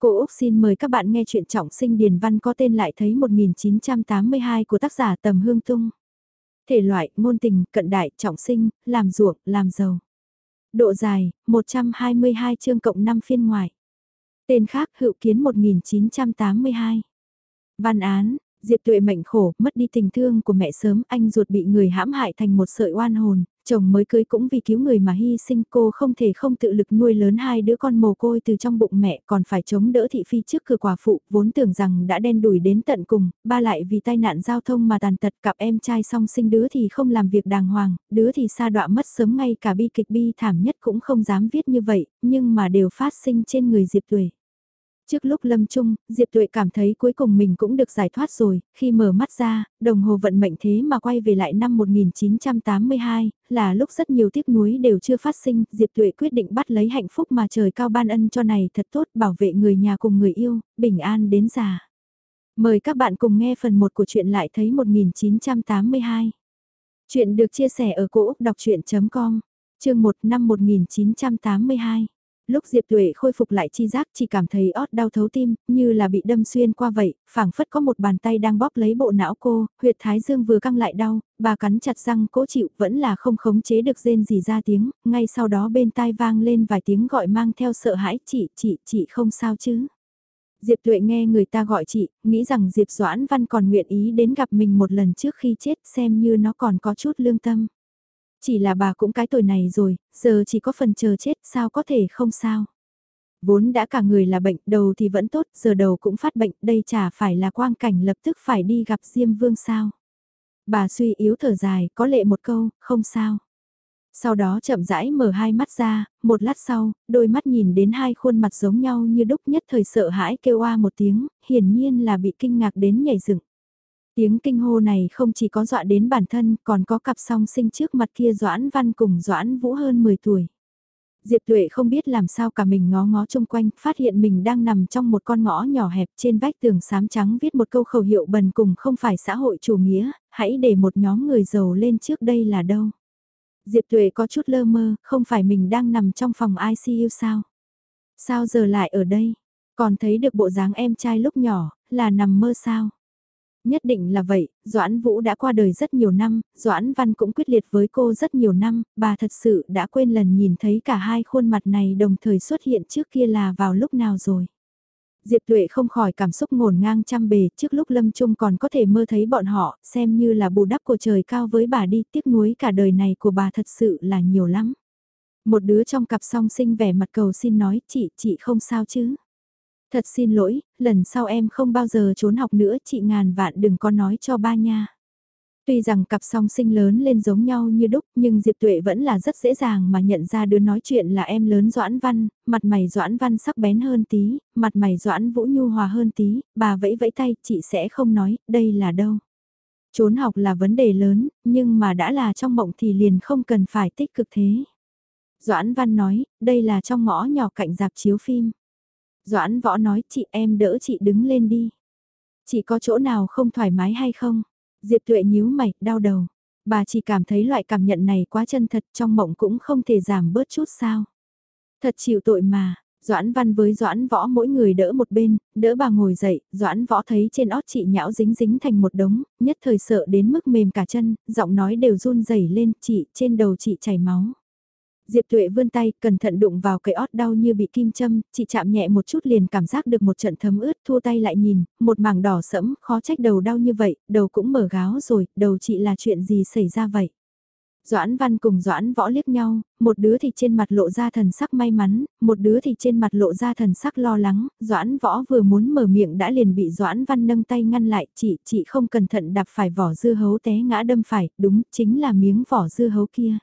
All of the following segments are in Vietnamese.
Cô Úc xin mời các bạn nghe chuyện trọng sinh Điền Văn có tên lại thấy 1982 của tác giả Tầm Hương Tung. Thể loại, ngôn tình, cận đại, trọng sinh, làm ruộng, làm giàu. Độ dài, 122 chương cộng 5 phiên ngoại. Tên khác hữu kiến 1982. Văn án, Diệp Tuệ mệnh khổ, mất đi tình thương của mẹ sớm, anh ruột bị người hãm hại thành một sợi oan hồn, chồng mới cưới cũng vì cứu người mà hy sinh cô không thể không tự lực nuôi lớn hai đứa con mồ côi từ trong bụng mẹ còn phải chống đỡ thị phi trước cửa quả phụ, vốn tưởng rằng đã đen đủi đến tận cùng, ba lại vì tai nạn giao thông mà tàn tật cặp em trai song sinh đứa thì không làm việc đàng hoàng, đứa thì xa đọa mất sớm ngay cả bi kịch bi thảm nhất cũng không dám viết như vậy, nhưng mà đều phát sinh trên người Diệp Tuệ. Trước lúc lâm chung, Diệp Tuệ cảm thấy cuối cùng mình cũng được giải thoát rồi, khi mở mắt ra, đồng hồ vận mệnh thế mà quay về lại năm 1982, là lúc rất nhiều tiếc nuối đều chưa phát sinh, Diệp Tuệ quyết định bắt lấy hạnh phúc mà trời cao ban ân cho này thật tốt bảo vệ người nhà cùng người yêu, bình an đến già. Mời các bạn cùng nghe phần 1 của chuyện lại thấy 1982. Chuyện được chia sẻ ở cỗ đọc chuyện.com, chương 1 năm 1982 lúc Diệp Tuệ khôi phục lại chi giác chỉ cảm thấy ót đau thấu tim, như là bị đâm xuyên qua vậy, phảng phất có một bàn tay đang bóp lấy bộ não cô, huyệt thái dương vừa căng lại đau, bà cắn chặt răng cố chịu vẫn là không khống chế được rên gì ra tiếng, ngay sau đó bên tai vang lên vài tiếng gọi mang theo sợ hãi chị, chị, chị không sao chứ. Diệp Tuệ nghe người ta gọi chị, nghĩ rằng Diệp Doãn Văn còn nguyện ý đến gặp mình một lần trước khi chết xem như nó còn có chút lương tâm. Chỉ là bà cũng cái tuổi này rồi, giờ chỉ có phần chờ chết sao có thể không sao. Vốn đã cả người là bệnh, đầu thì vẫn tốt, giờ đầu cũng phát bệnh, đây chả phải là quang cảnh lập tức phải đi gặp Diêm Vương sao. Bà suy yếu thở dài, có lệ một câu, không sao. Sau đó chậm rãi mở hai mắt ra, một lát sau, đôi mắt nhìn đến hai khuôn mặt giống nhau như đúc nhất thời sợ hãi kêu oa một tiếng, hiển nhiên là bị kinh ngạc đến nhảy dựng. Tiếng kinh hô này không chỉ có dọa đến bản thân, còn có cặp song sinh trước mặt kia Doãn Văn cùng Doãn Vũ hơn 10 tuổi. Diệp Tuệ không biết làm sao cả mình ngó ngó chung quanh, phát hiện mình đang nằm trong một con ngõ nhỏ hẹp trên vách tường xám trắng viết một câu khẩu hiệu bần cùng không phải xã hội chủ nghĩa, hãy để một nhóm người giàu lên trước đây là đâu. Diệp Tuệ có chút lơ mơ, không phải mình đang nằm trong phòng ICU sao? Sao giờ lại ở đây? Còn thấy được bộ dáng em trai lúc nhỏ, là nằm mơ sao? Nhất định là vậy, Doãn Vũ đã qua đời rất nhiều năm, Doãn Văn cũng quyết liệt với cô rất nhiều năm, bà thật sự đã quên lần nhìn thấy cả hai khuôn mặt này đồng thời xuất hiện trước kia là vào lúc nào rồi. Diệp Tuệ không khỏi cảm xúc ngổn ngang trăm bề trước lúc Lâm Trung còn có thể mơ thấy bọn họ, xem như là bù đắp của trời cao với bà đi, tiếc nuối cả đời này của bà thật sự là nhiều lắm. Một đứa trong cặp song sinh vẻ mặt cầu xin nói, chị, chị không sao chứ. Thật xin lỗi, lần sau em không bao giờ trốn học nữa chị ngàn vạn đừng có nói cho ba nha. Tuy rằng cặp song sinh lớn lên giống nhau như đúc nhưng Diệp Tuệ vẫn là rất dễ dàng mà nhận ra đứa nói chuyện là em lớn Doãn Văn, mặt mày Doãn Văn sắc bén hơn tí, mặt mày Doãn Vũ Nhu hòa hơn tí, bà vẫy vẫy tay chị sẽ không nói, đây là đâu. Trốn học là vấn đề lớn, nhưng mà đã là trong mộng thì liền không cần phải tích cực thế. Doãn Văn nói, đây là trong ngõ nhỏ cạnh dạp chiếu phim. Doãn võ nói chị em đỡ chị đứng lên đi. Chị có chỗ nào không thoải mái hay không? Diệp tuệ nhíu mày, đau đầu. Bà chỉ cảm thấy loại cảm nhận này quá chân thật trong mộng cũng không thể giảm bớt chút sao. Thật chịu tội mà, Doãn văn với Doãn võ mỗi người đỡ một bên, đỡ bà ngồi dậy, Doãn võ thấy trên ót chị nhão dính dính thành một đống, nhất thời sợ đến mức mềm cả chân, giọng nói đều run rẩy lên, chị, trên đầu chị chảy máu. Diệp Tuệ vươn tay, cẩn thận đụng vào cái ót đau như bị kim châm, chị chạm nhẹ một chút liền cảm giác được một trận thấm ướt, thua tay lại nhìn, một mảng đỏ sẫm, khó trách đầu đau như vậy, đầu cũng mở gáo rồi, đầu chị là chuyện gì xảy ra vậy? Doãn Văn cùng Doãn Võ liếc nhau, một đứa thì trên mặt lộ ra thần sắc may mắn, một đứa thì trên mặt lộ ra thần sắc lo lắng, Doãn Võ vừa muốn mở miệng đã liền bị Doãn Văn nâng tay ngăn lại, chị, chị không cẩn thận đạp phải vỏ dưa hấu té ngã đâm phải, đúng, chính là miếng vỏ dưa hấu kia.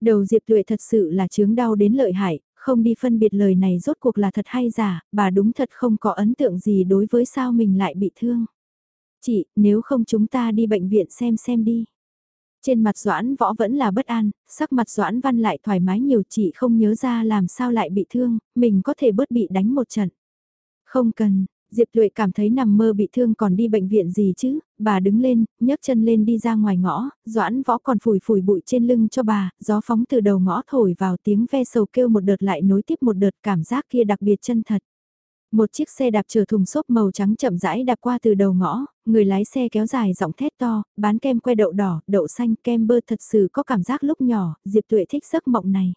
Đầu Diệp Tuệ thật sự là chướng đau đến lợi hại, không đi phân biệt lời này rốt cuộc là thật hay giả, bà đúng thật không có ấn tượng gì đối với sao mình lại bị thương. Chị, nếu không chúng ta đi bệnh viện xem xem đi. Trên mặt Doãn Võ vẫn là bất an, sắc mặt Doãn Văn lại thoải mái nhiều chị không nhớ ra làm sao lại bị thương, mình có thể bớt bị đánh một trận. Không cần, Diệp Tuệ cảm thấy nằm mơ bị thương còn đi bệnh viện gì chứ, bà đứng lên, nhấc chân lên đi ra ngoài ngõ, doãn võ còn phủi phủi bụi trên lưng cho bà, gió phóng từ đầu ngõ thổi vào tiếng ve sầu kêu một đợt lại nối tiếp một đợt cảm giác kia đặc biệt chân thật. Một chiếc xe đạp chở thùng xốp màu trắng chậm rãi đạp qua từ đầu ngõ, người lái xe kéo dài giọng thét to, bán kem que đậu đỏ, đậu xanh, kem bơ thật sự có cảm giác lúc nhỏ, Diệp Tuệ thích giấc mộng này.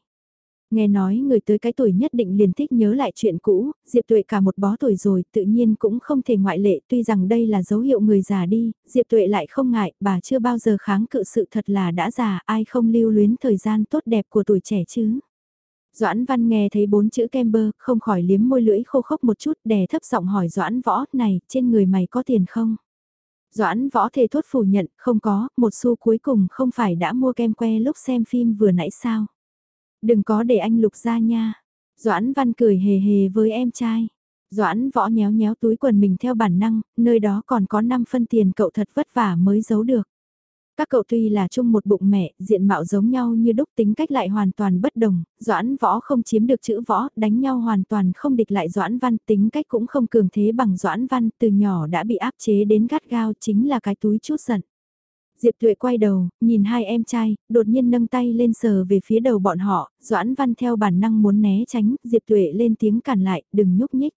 Nghe nói người tới cái tuổi nhất định liền thích nhớ lại chuyện cũ, Diệp Tuệ cả một bó tuổi rồi tự nhiên cũng không thể ngoại lệ tuy rằng đây là dấu hiệu người già đi, Diệp Tuệ lại không ngại, bà chưa bao giờ kháng cự sự thật là đã già, ai không lưu luyến thời gian tốt đẹp của tuổi trẻ chứ. Doãn Văn nghe thấy bốn chữ kem bơ không khỏi liếm môi lưỡi khô khốc một chút, đè thấp giọng hỏi Doãn Võ, này, trên người mày có tiền không? Doãn Võ thề thốt phủ nhận, không có, một xu cuối cùng không phải đã mua kem que lúc xem phim vừa nãy sao? Đừng có để anh lục ra nha. Doãn Văn cười hề hề với em trai. Doãn Võ nhéo nhéo túi quần mình theo bản năng, nơi đó còn có 5 phân tiền cậu thật vất vả mới giấu được. Các cậu tuy là chung một bụng mẹ, diện mạo giống nhau như đúc tính cách lại hoàn toàn bất đồng, Doãn Võ không chiếm được chữ võ, đánh nhau hoàn toàn không địch lại Doãn Văn, tính cách cũng không cường thế bằng Doãn Văn, từ nhỏ đã bị áp chế đến gắt gao chính là cái túi chút giận. Diệp Tuệ quay đầu, nhìn hai em trai, đột nhiên nâng tay lên sờ về phía đầu bọn họ, Doãn Văn theo bản năng muốn né tránh, Diệp Tuệ lên tiếng cản lại, đừng nhúc nhích.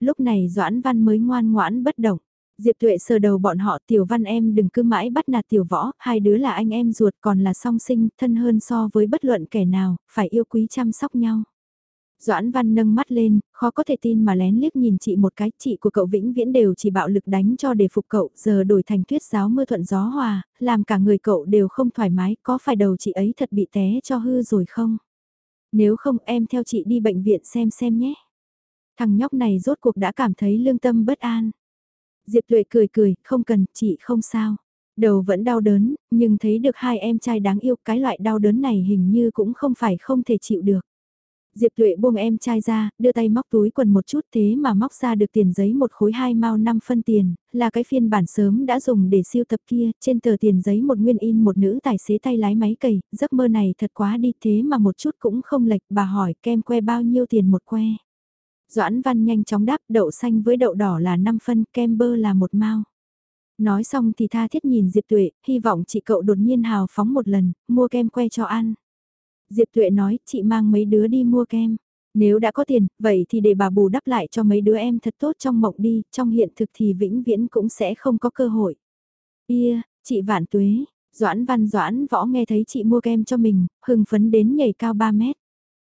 Lúc này Doãn Văn mới ngoan ngoãn bất động. Diệp Tuệ sờ đầu bọn họ tiểu văn em đừng cứ mãi bắt nạt tiểu võ, hai đứa là anh em ruột còn là song sinh, thân hơn so với bất luận kẻ nào, phải yêu quý chăm sóc nhau. Doãn Văn nâng mắt lên, khó có thể tin mà lén liếc nhìn chị một cái, chị của cậu vĩnh viễn đều chỉ bạo lực đánh cho để phục cậu, giờ đổi thành tuyết giáo mưa thuận gió hòa, làm cả người cậu đều không thoải mái, có phải đầu chị ấy thật bị té cho hư rồi không? Nếu không em theo chị đi bệnh viện xem xem nhé. Thằng nhóc này rốt cuộc đã cảm thấy lương tâm bất an. Diệp Tuệ cười cười, không cần, chị không sao. Đầu vẫn đau đớn, nhưng thấy được hai em trai đáng yêu, cái loại đau đớn này hình như cũng không phải không thể chịu được. Diệp Tuệ buông em trai ra, đưa tay móc túi quần một chút thế mà móc ra được tiền giấy một khối hai mao năm phân tiền, là cái phiên bản sớm đã dùng để siêu tập kia, trên tờ tiền giấy một nguyên in một nữ tài xế tay lái máy cày, giấc mơ này thật quá đi thế mà một chút cũng không lệch, bà hỏi kem que bao nhiêu tiền một que. Doãn Văn nhanh chóng đáp đậu xanh với đậu đỏ là 5 phân, kem bơ là một mao. Nói xong thì tha thiết nhìn Diệp Tuệ, hy vọng chị cậu đột nhiên hào phóng một lần, mua kem que cho ăn. Diệp Tuệ nói, chị mang mấy đứa đi mua kem. Nếu đã có tiền, vậy thì để bà bù đắp lại cho mấy đứa em thật tốt trong mộng đi, trong hiện thực thì vĩnh viễn cũng sẽ không có cơ hội. Bia, chị Vạn Tuế, Doãn Văn Doãn Võ nghe thấy chị mua kem cho mình, hưng phấn đến nhảy cao 3 mét.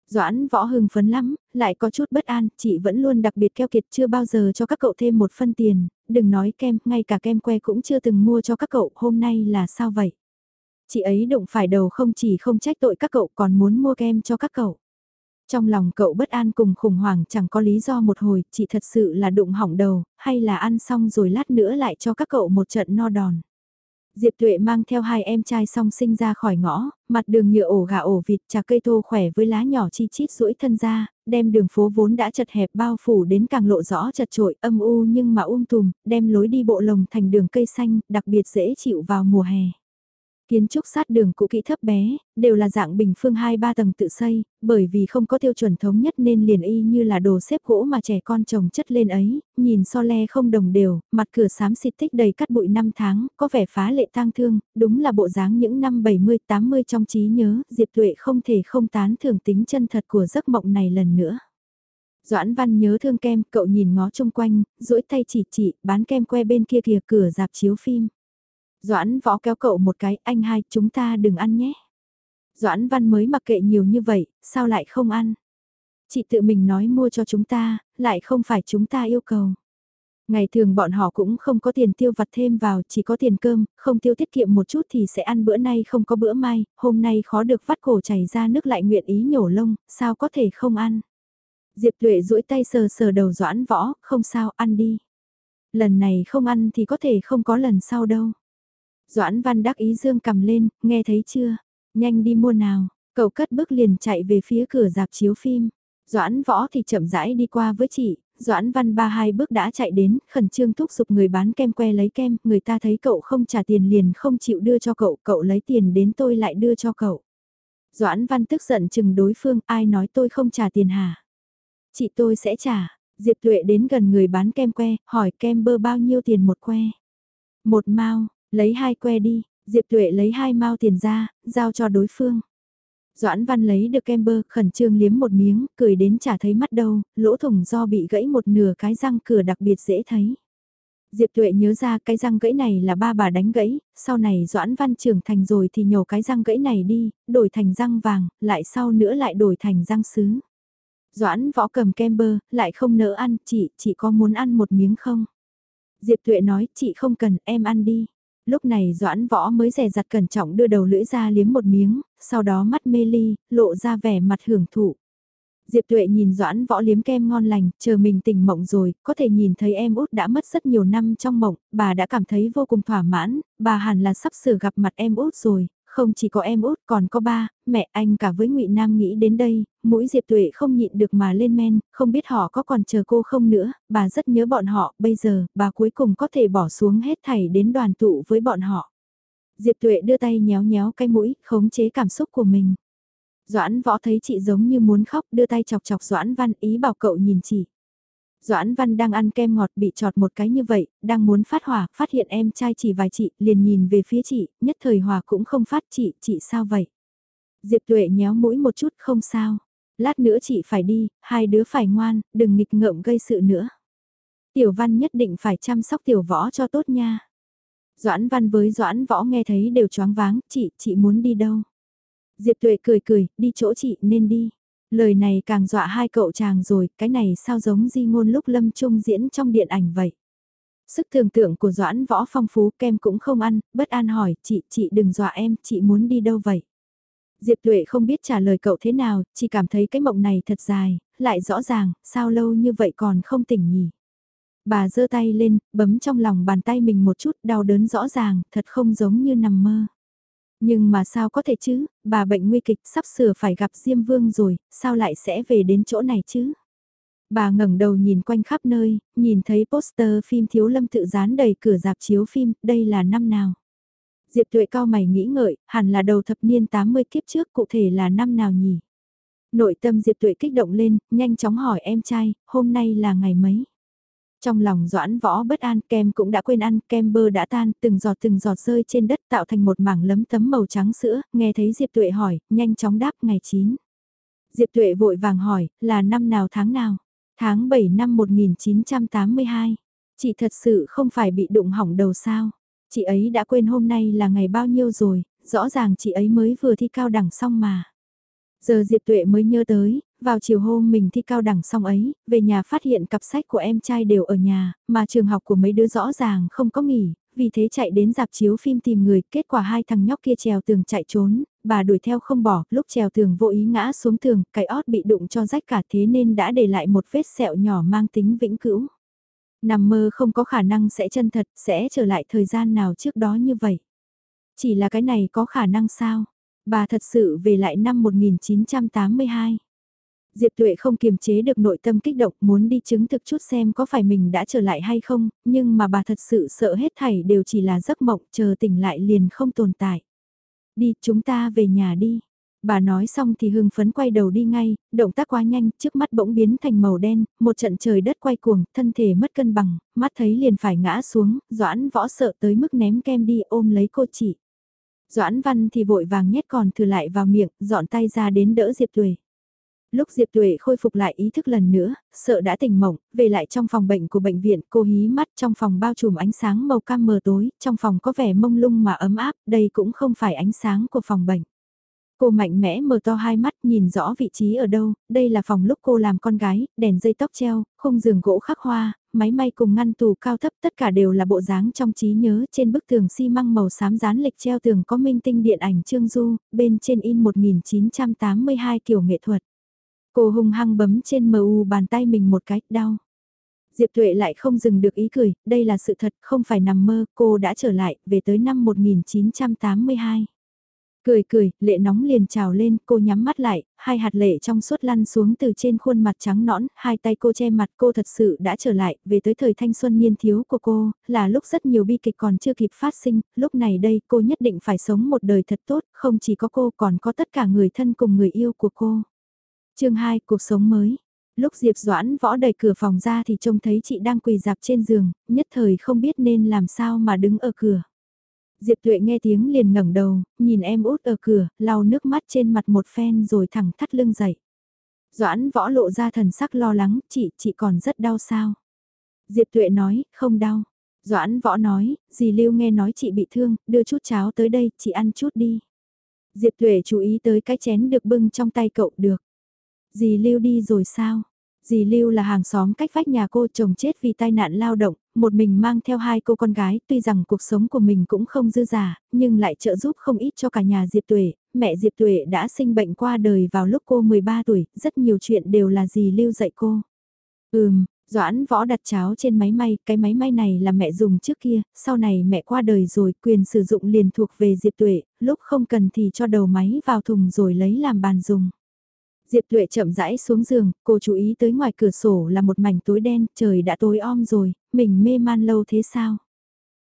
Doãn Võ hưng phấn lắm, lại có chút bất an, chị vẫn luôn đặc biệt keo kiệt chưa bao giờ cho các cậu thêm một phân tiền, đừng nói kem, ngay cả kem que cũng chưa từng mua cho các cậu, hôm nay là sao vậy? Chị ấy đụng phải đầu không chỉ không trách tội các cậu còn muốn mua kem cho các cậu. Trong lòng cậu bất an cùng khủng hoảng chẳng có lý do một hồi, chị thật sự là đụng hỏng đầu, hay là ăn xong rồi lát nữa lại cho các cậu một trận no đòn. Diệp Tuệ mang theo hai em trai song sinh ra khỏi ngõ, mặt đường nhựa ổ gà ổ vịt trà cây thô khỏe với lá nhỏ chi chít rũi thân ra, đem đường phố vốn đã chật hẹp bao phủ đến càng lộ rõ chật trội âm u nhưng mà um tùm, đem lối đi bộ lồng thành đường cây xanh, đặc biệt dễ chịu vào mùa hè. Kiến trúc sát đường cũ kỹ thấp bé, đều là dạng bình phương 2-3 tầng tự xây, bởi vì không có tiêu chuẩn thống nhất nên liền y như là đồ xếp gỗ mà trẻ con trồng chất lên ấy, nhìn so le không đồng đều, mặt cửa xám xịt tích đầy cắt bụi năm tháng, có vẻ phá lệ tang thương, đúng là bộ dáng những năm 70-80 trong trí nhớ, Diệp Tuệ không thể không tán thưởng tính chân thật của giấc mộng này lần nữa. Doãn Văn nhớ thương kem, cậu nhìn ngó chung quanh, duỗi tay chỉ chỉ, bán kem que bên kia kìa cửa dạp chiếu phim. Doãn võ kéo cậu một cái, anh hai, chúng ta đừng ăn nhé. Doãn văn mới mặc kệ nhiều như vậy, sao lại không ăn? Chị tự mình nói mua cho chúng ta, lại không phải chúng ta yêu cầu. Ngày thường bọn họ cũng không có tiền tiêu vặt thêm vào, chỉ có tiền cơm, không tiêu tiết kiệm một chút thì sẽ ăn bữa nay không có bữa mai, hôm nay khó được vắt cổ chảy ra nước lại nguyện ý nhổ lông, sao có thể không ăn. Diệp Tuệ duỗi tay sờ sờ đầu doãn võ, không sao, ăn đi. Lần này không ăn thì có thể không có lần sau đâu. Doãn Văn đắc ý dương cầm lên, nghe thấy chưa? Nhanh đi mua nào. Cậu cất bước liền chạy về phía cửa dạp chiếu phim. Doãn Võ thì chậm rãi đi qua với chị. Doãn Văn ba hai bước đã chạy đến, khẩn trương thúc giục người bán kem que lấy kem, người ta thấy cậu không trả tiền liền không chịu đưa cho cậu, cậu lấy tiền đến tôi lại đưa cho cậu. Doãn Văn tức giận chừng đối phương, ai nói tôi không trả tiền hả? Chị tôi sẽ trả, Diệp Tuệ đến gần người bán kem que, hỏi kem bơ bao nhiêu tiền một que? Một mao, Lấy hai que đi, Diệp Tuệ lấy hai mao tiền ra, giao cho đối phương. Doãn Văn lấy được kem bơ, khẩn trương liếm một miếng, cười đến chả thấy mắt đâu, lỗ thủng do bị gãy một nửa cái răng cửa đặc biệt dễ thấy. Diệp Tuệ nhớ ra cái răng gãy này là ba bà đánh gãy, sau này Doãn Văn trưởng thành rồi thì nhổ cái răng gãy này đi, đổi thành răng vàng, lại sau nữa lại đổi thành răng sứ. Doãn võ cầm kem bơ, lại không nỡ ăn, chị, chị có muốn ăn một miếng không? Diệp Tuệ nói, chị không cần, em ăn đi. Lúc này Doãn Võ mới rè rặt cẩn trọng đưa đầu lưỡi ra liếm một miếng, sau đó mắt mê ly, lộ ra vẻ mặt hưởng thụ. Diệp Tuệ nhìn Doãn Võ liếm kem ngon lành, chờ mình tỉnh mộng rồi, có thể nhìn thấy em út đã mất rất nhiều năm trong mộng, bà đã cảm thấy vô cùng thỏa mãn, bà hẳn là sắp sửa gặp mặt em út rồi, không chỉ có em út còn có ba, mẹ anh cả với ngụy Nam nghĩ đến đây, mũi Diệp Tuệ không nhịn được mà lên men, không biết họ có còn chờ cô không nữa, bà rất nhớ bọn họ, bây giờ, bà cuối cùng có thể bỏ xuống hết thảy đến đoàn tụ với bọn họ. Diệp Tuệ đưa tay nhéo nhéo cái mũi, khống chế cảm xúc của mình. Doãn võ thấy chị giống như muốn khóc, đưa tay chọc chọc Doãn Văn ý bảo cậu nhìn chị. Doãn Văn đang ăn kem ngọt bị trọt một cái như vậy, đang muốn phát hỏa, phát hiện em trai chỉ vài chị, liền nhìn về phía chị, nhất thời hòa cũng không phát chị, chị sao vậy? Diệp Tuệ nhéo mũi một chút không sao. Lát nữa chị phải đi, hai đứa phải ngoan, đừng nghịch ngợm gây sự nữa. Tiểu Văn nhất định phải chăm sóc tiểu võ cho tốt nha. Doãn Văn với Doãn Võ nghe thấy đều choáng váng, chị, chị muốn đi đâu? Diệp Tuệ cười cười, đi chỗ chị nên đi. Lời này càng dọa hai cậu chàng rồi, cái này sao giống di ngôn lúc Lâm Trung diễn trong điện ảnh vậy. Sức tưởng tượng của Doãn Võ phong phú kem cũng không ăn, bất an hỏi, chị, chị đừng dọa em, chị muốn đi đâu vậy? Diệp Tuệ không biết trả lời cậu thế nào, chỉ cảm thấy cái mộng này thật dài, lại rõ ràng, sao lâu như vậy còn không tỉnh nhỉ? Bà giơ tay lên, bấm trong lòng bàn tay mình một chút, đau đớn rõ ràng, thật không giống như nằm mơ. Nhưng mà sao có thể chứ, bà bệnh nguy kịch sắp sửa phải gặp Diêm Vương rồi, sao lại sẽ về đến chỗ này chứ? Bà ngẩng đầu nhìn quanh khắp nơi, nhìn thấy poster phim Thiếu Lâm tự dán đầy cửa dạp chiếu phim, đây là năm nào? Diệp Tuệ cao mày nghĩ ngợi, hẳn là đầu thập niên 80 kiếp trước cụ thể là năm nào nhỉ? Nội tâm Diệp Tuệ kích động lên, nhanh chóng hỏi em trai, hôm nay là ngày mấy? Trong lòng doãn võ bất an kem cũng đã quên ăn, kem bơ đã tan, từng giọt từng giọt rơi trên đất tạo thành một mảng lấm tấm màu trắng sữa, nghe thấy Diệp Tuệ hỏi, nhanh chóng đáp ngày 9. Diệp Tuệ vội vàng hỏi, là năm nào tháng nào? Tháng 7 năm 1982. Chị thật sự không phải bị đụng hỏng đầu sao? Chị ấy đã quên hôm nay là ngày bao nhiêu rồi, rõ ràng chị ấy mới vừa thi cao đẳng xong mà. Giờ Diệp Tuệ mới nhớ tới, vào chiều hôm mình thi cao đẳng xong ấy, về nhà phát hiện cặp sách của em trai đều ở nhà, mà trường học của mấy đứa rõ ràng không có nghỉ, vì thế chạy đến dạp chiếu phim tìm người, kết quả hai thằng nhóc kia trèo tường chạy trốn, bà đuổi theo không bỏ, lúc trèo tường vô ý ngã xuống tường, cái ót bị đụng cho rách cả thế nên đã để lại một vết sẹo nhỏ mang tính vĩnh cửu. Nằm mơ không có khả năng sẽ chân thật, sẽ trở lại thời gian nào trước đó như vậy. Chỉ là cái này có khả năng sao? Bà thật sự về lại năm 1982. Diệp Tuệ không kiềm chế được nội tâm kích động muốn đi chứng thực chút xem có phải mình đã trở lại hay không, nhưng mà bà thật sự sợ hết thảy đều chỉ là giấc mộng chờ tỉnh lại liền không tồn tại. Đi chúng ta về nhà đi. Bà nói xong thì hưng phấn quay đầu đi ngay, động tác quá nhanh, trước mắt bỗng biến thành màu đen, một trận trời đất quay cuồng, thân thể mất cân bằng, mắt thấy liền phải ngã xuống, doãn võ sợ tới mức ném kem đi ôm lấy cô chị. Doãn văn thì vội vàng nhét còn thừa lại vào miệng, dọn tay ra đến đỡ Diệp Tuệ. Lúc Diệp Tuệ khôi phục lại ý thức lần nữa, sợ đã tỉnh mộng, về lại trong phòng bệnh của bệnh viện, cô hí mắt trong phòng bao trùm ánh sáng màu cam mờ tối, trong phòng có vẻ mông lung mà ấm áp, đây cũng không phải ánh sáng của phòng bệnh. Cô mạnh mẽ mở to hai mắt nhìn rõ vị trí ở đâu, đây là phòng lúc cô làm con gái, đèn dây tóc treo, khung giường gỗ khắc hoa, máy may cùng ngăn tủ cao thấp tất cả đều là bộ dáng trong trí nhớ trên bức tường xi măng màu xám dán lịch treo tường có minh tinh điện ảnh Trương Du, bên trên in 1982 kiểu nghệ thuật. Cô hung hăng bấm trên mu bàn tay mình một cái, đau. Diệp Tuệ lại không dừng được ý cười, đây là sự thật, không phải nằm mơ, cô đã trở lại, về tới năm 1982. Cười cười, lệ nóng liền trào lên, cô nhắm mắt lại, hai hạt lệ trong suốt lăn xuống từ trên khuôn mặt trắng nõn, hai tay cô che mặt cô thật sự đã trở lại, về tới thời thanh xuân niên thiếu của cô, là lúc rất nhiều bi kịch còn chưa kịp phát sinh, lúc này đây cô nhất định phải sống một đời thật tốt, không chỉ có cô còn có tất cả người thân cùng người yêu của cô chương 2, cuộc sống mới. Lúc Diệp Doãn võ đẩy cửa phòng ra thì trông thấy chị đang quỳ dạp trên giường, nhất thời không biết nên làm sao mà đứng ở cửa. Diệp Tuệ nghe tiếng liền ngẩng đầu, nhìn em út ở cửa, lau nước mắt trên mặt một phen rồi thẳng thắt lưng dậy. Doãn võ lộ ra thần sắc lo lắng, chị, chị còn rất đau sao? Diệp Tuệ nói, không đau. Doãn võ nói, dì Lưu nghe nói chị bị thương, đưa chút cháo tới đây, chị ăn chút đi. Diệp Tuệ chú ý tới cái chén được bưng trong tay cậu được. Dì Lưu đi rồi sao? Dì Lưu là hàng xóm cách vách nhà cô chồng chết vì tai nạn lao động, một mình mang theo hai cô con gái, tuy rằng cuộc sống của mình cũng không dư giả, nhưng lại trợ giúp không ít cho cả nhà Diệp Tuệ, mẹ Diệp Tuệ đã sinh bệnh qua đời vào lúc cô 13 tuổi, rất nhiều chuyện đều là dì Lưu dạy cô. Ừm, Doãn võ đặt cháo trên máy may, cái máy may này là mẹ dùng trước kia, sau này mẹ qua đời rồi, quyền sử dụng liền thuộc về Diệp Tuệ, lúc không cần thì cho đầu máy vào thùng rồi lấy làm bàn dùng. Diệp Tuệ chậm rãi xuống giường, cô chú ý tới ngoài cửa sổ là một mảnh tối đen, trời đã tối om rồi, mình mê man lâu thế sao?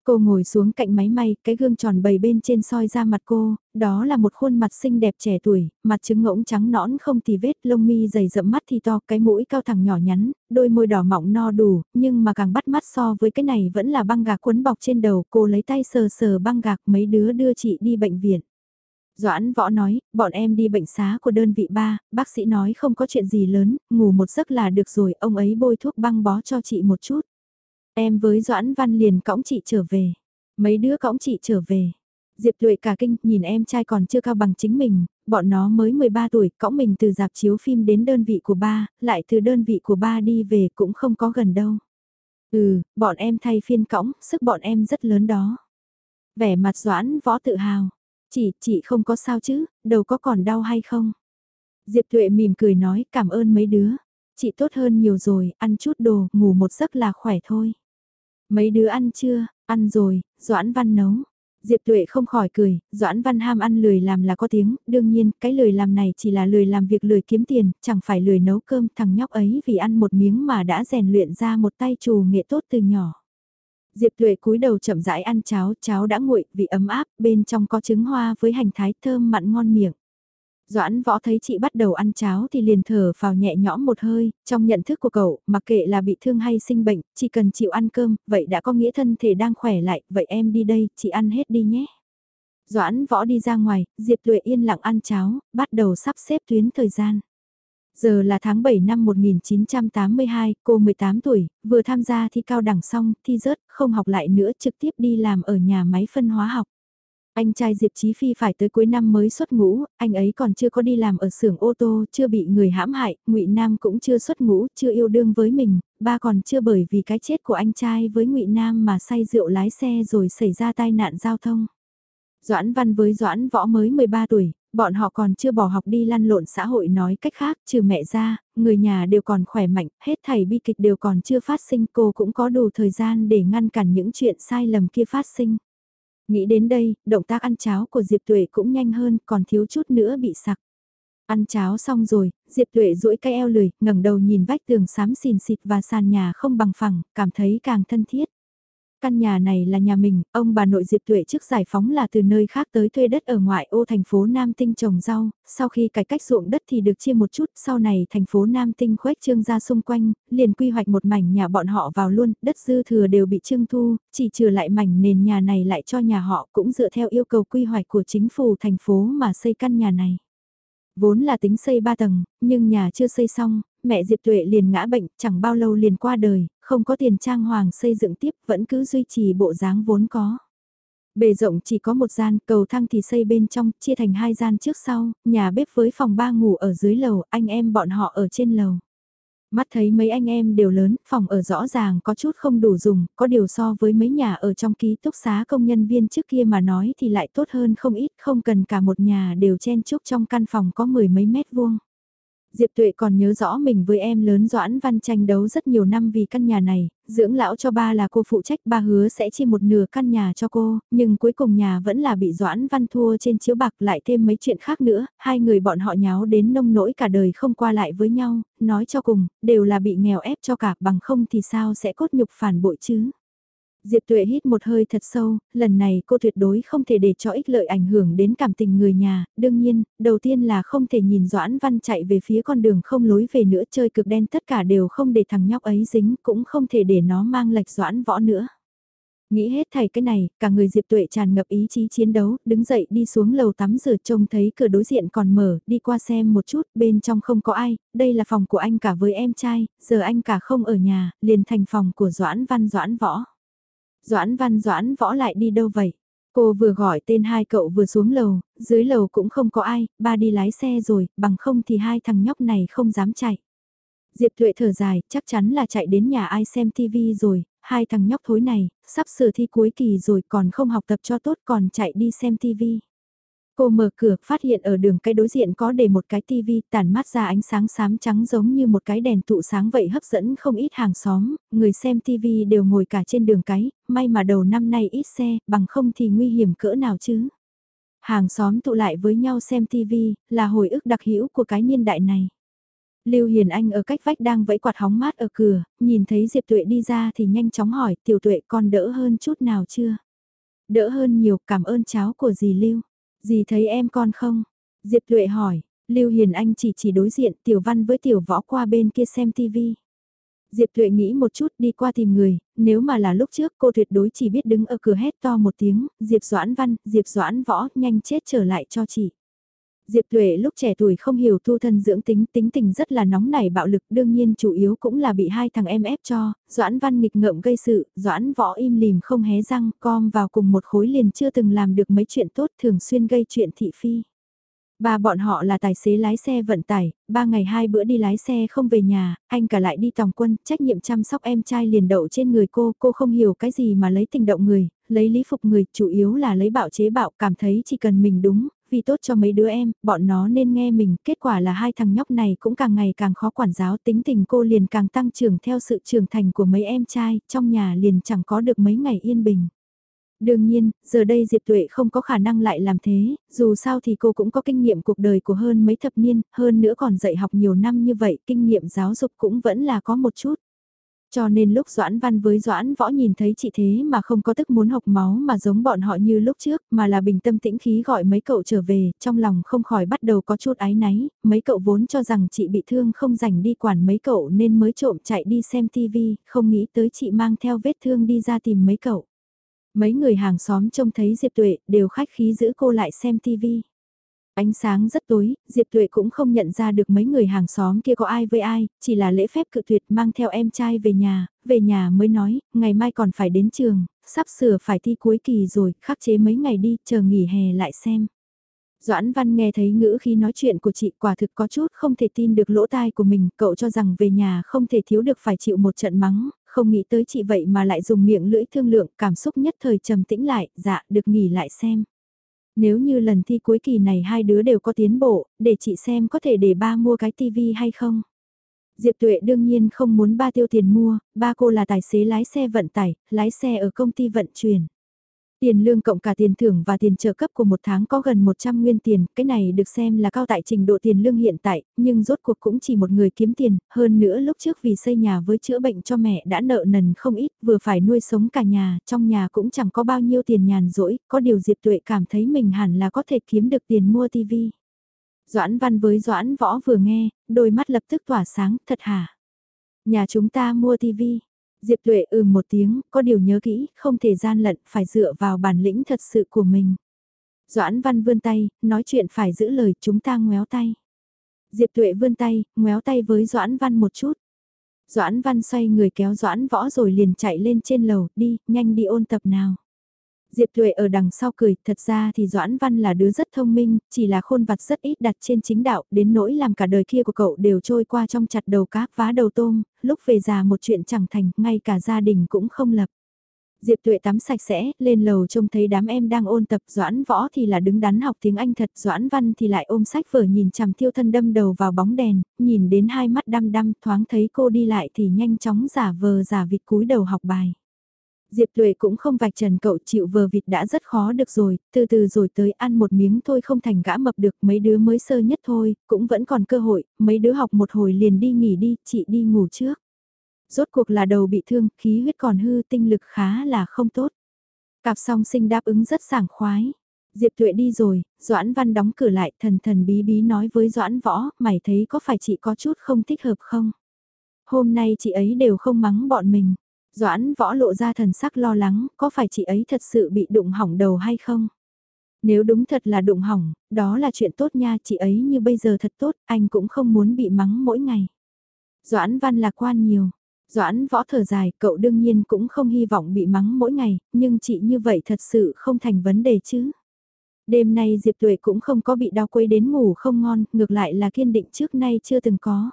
Cô ngồi xuống cạnh máy may, cái gương tròn bầy bên trên soi ra mặt cô, đó là một khuôn mặt xinh đẹp trẻ tuổi, mặt trứng ngỗng trắng nõn không tì vết, lông mi dày rậm mắt thì to, cái mũi cao thẳng nhỏ nhắn, đôi môi đỏ mọng no đủ, nhưng mà càng bắt mắt so với cái này vẫn là băng gạc quấn bọc trên đầu, cô lấy tay sờ sờ băng gạc mấy đứa đưa chị đi bệnh viện. Doãn võ nói, bọn em đi bệnh xá của đơn vị ba, bác sĩ nói không có chuyện gì lớn, ngủ một giấc là được rồi, ông ấy bôi thuốc băng bó cho chị một chút. Em với Doãn Văn liền cõng chị trở về. Mấy đứa cõng chị trở về. Diệp Tuệ cả kinh nhìn em trai còn chưa cao bằng chính mình, bọn nó mới 13 tuổi, cõng mình từ dạp chiếu phim đến đơn vị của ba, lại từ đơn vị của ba đi về cũng không có gần đâu. Ừ, bọn em thay phiên cõng, sức bọn em rất lớn đó. Vẻ mặt Doãn võ tự hào. Chị, chị không có sao chứ, đầu có còn đau hay không? Diệp Tuệ mỉm cười nói cảm ơn mấy đứa. Chị tốt hơn nhiều rồi, ăn chút đồ, ngủ một giấc là khỏe thôi. Mấy đứa ăn chưa, ăn rồi, Doãn Văn nấu. Diệp Tuệ không khỏi cười, Doãn Văn ham ăn lười làm là có tiếng, đương nhiên, cái lười làm này chỉ là lười làm việc lười kiếm tiền, chẳng phải lười nấu cơm, thằng nhóc ấy vì ăn một miếng mà đã rèn luyện ra một tay trù nghệ tốt từ nhỏ. Diệp Tuệ cúi đầu chậm rãi ăn cháo, cháo đã nguội, vị ấm áp, bên trong có trứng hoa với hành thái thơm mặn ngon miệng. Doãn võ thấy chị bắt đầu ăn cháo thì liền thở vào nhẹ nhõm một hơi, trong nhận thức của cậu, mặc kệ là bị thương hay sinh bệnh, chỉ cần chịu ăn cơm, vậy đã có nghĩa thân thể đang khỏe lại, vậy em đi đây, chị ăn hết đi nhé. Doãn võ đi ra ngoài, Diệp Tuệ yên lặng ăn cháo, bắt đầu sắp xếp tuyến thời gian. Giờ là tháng 7 năm 1982, cô 18 tuổi, vừa tham gia thi cao đẳng xong, thi rớt, không học lại nữa trực tiếp đi làm ở nhà máy phân hóa học. Anh trai Diệp Chí Phi phải tới cuối năm mới xuất ngũ, anh ấy còn chưa có đi làm ở xưởng ô tô, chưa bị người hãm hại, Ngụy Nam cũng chưa xuất ngũ, chưa yêu đương với mình, ba còn chưa bởi vì cái chết của anh trai với Ngụy Nam mà say rượu lái xe rồi xảy ra tai nạn giao thông. Doãn Văn với Doãn Võ mới 13 tuổi, bọn họ còn chưa bỏ học đi lăn lộn xã hội nói cách khác, trừ mẹ ra, người nhà đều còn khỏe mạnh, hết thảy bi kịch đều còn chưa phát sinh, cô cũng có đủ thời gian để ngăn cản những chuyện sai lầm kia phát sinh. Nghĩ đến đây, động tác ăn cháo của Diệp Tuệ cũng nhanh hơn, còn thiếu chút nữa bị sặc. Ăn cháo xong rồi, Diệp Tuệ duỗi cái eo lười, ngẩng đầu nhìn vách tường xám xìn xịt và sàn nhà không bằng phẳng, cảm thấy càng thân thiết. Căn nhà này là nhà mình, ông bà nội Diệp Tuệ trước giải phóng là từ nơi khác tới thuê đất ở ngoại ô thành phố Nam Tinh trồng rau, sau khi cải cách ruộng đất thì được chia một chút, sau này thành phố Nam Tinh khuếch trương ra xung quanh, liền quy hoạch một mảnh nhà bọn họ vào luôn, đất dư thừa đều bị trương thu, chỉ trừ lại mảnh nền nhà này lại cho nhà họ cũng dựa theo yêu cầu quy hoạch của chính phủ thành phố mà xây căn nhà này. Vốn là tính xây 3 tầng, nhưng nhà chưa xây xong, mẹ Diệp Tuệ liền ngã bệnh, chẳng bao lâu liền qua đời, không có tiền trang hoàng xây dựng tiếp vẫn cứ duy trì bộ dáng vốn có. Bề rộng chỉ có một gian, cầu thang thì xây bên trong, chia thành hai gian trước sau, nhà bếp với phòng ba ngủ ở dưới lầu, anh em bọn họ ở trên lầu. Mắt thấy mấy anh em đều lớn, phòng ở rõ ràng có chút không đủ dùng, có điều so với mấy nhà ở trong ký túc xá công nhân viên trước kia mà nói thì lại tốt hơn không ít, không cần cả một nhà đều chen chúc trong căn phòng có mười mấy mét vuông. Diệp Tuệ còn nhớ rõ mình với em lớn Doãn Văn tranh đấu rất nhiều năm vì căn nhà này, dưỡng lão cho ba là cô phụ trách ba hứa sẽ chia một nửa căn nhà cho cô, nhưng cuối cùng nhà vẫn là bị Doãn Văn thua trên chiếu bạc lại thêm mấy chuyện khác nữa, hai người bọn họ nháo đến nông nỗi cả đời không qua lại với nhau, nói cho cùng, đều là bị nghèo ép cho cả bằng không thì sao sẽ cốt nhục phản bội chứ. Diệp Tuệ hít một hơi thật sâu, lần này cô tuyệt đối không thể để cho ích lợi ảnh hưởng đến cảm tình người nhà, đương nhiên, đầu tiên là không thể nhìn Doãn Văn chạy về phía con đường không lối về nữa chơi cực đen tất cả đều không để thằng nhóc ấy dính, cũng không thể để nó mang lệch Doãn Võ nữa. Nghĩ hết thảy cái này, cả người Diệp Tuệ tràn ngập ý chí chiến đấu, đứng dậy đi xuống lầu tắm rửa trông thấy cửa đối diện còn mở, đi qua xem một chút, bên trong không có ai, đây là phòng của anh cả với em trai, giờ anh cả không ở nhà, liền thành phòng của Doãn Văn Doãn Võ. Doãn Văn Doãn Võ lại đi đâu vậy? Cô vừa gọi tên hai cậu vừa xuống lầu, dưới lầu cũng không có ai, ba đi lái xe rồi, bằng không thì hai thằng nhóc này không dám chạy. Diệp Thuệ thở dài, chắc chắn là chạy đến nhà ai xem TV rồi, hai thằng nhóc thối này, sắp sửa thi cuối kỳ rồi còn không học tập cho tốt còn chạy đi xem TV. Cô mở cửa, phát hiện ở đường cái đối diện có để một cái tivi tản mát ra ánh sáng xám trắng giống như một cái đèn tụ sáng vậy hấp dẫn không ít hàng xóm, người xem tivi đều ngồi cả trên đường cái, may mà đầu năm nay ít xe, bằng không thì nguy hiểm cỡ nào chứ. Hàng xóm tụ lại với nhau xem tivi, là hồi ức đặc hữu của cái niên đại này. Lưu Hiền Anh ở cách vách đang vẫy quạt hóng mát ở cửa, nhìn thấy Diệp Tuệ đi ra thì nhanh chóng hỏi tiểu Tuệ con đỡ hơn chút nào chưa? Đỡ hơn nhiều cảm ơn cháu của dì Lưu. Dì thấy em con không? Diệp Tuệ hỏi, Lưu Hiền Anh chỉ chỉ đối diện tiểu văn với tiểu võ qua bên kia xem tivi. Diệp Tuệ nghĩ một chút đi qua tìm người, nếu mà là lúc trước cô tuyệt đối chỉ biết đứng ở cửa hét to một tiếng, Diệp Doãn Văn, Diệp Doãn Võ, nhanh chết trở lại cho chị. Diệp Tuệ lúc trẻ tuổi không hiểu thu thân dưỡng tính, tính tình rất là nóng nảy bạo lực, đương nhiên chủ yếu cũng là bị hai thằng em ép cho, Doãn Văn nghịch ngợm gây sự, Doãn Võ im lìm không hé răng, com vào cùng một khối liền chưa từng làm được mấy chuyện tốt thường xuyên gây chuyện thị phi. Ba bọn họ là tài xế lái xe vận tải, ba ngày hai bữa đi lái xe không về nhà, anh cả lại đi tòng quân, trách nhiệm chăm sóc em trai liền đậu trên người cô, cô không hiểu cái gì mà lấy tình động người, lấy lý phục người, chủ yếu là lấy bạo chế bạo, cảm thấy chỉ cần mình đúng, vì tốt cho mấy đứa em, bọn nó nên nghe mình, kết quả là hai thằng nhóc này cũng càng ngày càng khó quản giáo, tính tình cô liền càng tăng trưởng theo sự trưởng thành của mấy em trai, trong nhà liền chẳng có được mấy ngày yên bình. Đương nhiên, giờ đây Diệp Tuệ không có khả năng lại làm thế, dù sao thì cô cũng có kinh nghiệm cuộc đời của hơn mấy thập niên, hơn nữa còn dạy học nhiều năm như vậy, kinh nghiệm giáo dục cũng vẫn là có một chút. Cho nên lúc Doãn Văn với Doãn Võ nhìn thấy chị thế mà không có tức muốn học máu mà giống bọn họ như lúc trước mà là bình tâm tĩnh khí gọi mấy cậu trở về, trong lòng không khỏi bắt đầu có chút ái náy, mấy cậu vốn cho rằng chị bị thương không rảnh đi quản mấy cậu nên mới trộm chạy đi xem tivi, không nghĩ tới chị mang theo vết thương đi ra tìm mấy cậu. Mấy người hàng xóm trông thấy Diệp Tuệ đều khách khí giữ cô lại xem tivi. Ánh sáng rất tối, Diệp Tuệ cũng không nhận ra được mấy người hàng xóm kia có ai với ai, chỉ là lễ phép cự tuyệt mang theo em trai về nhà, về nhà mới nói, ngày mai còn phải đến trường, sắp sửa phải thi cuối kỳ rồi, khắc chế mấy ngày đi, chờ nghỉ hè lại xem. Doãn Văn nghe thấy ngữ khi nói chuyện của chị quả thực có chút không thể tin được lỗ tai của mình, cậu cho rằng về nhà không thể thiếu được phải chịu một trận mắng, không nghĩ tới chị vậy mà lại dùng miệng lưỡi thương lượng, cảm xúc nhất thời trầm tĩnh lại, dạ, được nghỉ lại xem. Nếu như lần thi cuối kỳ này hai đứa đều có tiến bộ, để chị xem có thể để ba mua cái tivi hay không. Diệp Tuệ đương nhiên không muốn ba tiêu tiền mua, ba cô là tài xế lái xe vận tải, lái xe ở công ty vận chuyển. Tiền lương cộng cả tiền thưởng và tiền trợ cấp của một tháng có gần 100 nguyên tiền, cái này được xem là cao tại trình độ tiền lương hiện tại, nhưng rốt cuộc cũng chỉ một người kiếm tiền, hơn nữa lúc trước vì xây nhà với chữa bệnh cho mẹ đã nợ nần không ít, vừa phải nuôi sống cả nhà, trong nhà cũng chẳng có bao nhiêu tiền nhàn rỗi, có điều Diệp Tuệ cảm thấy mình hẳn là có thể kiếm được tiền mua tivi. Doãn Văn với Doãn Võ vừa nghe, đôi mắt lập tức tỏa sáng, thật hả? Nhà chúng ta mua tivi, Diệp Tuệ ừ một tiếng, có điều nhớ kỹ, không thể gian lận, phải dựa vào bản lĩnh thật sự của mình. Doãn Văn vươn tay, nói chuyện phải giữ lời, chúng ta ngoéo tay. Diệp Tuệ vươn tay, ngoéo tay với Doãn Văn một chút. Doãn Văn xoay người kéo Doãn Võ rồi liền chạy lên trên lầu, đi, nhanh đi ôn tập nào. Diệp Tuệ ở đằng sau cười, thật ra thì Doãn Văn là đứa rất thông minh, chỉ là khôn vặt rất ít đặt trên chính đạo, đến nỗi làm cả đời kia của cậu đều trôi qua trong chặt đầu cá vá đầu tôm, lúc về già một chuyện chẳng thành, ngay cả gia đình cũng không lập. Diệp Tuệ tắm sạch sẽ, lên lầu trông thấy đám em đang ôn tập, Doãn Võ thì là đứng đắn học tiếng Anh thật, Doãn Văn thì lại ôm sách vở nhìn chằm thiêu thân đâm đầu vào bóng đèn, nhìn đến hai mắt đăm đăm, thoáng thấy cô đi lại thì nhanh chóng giả vờ giả vịt cúi đầu học bài. Diệp Tuệ cũng không vạch trần cậu chịu vờ vịt đã rất khó được rồi, từ từ rồi tới ăn một miếng thôi không thành gã mập được mấy đứa mới sơ nhất thôi, cũng vẫn còn cơ hội, mấy đứa học một hồi liền đi nghỉ đi, chị đi ngủ trước. Rốt cuộc là đầu bị thương, khí huyết còn hư tinh lực khá là không tốt. Cặp song sinh đáp ứng rất sảng khoái. Diệp Tuệ đi rồi, Doãn Văn đóng cửa lại thần thần bí bí nói với Doãn Võ, mày thấy có phải chị có chút không thích hợp không? Hôm nay chị ấy đều không mắng bọn mình. Doãn võ lộ ra thần sắc lo lắng, có phải chị ấy thật sự bị đụng hỏng đầu hay không? Nếu đúng thật là đụng hỏng, đó là chuyện tốt nha, chị ấy như bây giờ thật tốt, anh cũng không muốn bị mắng mỗi ngày. Doãn văn lạc quan nhiều. Doãn võ thở dài, cậu đương nhiên cũng không hy vọng bị mắng mỗi ngày, nhưng chị như vậy thật sự không thành vấn đề chứ. Đêm nay Diệp Tuệ cũng không có bị đau quấy đến ngủ không ngon, ngược lại là kiên định trước nay chưa từng có.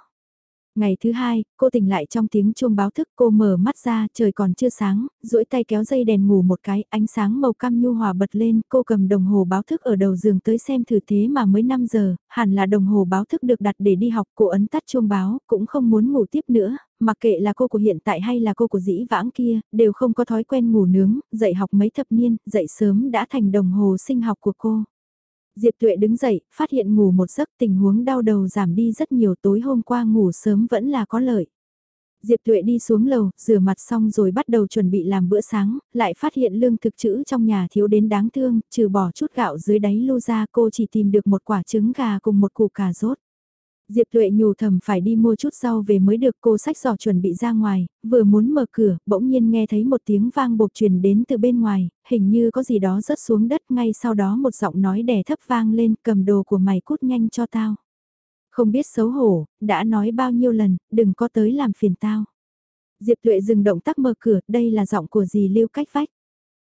Ngày thứ hai, cô tỉnh lại trong tiếng chuông báo thức cô mở mắt ra, trời còn chưa sáng, duỗi tay kéo dây đèn ngủ một cái, ánh sáng màu cam nhu hòa bật lên, cô cầm đồng hồ báo thức ở đầu giường tới xem thử thế mà mới 5 giờ, hẳn là đồng hồ báo thức được đặt để đi học, cô ấn tắt chuông báo, cũng không muốn ngủ tiếp nữa, mặc kệ là cô của hiện tại hay là cô của dĩ vãng kia, đều không có thói quen ngủ nướng, dậy học mấy thập niên, dậy sớm đã thành đồng hồ sinh học của cô. Diệp Tuệ đứng dậy, phát hiện ngủ một giấc tình huống đau đầu giảm đi rất nhiều tối hôm qua ngủ sớm vẫn là có lợi. Diệp Tuệ đi xuống lầu, rửa mặt xong rồi bắt đầu chuẩn bị làm bữa sáng, lại phát hiện lương thực trữ trong nhà thiếu đến đáng thương, trừ bỏ chút gạo dưới đáy lô ra cô chỉ tìm được một quả trứng gà cùng một củ cà rốt. Diệp Tuệ nhủ thầm phải đi mua chút rau về mới được cô sách giỏ chuẩn bị ra ngoài, vừa muốn mở cửa, bỗng nhiên nghe thấy một tiếng vang bột truyền đến từ bên ngoài, hình như có gì đó rớt xuống đất ngay sau đó một giọng nói đè thấp vang lên cầm đồ của mày cút nhanh cho tao. Không biết xấu hổ, đã nói bao nhiêu lần, đừng có tới làm phiền tao. Diệp Tuệ dừng động tác mở cửa, đây là giọng của dì Lưu cách vách.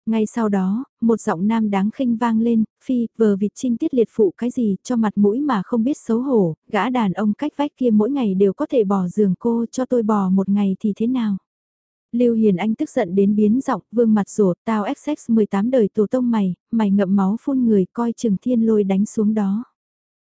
Ngay sau đó, một giọng nam đáng khinh vang lên, phi, vờ vịt trinh tiết liệt phụ cái gì, cho mặt mũi mà không biết xấu hổ, gã đàn ông cách vách kia mỗi ngày đều có thể bỏ giường cô, cho tôi bỏ một ngày thì thế nào? Lưu Hiền Anh tức giận đến biến giọng, vương mặt rổ, tao XX 18 đời tổ tông mày, mày ngậm máu phun người, coi chừng thiên lôi đánh xuống đó.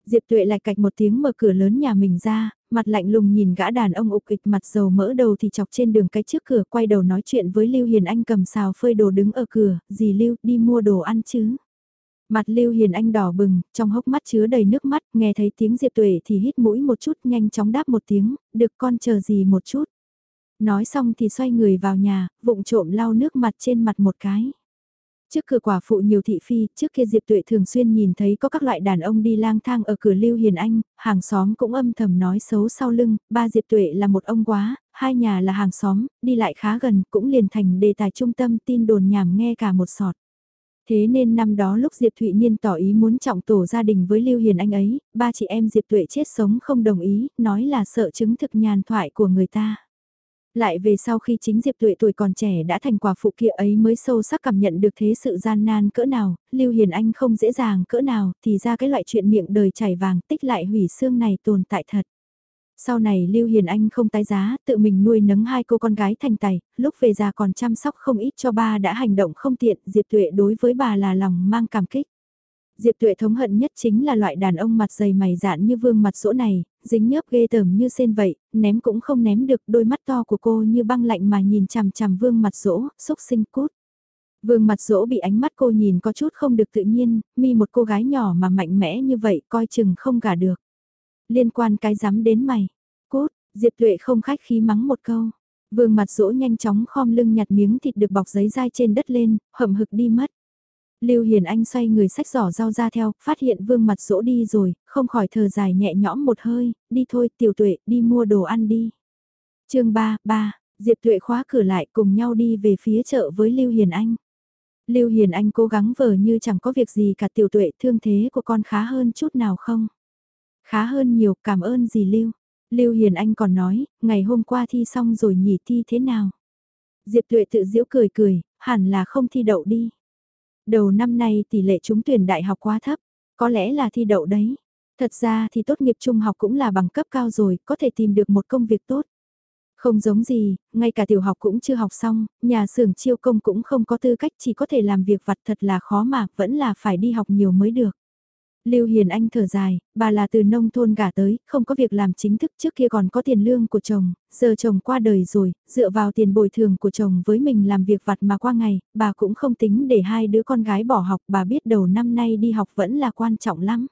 Diệp Tuệ lại cạch một tiếng mở cửa lớn nhà mình ra, mặt lạnh lùng nhìn gã đàn ông ục kịch mặt dầu mỡ đầu thì chọc trên đường cái trước cửa quay đầu nói chuyện với Lưu Hiền Anh cầm xào phơi đồ đứng ở cửa, dì Lưu đi mua đồ ăn chứ. Mặt Lưu Hiền Anh đỏ bừng, trong hốc mắt chứa đầy nước mắt, nghe thấy tiếng Diệp Tuệ thì hít mũi một chút nhanh chóng đáp một tiếng, được con chờ gì một chút. Nói xong thì xoay người vào nhà, vụng trộm lau nước mặt trên mặt một cái. Trước cửa quả phụ nhiều thị phi, trước kia Diệp Tuệ thường xuyên nhìn thấy có các loại đàn ông đi lang thang ở cửa Lưu Hiền Anh, hàng xóm cũng âm thầm nói xấu sau lưng, ba Diệp Tuệ là một ông quá, hai nhà là hàng xóm, đi lại khá gần, cũng liền thành đề tài trung tâm tin đồn nhảm nghe cả một sọt. Thế nên năm đó lúc Diệp Thụy Niên tỏ ý muốn trọng tổ gia đình với Lưu Hiền Anh ấy, ba chị em Diệp Tuệ chết sống không đồng ý, nói là sợ chứng thực nhàn thoại của người ta. Lại về sau khi chính Diệp Tuệ tuổi còn trẻ đã thành quả phụ kia ấy mới sâu sắc cảm nhận được thế sự gian nan cỡ nào, Lưu Hiền Anh không dễ dàng cỡ nào, thì ra cái loại chuyện miệng đời chảy vàng tích lại hủy xương này tồn tại thật. Sau này Lưu Hiền Anh không tái giá, tự mình nuôi nấng hai cô con gái thành tài, lúc về già còn chăm sóc không ít cho ba đã hành động không tiện, Diệp Tuệ đối với bà là lòng mang cảm kích. Diệp Tuệ thống hận nhất chính là loại đàn ông mặt dày mày dạn như vương mặt sỗ này, dính nhớp ghê tởm như sen vậy, ném cũng không ném được, đôi mắt to của cô như băng lạnh mà nhìn chằm chằm vương mặt dỗ, xúc sinh cút. Vương mặt dỗ bị ánh mắt cô nhìn có chút không được tự nhiên, mi một cô gái nhỏ mà mạnh mẽ như vậy coi chừng không gả được. Liên quan cái dám đến mày, cút, Diệp Tuệ không khách khí mắng một câu. Vương mặt dỗ nhanh chóng khom lưng nhặt miếng thịt được bọc giấy dai trên đất lên, hậm hực đi mất. Lưu Hiền Anh xoay người sách giỏ rau ra theo, phát hiện vương mặt rỗ đi rồi, không khỏi thở dài nhẹ nhõm một hơi, đi thôi tiểu tuệ, đi mua đồ ăn đi. chương 3, 3, Diệp Tuệ khóa cửa lại cùng nhau đi về phía chợ với Lưu Hiền Anh. Lưu Hiền Anh cố gắng vờ như chẳng có việc gì cả tiểu tuệ thương thế của con khá hơn chút nào không? Khá hơn nhiều, cảm ơn gì Lưu. Lưu Hiền Anh còn nói, ngày hôm qua thi xong rồi nhỉ thi thế nào? Diệp Tuệ tự giễu cười cười, hẳn là không thi đậu đi. Đầu năm nay tỷ lệ trúng tuyển đại học quá thấp, có lẽ là thi đậu đấy. Thật ra thì tốt nghiệp trung học cũng là bằng cấp cao rồi, có thể tìm được một công việc tốt. Không giống gì, ngay cả tiểu học cũng chưa học xong, nhà xưởng chiêu công cũng không có tư cách chỉ có thể làm việc vặt thật là khó mà, vẫn là phải đi học nhiều mới được. Lưu Hiền Anh thở dài, bà là từ nông thôn gả tới, không có việc làm chính thức trước kia còn có tiền lương của chồng, giờ chồng qua đời rồi, dựa vào tiền bồi thường của chồng với mình làm việc vặt mà qua ngày, bà cũng không tính để hai đứa con gái bỏ học, bà biết đầu năm nay đi học vẫn là quan trọng lắm.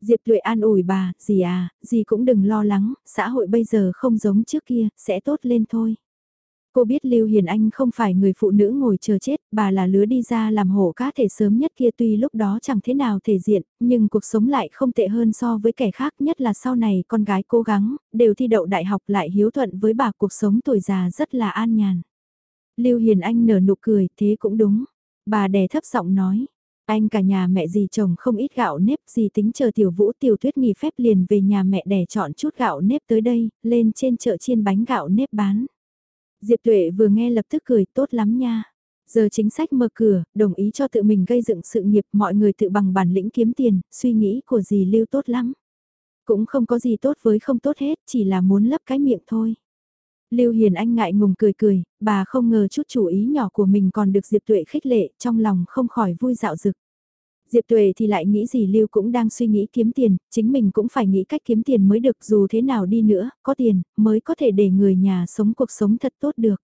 Diệp Tuệ an ủi bà, gì à, gì cũng đừng lo lắng, xã hội bây giờ không giống trước kia, sẽ tốt lên thôi. Cô biết Lưu Hiền Anh không phải người phụ nữ ngồi chờ chết, bà là lứa đi ra làm hổ cá thể sớm nhất kia tuy lúc đó chẳng thế nào thể diện, nhưng cuộc sống lại không tệ hơn so với kẻ khác nhất là sau này con gái cố gắng, đều thi đậu đại học lại hiếu thuận với bà cuộc sống tuổi già rất là an nhàn. Lưu Hiền Anh nở nụ cười, thế cũng đúng. Bà đè thấp giọng nói, anh cả nhà mẹ gì chồng không ít gạo nếp gì tính chờ tiểu vũ tiểu tuyết nghỉ phép liền về nhà mẹ đẻ chọn chút gạo nếp tới đây, lên trên chợ chiên bánh gạo nếp bán. Diệp Tuệ vừa nghe lập tức cười tốt lắm nha. Giờ chính sách mở cửa, đồng ý cho tự mình gây dựng sự nghiệp mọi người tự bằng bản lĩnh kiếm tiền, suy nghĩ của dì lưu tốt lắm. Cũng không có gì tốt với không tốt hết, chỉ là muốn lấp cái miệng thôi. Lưu Hiền Anh ngại ngùng cười cười, bà không ngờ chút chủ ý nhỏ của mình còn được Diệp Tuệ khích lệ, trong lòng không khỏi vui dạo dực. Diệp Tuệ thì lại nghĩ gì Lưu cũng đang suy nghĩ kiếm tiền, chính mình cũng phải nghĩ cách kiếm tiền mới được dù thế nào đi nữa, có tiền, mới có thể để người nhà sống cuộc sống thật tốt được.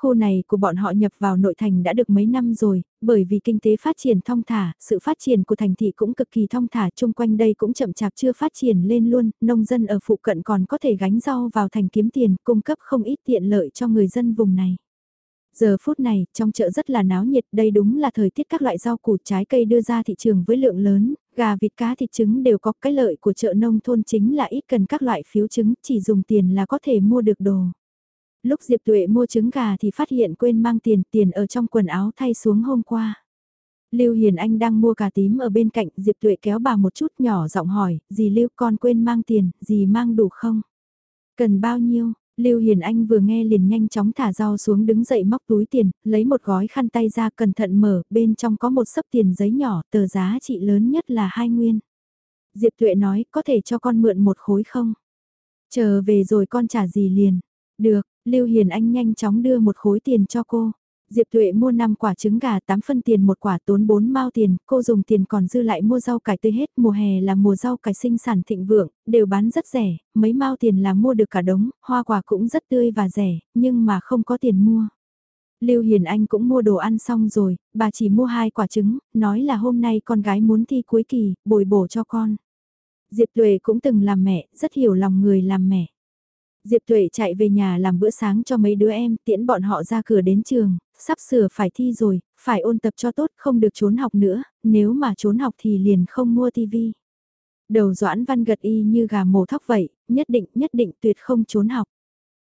Khu này của bọn họ nhập vào nội thành đã được mấy năm rồi, bởi vì kinh tế phát triển thong thả, sự phát triển của thành thị cũng cực kỳ thong thả, chung quanh đây cũng chậm chạp chưa phát triển lên luôn, nông dân ở phụ cận còn có thể gánh rau vào thành kiếm tiền, cung cấp không ít tiện lợi cho người dân vùng này. Giờ phút này, trong chợ rất là náo nhiệt, đây đúng là thời tiết các loại rau củ trái cây đưa ra thị trường với lượng lớn, gà vịt cá thịt trứng đều có cái lợi của chợ nông thôn chính là ít cần các loại phiếu trứng, chỉ dùng tiền là có thể mua được đồ. Lúc Diệp Tuệ mua trứng gà thì phát hiện quên mang tiền, tiền ở trong quần áo thay xuống hôm qua. Lưu Hiền Anh đang mua cà tím ở bên cạnh, Diệp Tuệ kéo bà một chút nhỏ giọng hỏi, dì Lưu con quên mang tiền, dì mang đủ không? Cần bao nhiêu? Lưu Hiền Anh vừa nghe liền nhanh chóng thả rau xuống đứng dậy móc túi tiền, lấy một gói khăn tay ra cẩn thận mở, bên trong có một sấp tiền giấy nhỏ, tờ giá trị lớn nhất là hai nguyên. Diệp Tuệ nói, có thể cho con mượn một khối không? Chờ về rồi con trả gì liền? Được, Lưu Hiền Anh nhanh chóng đưa một khối tiền cho cô. Diệp Tuệ mua 5 quả trứng gà 8 phân tiền một quả tốn 4 mao tiền, cô dùng tiền còn dư lại mua rau cải tươi hết, mùa hè là mùa rau cải sinh sản thịnh vượng, đều bán rất rẻ, mấy mao tiền là mua được cả đống, hoa quả cũng rất tươi và rẻ, nhưng mà không có tiền mua. Lưu Hiền Anh cũng mua đồ ăn xong rồi, bà chỉ mua hai quả trứng, nói là hôm nay con gái muốn thi cuối kỳ, bồi bổ cho con. Diệp Tuệ cũng từng làm mẹ, rất hiểu lòng người làm mẹ. Diệp Tuệ chạy về nhà làm bữa sáng cho mấy đứa em, tiễn bọn họ ra cửa đến trường, sắp sửa phải thi rồi, phải ôn tập cho tốt, không được trốn học nữa, nếu mà trốn học thì liền không mua tivi. Đầu Doãn Văn gật y như gà mổ thóc vậy, nhất định, nhất định tuyệt không trốn học.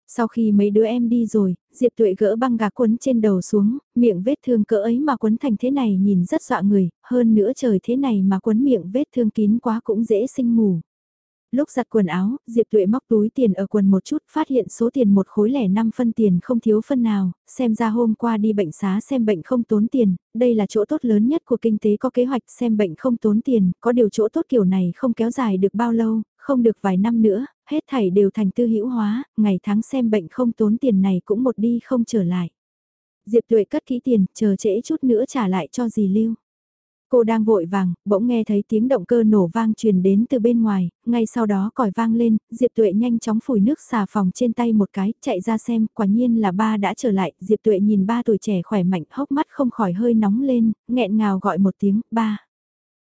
Sau khi mấy đứa em đi rồi, Diệp Tuệ gỡ băng gà quấn trên đầu xuống, miệng vết thương cỡ ấy mà quấn thành thế này nhìn rất dọa người, hơn nữa trời thế này mà quấn miệng vết thương kín quá cũng dễ sinh mù. Lúc giặt quần áo, Diệp Tuệ móc túi tiền ở quần một chút, phát hiện số tiền một khối lẻ năm phân tiền không thiếu phân nào, xem ra hôm qua đi bệnh xá xem bệnh không tốn tiền, đây là chỗ tốt lớn nhất của kinh tế có kế hoạch xem bệnh không tốn tiền, có điều chỗ tốt kiểu này không kéo dài được bao lâu, không được vài năm nữa, hết thảy đều thành tư hữu hóa, ngày tháng xem bệnh không tốn tiền này cũng một đi không trở lại. Diệp Tuệ cất kỹ tiền, chờ trễ chút nữa trả lại cho dì Lưu. Cô đang vội vàng, bỗng nghe thấy tiếng động cơ nổ vang truyền đến từ bên ngoài, ngay sau đó còi vang lên, Diệp Tuệ nhanh chóng phủi nước xà phòng trên tay một cái, chạy ra xem, quả nhiên là ba đã trở lại, Diệp Tuệ nhìn ba tuổi trẻ khỏe mạnh, hốc mắt không khỏi hơi nóng lên, nghẹn ngào gọi một tiếng, ba.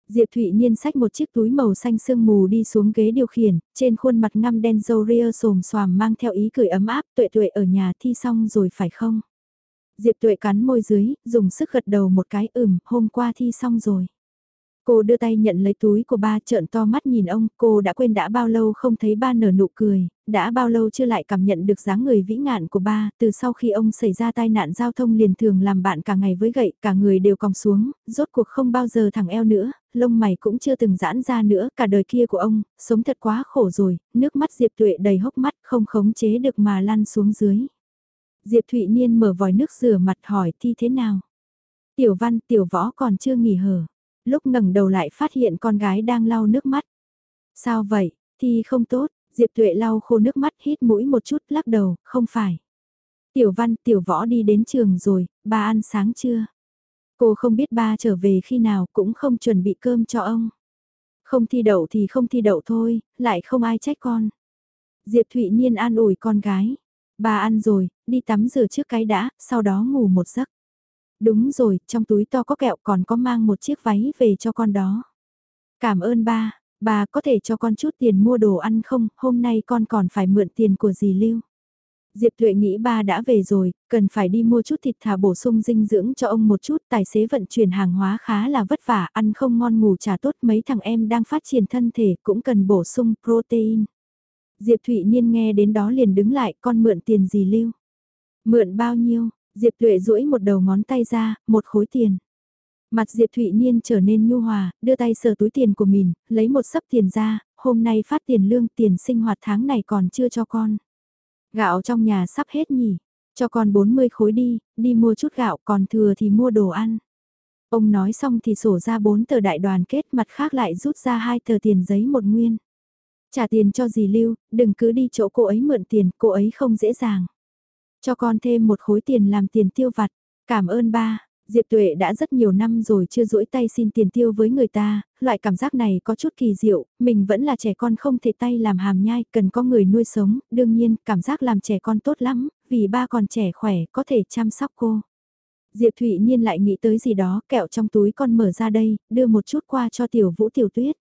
Diệp Thụy Niên xách một chiếc túi màu xanh sương mù đi xuống ghế điều khiển, trên khuôn mặt ngăm đen dâu ria xồm xoàm mang theo ý cười ấm áp, Tuệ Tuệ ở nhà thi xong rồi phải không? Diệp Tuệ cắn môi dưới, dùng sức gật đầu một cái ừm, hôm qua thi xong rồi. Cô đưa tay nhận lấy túi của ba trợn to mắt nhìn ông, cô đã quên đã bao lâu không thấy ba nở nụ cười, đã bao lâu chưa lại cảm nhận được dáng người vĩ ngạn của ba, từ sau khi ông xảy ra tai nạn giao thông liền thường làm bạn cả ngày với gậy, cả người đều còng xuống, rốt cuộc không bao giờ thẳng eo nữa, lông mày cũng chưa từng giãn ra nữa, cả đời kia của ông, sống thật quá khổ rồi, nước mắt Diệp Tuệ đầy hốc mắt không khống chế được mà lăn xuống dưới. Diệp Thụy Niên mở vòi nước rửa mặt hỏi thi thế nào. Tiểu văn tiểu võ còn chưa nghỉ hở. Lúc ngẩng đầu lại phát hiện con gái đang lau nước mắt. Sao vậy, thi không tốt, Diệp Tuệ lau khô nước mắt hít mũi một chút lắc đầu, không phải. Tiểu văn tiểu võ đi đến trường rồi, ba ăn sáng chưa? Cô không biết ba trở về khi nào cũng không chuẩn bị cơm cho ông. Không thi đậu thì không thi đậu thôi, lại không ai trách con. Diệp Thụy Niên an ủi con gái bà ăn rồi, đi tắm rửa trước cái đã, sau đó ngủ một giấc. Đúng rồi, trong túi to có kẹo còn có mang một chiếc váy về cho con đó. Cảm ơn ba, bà có thể cho con chút tiền mua đồ ăn không, hôm nay con còn phải mượn tiền của dì Lưu. Diệp Thuệ nghĩ ba đã về rồi, cần phải đi mua chút thịt thà bổ sung dinh dưỡng cho ông một chút, tài xế vận chuyển hàng hóa khá là vất vả, ăn không ngon ngủ trả tốt mấy thằng em đang phát triển thân thể cũng cần bổ sung protein. Diệp Thụy Niên nghe đến đó liền đứng lại con mượn tiền gì lưu. Mượn bao nhiêu, Diệp Tuệ duỗi một đầu ngón tay ra, một khối tiền. Mặt Diệp Thụy Niên trở nên nhu hòa, đưa tay sờ túi tiền của mình, lấy một sấp tiền ra, hôm nay phát tiền lương tiền sinh hoạt tháng này còn chưa cho con. Gạo trong nhà sắp hết nhỉ, cho con 40 khối đi, đi mua chút gạo còn thừa thì mua đồ ăn. Ông nói xong thì sổ ra bốn tờ đại đoàn kết mặt khác lại rút ra hai tờ tiền giấy một nguyên. Trả tiền cho dì Lưu, đừng cứ đi chỗ cô ấy mượn tiền, cô ấy không dễ dàng. Cho con thêm một khối tiền làm tiền tiêu vặt, cảm ơn ba. Diệp Tuệ đã rất nhiều năm rồi chưa duỗi tay xin tiền tiêu với người ta, loại cảm giác này có chút kỳ diệu, mình vẫn là trẻ con không thể tay làm hàm nhai, cần có người nuôi sống, đương nhiên, cảm giác làm trẻ con tốt lắm, vì ba còn trẻ khỏe, có thể chăm sóc cô. Diệp Thụy Nhiên lại nghĩ tới gì đó, kẹo trong túi con mở ra đây, đưa một chút qua cho tiểu vũ tiểu tuyết.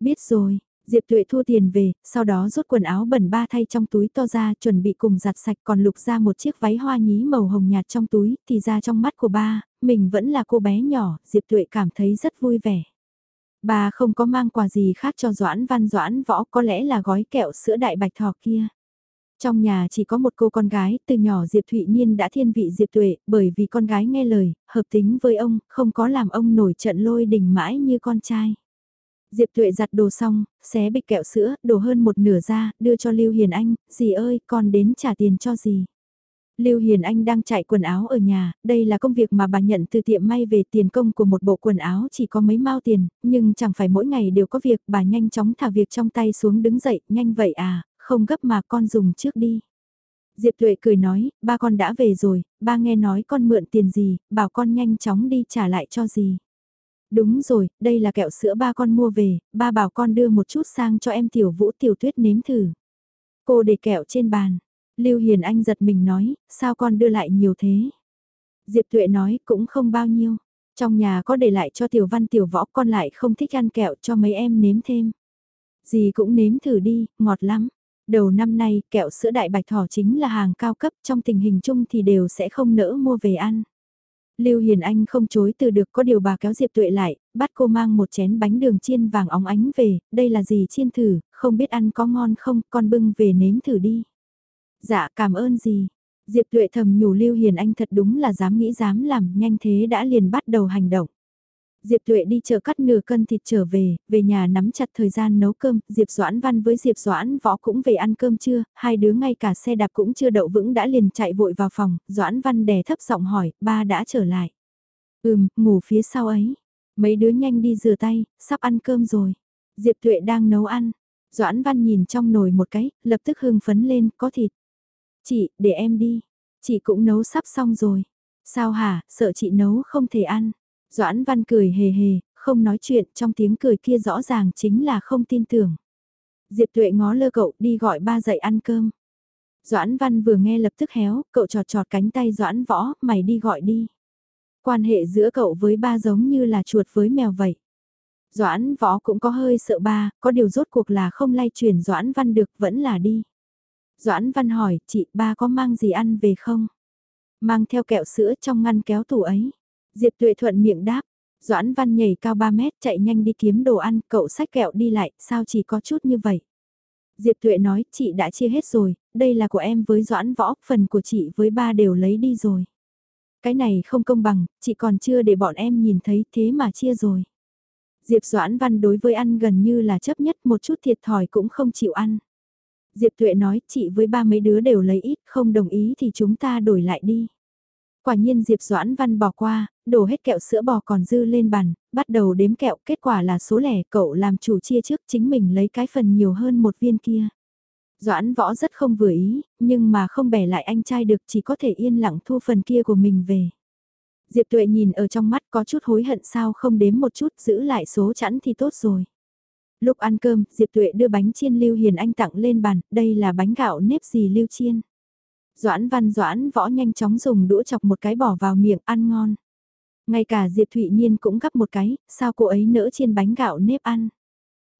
Biết rồi, Diệp Tuệ thu tiền về, sau đó rút quần áo bẩn ba thay trong túi to ra chuẩn bị cùng giặt sạch còn lục ra một chiếc váy hoa nhí màu hồng nhạt trong túi, thì ra trong mắt của ba, mình vẫn là cô bé nhỏ, Diệp Tuệ cảm thấy rất vui vẻ. Bà không có mang quà gì khác cho Doãn Văn Doãn Võ có lẽ là gói kẹo sữa đại bạch thỏ kia. Trong nhà chỉ có một cô con gái, từ nhỏ Diệp Thụy Niên đã thiên vị Diệp Tuệ, bởi vì con gái nghe lời, hợp tính với ông, không có làm ông nổi trận lôi đình mãi như con trai. Diệp Thuệ giặt đồ xong, xé bịch kẹo sữa, đổ hơn một nửa ra, đưa cho Lưu Hiền Anh, dì ơi, con đến trả tiền cho dì. Lưu Hiền Anh đang chạy quần áo ở nhà, đây là công việc mà bà nhận từ tiệm may về tiền công của một bộ quần áo chỉ có mấy mao tiền, nhưng chẳng phải mỗi ngày đều có việc, bà nhanh chóng thả việc trong tay xuống đứng dậy, nhanh vậy à, không gấp mà con dùng trước đi. Diệp Tuệ cười nói, ba con đã về rồi, ba nghe nói con mượn tiền gì, bảo con nhanh chóng đi trả lại cho gì. Đúng rồi, đây là kẹo sữa ba con mua về, ba bảo con đưa một chút sang cho em tiểu vũ tiểu tuyết nếm thử. Cô để kẹo trên bàn. Lưu Hiền Anh giật mình nói, sao con đưa lại nhiều thế? Diệp Tuệ nói, cũng không bao nhiêu. Trong nhà có để lại cho tiểu văn tiểu võ con lại không thích ăn kẹo cho mấy em nếm thêm. Gì cũng nếm thử đi, ngọt lắm. Đầu năm nay, kẹo sữa đại bạch thỏ chính là hàng cao cấp trong tình hình chung thì đều sẽ không nỡ mua về ăn. Lưu Hiền Anh không chối từ được có điều bà kéo Diệp Tuệ lại, bắt cô mang một chén bánh đường chiên vàng óng ánh về, đây là gì chiên thử, không biết ăn có ngon không, con bưng về nếm thử đi. Dạ cảm ơn gì. Diệp Tuệ thầm nhủ Lưu Hiền Anh thật đúng là dám nghĩ dám làm, nhanh thế đã liền bắt đầu hành động. Diệp Tuệ đi chợ cắt nửa cân thịt trở về, về nhà nắm chặt thời gian nấu cơm, Diệp Doãn Văn với Diệp Doãn Võ cũng về ăn cơm trưa, hai đứa ngay cả xe đạp cũng chưa đậu vững đã liền chạy vội vào phòng, Doãn Văn đè thấp giọng hỏi, ba đã trở lại. Ừm, ngủ phía sau ấy. Mấy đứa nhanh đi rửa tay, sắp ăn cơm rồi. Diệp Tuệ đang nấu ăn. Doãn Văn nhìn trong nồi một cái, lập tức hưng phấn lên, có thịt. Chị, để em đi. Chị cũng nấu sắp xong rồi. Sao hả, sợ chị nấu không thể ăn. Doãn Văn cười hề hề, không nói chuyện, trong tiếng cười kia rõ ràng chính là không tin tưởng. Diệp Tuệ ngó lơ cậu đi gọi ba dậy ăn cơm. Doãn Văn vừa nghe lập tức héo, cậu trọt trọt cánh tay Doãn Võ, mày đi gọi đi. Quan hệ giữa cậu với ba giống như là chuột với mèo vậy. Doãn Võ cũng có hơi sợ ba, có điều rốt cuộc là không lay chuyển Doãn Văn được vẫn là đi. Doãn Văn hỏi, chị ba có mang gì ăn về không? Mang theo kẹo sữa trong ngăn kéo tủ ấy. Diệp Tuệ thuận miệng đáp, Doãn Văn nhảy cao 3 mét chạy nhanh đi kiếm đồ ăn, cậu sách kẹo đi lại, sao chỉ có chút như vậy? Diệp Tuệ nói, chị đã chia hết rồi, đây là của em với Doãn Võ, phần của chị với ba đều lấy đi rồi. Cái này không công bằng, chị còn chưa để bọn em nhìn thấy thế mà chia rồi. Diệp Doãn Văn đối với ăn gần như là chấp nhất một chút thiệt thòi cũng không chịu ăn. Diệp Tuệ nói, chị với ba mấy đứa đều lấy ít, không đồng ý thì chúng ta đổi lại đi. Quả nhiên Diệp Doãn Văn bỏ qua, đổ hết kẹo sữa bò còn dư lên bàn, bắt đầu đếm kẹo, kết quả là số lẻ cậu làm chủ chia trước chính mình lấy cái phần nhiều hơn một viên kia. Doãn võ rất không vừa ý, nhưng mà không bẻ lại anh trai được chỉ có thể yên lặng thu phần kia của mình về. Diệp Tuệ nhìn ở trong mắt có chút hối hận sao không đếm một chút giữ lại số chẵn thì tốt rồi. Lúc ăn cơm, Diệp Tuệ đưa bánh chiên Lưu Hiền Anh tặng lên bàn, đây là bánh gạo nếp gì Lưu Chiên. Doãn văn doãn võ nhanh chóng dùng đũa chọc một cái bỏ vào miệng ăn ngon. Ngay cả Diệp Thụy Niên cũng gắp một cái, sao cô ấy nỡ chiên bánh gạo nếp ăn.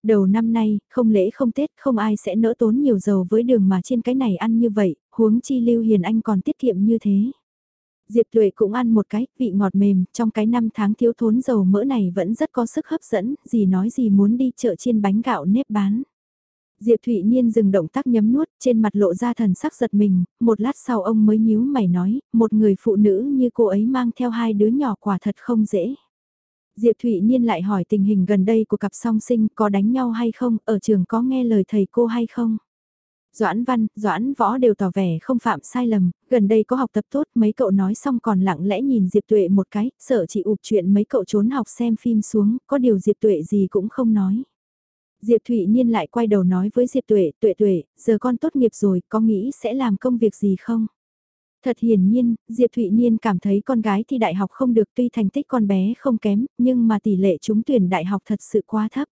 Đầu năm nay, không lễ không Tết, không ai sẽ nỡ tốn nhiều dầu với đường mà trên cái này ăn như vậy, huống chi Lưu Hiền Anh còn tiết kiệm như thế. Diệp Tuệ cũng ăn một cái, vị ngọt mềm, trong cái năm tháng thiếu thốn dầu mỡ này vẫn rất có sức hấp dẫn, gì nói gì muốn đi chợ chiên bánh gạo nếp bán. Diệp Thụy Niên dừng động tác nhấm nuốt, trên mặt lộ ra thần sắc giật mình, một lát sau ông mới nhíu mày nói, một người phụ nữ như cô ấy mang theo hai đứa nhỏ quả thật không dễ. Diệp Thụy Niên lại hỏi tình hình gần đây của cặp song sinh có đánh nhau hay không, ở trường có nghe lời thầy cô hay không. Doãn Văn, Doãn Võ đều tỏ vẻ không phạm sai lầm, gần đây có học tập tốt mấy cậu nói xong còn lặng lẽ nhìn Diệp Tuệ một cái, sợ chị ụp chuyện mấy cậu trốn học xem phim xuống, có điều Diệp Tuệ gì cũng không nói. Diệp Thụy Niên lại quay đầu nói với Diệp Tuệ, Tuệ Tuệ, giờ con tốt nghiệp rồi, có nghĩ sẽ làm công việc gì không? Thật hiển nhiên, Diệp Thụy Niên cảm thấy con gái thi đại học không được tuy thành tích con bé không kém, nhưng mà tỷ lệ trúng tuyển đại học thật sự quá thấp.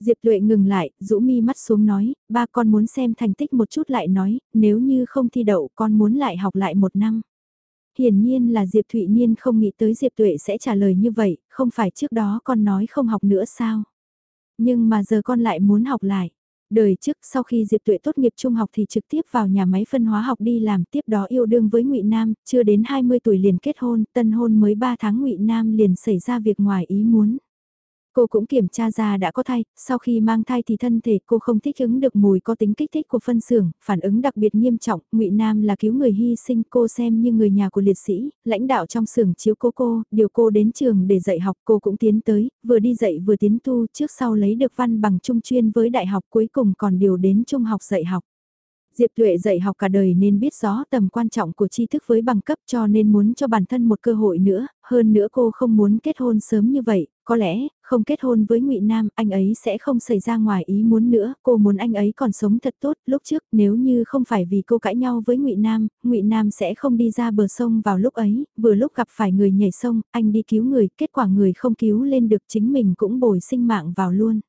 Diệp Tuệ ngừng lại, rũ mi mắt xuống nói, ba con muốn xem thành tích một chút lại nói, nếu như không thi đậu con muốn lại học lại một năm. Hiển nhiên là Diệp Thụy Niên không nghĩ tới Diệp Tuệ sẽ trả lời như vậy, không phải trước đó con nói không học nữa sao? Nhưng mà giờ con lại muốn học lại. Đời trước sau khi Diệp Tuệ tốt nghiệp trung học thì trực tiếp vào nhà máy phân hóa học đi làm tiếp đó yêu đương với ngụy Nam, chưa đến 20 tuổi liền kết hôn, tân hôn mới 3 tháng ngụy Nam liền xảy ra việc ngoài ý muốn. Cô cũng kiểm tra ra đã có thai, sau khi mang thai thì thân thể cô không thích ứng được mùi có tính kích thích của phân xưởng, phản ứng đặc biệt nghiêm trọng, ngụy Nam là cứu người hy sinh cô xem như người nhà của liệt sĩ, lãnh đạo trong xưởng chiếu cố cô, điều cô đến trường để dạy học cô cũng tiến tới, vừa đi dạy vừa tiến tu trước sau lấy được văn bằng trung chuyên với đại học cuối cùng còn điều đến trung học dạy học. Diệp Tuệ dạy học cả đời nên biết rõ tầm quan trọng của tri thức với bằng cấp cho nên muốn cho bản thân một cơ hội nữa, hơn nữa cô không muốn kết hôn sớm như vậy, có lẽ, không kết hôn với ngụy Nam, anh ấy sẽ không xảy ra ngoài ý muốn nữa, cô muốn anh ấy còn sống thật tốt, lúc trước nếu như không phải vì cô cãi nhau với ngụy Nam, ngụy Nam sẽ không đi ra bờ sông vào lúc ấy, vừa lúc gặp phải người nhảy sông, anh đi cứu người, kết quả người không cứu lên được chính mình cũng bồi sinh mạng vào luôn.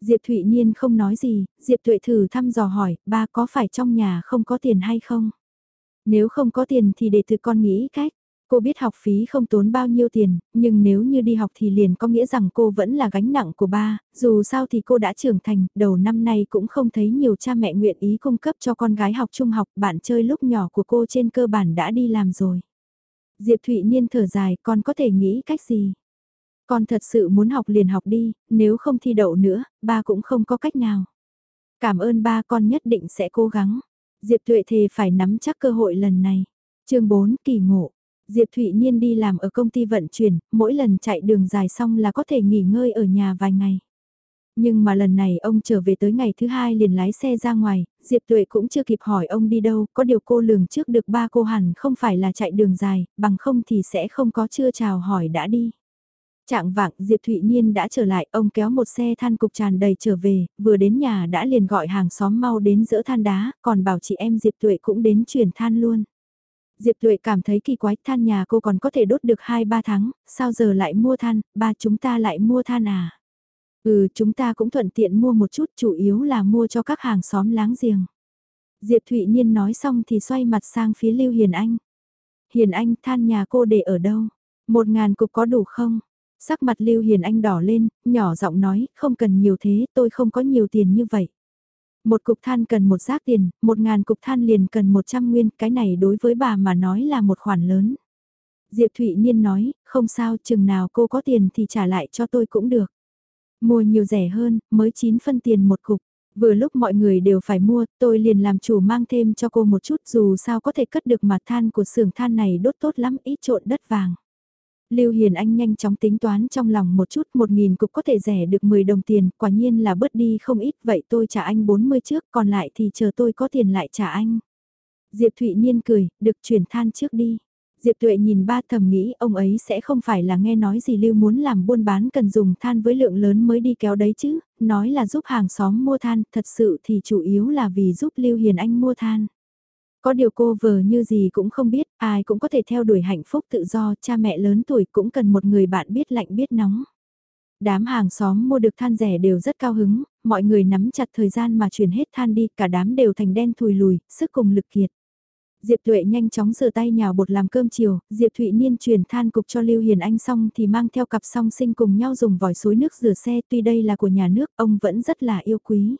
Diệp Thụy Niên không nói gì, Diệp Thụy thử thăm dò hỏi, ba có phải trong nhà không có tiền hay không? Nếu không có tiền thì để từ con nghĩ cách. Cô biết học phí không tốn bao nhiêu tiền, nhưng nếu như đi học thì liền có nghĩa rằng cô vẫn là gánh nặng của ba, dù sao thì cô đã trưởng thành, đầu năm nay cũng không thấy nhiều cha mẹ nguyện ý cung cấp cho con gái học trung học, bạn chơi lúc nhỏ của cô trên cơ bản đã đi làm rồi. Diệp Thụy Niên thở dài, con có thể nghĩ cách gì? Con thật sự muốn học liền học đi, nếu không thi đậu nữa, ba cũng không có cách nào. Cảm ơn ba con nhất định sẽ cố gắng. Diệp Tuệ thề phải nắm chắc cơ hội lần này. chương 4 kỳ ngộ. Diệp Thụy Niên đi làm ở công ty vận chuyển, mỗi lần chạy đường dài xong là có thể nghỉ ngơi ở nhà vài ngày. Nhưng mà lần này ông trở về tới ngày thứ hai liền lái xe ra ngoài, Diệp Tuệ cũng chưa kịp hỏi ông đi đâu, có điều cô lường trước được ba cô hẳn không phải là chạy đường dài, bằng không thì sẽ không có chưa chào hỏi đã đi. Trạng vạng Diệp Thụy Niên đã trở lại, ông kéo một xe than cục tràn đầy trở về, vừa đến nhà đã liền gọi hàng xóm mau đến giữa than đá, còn bảo chị em Diệp Tuệ cũng đến chuyển than luôn. Diệp Tuệ cảm thấy kỳ quái than nhà cô còn có thể đốt được 2-3 tháng, sao giờ lại mua than, ba chúng ta lại mua than à? Ừ chúng ta cũng thuận tiện mua một chút chủ yếu là mua cho các hàng xóm láng giềng. Diệp Thụy Niên nói xong thì xoay mặt sang phía Lưu Hiền Anh. Hiền Anh than nhà cô để ở đâu? Một ngàn cục có đủ không? Sắc mặt Lưu Hiền Anh đỏ lên, nhỏ giọng nói, không cần nhiều thế, tôi không có nhiều tiền như vậy. Một cục than cần một giác tiền, một ngàn cục than liền cần một trăm nguyên, cái này đối với bà mà nói là một khoản lớn. Diệp Thụy Niên nói, không sao, chừng nào cô có tiền thì trả lại cho tôi cũng được. Mua nhiều rẻ hơn, mới 9 phân tiền một cục. Vừa lúc mọi người đều phải mua, tôi liền làm chủ mang thêm cho cô một chút dù sao có thể cất được mặt than của xưởng than này đốt tốt lắm ít trộn đất vàng. Lưu Hiền Anh nhanh chóng tính toán trong lòng một chút, một nghìn cục có thể rẻ được 10 đồng tiền, quả nhiên là bớt đi không ít, vậy tôi trả anh 40 trước, còn lại thì chờ tôi có tiền lại trả anh. Diệp Thụy Niên cười, được chuyển than trước đi. Diệp Tuệ nhìn ba thầm nghĩ ông ấy sẽ không phải là nghe nói gì Lưu muốn làm buôn bán cần dùng than với lượng lớn mới đi kéo đấy chứ, nói là giúp hàng xóm mua than, thật sự thì chủ yếu là vì giúp Lưu Hiền Anh mua than. Có điều cô vờ như gì cũng không biết, ai cũng có thể theo đuổi hạnh phúc tự do, cha mẹ lớn tuổi cũng cần một người bạn biết lạnh biết nóng. Đám hàng xóm mua được than rẻ đều rất cao hứng, mọi người nắm chặt thời gian mà chuyển hết than đi, cả đám đều thành đen thùi lùi, sức cùng lực kiệt. Diệp Tuệ nhanh chóng rửa tay nhào bột làm cơm chiều, Diệp Thụy Niên truyền than cục cho Lưu Hiền Anh xong thì mang theo cặp song sinh cùng nhau dùng vòi suối nước rửa xe tuy đây là của nhà nước, ông vẫn rất là yêu quý.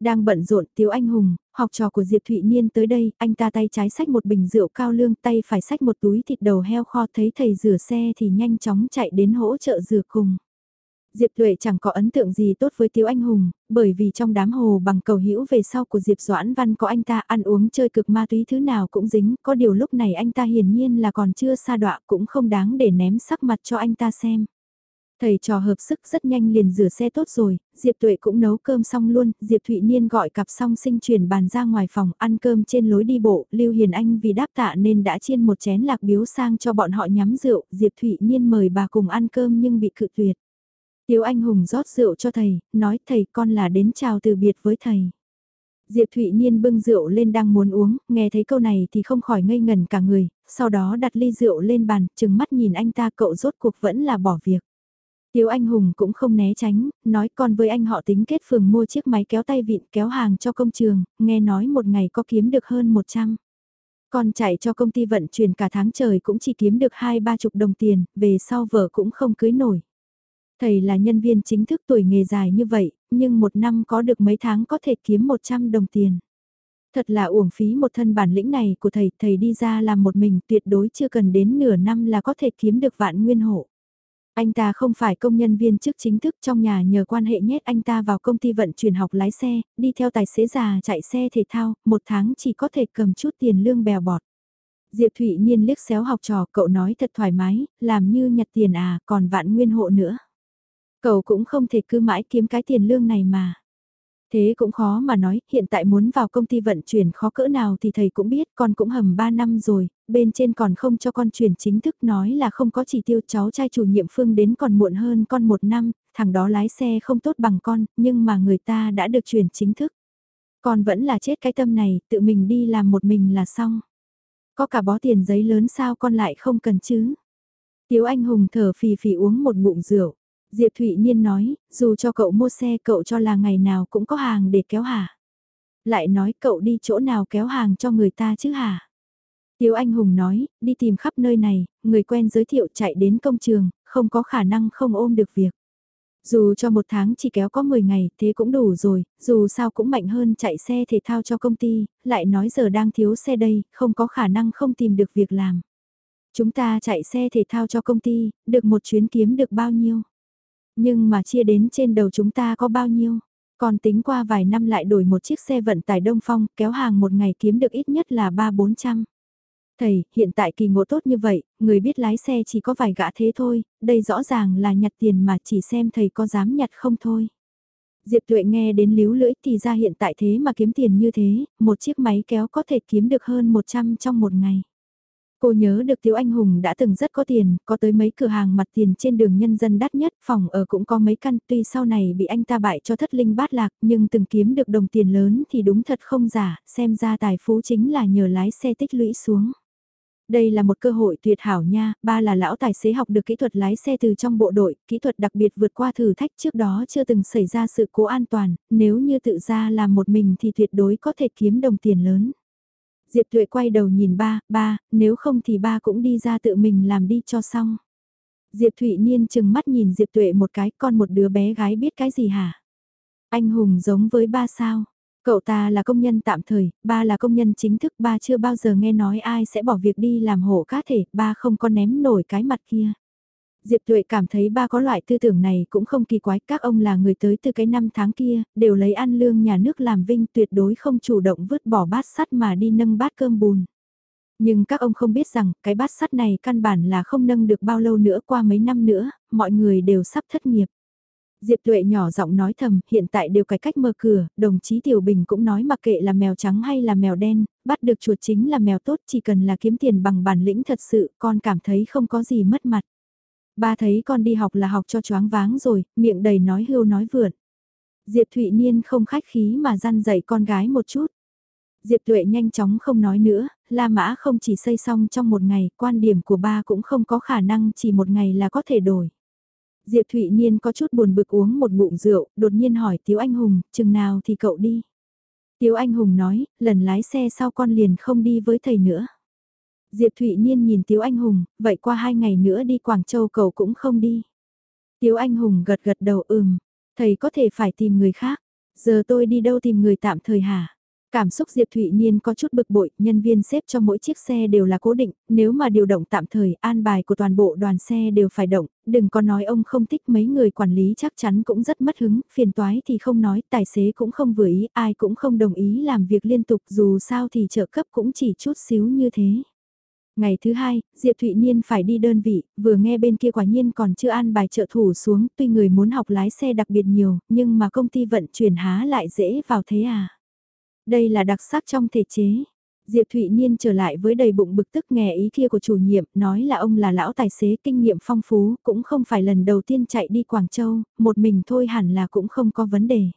Đang bận rộn Tiếu Anh Hùng, học trò của Diệp Thụy Niên tới đây, anh ta tay trái xách một bình rượu cao lương tay phải xách một túi thịt đầu heo kho thấy thầy rửa xe thì nhanh chóng chạy đến hỗ trợ rửa cùng. Diệp Tuệ chẳng có ấn tượng gì tốt với Tiếu Anh Hùng, bởi vì trong đám hồ bằng cầu hữu về sau của Diệp Doãn Văn có anh ta ăn uống chơi cực ma túy thứ nào cũng dính, có điều lúc này anh ta hiển nhiên là còn chưa xa đọa cũng không đáng để ném sắc mặt cho anh ta xem. Thầy trò hợp sức rất nhanh liền rửa xe tốt rồi, Diệp Tuệ cũng nấu cơm xong luôn, Diệp Thụy Niên gọi cặp song sinh chuyển bàn ra ngoài phòng ăn cơm trên lối đi bộ, Lưu Hiền Anh vì đáp tạ nên đã chiên một chén lạc biếu sang cho bọn họ nhắm rượu, Diệp Thụy Niên mời bà cùng ăn cơm nhưng bị cự tuyệt. Tiếu Anh Hùng rót rượu cho thầy, nói thầy con là đến chào từ biệt với thầy. Diệp Thụy Niên bưng rượu lên đang muốn uống, nghe thấy câu này thì không khỏi ngây ngần cả người, sau đó đặt ly rượu lên bàn, chừng mắt nhìn anh ta cậu rốt cuộc vẫn là bỏ việc. Tiếu Anh Hùng cũng không né tránh, nói con với anh họ tính kết phường mua chiếc máy kéo tay vịn kéo hàng cho công trường, nghe nói một ngày có kiếm được hơn 100. Con chạy cho công ty vận chuyển cả tháng trời cũng chỉ kiếm được hai ba chục đồng tiền, về sau vợ cũng không cưới nổi. Thầy là nhân viên chính thức tuổi nghề dài như vậy, nhưng một năm có được mấy tháng có thể kiếm 100 đồng tiền. Thật là uổng phí một thân bản lĩnh này của thầy, thầy đi ra làm một mình tuyệt đối chưa cần đến nửa năm là có thể kiếm được vạn nguyên hộ. Anh ta không phải công nhân viên chức chính thức trong nhà nhờ quan hệ nhét anh ta vào công ty vận chuyển học lái xe, đi theo tài xế già chạy xe thể thao, một tháng chỉ có thể cầm chút tiền lương bèo bọt. Diệp Thụy Niên liếc xéo học trò, cậu nói thật thoải mái, làm như nhặt tiền à, còn vạn nguyên hộ nữa. Cậu cũng không thể cứ mãi kiếm cái tiền lương này mà. Thế cũng khó mà nói, hiện tại muốn vào công ty vận chuyển khó cỡ nào thì thầy cũng biết, con cũng hầm 3 năm rồi, bên trên còn không cho con chuyển chính thức nói là không có chỉ tiêu cháu trai chủ nhiệm phương đến còn muộn hơn con một năm, thằng đó lái xe không tốt bằng con, nhưng mà người ta đã được chuyển chính thức. Con vẫn là chết cái tâm này, tự mình đi làm một mình là xong. Có cả bó tiền giấy lớn sao con lại không cần chứ? Tiếu anh hùng thở phì phì uống một bụng rượu. Diệp Thụy Niên nói, dù cho cậu mua xe cậu cho là ngày nào cũng có hàng để kéo hả? Lại nói cậu đi chỗ nào kéo hàng cho người ta chứ hả? Tiếu Anh Hùng nói, đi tìm khắp nơi này, người quen giới thiệu chạy đến công trường, không có khả năng không ôm được việc. Dù cho một tháng chỉ kéo có 10 ngày, thế cũng đủ rồi, dù sao cũng mạnh hơn chạy xe thể thao cho công ty, lại nói giờ đang thiếu xe đây, không có khả năng không tìm được việc làm. Chúng ta chạy xe thể thao cho công ty, được một chuyến kiếm được bao nhiêu? Nhưng mà chia đến trên đầu chúng ta có bao nhiêu? Còn tính qua vài năm lại đổi một chiếc xe vận tải đông phong, kéo hàng một ngày kiếm được ít nhất là 3-400. Thầy, hiện tại kỳ ngộ tốt như vậy, người biết lái xe chỉ có vài gã thế thôi, đây rõ ràng là nhặt tiền mà chỉ xem thầy có dám nhặt không thôi. Diệp Tuệ nghe đến líu lưỡi thì ra hiện tại thế mà kiếm tiền như thế, một chiếc máy kéo có thể kiếm được hơn 100 trong một ngày. Cô nhớ được Tiếu Anh Hùng đã từng rất có tiền, có tới mấy cửa hàng mặt tiền trên đường nhân dân đắt nhất, phòng ở cũng có mấy căn, tuy sau này bị anh ta bại cho thất linh bát lạc, nhưng từng kiếm được đồng tiền lớn thì đúng thật không giả, xem ra tài phú chính là nhờ lái xe tích lũy xuống. Đây là một cơ hội tuyệt hảo nha, ba là lão tài xế học được kỹ thuật lái xe từ trong bộ đội, kỹ thuật đặc biệt vượt qua thử thách trước đó chưa từng xảy ra sự cố an toàn, nếu như tự ra làm một mình thì tuyệt đối có thể kiếm đồng tiền lớn. Diệp Tuệ quay đầu nhìn ba, ba, nếu không thì ba cũng đi ra tự mình làm đi cho xong. Diệp Thụy Niên chừng mắt nhìn Diệp Tuệ một cái, con một đứa bé gái biết cái gì hả? Anh Hùng giống với ba sao? Cậu ta là công nhân tạm thời, ba là công nhân chính thức, ba chưa bao giờ nghe nói ai sẽ bỏ việc đi làm hộ cá thể, ba không có ném nổi cái mặt kia. Diệp Tuệ cảm thấy ba có loại tư tưởng này cũng không kỳ quái, các ông là người tới từ cái năm tháng kia, đều lấy ăn lương nhà nước làm vinh tuyệt đối không chủ động vứt bỏ bát sắt mà đi nâng bát cơm bùn. Nhưng các ông không biết rằng, cái bát sắt này căn bản là không nâng được bao lâu nữa qua mấy năm nữa, mọi người đều sắp thất nghiệp. Diệp Tuệ nhỏ giọng nói thầm, hiện tại đều cải cách mở cửa, đồng chí Tiểu Bình cũng nói mặc kệ là mèo trắng hay là mèo đen, bắt được chuột chính là mèo tốt chỉ cần là kiếm tiền bằng bản lĩnh thật sự, con cảm thấy không có gì mất mặt. Ba thấy con đi học là học cho choáng váng rồi, miệng đầy nói hưu nói vượn. Diệp Thụy Niên không khách khí mà răn dạy con gái một chút. Diệp Tuệ nhanh chóng không nói nữa, La Mã không chỉ xây xong trong một ngày, quan điểm của ba cũng không có khả năng chỉ một ngày là có thể đổi. Diệp Thụy Niên có chút buồn bực uống một ngụm rượu, đột nhiên hỏi Tiếu Anh Hùng, chừng nào thì cậu đi. Tiếu Anh Hùng nói, lần lái xe sau con liền không đi với thầy nữa. Diệp Thụy Niên nhìn Tiếu Anh Hùng, vậy qua hai ngày nữa đi Quảng Châu cậu cũng không đi. Tiếu Anh Hùng gật gật đầu ừm, thầy có thể phải tìm người khác. Giờ tôi đi đâu tìm người tạm thời hả? Cảm xúc Diệp Thụy Niên có chút bực bội, nhân viên xếp cho mỗi chiếc xe đều là cố định, nếu mà điều động tạm thời, an bài của toàn bộ đoàn xe đều phải động, đừng có nói ông không thích mấy người quản lý chắc chắn cũng rất mất hứng, phiền toái thì không nói, tài xế cũng không vừa ý, ai cũng không đồng ý làm việc liên tục dù sao thì trợ cấp cũng chỉ chút xíu như thế. Ngày thứ hai, Diệp Thụy Niên phải đi đơn vị, vừa nghe bên kia quả nhiên còn chưa an bài trợ thủ xuống, tuy người muốn học lái xe đặc biệt nhiều, nhưng mà công ty vận chuyển há lại dễ vào thế à. Đây là đặc sắc trong thể chế. Diệp Thụy Niên trở lại với đầy bụng bực tức nghe ý kia của chủ nhiệm, nói là ông là lão tài xế kinh nghiệm phong phú, cũng không phải lần đầu tiên chạy đi Quảng Châu, một mình thôi hẳn là cũng không có vấn đề.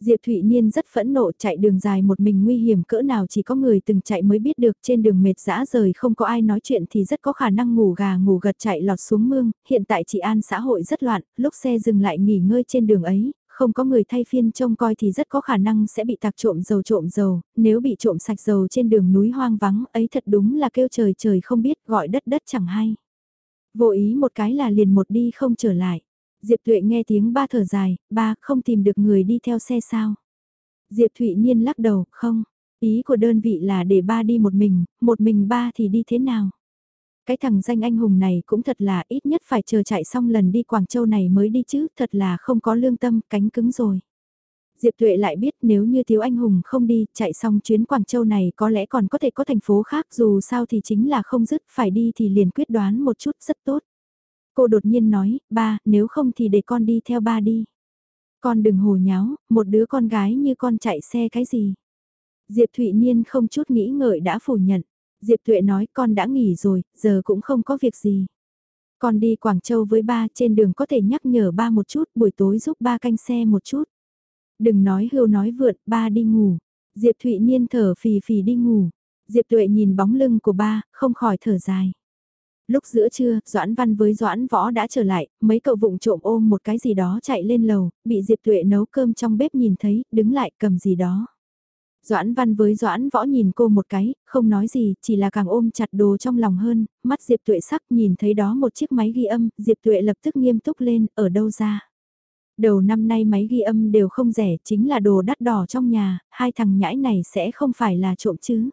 Diệp Thụy Niên rất phẫn nộ chạy đường dài một mình nguy hiểm cỡ nào chỉ có người từng chạy mới biết được trên đường mệt dã rời không có ai nói chuyện thì rất có khả năng ngủ gà ngủ gật chạy lọt xuống mương, hiện tại chị An xã hội rất loạn, lúc xe dừng lại nghỉ ngơi trên đường ấy, không có người thay phiên trông coi thì rất có khả năng sẽ bị tạc trộm dầu trộm dầu, nếu bị trộm sạch dầu trên đường núi hoang vắng ấy thật đúng là kêu trời trời không biết gọi đất đất chẳng hay. Vô ý một cái là liền một đi không trở lại. Diệp Thụy nghe tiếng ba thở dài, ba không tìm được người đi theo xe sao. Diệp Thụy Niên lắc đầu, không, ý của đơn vị là để ba đi một mình, một mình ba thì đi thế nào. Cái thằng danh anh hùng này cũng thật là ít nhất phải chờ chạy xong lần đi Quảng Châu này mới đi chứ, thật là không có lương tâm, cánh cứng rồi. Diệp Tuệ lại biết nếu như thiếu Anh Hùng không đi, chạy xong chuyến Quảng Châu này có lẽ còn có thể có thành phố khác dù sao thì chính là không dứt, phải đi thì liền quyết đoán một chút rất tốt. Cô đột nhiên nói, ba, nếu không thì để con đi theo ba đi. Con đừng hồ nháo, một đứa con gái như con chạy xe cái gì. Diệp Thụy Niên không chút nghĩ ngợi đã phủ nhận. Diệp Tuệ nói con đã nghỉ rồi, giờ cũng không có việc gì. Con đi Quảng Châu với ba trên đường có thể nhắc nhở ba một chút, buổi tối giúp ba canh xe một chút. Đừng nói hưu nói vượt, ba đi ngủ. Diệp Thụy Niên thở phì phì đi ngủ. Diệp Tuệ nhìn bóng lưng của ba, không khỏi thở dài. Lúc giữa trưa, Doãn Văn với Doãn Võ đã trở lại, mấy cậu vụng trộm ôm một cái gì đó chạy lên lầu, bị Diệp Tuệ nấu cơm trong bếp nhìn thấy, đứng lại cầm gì đó. Doãn Văn với Doãn Võ nhìn cô một cái, không nói gì, chỉ là càng ôm chặt đồ trong lòng hơn, mắt Diệp Tuệ sắc nhìn thấy đó một chiếc máy ghi âm, Diệp Tuệ lập tức nghiêm túc lên, ở đâu ra. Đầu năm nay máy ghi âm đều không rẻ, chính là đồ đắt đỏ trong nhà, hai thằng nhãi này sẽ không phải là trộm chứ.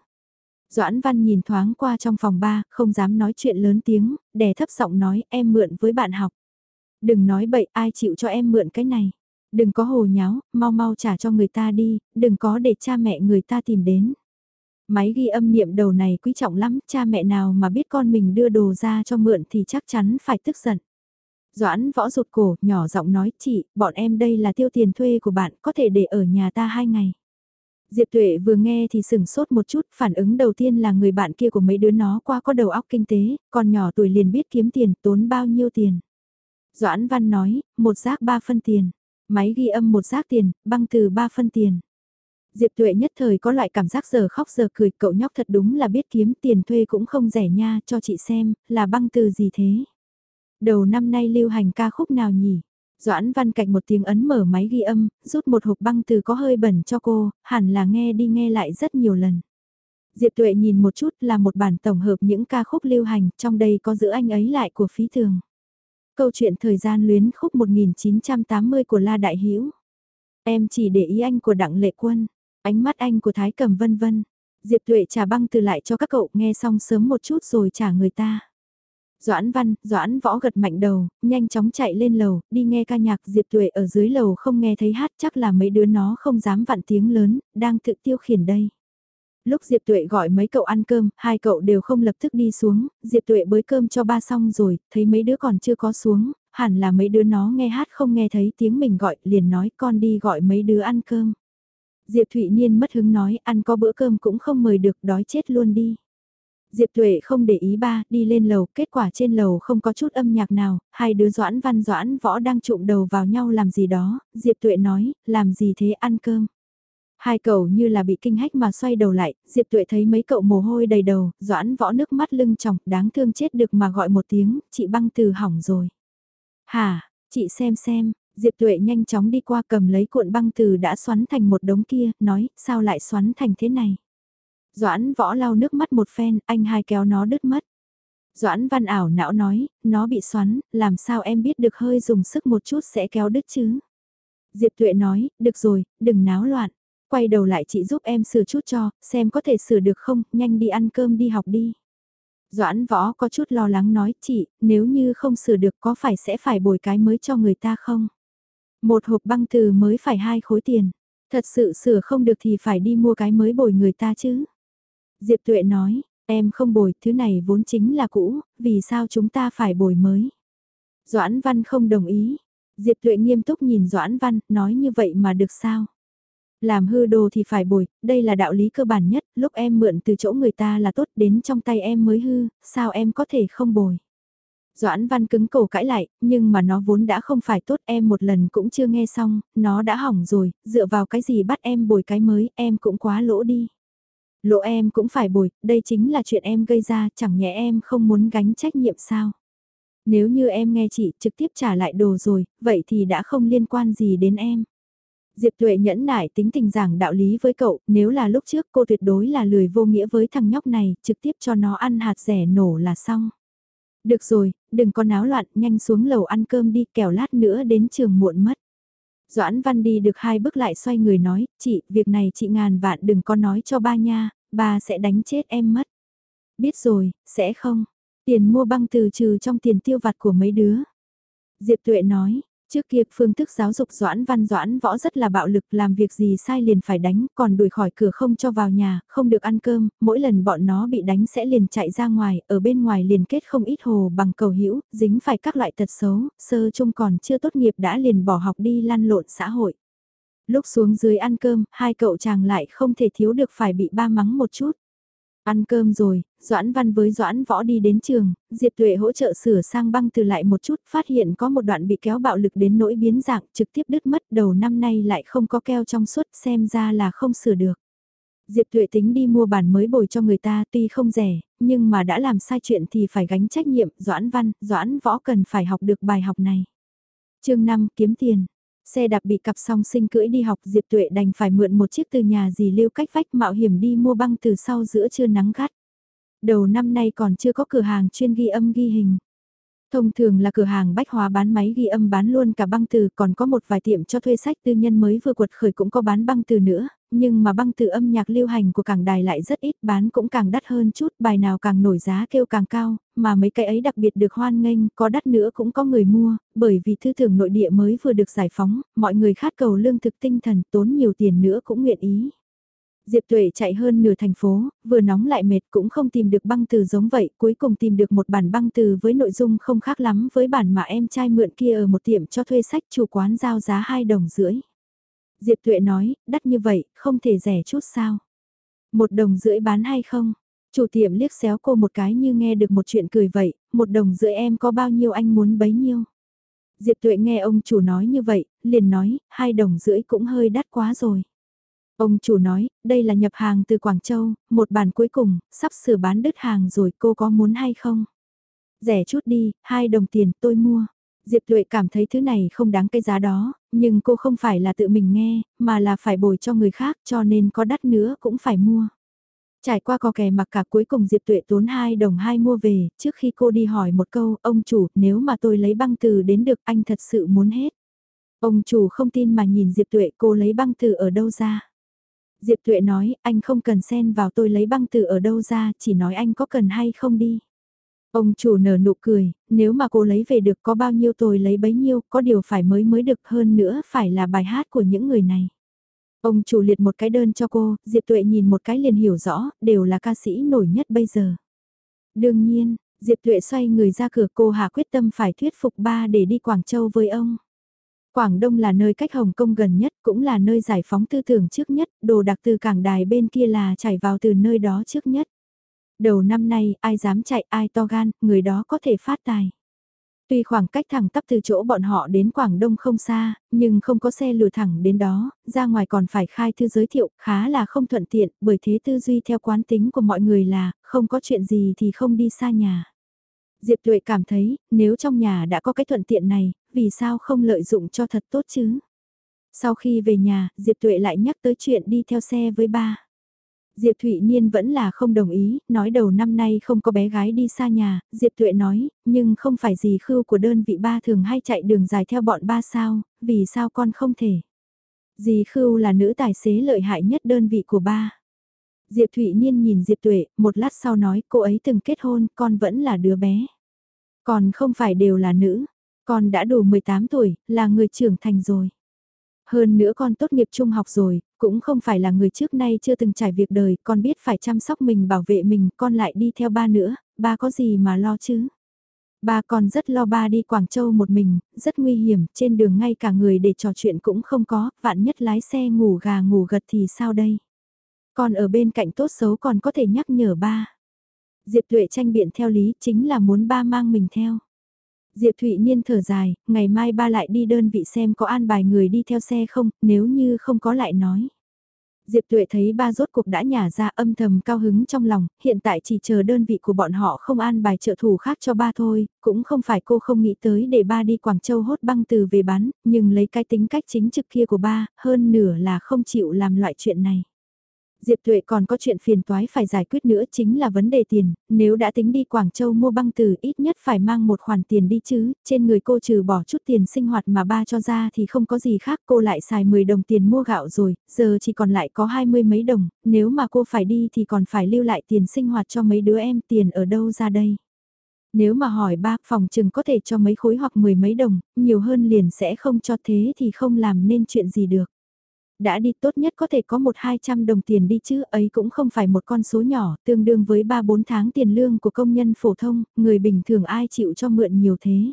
Doãn Văn nhìn thoáng qua trong phòng ba, không dám nói chuyện lớn tiếng, đè thấp giọng nói em mượn với bạn học. Đừng nói bậy ai chịu cho em mượn cái này. Đừng có hồ nháo, mau mau trả cho người ta đi, đừng có để cha mẹ người ta tìm đến. Máy ghi âm niệm đầu này quý trọng lắm, cha mẹ nào mà biết con mình đưa đồ ra cho mượn thì chắc chắn phải tức giận. Doãn võ rụt cổ, nhỏ giọng nói, chị, bọn em đây là tiêu tiền thuê của bạn, có thể để ở nhà ta hai ngày. Diệp Tuệ vừa nghe thì sừng sốt một chút, phản ứng đầu tiên là người bạn kia của mấy đứa nó qua có đầu óc kinh tế, còn nhỏ tuổi liền biết kiếm tiền, tốn bao nhiêu tiền. Doãn Văn nói, một giác ba phân tiền. Máy ghi âm một giác tiền, băng từ ba phân tiền. Diệp Tuệ nhất thời có loại cảm giác giờ khóc giờ cười, cậu nhóc thật đúng là biết kiếm tiền thuê cũng không rẻ nha, cho chị xem, là băng từ gì thế. Đầu năm nay lưu hành ca khúc nào nhỉ? Doãn văn cạnh một tiếng ấn mở máy ghi âm, rút một hộp băng từ có hơi bẩn cho cô, hẳn là nghe đi nghe lại rất nhiều lần. Diệp Tuệ nhìn một chút là một bản tổng hợp những ca khúc lưu hành, trong đây có giữ anh ấy lại của phí thường. Câu chuyện thời gian luyến khúc 1980 của La Đại Hữu Em chỉ để ý anh của Đặng Lệ Quân, ánh mắt anh của Thái Cầm vân vân. Diệp Tuệ trả băng từ lại cho các cậu nghe xong sớm một chút rồi trả người ta. Doãn Văn, Doãn Võ gật mạnh đầu, nhanh chóng chạy lên lầu, đi nghe ca nhạc Diệp Tuệ ở dưới lầu không nghe thấy hát chắc là mấy đứa nó không dám vặn tiếng lớn, đang tự tiêu khiển đây. Lúc Diệp Tuệ gọi mấy cậu ăn cơm, hai cậu đều không lập tức đi xuống, Diệp Tuệ bới cơm cho ba xong rồi, thấy mấy đứa còn chưa có xuống, hẳn là mấy đứa nó nghe hát không nghe thấy tiếng mình gọi, liền nói con đi gọi mấy đứa ăn cơm. Diệp Thụy Niên mất hứng nói ăn có bữa cơm cũng không mời được đói chết luôn đi. Diệp Tuệ không để ý ba, đi lên lầu, kết quả trên lầu không có chút âm nhạc nào, hai đứa doãn văn doãn võ đang trụng đầu vào nhau làm gì đó, Diệp Tuệ nói, làm gì thế ăn cơm. Hai cậu như là bị kinh hách mà xoay đầu lại, Diệp Tuệ thấy mấy cậu mồ hôi đầy đầu, doãn võ nước mắt lưng tròng, đáng thương chết được mà gọi một tiếng, chị băng từ hỏng rồi. Hà, chị xem xem, Diệp Tuệ nhanh chóng đi qua cầm lấy cuộn băng từ đã xoắn thành một đống kia, nói, sao lại xoắn thành thế này. Doãn võ lau nước mắt một phen, anh hai kéo nó đứt mất. Doãn văn ảo não nói, nó bị xoắn, làm sao em biết được hơi dùng sức một chút sẽ kéo đứt chứ. Diệp Tuệ nói, được rồi, đừng náo loạn. quay đầu lại chị giúp em sửa chút cho, xem có thể sửa được không, nhanh đi ăn cơm đi học đi. Doãn võ có chút lo lắng nói chị, nếu như không sửa được có phải sẽ phải bồi cái mới cho người ta không? Một hộp băng từ mới phải hai khối tiền, thật sự sửa không được thì phải đi mua cái mới bồi người ta chứ. Diệp Tuệ nói, em không bồi, thứ này vốn chính là cũ, vì sao chúng ta phải bồi mới? Doãn Văn không đồng ý. Diệp Tuệ nghiêm túc nhìn Doãn Văn, nói như vậy mà được sao? Làm hư đồ thì phải bồi, đây là đạo lý cơ bản nhất, lúc em mượn từ chỗ người ta là tốt đến trong tay em mới hư, sao em có thể không bồi? Doãn Văn cứng cổ cãi lại, nhưng mà nó vốn đã không phải tốt em một lần cũng chưa nghe xong, nó đã hỏng rồi, dựa vào cái gì bắt em bồi cái mới, em cũng quá lỗ đi. Lỗ em cũng phải bồi, đây chính là chuyện em gây ra, chẳng nhẽ em không muốn gánh trách nhiệm sao? Nếu như em nghe chị trực tiếp trả lại đồ rồi, vậy thì đã không liên quan gì đến em. Diệp Tuệ nhẫn nại tính tình giảng đạo lý với cậu, nếu là lúc trước cô tuyệt đối là lười vô nghĩa với thằng nhóc này, trực tiếp cho nó ăn hạt rẻ nổ là xong. Được rồi, đừng có náo loạn, nhanh xuống lầu ăn cơm đi, kẻo lát nữa đến trường muộn mất. Doãn Văn đi được hai bước lại xoay người nói, chị, việc này chị ngàn vạn đừng có nói cho ba nha, ba sẽ đánh chết em mất. Biết rồi, sẽ không. Tiền mua băng từ trừ trong tiền tiêu vặt của mấy đứa. Diệp Tuệ nói, trước kia phương thức giáo dục Doãn Văn Doãn Võ rất là bạo lực làm việc gì sai liền phải đánh, còn đuổi khỏi cửa không cho vào nhà, không được ăn cơm, mỗi lần bọn nó bị đánh sẽ liền chạy ra ngoài, ở bên ngoài liền kết không ít hồ bằng cầu hữu dính phải các loại tật xấu, sơ chung còn chưa tốt nghiệp đã liền bỏ học đi lăn lộn xã hội. Lúc xuống dưới ăn cơm, hai cậu chàng lại không thể thiếu được phải bị ba mắng một chút. Ăn cơm rồi, Doãn Văn với Doãn Võ đi đến trường, Diệp Tuệ hỗ trợ sửa sang băng từ lại một chút, phát hiện có một đoạn bị kéo bạo lực đến nỗi biến dạng, trực tiếp đứt mất đầu năm nay lại không có keo trong suốt, xem ra là không sửa được. Diệp Tuệ tính đi mua bản mới bồi cho người ta tuy không rẻ, nhưng mà đã làm sai chuyện thì phải gánh trách nhiệm, Doãn Văn, Doãn Võ cần phải học được bài học này. chương 5 kiếm tiền. Xe đạp bị cặp song sinh cưỡi đi học, Diệp Tuệ đành phải mượn một chiếc từ nhà dì lưu cách vách mạo hiểm đi mua băng từ sau giữa trưa nắng gắt. Đầu năm nay còn chưa có cửa hàng chuyên ghi âm ghi hình. Thông thường là cửa hàng bách hóa bán máy ghi âm bán luôn cả băng từ còn có một vài tiệm cho thuê sách tư nhân mới vừa quật khởi cũng có bán băng từ nữa, nhưng mà băng từ âm nhạc lưu hành của cảng đài lại rất ít bán cũng càng đắt hơn chút, bài nào càng nổi giá kêu càng cao, mà mấy cái ấy đặc biệt được hoan nghênh, có đắt nữa cũng có người mua, bởi vì thư thường nội địa mới vừa được giải phóng, mọi người khát cầu lương thực tinh thần tốn nhiều tiền nữa cũng nguyện ý. Diệp Tuệ chạy hơn nửa thành phố, vừa nóng lại mệt cũng không tìm được băng từ giống vậy, cuối cùng tìm được một bản băng từ với nội dung không khác lắm với bản mà em trai mượn kia ở một tiệm cho thuê sách chủ quán giao giá 2 đồng rưỡi. Diệp Tuệ nói, đắt như vậy, không thể rẻ chút sao? Một đồng rưỡi bán hay không? Chủ tiệm liếc xéo cô một cái như nghe được một chuyện cười vậy, một đồng rưỡi em có bao nhiêu anh muốn bấy nhiêu? Diệp Tuệ nghe ông chủ nói như vậy, liền nói, hai đồng rưỡi cũng hơi đắt quá rồi. Ông chủ nói, đây là nhập hàng từ Quảng Châu, một bản cuối cùng, sắp sửa bán đứt hàng rồi cô có muốn hay không? Rẻ chút đi, hai đồng tiền tôi mua. Diệp Tuệ cảm thấy thứ này không đáng cái giá đó, nhưng cô không phải là tự mình nghe, mà là phải bồi cho người khác cho nên có đắt nữa cũng phải mua. Trải qua có kè mặc cả cuối cùng Diệp Tuệ tốn 2 đồng 2 mua về, trước khi cô đi hỏi một câu, ông chủ, nếu mà tôi lấy băng từ đến được anh thật sự muốn hết. Ông chủ không tin mà nhìn Diệp Tuệ cô lấy băng từ ở đâu ra. Diệp Tuệ nói, anh không cần xen vào tôi lấy băng từ ở đâu ra, chỉ nói anh có cần hay không đi. Ông chủ nở nụ cười, nếu mà cô lấy về được có bao nhiêu tôi lấy bấy nhiêu, có điều phải mới mới được hơn nữa phải là bài hát của những người này. Ông chủ liệt một cái đơn cho cô, Diệp Tuệ nhìn một cái liền hiểu rõ, đều là ca sĩ nổi nhất bây giờ. Đương nhiên, Diệp Tuệ xoay người ra cửa cô hạ quyết tâm phải thuyết phục ba để đi Quảng Châu với ông. Quảng Đông là nơi cách Hồng Kông gần nhất, cũng là nơi giải phóng tư tưởng trước nhất, đồ đặc từ cảng đài bên kia là chảy vào từ nơi đó trước nhất. Đầu năm nay, ai dám chạy, ai to gan, người đó có thể phát tài. Tuy khoảng cách thẳng tắp từ chỗ bọn họ đến Quảng Đông không xa, nhưng không có xe lừa thẳng đến đó, ra ngoài còn phải khai thư giới thiệu, khá là không thuận tiện, bởi thế tư duy theo quán tính của mọi người là, không có chuyện gì thì không đi xa nhà. Diệp Tuệ cảm thấy, nếu trong nhà đã có cái thuận tiện này, vì sao không lợi dụng cho thật tốt chứ? Sau khi về nhà, Diệp Tuệ lại nhắc tới chuyện đi theo xe với ba. Diệp Thụy Niên vẫn là không đồng ý, nói đầu năm nay không có bé gái đi xa nhà, Diệp Tuệ nói, nhưng không phải gì khưu của đơn vị ba thường hay chạy đường dài theo bọn ba sao, vì sao con không thể. Dì Khưu là nữ tài xế lợi hại nhất đơn vị của ba. Diệp Thụy Niên nhìn Diệp Tuệ, một lát sau nói cô ấy từng kết hôn, con vẫn là đứa bé. Còn không phải đều là nữ, con đã đủ 18 tuổi, là người trưởng thành rồi. Hơn nữa con tốt nghiệp trung học rồi, cũng không phải là người trước nay chưa từng trải việc đời, con biết phải chăm sóc mình bảo vệ mình, con lại đi theo ba nữa, ba có gì mà lo chứ. Ba con rất lo ba đi Quảng Châu một mình, rất nguy hiểm, trên đường ngay cả người để trò chuyện cũng không có, vạn nhất lái xe ngủ gà ngủ gật thì sao đây. Con ở bên cạnh tốt xấu còn có thể nhắc nhở ba. Diệp Tuệ tranh biện theo lý chính là muốn ba mang mình theo. Diệp Thụy Niên thở dài, ngày mai ba lại đi đơn vị xem có an bài người đi theo xe không, nếu như không có lại nói. Diệp Tuệ thấy ba rốt cuộc đã nhả ra âm thầm cao hứng trong lòng, hiện tại chỉ chờ đơn vị của bọn họ không an bài trợ thủ khác cho ba thôi, cũng không phải cô không nghĩ tới để ba đi Quảng Châu hốt băng từ về bán, nhưng lấy cái tính cách chính trực kia của ba, hơn nửa là không chịu làm loại chuyện này. Diệp Tuệ còn có chuyện phiền toái phải giải quyết nữa chính là vấn đề tiền, nếu đã tính đi Quảng Châu mua băng từ ít nhất phải mang một khoản tiền đi chứ, trên người cô trừ bỏ chút tiền sinh hoạt mà ba cho ra thì không có gì khác cô lại xài 10 đồng tiền mua gạo rồi, giờ chỉ còn lại có hai mươi mấy đồng, nếu mà cô phải đi thì còn phải lưu lại tiền sinh hoạt cho mấy đứa em tiền ở đâu ra đây. Nếu mà hỏi ba phòng chừng có thể cho mấy khối hoặc mười mấy đồng, nhiều hơn liền sẽ không cho thế thì không làm nên chuyện gì được đã đi tốt nhất có thể có một hai trăm đồng tiền đi chứ ấy cũng không phải một con số nhỏ, tương đương với ba bốn tháng tiền lương của công nhân phổ thông, người bình thường ai chịu cho mượn nhiều thế.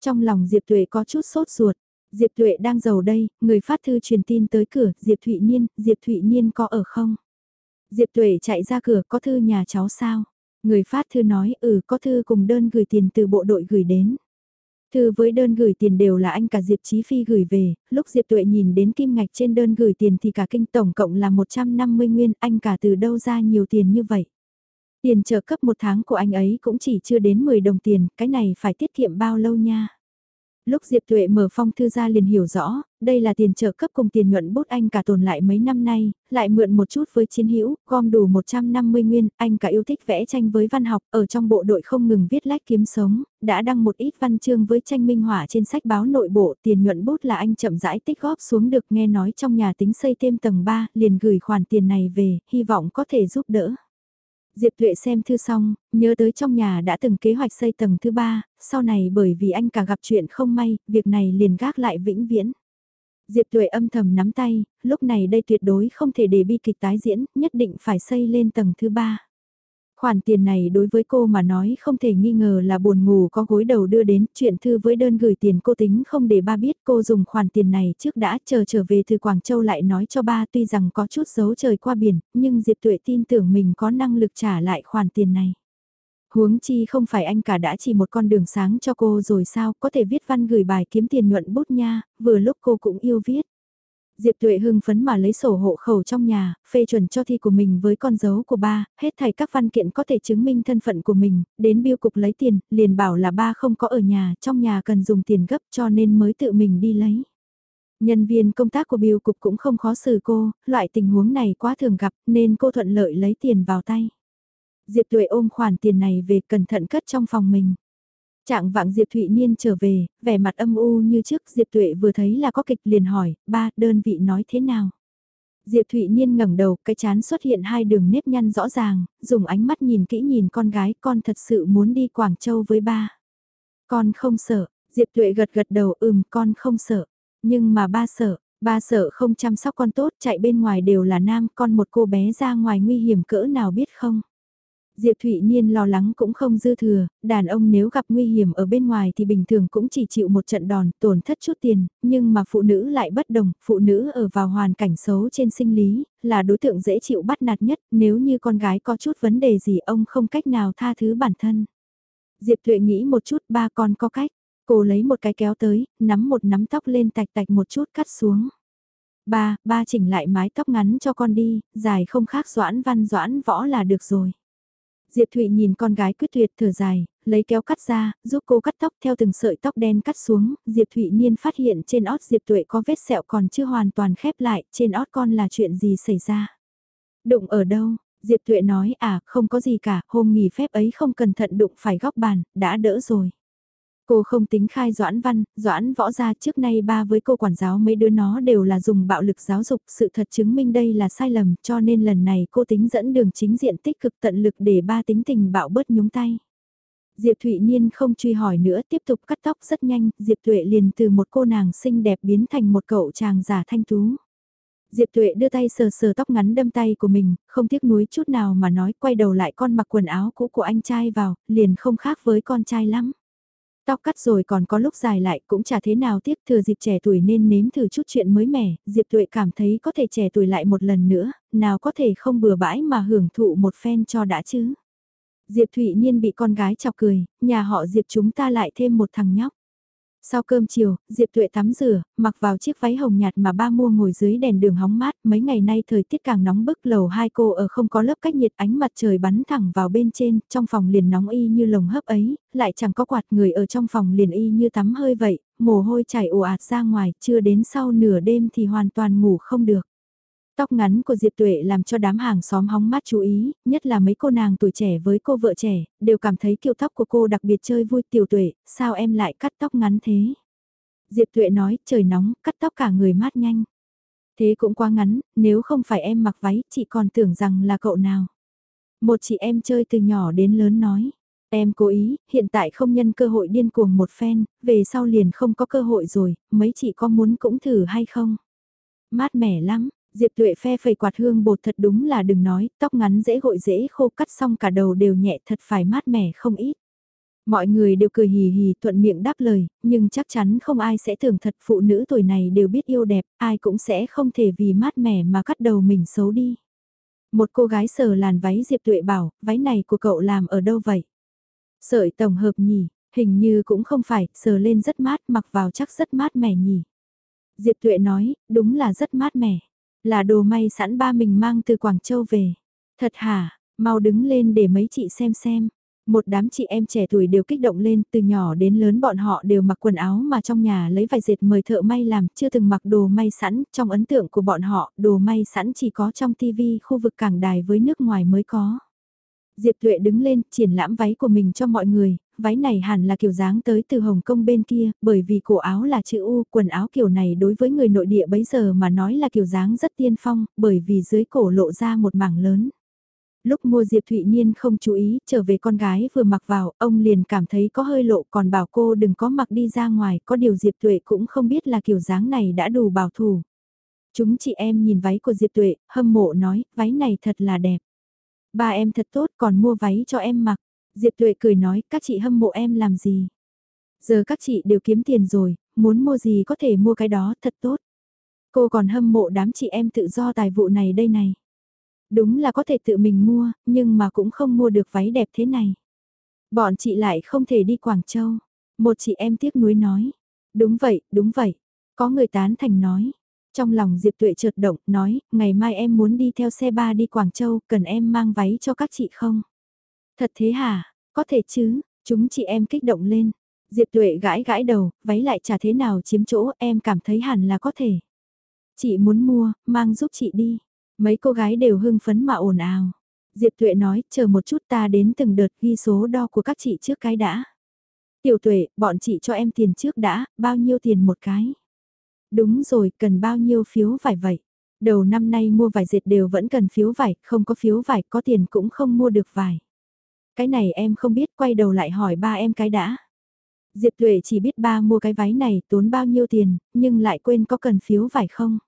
Trong lòng Diệp Tuệ có chút sốt ruột, Diệp Tuệ đang giàu đây, người phát thư truyền tin tới cửa, Diệp Thụy Niên, Diệp Thụy Niên có ở không? Diệp Tuệ chạy ra cửa, có thư nhà cháu sao? Người phát thư nói, ừ có thư cùng đơn gửi tiền từ bộ đội gửi đến. Thư với đơn gửi tiền đều là anh cả Diệp Chí Phi gửi về, lúc Diệp Tuệ nhìn đến kim ngạch trên đơn gửi tiền thì cả kinh tổng cộng là 150 nguyên, anh cả từ đâu ra nhiều tiền như vậy. Tiền trợ cấp một tháng của anh ấy cũng chỉ chưa đến 10 đồng tiền, cái này phải tiết kiệm bao lâu nha. Lúc Diệp Tuệ mở phong thư ra liền hiểu rõ, đây là tiền trợ cấp cùng tiền nhuận bút anh cả tồn lại mấy năm nay, lại mượn một chút với chiến hữu, gom đủ 150 nguyên, anh cả yêu thích vẽ tranh với văn học, ở trong bộ đội không ngừng viết lách kiếm sống, đã đăng một ít văn chương với tranh minh họa trên sách báo nội bộ, tiền nhuận bút là anh chậm rãi tích góp xuống được nghe nói trong nhà tính xây thêm tầng 3, liền gửi khoản tiền này về, hy vọng có thể giúp đỡ. Diệp Tuệ xem thư xong, nhớ tới trong nhà đã từng kế hoạch xây tầng thứ ba, sau này bởi vì anh cả gặp chuyện không may, việc này liền gác lại vĩnh viễn. Diệp Tuệ âm thầm nắm tay, lúc này đây tuyệt đối không thể để bi kịch tái diễn, nhất định phải xây lên tầng thứ ba. Khoản tiền này đối với cô mà nói không thể nghi ngờ là buồn ngủ có gối đầu đưa đến, chuyện thư với đơn gửi tiền cô tính không để ba biết cô dùng khoản tiền này trước đã chờ trở về từ Quảng Châu lại nói cho ba tuy rằng có chút giấu trời qua biển, nhưng Diệp Tuệ tin tưởng mình có năng lực trả lại khoản tiền này. Huống chi không phải anh cả đã chỉ một con đường sáng cho cô rồi sao, có thể viết văn gửi bài kiếm tiền nhuận bút nha, vừa lúc cô cũng yêu viết. Diệp Tuệ hưng phấn mà lấy sổ hộ khẩu trong nhà, phê chuẩn cho thi của mình với con dấu của ba, hết thảy các văn kiện có thể chứng minh thân phận của mình, đến biêu cục lấy tiền, liền bảo là ba không có ở nhà, trong nhà cần dùng tiền gấp cho nên mới tự mình đi lấy. Nhân viên công tác của biêu cục cũng không khó xử cô, loại tình huống này quá thường gặp nên cô thuận lợi lấy tiền vào tay. Diệp Tuệ ôm khoản tiền này về cẩn thận cất trong phòng mình. Trạng vạng Diệp Thụy Niên trở về, vẻ mặt âm u như trước Diệp Tuệ vừa thấy là có kịch liền hỏi, ba, đơn vị nói thế nào? Diệp Thụy Niên ngẩng đầu, cái chán xuất hiện hai đường nếp nhăn rõ ràng, dùng ánh mắt nhìn kỹ nhìn con gái, con thật sự muốn đi Quảng Châu với ba. Con không sợ, Diệp Tuệ gật gật đầu, ừm, con không sợ. Nhưng mà ba sợ, ba sợ không chăm sóc con tốt, chạy bên ngoài đều là nam, con một cô bé ra ngoài nguy hiểm cỡ nào biết không? Diệp Thụy Niên lo lắng cũng không dư thừa, đàn ông nếu gặp nguy hiểm ở bên ngoài thì bình thường cũng chỉ chịu một trận đòn, tổn thất chút tiền, nhưng mà phụ nữ lại bất đồng, phụ nữ ở vào hoàn cảnh xấu trên sinh lý, là đối tượng dễ chịu bắt nạt nhất, nếu như con gái có chút vấn đề gì ông không cách nào tha thứ bản thân. Diệp Thụy nghĩ một chút ba con có cách, cô lấy một cái kéo tới, nắm một nắm tóc lên tạch tạch một chút cắt xuống. Ba, ba chỉnh lại mái tóc ngắn cho con đi, dài không khác doãn văn doãn võ là được rồi. Diệp Thụy nhìn con gái quyết tuyệt thở dài, lấy kéo cắt ra, giúp cô cắt tóc theo từng sợi tóc đen cắt xuống, Diệp Thụy Niên phát hiện trên ót Diệp Tuệ có vết sẹo còn chưa hoàn toàn khép lại, trên ót con là chuyện gì xảy ra. Đụng ở đâu? Diệp Tuệ nói à, không có gì cả, hôm nghỉ phép ấy không cẩn thận đụng phải góc bàn, đã đỡ rồi. Cô không tính khai Doãn Văn, Doãn Võ ra trước nay ba với cô quản giáo mấy đứa nó đều là dùng bạo lực giáo dục, sự thật chứng minh đây là sai lầm cho nên lần này cô tính dẫn đường chính diện tích cực tận lực để ba tính tình bạo bớt nhúng tay. Diệp Thụy Niên không truy hỏi nữa tiếp tục cắt tóc rất nhanh, Diệp Tuệ liền từ một cô nàng xinh đẹp biến thành một cậu chàng giả thanh tú. Diệp Tuệ đưa tay sờ sờ tóc ngắn đâm tay của mình, không tiếc nuối chút nào mà nói quay đầu lại con mặc quần áo cũ của anh trai vào, liền không khác với con trai lắm. Tóc cắt rồi còn có lúc dài lại cũng chả thế nào tiếc thừa dịp trẻ tuổi nên nếm thử chút chuyện mới mẻ, Diệp Tuệ cảm thấy có thể trẻ tuổi lại một lần nữa, nào có thể không bừa bãi mà hưởng thụ một phen cho đã chứ. Diệp Thụy Niên bị con gái chọc cười, nhà họ Diệp chúng ta lại thêm một thằng nhóc. Sau cơm chiều, Diệp Tuệ tắm rửa, mặc vào chiếc váy hồng nhạt mà ba mua ngồi dưới đèn đường hóng mát, mấy ngày nay thời tiết càng nóng bức lầu hai cô ở không có lớp cách nhiệt ánh mặt trời bắn thẳng vào bên trên, trong phòng liền nóng y như lồng hấp ấy, lại chẳng có quạt người ở trong phòng liền y như tắm hơi vậy, mồ hôi chảy ồ ạt ra ngoài, chưa đến sau nửa đêm thì hoàn toàn ngủ không được. Tóc ngắn của Diệp Tuệ làm cho đám hàng xóm hóng mát chú ý, nhất là mấy cô nàng tuổi trẻ với cô vợ trẻ, đều cảm thấy kiểu tóc của cô đặc biệt chơi vui tiểu tuệ, sao em lại cắt tóc ngắn thế? Diệp Tuệ nói, trời nóng, cắt tóc cả người mát nhanh. Thế cũng quá ngắn, nếu không phải em mặc váy, chị còn tưởng rằng là cậu nào. Một chị em chơi từ nhỏ đến lớn nói. Em cố ý, hiện tại không nhân cơ hội điên cuồng một phen, về sau liền không có cơ hội rồi, mấy chị có muốn cũng thử hay không? Mát mẻ lắm, Diệp Tuệ phe phẩy quạt hương bột thật đúng là đừng nói, tóc ngắn dễ gội dễ khô cắt xong cả đầu đều nhẹ thật phải mát mẻ không ít. Mọi người đều cười hì hì thuận miệng đáp lời, nhưng chắc chắn không ai sẽ tưởng thật phụ nữ tuổi này đều biết yêu đẹp, ai cũng sẽ không thể vì mát mẻ mà cắt đầu mình xấu đi. Một cô gái sờ làn váy Diệp Tuệ bảo, váy này của cậu làm ở đâu vậy? Sợi tổng hợp nhỉ, hình như cũng không phải, sờ lên rất mát, mặc vào chắc rất mát mẻ nhỉ. Diệp Tuệ nói, đúng là rất mát mẻ. Là đồ may sẵn ba mình mang từ Quảng Châu về. Thật hả, mau đứng lên để mấy chị xem xem. Một đám chị em trẻ tuổi đều kích động lên, từ nhỏ đến lớn bọn họ đều mặc quần áo mà trong nhà lấy vải dệt mời thợ may làm, chưa từng mặc đồ may sẵn, trong ấn tượng của bọn họ, đồ may sẵn chỉ có trong TV khu vực cảng đài với nước ngoài mới có. Diệp Tuệ đứng lên, triển lãm váy của mình cho mọi người, váy này hẳn là kiểu dáng tới từ Hồng Kông bên kia, bởi vì cổ áo là chữ U, quần áo kiểu này đối với người nội địa bấy giờ mà nói là kiểu dáng rất tiên phong, bởi vì dưới cổ lộ ra một mảng lớn. Lúc mua Diệp Thụy Niên không chú ý, trở về con gái vừa mặc vào, ông liền cảm thấy có hơi lộ còn bảo cô đừng có mặc đi ra ngoài, có điều Diệp Tuệ cũng không biết là kiểu dáng này đã đủ bảo thủ. Chúng chị em nhìn váy của Diệp Tuệ, hâm mộ nói, váy này thật là đẹp. Ba em thật tốt còn mua váy cho em mặc. Diệp Tuệ cười nói, các chị hâm mộ em làm gì? Giờ các chị đều kiếm tiền rồi, muốn mua gì có thể mua cái đó, thật tốt. Cô còn hâm mộ đám chị em tự do tài vụ này đây này. Đúng là có thể tự mình mua, nhưng mà cũng không mua được váy đẹp thế này. Bọn chị lại không thể đi Quảng Châu. Một chị em tiếc nuối nói. Đúng vậy, đúng vậy. Có người tán thành nói. Trong lòng Diệp Tuệ chợt động, nói, ngày mai em muốn đi theo xe ba đi Quảng Châu, cần em mang váy cho các chị không? Thật thế hả? Có thể chứ, chúng chị em kích động lên. Diệp Tuệ gãi gãi đầu, váy lại chả thế nào chiếm chỗ, em cảm thấy hẳn là có thể. Chị muốn mua, mang giúp chị đi. Mấy cô gái đều hưng phấn mà ồn ào. Diệp Tuệ nói, chờ một chút ta đến từng đợt ghi số đo của các chị trước cái đã. Tiểu Tuệ, bọn chị cho em tiền trước đã, bao nhiêu tiền một cái? Đúng rồi, cần bao nhiêu phiếu vải vậy? Đầu năm nay mua vải dệt đều vẫn cần phiếu vải, không có phiếu vải, có tiền cũng không mua được vải. Cái này em không biết, quay đầu lại hỏi ba em cái đã. Diệp Tuệ chỉ biết ba mua cái váy này tốn bao nhiêu tiền, nhưng lại quên có cần phiếu vải không?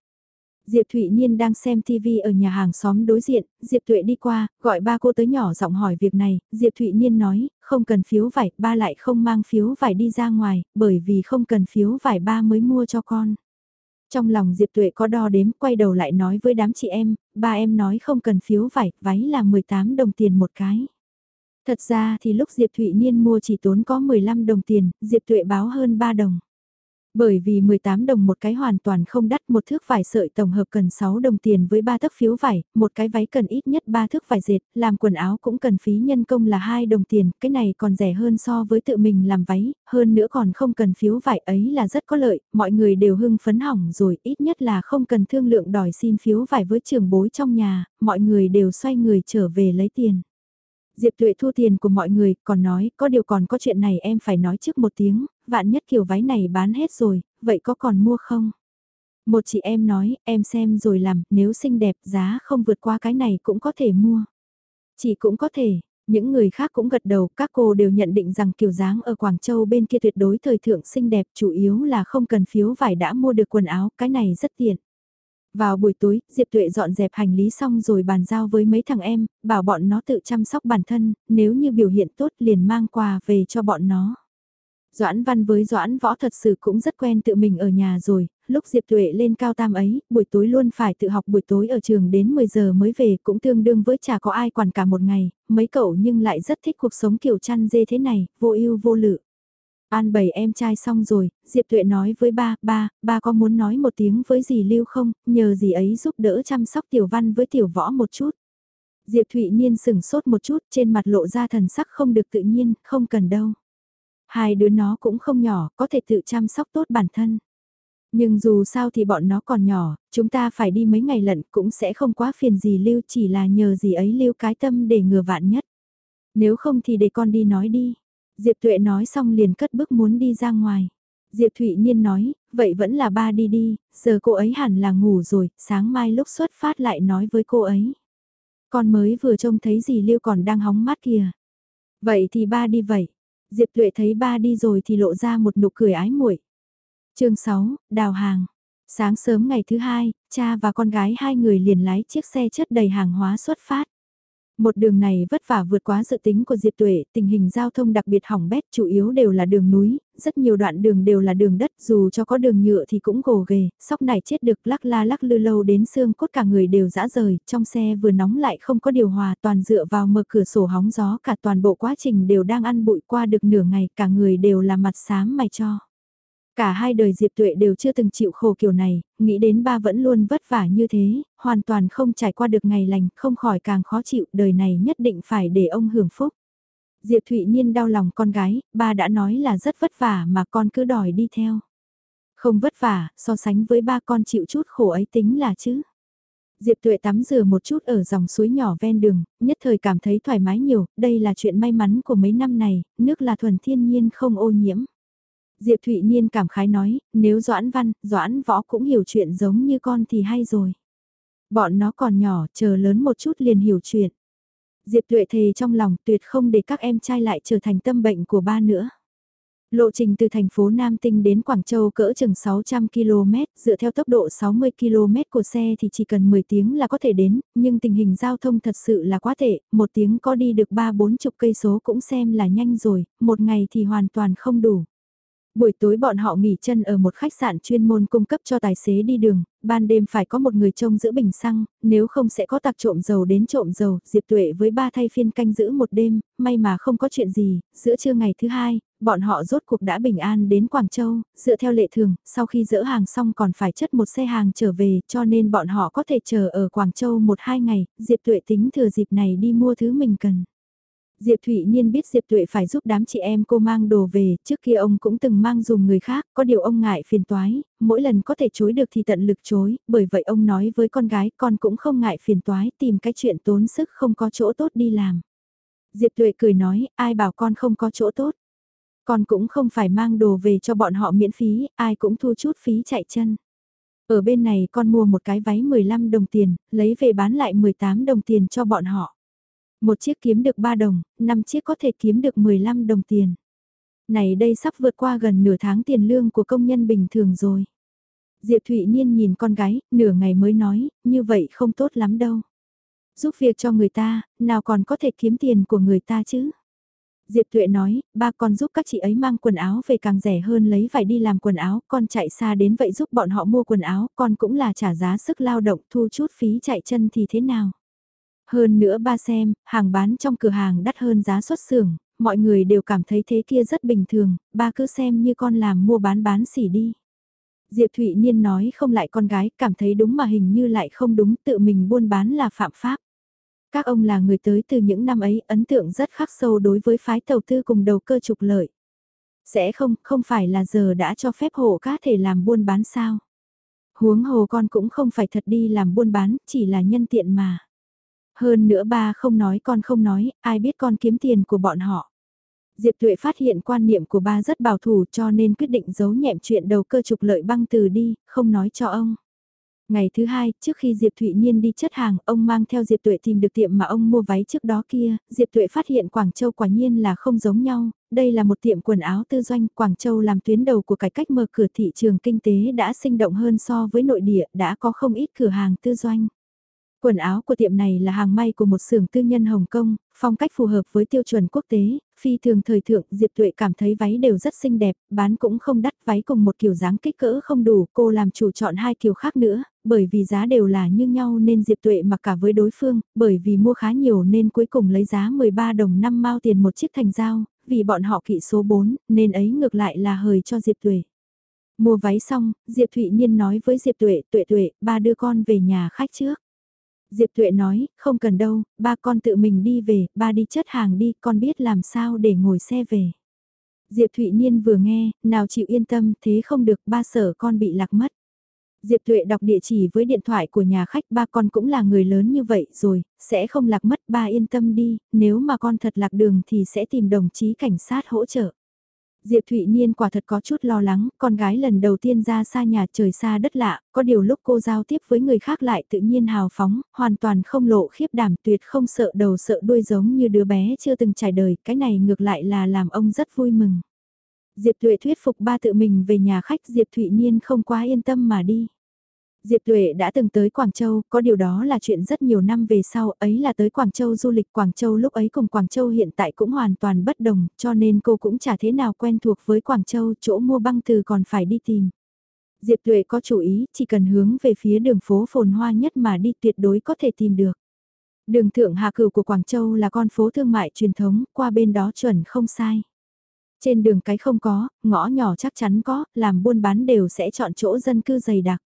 Diệp Thụy Niên đang xem TV ở nhà hàng xóm đối diện, Diệp Tuệ đi qua, gọi ba cô tới nhỏ giọng hỏi việc này, Diệp Thụy Niên nói, không cần phiếu vải, ba lại không mang phiếu vải đi ra ngoài, bởi vì không cần phiếu vải ba mới mua cho con. Trong lòng Diệp Tuệ có đo đếm, quay đầu lại nói với đám chị em, ba em nói không cần phiếu vải, váy là 18 đồng tiền một cái. Thật ra thì lúc Diệp Thụy Niên mua chỉ tốn có 15 đồng tiền, Diệp Tuệ báo hơn 3 đồng. Bởi vì 18 đồng một cái hoàn toàn không đắt một thước vải sợi tổng hợp cần 6 đồng tiền với 3 thước phiếu vải, một cái váy cần ít nhất 3 thước vải dệt, làm quần áo cũng cần phí nhân công là 2 đồng tiền, cái này còn rẻ hơn so với tự mình làm váy, hơn nữa còn không cần phiếu vải ấy là rất có lợi, mọi người đều hưng phấn hỏng rồi, ít nhất là không cần thương lượng đòi xin phiếu vải với trường bối trong nhà, mọi người đều xoay người trở về lấy tiền. Diệp Tuệ thu tiền của mọi người, còn nói, có điều còn có chuyện này em phải nói trước một tiếng, vạn nhất kiểu váy này bán hết rồi, vậy có còn mua không? Một chị em nói, em xem rồi làm, nếu xinh đẹp giá không vượt qua cái này cũng có thể mua. Chị cũng có thể, những người khác cũng gật đầu, các cô đều nhận định rằng kiểu dáng ở Quảng Châu bên kia tuyệt đối thời thượng xinh đẹp, chủ yếu là không cần phiếu vải đã mua được quần áo, cái này rất tiện. Vào buổi tối, Diệp Tuệ dọn dẹp hành lý xong rồi bàn giao với mấy thằng em, bảo bọn nó tự chăm sóc bản thân, nếu như biểu hiện tốt liền mang quà về cho bọn nó. Doãn Văn với Doãn Võ thật sự cũng rất quen tự mình ở nhà rồi, lúc Diệp Tuệ lên cao tam ấy, buổi tối luôn phải tự học buổi tối ở trường đến 10 giờ mới về cũng tương đương với chả có ai quản cả một ngày, mấy cậu nhưng lại rất thích cuộc sống kiểu chăn dê thế này, vô ưu vô lự. An bày em trai xong rồi, Diệp Tuệ nói với ba, ba, ba có muốn nói một tiếng với dì Lưu không, nhờ dì ấy giúp đỡ chăm sóc Tiểu Văn với Tiểu Võ một chút. Diệp Thụy Niên sừng sốt một chút, trên mặt lộ ra thần sắc không được tự nhiên, không cần đâu. Hai đứa nó cũng không nhỏ, có thể tự chăm sóc tốt bản thân. Nhưng dù sao thì bọn nó còn nhỏ, chúng ta phải đi mấy ngày lận cũng sẽ không quá phiền gì Lưu chỉ là nhờ gì ấy Lưu cái tâm để ngừa vạn nhất. Nếu không thì để con đi nói đi. Diệp Tuệ nói xong liền cất bước muốn đi ra ngoài. Diệp Thụy Niên nói, vậy vẫn là ba đi đi, giờ cô ấy hẳn là ngủ rồi, sáng mai lúc xuất phát lại nói với cô ấy. Con mới vừa trông thấy gì Lưu còn đang hóng mắt kìa. Vậy thì ba đi vậy. Diệp Tuệ thấy ba đi rồi thì lộ ra một nụ cười ái muội. chương 6, đào hàng. Sáng sớm ngày thứ hai, cha và con gái hai người liền lái chiếc xe chất đầy hàng hóa xuất phát. Một đường này vất vả vượt quá dự tính của Diệp Tuệ, tình hình giao thông đặc biệt hỏng bét chủ yếu đều là đường núi, rất nhiều đoạn đường đều là đường đất, dù cho có đường nhựa thì cũng gồ ghề, sóc này chết được lắc la lắc lư lâu đến xương cốt cả người đều dã rời, trong xe vừa nóng lại không có điều hòa, toàn dựa vào mở cửa sổ hóng gió, cả toàn bộ quá trình đều đang ăn bụi qua được nửa ngày, cả người đều là mặt xám mày cho. Cả hai đời Diệp Tuệ đều chưa từng chịu khổ kiểu này, nghĩ đến ba vẫn luôn vất vả như thế, hoàn toàn không trải qua được ngày lành, không khỏi càng khó chịu, đời này nhất định phải để ông hưởng phúc. Diệp Thụy Niên đau lòng con gái, ba đã nói là rất vất vả mà con cứ đòi đi theo. Không vất vả, so sánh với ba con chịu chút khổ ấy tính là chứ. Diệp Tuệ tắm rửa một chút ở dòng suối nhỏ ven đường, nhất thời cảm thấy thoải mái nhiều, đây là chuyện may mắn của mấy năm này, nước là thuần thiên nhiên không ô nhiễm. Diệp Thụy Niên cảm khái nói, nếu Doãn Văn, Doãn Võ cũng hiểu chuyện giống như con thì hay rồi. Bọn nó còn nhỏ, chờ lớn một chút liền hiểu chuyện. Diệp Tuệ thề trong lòng tuyệt không để các em trai lại trở thành tâm bệnh của ba nữa. Lộ trình từ thành phố Nam Tinh đến Quảng Châu cỡ chừng 600 km, dựa theo tốc độ 60 km của xe thì chỉ cần 10 tiếng là có thể đến, nhưng tình hình giao thông thật sự là quá tệ, một tiếng có đi được 3-4 chục cây số cũng xem là nhanh rồi, một ngày thì hoàn toàn không đủ. Buổi tối bọn họ nghỉ chân ở một khách sạn chuyên môn cung cấp cho tài xế đi đường, ban đêm phải có một người trông giữ bình xăng, nếu không sẽ có tặc trộm dầu đến trộm dầu, Diệp Tuệ với ba thay phiên canh giữ một đêm, may mà không có chuyện gì, giữa trưa ngày thứ hai, bọn họ rốt cuộc đã bình an đến Quảng Châu, dựa theo lệ thường, sau khi dỡ hàng xong còn phải chất một xe hàng trở về, cho nên bọn họ có thể chờ ở Quảng Châu một hai ngày, Diệp Tuệ tính thừa dịp này đi mua thứ mình cần. Diệp Thụy Niên biết Diệp Tuệ phải giúp đám chị em cô mang đồ về, trước kia ông cũng từng mang dùng người khác, có điều ông ngại phiền toái, mỗi lần có thể chối được thì tận lực chối, bởi vậy ông nói với con gái con cũng không ngại phiền toái tìm cái chuyện tốn sức không có chỗ tốt đi làm. Diệp Tuệ cười nói, ai bảo con không có chỗ tốt. Con cũng không phải mang đồ về cho bọn họ miễn phí, ai cũng thu chút phí chạy chân. Ở bên này con mua một cái váy 15 đồng tiền, lấy về bán lại 18 đồng tiền cho bọn họ. Một chiếc kiếm được 3 đồng, 5 chiếc có thể kiếm được 15 đồng tiền. Này đây sắp vượt qua gần nửa tháng tiền lương của công nhân bình thường rồi. Diệp Thụy Niên nhìn con gái, nửa ngày mới nói, như vậy không tốt lắm đâu. Giúp việc cho người ta, nào còn có thể kiếm tiền của người ta chứ. Diệp Tuệ nói, ba con giúp các chị ấy mang quần áo về càng rẻ hơn lấy vải đi làm quần áo, con chạy xa đến vậy giúp bọn họ mua quần áo, con cũng là trả giá sức lao động thu chút phí chạy chân thì thế nào. Hơn nữa ba xem, hàng bán trong cửa hàng đắt hơn giá xuất xưởng, mọi người đều cảm thấy thế kia rất bình thường, ba cứ xem như con làm mua bán bán xỉ đi. Diệp Thụy Niên nói không lại con gái, cảm thấy đúng mà hình như lại không đúng, tự mình buôn bán là phạm pháp. Các ông là người tới từ những năm ấy, ấn tượng rất khắc sâu đối với phái đầu tư cùng đầu cơ trục lợi. Sẽ không, không phải là giờ đã cho phép hộ cá thể làm buôn bán sao. Huống hồ con cũng không phải thật đi làm buôn bán, chỉ là nhân tiện mà. Hơn nữa ba không nói con không nói, ai biết con kiếm tiền của bọn họ. Diệp Tuệ phát hiện quan niệm của ba rất bảo thủ cho nên quyết định giấu nhẹm chuyện đầu cơ trục lợi băng từ đi, không nói cho ông. Ngày thứ hai, trước khi Diệp Thụy Niên đi chất hàng, ông mang theo Diệp Tuệ tìm được tiệm mà ông mua váy trước đó kia, Diệp Tuệ phát hiện Quảng Châu quả nhiên là không giống nhau, đây là một tiệm quần áo tư doanh, Quảng Châu làm tuyến đầu của cải cách mở cửa thị trường kinh tế đã sinh động hơn so với nội địa, đã có không ít cửa hàng tư doanh. Quần áo của tiệm này là hàng may của một xưởng tư nhân Hồng Kông, phong cách phù hợp với tiêu chuẩn quốc tế, phi thường thời thượng, Diệp Tuệ cảm thấy váy đều rất xinh đẹp, bán cũng không đắt, váy cùng một kiểu dáng kích cỡ không đủ, cô làm chủ chọn hai kiểu khác nữa, bởi vì giá đều là như nhau nên Diệp Tuệ mặc cả với đối phương, bởi vì mua khá nhiều nên cuối cùng lấy giá 13 đồng 5 mao tiền một chiếc thành dao, vì bọn họ kỵ số 4, nên ấy ngược lại là hời cho Diệp Tuệ. Mua váy xong, Diệp Thụy Nhiên nói với Diệp Tuệ, Tuệ Tuệ, ba đưa con về nhà khách trước. Diệp Thuệ nói, không cần đâu, ba con tự mình đi về, ba đi chất hàng đi, con biết làm sao để ngồi xe về. Diệp Thụy Niên vừa nghe, nào chịu yên tâm, thế không được, ba sở con bị lạc mất. Diệp Thụy đọc địa chỉ với điện thoại của nhà khách ba con cũng là người lớn như vậy rồi, sẽ không lạc mất ba yên tâm đi, nếu mà con thật lạc đường thì sẽ tìm đồng chí cảnh sát hỗ trợ. Diệp Thụy Niên quả thật có chút lo lắng, con gái lần đầu tiên ra xa nhà trời xa đất lạ, có điều lúc cô giao tiếp với người khác lại tự nhiên hào phóng, hoàn toàn không lộ khiếp đảm tuyệt không sợ đầu sợ đuôi giống như đứa bé chưa từng trải đời, cái này ngược lại là làm ông rất vui mừng. Diệp Thụy thuyết phục ba tự mình về nhà khách Diệp Thụy Niên không quá yên tâm mà đi. Diệp Tuệ đã từng tới Quảng Châu, có điều đó là chuyện rất nhiều năm về sau, ấy là tới Quảng Châu du lịch Quảng Châu lúc ấy cùng Quảng Châu hiện tại cũng hoàn toàn bất đồng, cho nên cô cũng chả thế nào quen thuộc với Quảng Châu, chỗ mua băng từ còn phải đi tìm. Diệp Tuệ có chủ ý, chỉ cần hướng về phía đường phố phồn hoa nhất mà đi tuyệt đối có thể tìm được. Đường Thượng Hà Cửu của Quảng Châu là con phố thương mại truyền thống, qua bên đó chuẩn không sai. Trên đường cái không có, ngõ nhỏ chắc chắn có, làm buôn bán đều sẽ chọn chỗ dân cư dày đặc.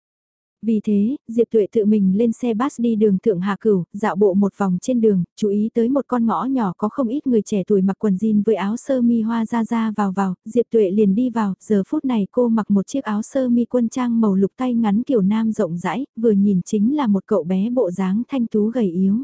Vì thế, Diệp Tuệ tự mình lên xe bus đi đường Thượng Hà Cửu, dạo bộ một vòng trên đường, chú ý tới một con ngõ nhỏ có không ít người trẻ tuổi mặc quần jean với áo sơ mi hoa ra ra vào vào, Diệp Tuệ liền đi vào, giờ phút này cô mặc một chiếc áo sơ mi quân trang màu lục tay ngắn kiểu nam rộng rãi, vừa nhìn chính là một cậu bé bộ dáng thanh tú gầy yếu.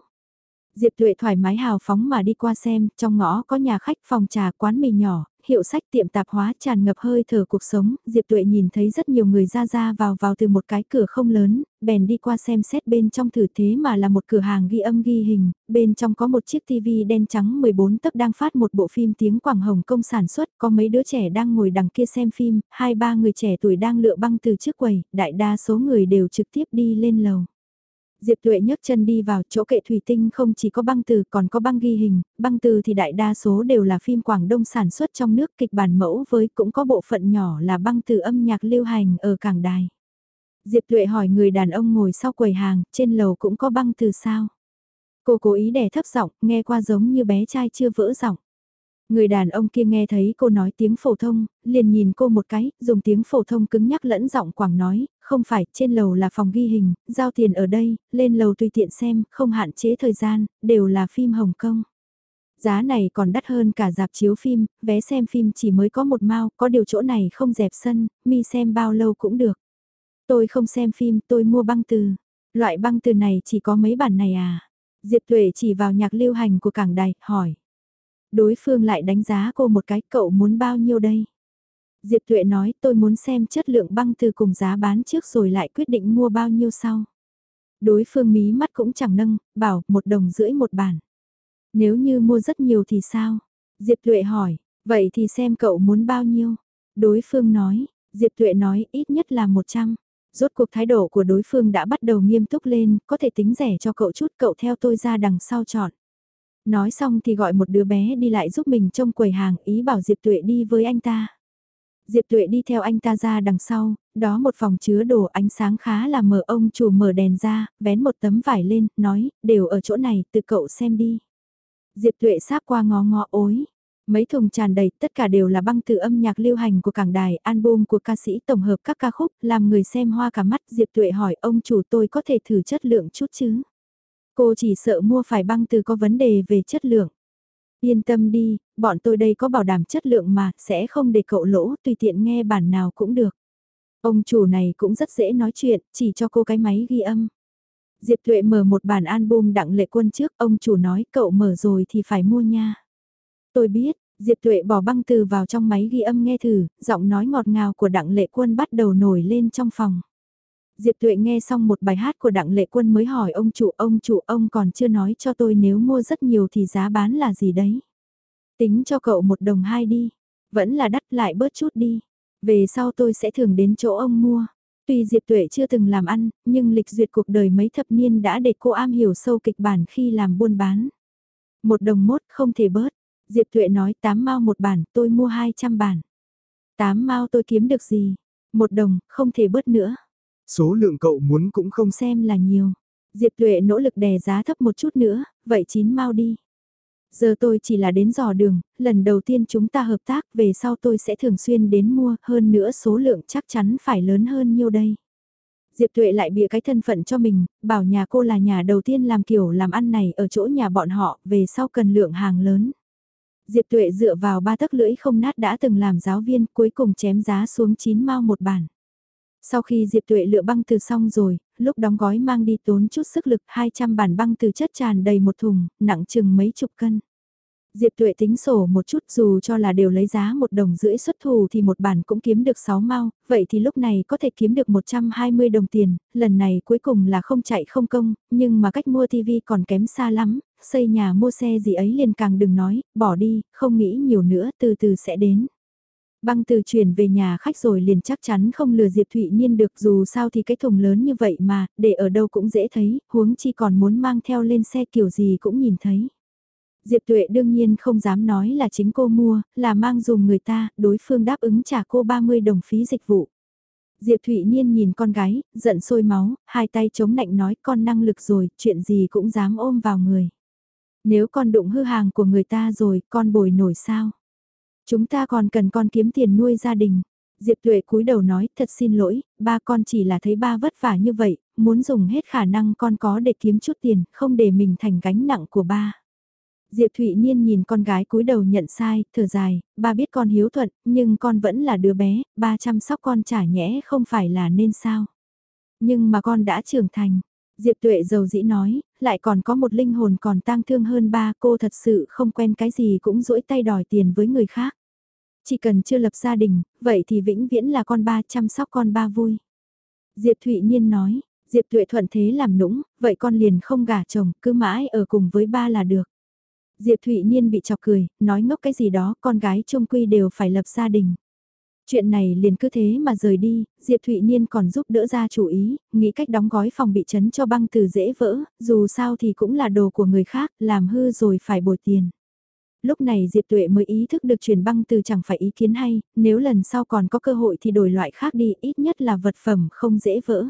Diệp Tuệ thoải mái hào phóng mà đi qua xem, trong ngõ có nhà khách phòng trà quán mì nhỏ, hiệu sách tiệm tạp hóa tràn ngập hơi thở cuộc sống, Diệp Tuệ nhìn thấy rất nhiều người ra ra vào vào từ một cái cửa không lớn, bèn đi qua xem xét bên trong thử thế mà là một cửa hàng ghi âm ghi hình, bên trong có một chiếc TV đen trắng 14 tấc đang phát một bộ phim tiếng Quảng Hồng công sản xuất, có mấy đứa trẻ đang ngồi đằng kia xem phim, hai ba người trẻ tuổi đang lựa băng từ trước quầy, đại đa số người đều trực tiếp đi lên lầu. Diệp Tuệ nhấc chân đi vào chỗ kệ thủy tinh không chỉ có băng từ còn có băng ghi hình, băng từ thì đại đa số đều là phim Quảng Đông sản xuất trong nước kịch bản mẫu với cũng có bộ phận nhỏ là băng từ âm nhạc lưu hành ở cảng đài. Diệp Tuệ hỏi người đàn ông ngồi sau quầy hàng, trên lầu cũng có băng từ sao? Cô cố ý đè thấp giọng, nghe qua giống như bé trai chưa vỡ giọng. Người đàn ông kia nghe thấy cô nói tiếng phổ thông, liền nhìn cô một cái, dùng tiếng phổ thông cứng nhắc lẫn giọng quảng nói, không phải, trên lầu là phòng ghi hình, giao tiền ở đây, lên lầu tùy tiện xem, không hạn chế thời gian, đều là phim Hồng Kông. Giá này còn đắt hơn cả dạp chiếu phim, vé xem phim chỉ mới có một mao, có điều chỗ này không dẹp sân, mi xem bao lâu cũng được. Tôi không xem phim, tôi mua băng từ. Loại băng từ này chỉ có mấy bản này à? Diệp Tuệ chỉ vào nhạc lưu hành của cảng đài, hỏi. Đối phương lại đánh giá cô một cái, cậu muốn bao nhiêu đây? Diệp Tuệ nói tôi muốn xem chất lượng băng từ cùng giá bán trước rồi lại quyết định mua bao nhiêu sau. Đối phương mí mắt cũng chẳng nâng, bảo một đồng rưỡi một bản. Nếu như mua rất nhiều thì sao? Diệp Tuệ hỏi, vậy thì xem cậu muốn bao nhiêu? Đối phương nói, Diệp Tuệ nói ít nhất là 100. Rốt cuộc thái độ của đối phương đã bắt đầu nghiêm túc lên, có thể tính rẻ cho cậu chút cậu theo tôi ra đằng sau chọn. Nói xong thì gọi một đứa bé đi lại giúp mình trông quầy hàng ý bảo Diệp Tuệ đi với anh ta. Diệp Tuệ đi theo anh ta ra đằng sau, đó một phòng chứa đồ ánh sáng khá là mờ ông chủ mở đèn ra, vén một tấm vải lên, nói, đều ở chỗ này, từ cậu xem đi. Diệp Tuệ sát qua ngó ngó ối. Mấy thùng tràn đầy, tất cả đều là băng từ âm nhạc lưu hành của cảng đài, album của ca sĩ tổng hợp các ca khúc, làm người xem hoa cả mắt. Diệp Tuệ hỏi ông chủ tôi có thể thử chất lượng chút chứ? Cô chỉ sợ mua phải băng từ có vấn đề về chất lượng. Yên tâm đi, bọn tôi đây có bảo đảm chất lượng mà, sẽ không để cậu lỗ, tùy tiện nghe bản nào cũng được. Ông chủ này cũng rất dễ nói chuyện, chỉ cho cô cái máy ghi âm. Diệp Tuệ mở một bản album đặng lệ quân trước, ông chủ nói cậu mở rồi thì phải mua nha. Tôi biết, Diệp Tuệ bỏ băng từ vào trong máy ghi âm nghe thử, giọng nói ngọt ngào của đặng lệ quân bắt đầu nổi lên trong phòng. Diệp Tuệ nghe xong một bài hát của đặng lệ quân mới hỏi ông chủ, ông chủ ông còn chưa nói cho tôi nếu mua rất nhiều thì giá bán là gì đấy. Tính cho cậu một đồng hai đi, vẫn là đắt lại bớt chút đi, về sau tôi sẽ thường đến chỗ ông mua. Tuy Diệp Tuệ chưa từng làm ăn, nhưng lịch duyệt cuộc đời mấy thập niên đã để cô am hiểu sâu kịch bản khi làm buôn bán. Một đồng mốt không thể bớt. Diệp Tuệ nói 8 mao một bản, tôi mua 200 bản. 8 mao tôi kiếm được gì? Một đồng, không thể bớt nữa. Số lượng cậu muốn cũng không xem là nhiều. Diệp Tuệ nỗ lực đè giá thấp một chút nữa, vậy chín mao đi. Giờ tôi chỉ là đến dò đường, lần đầu tiên chúng ta hợp tác, về sau tôi sẽ thường xuyên đến mua, hơn nữa số lượng chắc chắn phải lớn hơn nhiêu đây. Diệp Tuệ lại bịa cái thân phận cho mình, bảo nhà cô là nhà đầu tiên làm kiểu làm ăn này ở chỗ nhà bọn họ, về sau cần lượng hàng lớn. Diệp Tuệ dựa vào ba tấc lưỡi không nát đã từng làm giáo viên, cuối cùng chém giá xuống 9 mao một bản. Sau khi Diệp Tuệ lựa băng từ xong rồi, lúc đóng gói mang đi tốn chút sức lực 200 bản băng từ chất tràn đầy một thùng, nặng chừng mấy chục cân. Diệp Tuệ tính sổ một chút dù cho là đều lấy giá một đồng rưỡi xuất thù thì một bản cũng kiếm được 6 mau, vậy thì lúc này có thể kiếm được 120 đồng tiền, lần này cuối cùng là không chạy không công, nhưng mà cách mua TV còn kém xa lắm, xây nhà mua xe gì ấy liền càng đừng nói, bỏ đi, không nghĩ nhiều nữa, từ từ sẽ đến. Băng từ chuyển về nhà khách rồi liền chắc chắn không lừa Diệp Thụy Niên được dù sao thì cái thùng lớn như vậy mà, để ở đâu cũng dễ thấy, huống chi còn muốn mang theo lên xe kiểu gì cũng nhìn thấy. Diệp Tuệ đương nhiên không dám nói là chính cô mua, là mang dùng người ta, đối phương đáp ứng trả cô 30 đồng phí dịch vụ. Diệp Thụy Niên nhìn con gái, giận sôi máu, hai tay chống nạnh nói con năng lực rồi, chuyện gì cũng dám ôm vào người. Nếu con đụng hư hàng của người ta rồi, con bồi nổi sao? Chúng ta còn cần con kiếm tiền nuôi gia đình. Diệp Tuệ cúi đầu nói, thật xin lỗi, ba con chỉ là thấy ba vất vả như vậy, muốn dùng hết khả năng con có để kiếm chút tiền, không để mình thành gánh nặng của ba. Diệp Thụy Niên nhìn con gái cúi đầu nhận sai, thở dài, ba biết con hiếu thuận, nhưng con vẫn là đứa bé, ba chăm sóc con chả nhẽ không phải là nên sao. Nhưng mà con đã trưởng thành, Diệp Tuệ giàu dĩ nói, lại còn có một linh hồn còn tang thương hơn ba cô thật sự không quen cái gì cũng rỗi tay đòi tiền với người khác. Chỉ cần chưa lập gia đình, vậy thì vĩnh viễn là con ba chăm sóc con ba vui. Diệp Thụy Nhiên nói, Diệp Tuệ thuận thế làm nũng, vậy con liền không gả chồng, cứ mãi ở cùng với ba là được. Diệp Thụy Nhiên bị chọc cười, nói ngốc cái gì đó, con gái trung quy đều phải lập gia đình. Chuyện này liền cứ thế mà rời đi, Diệp Thụy Niên còn giúp đỡ ra chủ ý, nghĩ cách đóng gói phòng bị chấn cho băng từ dễ vỡ, dù sao thì cũng là đồ của người khác, làm hư rồi phải bồi tiền. Lúc này Diệp Tuệ mới ý thức được chuyển băng từ chẳng phải ý kiến hay, nếu lần sau còn có cơ hội thì đổi loại khác đi, ít nhất là vật phẩm không dễ vỡ.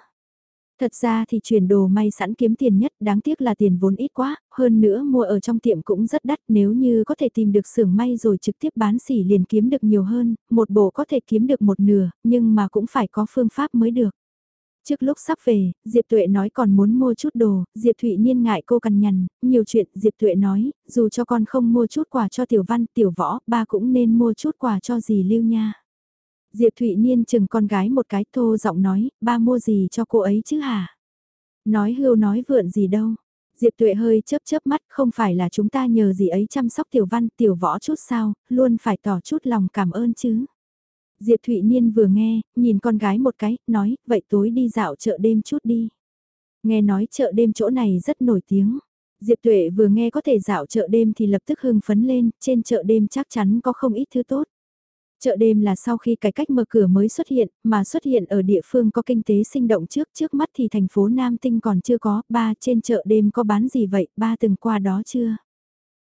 Thật ra thì chuyển đồ may sẵn kiếm tiền nhất, đáng tiếc là tiền vốn ít quá, hơn nữa mua ở trong tiệm cũng rất đắt nếu như có thể tìm được xưởng may rồi trực tiếp bán xỉ liền kiếm được nhiều hơn, một bộ có thể kiếm được một nửa, nhưng mà cũng phải có phương pháp mới được. Trước lúc sắp về, Diệp Tuệ nói còn muốn mua chút đồ, Diệp Thụy Niên ngại cô cằn nhằn, nhiều chuyện Diệp Tuệ nói, dù cho con không mua chút quà cho Tiểu Văn, Tiểu Võ, ba cũng nên mua chút quà cho dì Lưu nha. Diệp Thụy Niên chừng con gái một cái thô giọng nói, ba mua gì cho cô ấy chứ hả? Nói hưu nói vượn gì đâu. Diệp Tuệ hơi chớp chớp mắt, không phải là chúng ta nhờ gì ấy chăm sóc tiểu văn, tiểu võ chút sao, luôn phải tỏ chút lòng cảm ơn chứ. Diệp Thụy Niên vừa nghe, nhìn con gái một cái, nói, vậy tối đi dạo chợ đêm chút đi. Nghe nói chợ đêm chỗ này rất nổi tiếng. Diệp Tuệ vừa nghe có thể dạo chợ đêm thì lập tức hưng phấn lên, trên chợ đêm chắc chắn có không ít thứ tốt. Chợ đêm là sau khi cải cách mở cửa mới xuất hiện, mà xuất hiện ở địa phương có kinh tế sinh động trước, trước mắt thì thành phố Nam Tinh còn chưa có, ba trên chợ đêm có bán gì vậy, ba từng qua đó chưa?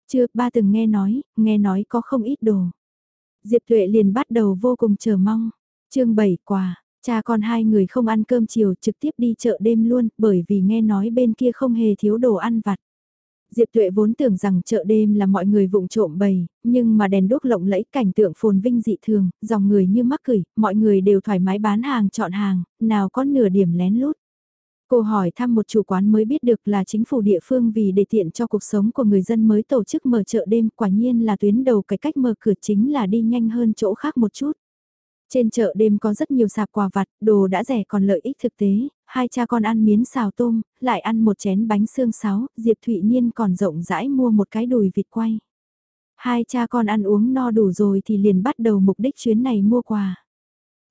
Chưa, ba từng nghe nói, nghe nói có không ít đồ. Diệp Tuệ liền bắt đầu vô cùng chờ mong. chương 7 quà, cha con hai người không ăn cơm chiều trực tiếp đi chợ đêm luôn, bởi vì nghe nói bên kia không hề thiếu đồ ăn vặt. Diệp Tuệ vốn tưởng rằng chợ đêm là mọi người vụng trộm bày, nhưng mà đèn đốt lộng lẫy cảnh tượng phồn vinh dị thường, dòng người như mắc cười, mọi người đều thoải mái bán hàng chọn hàng, nào có nửa điểm lén lút. Cô hỏi thăm một chủ quán mới biết được là chính phủ địa phương vì để tiện cho cuộc sống của người dân mới tổ chức mở chợ đêm, quả nhiên là tuyến đầu cái cách mở cửa chính là đi nhanh hơn chỗ khác một chút. Trên chợ đêm có rất nhiều sạp quà vặt, đồ đã rẻ còn lợi ích thực tế, hai cha con ăn miến xào tôm, lại ăn một chén bánh xương sáo, Diệp Thụy Niên còn rộng rãi mua một cái đùi vịt quay. Hai cha con ăn uống no đủ rồi thì liền bắt đầu mục đích chuyến này mua quà.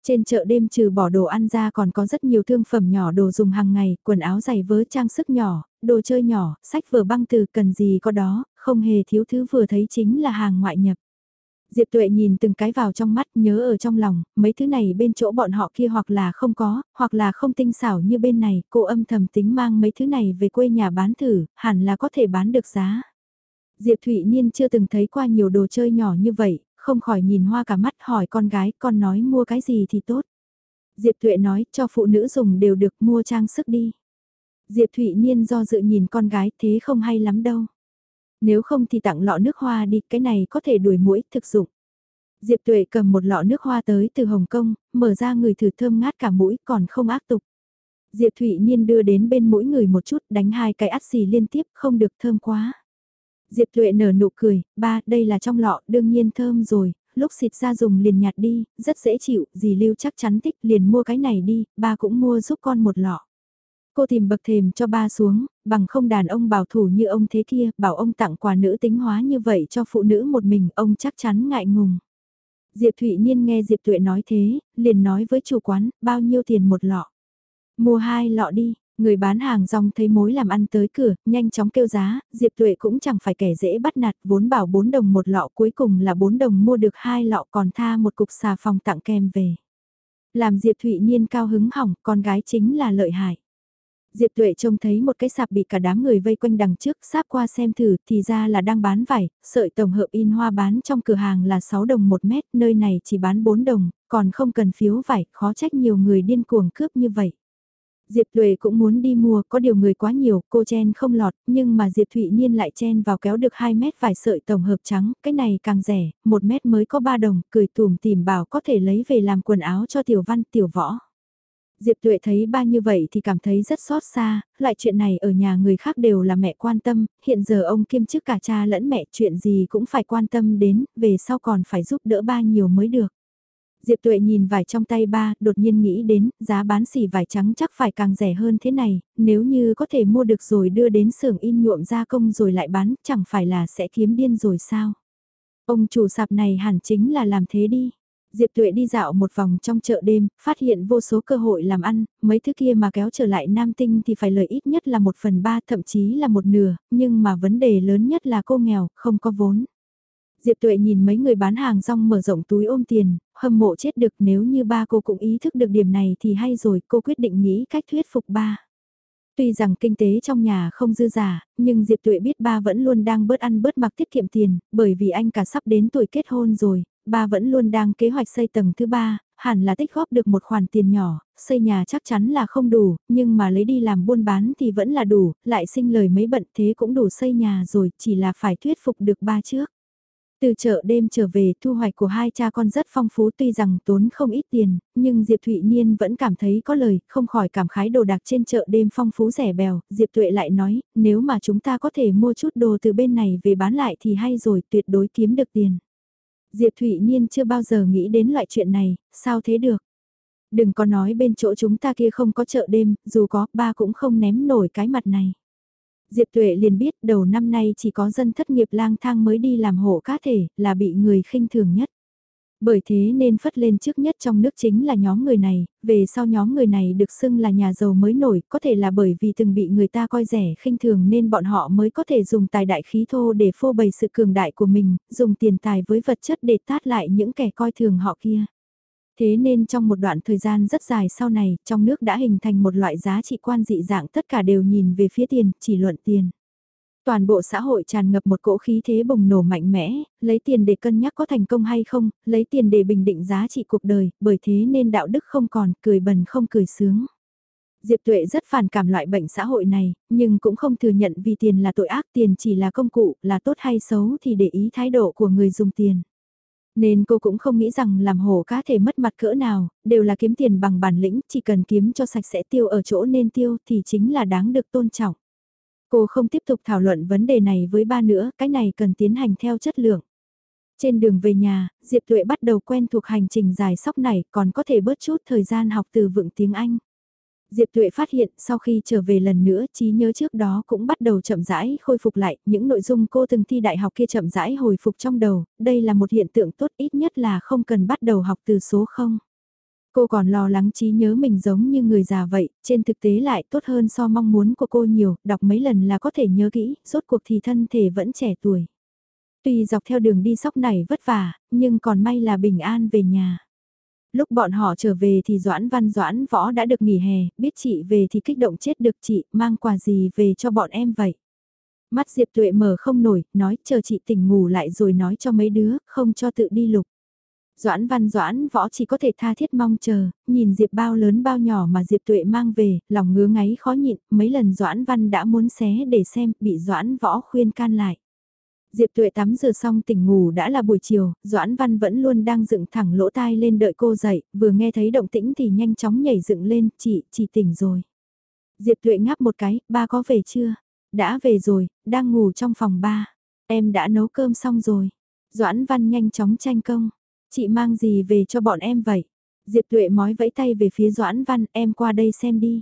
Trên chợ đêm trừ bỏ đồ ăn ra còn có rất nhiều thương phẩm nhỏ đồ dùng hàng ngày, quần áo giày vớ trang sức nhỏ, đồ chơi nhỏ, sách vở băng từ cần gì có đó, không hề thiếu thứ vừa thấy chính là hàng ngoại nhập. Diệp Tuệ nhìn từng cái vào trong mắt nhớ ở trong lòng, mấy thứ này bên chỗ bọn họ kia hoặc là không có, hoặc là không tinh xảo như bên này, cô âm thầm tính mang mấy thứ này về quê nhà bán thử, hẳn là có thể bán được giá. Diệp Thụy Niên chưa từng thấy qua nhiều đồ chơi nhỏ như vậy, không khỏi nhìn hoa cả mắt hỏi con gái con nói mua cái gì thì tốt. Diệp Tuệ nói cho phụ nữ dùng đều được mua trang sức đi. Diệp Thụy Niên do dự nhìn con gái thế không hay lắm đâu. Nếu không thì tặng lọ nước hoa đi, cái này có thể đuổi mũi, thực dụng. Diệp Tuệ cầm một lọ nước hoa tới từ Hồng Kông, mở ra người thử thơm ngát cả mũi còn không ác tục. Diệp Thụy Niên đưa đến bên mũi người một chút đánh hai cái át xì liên tiếp không được thơm quá. Diệp Tuệ nở nụ cười, ba, đây là trong lọ, đương nhiên thơm rồi, lúc xịt ra dùng liền nhạt đi, rất dễ chịu, dì Lưu chắc chắn thích, liền mua cái này đi, ba cũng mua giúp con một lọ. Cô tìm bậc thềm cho ba xuống, bằng không đàn ông bảo thủ như ông thế kia, bảo ông tặng quà nữ tính hóa như vậy cho phụ nữ một mình, ông chắc chắn ngại ngùng. Diệp Thụy Niên nghe Diệp Tuệ nói thế, liền nói với chủ quán, bao nhiêu tiền một lọ. Mua hai lọ đi, người bán hàng rong thấy mối làm ăn tới cửa, nhanh chóng kêu giá, Diệp Tuệ cũng chẳng phải kẻ dễ bắt nạt, vốn bảo 4 đồng một lọ cuối cùng là 4 đồng mua được hai lọ còn tha một cục xà phòng tặng kèm về. Làm Diệp Thụy Niên cao hứng hỏng, con gái chính là lợi hại. Diệp Tuệ trông thấy một cái sạp bị cả đám người vây quanh đằng trước, sáp qua xem thử, thì ra là đang bán vải, sợi tổng hợp in hoa bán trong cửa hàng là 6 đồng 1 mét, nơi này chỉ bán 4 đồng, còn không cần phiếu vải, khó trách nhiều người điên cuồng cướp như vậy. Diệp Tuệ cũng muốn đi mua, có điều người quá nhiều, cô chen không lọt, nhưng mà Diệp Thụy Niên lại chen vào kéo được 2 mét vải sợi tổng hợp trắng, cái này càng rẻ, 1 mét mới có 3 đồng, cười tùm tìm bảo có thể lấy về làm quần áo cho tiểu văn tiểu võ. Diệp Tuệ thấy ba như vậy thì cảm thấy rất xót xa, Loại chuyện này ở nhà người khác đều là mẹ quan tâm, hiện giờ ông kiêm chức cả cha lẫn mẹ chuyện gì cũng phải quan tâm đến, về sau còn phải giúp đỡ ba nhiều mới được. Diệp Tuệ nhìn vải trong tay ba, đột nhiên nghĩ đến, giá bán xỉ vải trắng chắc phải càng rẻ hơn thế này, nếu như có thể mua được rồi đưa đến xưởng in nhuộm gia công rồi lại bán, chẳng phải là sẽ kiếm điên rồi sao? Ông chủ sạp này hẳn chính là làm thế đi. Diệp Tuệ đi dạo một vòng trong chợ đêm, phát hiện vô số cơ hội làm ăn, mấy thứ kia mà kéo trở lại Nam Tinh thì phải lợi ít nhất là một phần ba thậm chí là một nửa, nhưng mà vấn đề lớn nhất là cô nghèo, không có vốn. Diệp Tuệ nhìn mấy người bán hàng rong mở rộng túi ôm tiền, hâm mộ chết được nếu như ba cô cũng ý thức được điểm này thì hay rồi, cô quyết định nghĩ cách thuyết phục ba. Tuy rằng kinh tế trong nhà không dư giả, nhưng Diệp Tuệ biết ba vẫn luôn đang bớt ăn bớt mặc tiết kiệm tiền, bởi vì anh cả sắp đến tuổi kết hôn rồi, ba vẫn luôn đang kế hoạch xây tầng thứ ba, hẳn là tích góp được một khoản tiền nhỏ, xây nhà chắc chắn là không đủ, nhưng mà lấy đi làm buôn bán thì vẫn là đủ, lại sinh lời mấy bận thế cũng đủ xây nhà rồi, chỉ là phải thuyết phục được ba trước. Từ chợ đêm trở về thu hoạch của hai cha con rất phong phú tuy rằng tốn không ít tiền, nhưng Diệp Thụy Niên vẫn cảm thấy có lời, không khỏi cảm khái đồ đạc trên chợ đêm phong phú rẻ bèo. Diệp Tuệ lại nói, nếu mà chúng ta có thể mua chút đồ từ bên này về bán lại thì hay rồi, tuyệt đối kiếm được tiền. Diệp Thụy Niên chưa bao giờ nghĩ đến loại chuyện này, sao thế được? Đừng có nói bên chỗ chúng ta kia không có chợ đêm, dù có, ba cũng không ném nổi cái mặt này. Diệp Tuệ liền biết đầu năm nay chỉ có dân thất nghiệp lang thang mới đi làm hộ cá thể, là bị người khinh thường nhất. Bởi thế nên phất lên trước nhất trong nước chính là nhóm người này, về sau nhóm người này được xưng là nhà giàu mới nổi, có thể là bởi vì từng bị người ta coi rẻ khinh thường nên bọn họ mới có thể dùng tài đại khí thô để phô bày sự cường đại của mình, dùng tiền tài với vật chất để tát lại những kẻ coi thường họ kia. Thế nên trong một đoạn thời gian rất dài sau này, trong nước đã hình thành một loại giá trị quan dị dạng tất cả đều nhìn về phía tiền, chỉ luận tiền. Toàn bộ xã hội tràn ngập một cỗ khí thế bùng nổ mạnh mẽ, lấy tiền để cân nhắc có thành công hay không, lấy tiền để bình định giá trị cuộc đời, bởi thế nên đạo đức không còn, cười bần không cười sướng. Diệp Tuệ rất phản cảm loại bệnh xã hội này, nhưng cũng không thừa nhận vì tiền là tội ác, tiền chỉ là công cụ, là tốt hay xấu thì để ý thái độ của người dùng tiền. Nên cô cũng không nghĩ rằng làm hồ cá thể mất mặt cỡ nào, đều là kiếm tiền bằng bản lĩnh, chỉ cần kiếm cho sạch sẽ tiêu ở chỗ nên tiêu thì chính là đáng được tôn trọng. Cô không tiếp tục thảo luận vấn đề này với ba nữa, cái này cần tiến hành theo chất lượng. Trên đường về nhà, Diệp Tuệ bắt đầu quen thuộc hành trình dài sóc này còn có thể bớt chút thời gian học từ vựng tiếng Anh. Diệp Tuệ phát hiện sau khi trở về lần nữa trí nhớ trước đó cũng bắt đầu chậm rãi khôi phục lại, những nội dung cô từng thi đại học kia chậm rãi hồi phục trong đầu, đây là một hiện tượng tốt ít nhất là không cần bắt đầu học từ số 0. Cô còn lo lắng trí nhớ mình giống như người già vậy, trên thực tế lại tốt hơn so mong muốn của cô nhiều, đọc mấy lần là có thể nhớ kỹ, rốt cuộc thì thân thể vẫn trẻ tuổi. Tuy dọc theo đường đi sóc này vất vả, nhưng còn may là bình an về nhà. Lúc bọn họ trở về thì Doãn Văn Doãn Võ đã được nghỉ hè, biết chị về thì kích động chết được chị, mang quà gì về cho bọn em vậy. Mắt Diệp Tuệ mở không nổi, nói chờ chị tỉnh ngủ lại rồi nói cho mấy đứa, không cho tự đi lục. Doãn văn doãn võ chỉ có thể tha thiết mong chờ, nhìn Diệp bao lớn bao nhỏ mà Diệp tuệ mang về, lòng ngứa ngáy khó nhịn, mấy lần doãn văn đã muốn xé để xem, bị doãn võ khuyên can lại. Diệp tuệ tắm rửa xong tỉnh ngủ đã là buổi chiều, doãn văn vẫn luôn đang dựng thẳng lỗ tai lên đợi cô dậy, vừa nghe thấy động tĩnh thì nhanh chóng nhảy dựng lên, chị, chị tỉnh rồi. Diệp tuệ ngáp một cái, ba có về chưa? Đã về rồi, đang ngủ trong phòng ba. Em đã nấu cơm xong rồi. Doãn văn nhanh chóng tranh công. Chị mang gì về cho bọn em vậy? Diệp Tuệ mói vẫy tay về phía Doãn Văn, em qua đây xem đi.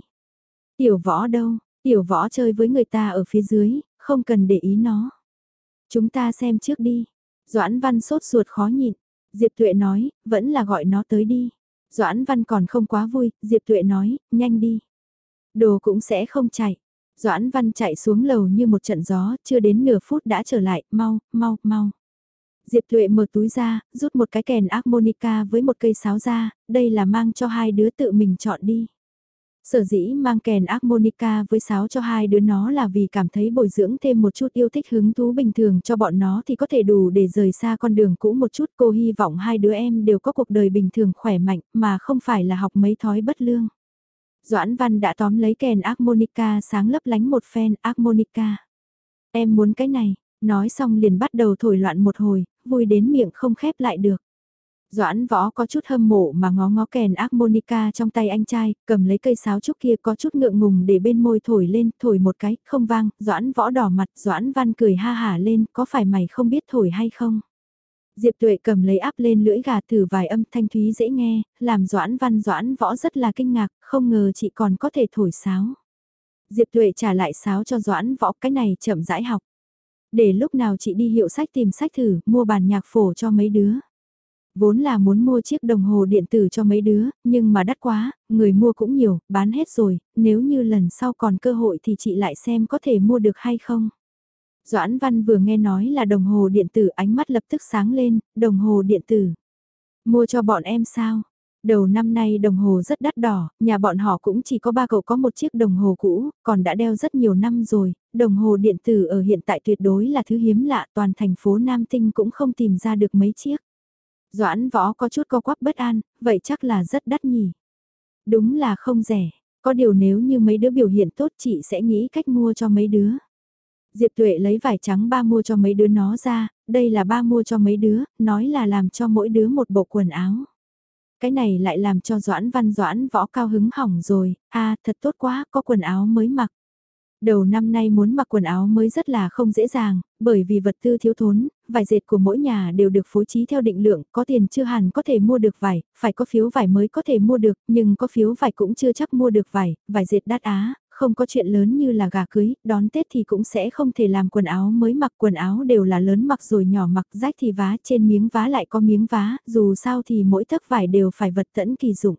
Tiểu võ đâu? Tiểu võ chơi với người ta ở phía dưới, không cần để ý nó. Chúng ta xem trước đi. Doãn Văn sốt ruột khó nhịn. Diệp Tuệ nói, vẫn là gọi nó tới đi. Doãn Văn còn không quá vui, Diệp Tuệ nói, nhanh đi. Đồ cũng sẽ không chạy. Doãn Văn chạy xuống lầu như một trận gió, chưa đến nửa phút đã trở lại, mau, mau, mau. Diệp Thuệ mở túi ra, rút một cái kèn harmonica với một cây sáo ra, đây là mang cho hai đứa tự mình chọn đi. Sở dĩ mang kèn harmonica với sáo cho hai đứa nó là vì cảm thấy bồi dưỡng thêm một chút yêu thích hứng thú bình thường cho bọn nó thì có thể đủ để rời xa con đường cũ một chút. Cô hy vọng hai đứa em đều có cuộc đời bình thường khỏe mạnh mà không phải là học mấy thói bất lương. Doãn Văn đã tóm lấy kèn harmonica sáng lấp lánh một phen harmonica. Em muốn cái này, nói xong liền bắt đầu thổi loạn một hồi, vui đến miệng không khép lại được. Doãn võ có chút hâm mộ mà ngó ngó kèn harmonica trong tay anh trai, cầm lấy cây sáo trúc kia có chút ngượng ngùng để bên môi thổi lên, thổi một cái, không vang, doãn võ đỏ mặt, doãn văn cười ha hả lên, có phải mày không biết thổi hay không? Diệp tuệ cầm lấy áp lên lưỡi gà thử vài âm thanh thúy dễ nghe, làm doãn văn doãn võ rất là kinh ngạc, không ngờ chị còn có thể thổi sáo. Diệp tuệ trả lại sáo cho doãn võ cái này chậm rãi học. Để lúc nào chị đi hiệu sách tìm sách thử, mua bản nhạc phổ cho mấy đứa. Vốn là muốn mua chiếc đồng hồ điện tử cho mấy đứa, nhưng mà đắt quá, người mua cũng nhiều, bán hết rồi, nếu như lần sau còn cơ hội thì chị lại xem có thể mua được hay không. Doãn Văn vừa nghe nói là đồng hồ điện tử ánh mắt lập tức sáng lên, đồng hồ điện tử. Mua cho bọn em sao? Đầu năm nay đồng hồ rất đắt đỏ, nhà bọn họ cũng chỉ có ba cậu có một chiếc đồng hồ cũ, còn đã đeo rất nhiều năm rồi, đồng hồ điện tử ở hiện tại tuyệt đối là thứ hiếm lạ toàn thành phố Nam Tinh cũng không tìm ra được mấy chiếc. Doãn võ có chút co quắp bất an, vậy chắc là rất đắt nhỉ. Đúng là không rẻ, có điều nếu như mấy đứa biểu hiện tốt chị sẽ nghĩ cách mua cho mấy đứa. Diệp Tuệ lấy vải trắng ba mua cho mấy đứa nó ra, đây là ba mua cho mấy đứa, nói là làm cho mỗi đứa một bộ quần áo. Cái này lại làm cho Doãn Văn Doãn võ cao hứng hỏng rồi, a à, thật tốt quá, có quần áo mới mặc. Đầu năm nay muốn mặc quần áo mới rất là không dễ dàng, bởi vì vật tư thiếu thốn, vải dệt của mỗi nhà đều được phối trí theo định lượng, có tiền chưa hẳn có thể mua được vải, phải có phiếu vải mới có thể mua được, nhưng có phiếu vải cũng chưa chắc mua được vải, vải dệt đắt á, không có chuyện lớn như là gà cưới, đón Tết thì cũng sẽ không thể làm quần áo mới mặc quần áo đều là lớn mặc rồi nhỏ mặc rách thì vá trên miếng vá lại có miếng vá, dù sao thì mỗi thất vải đều phải vật tẫn kỳ dụng.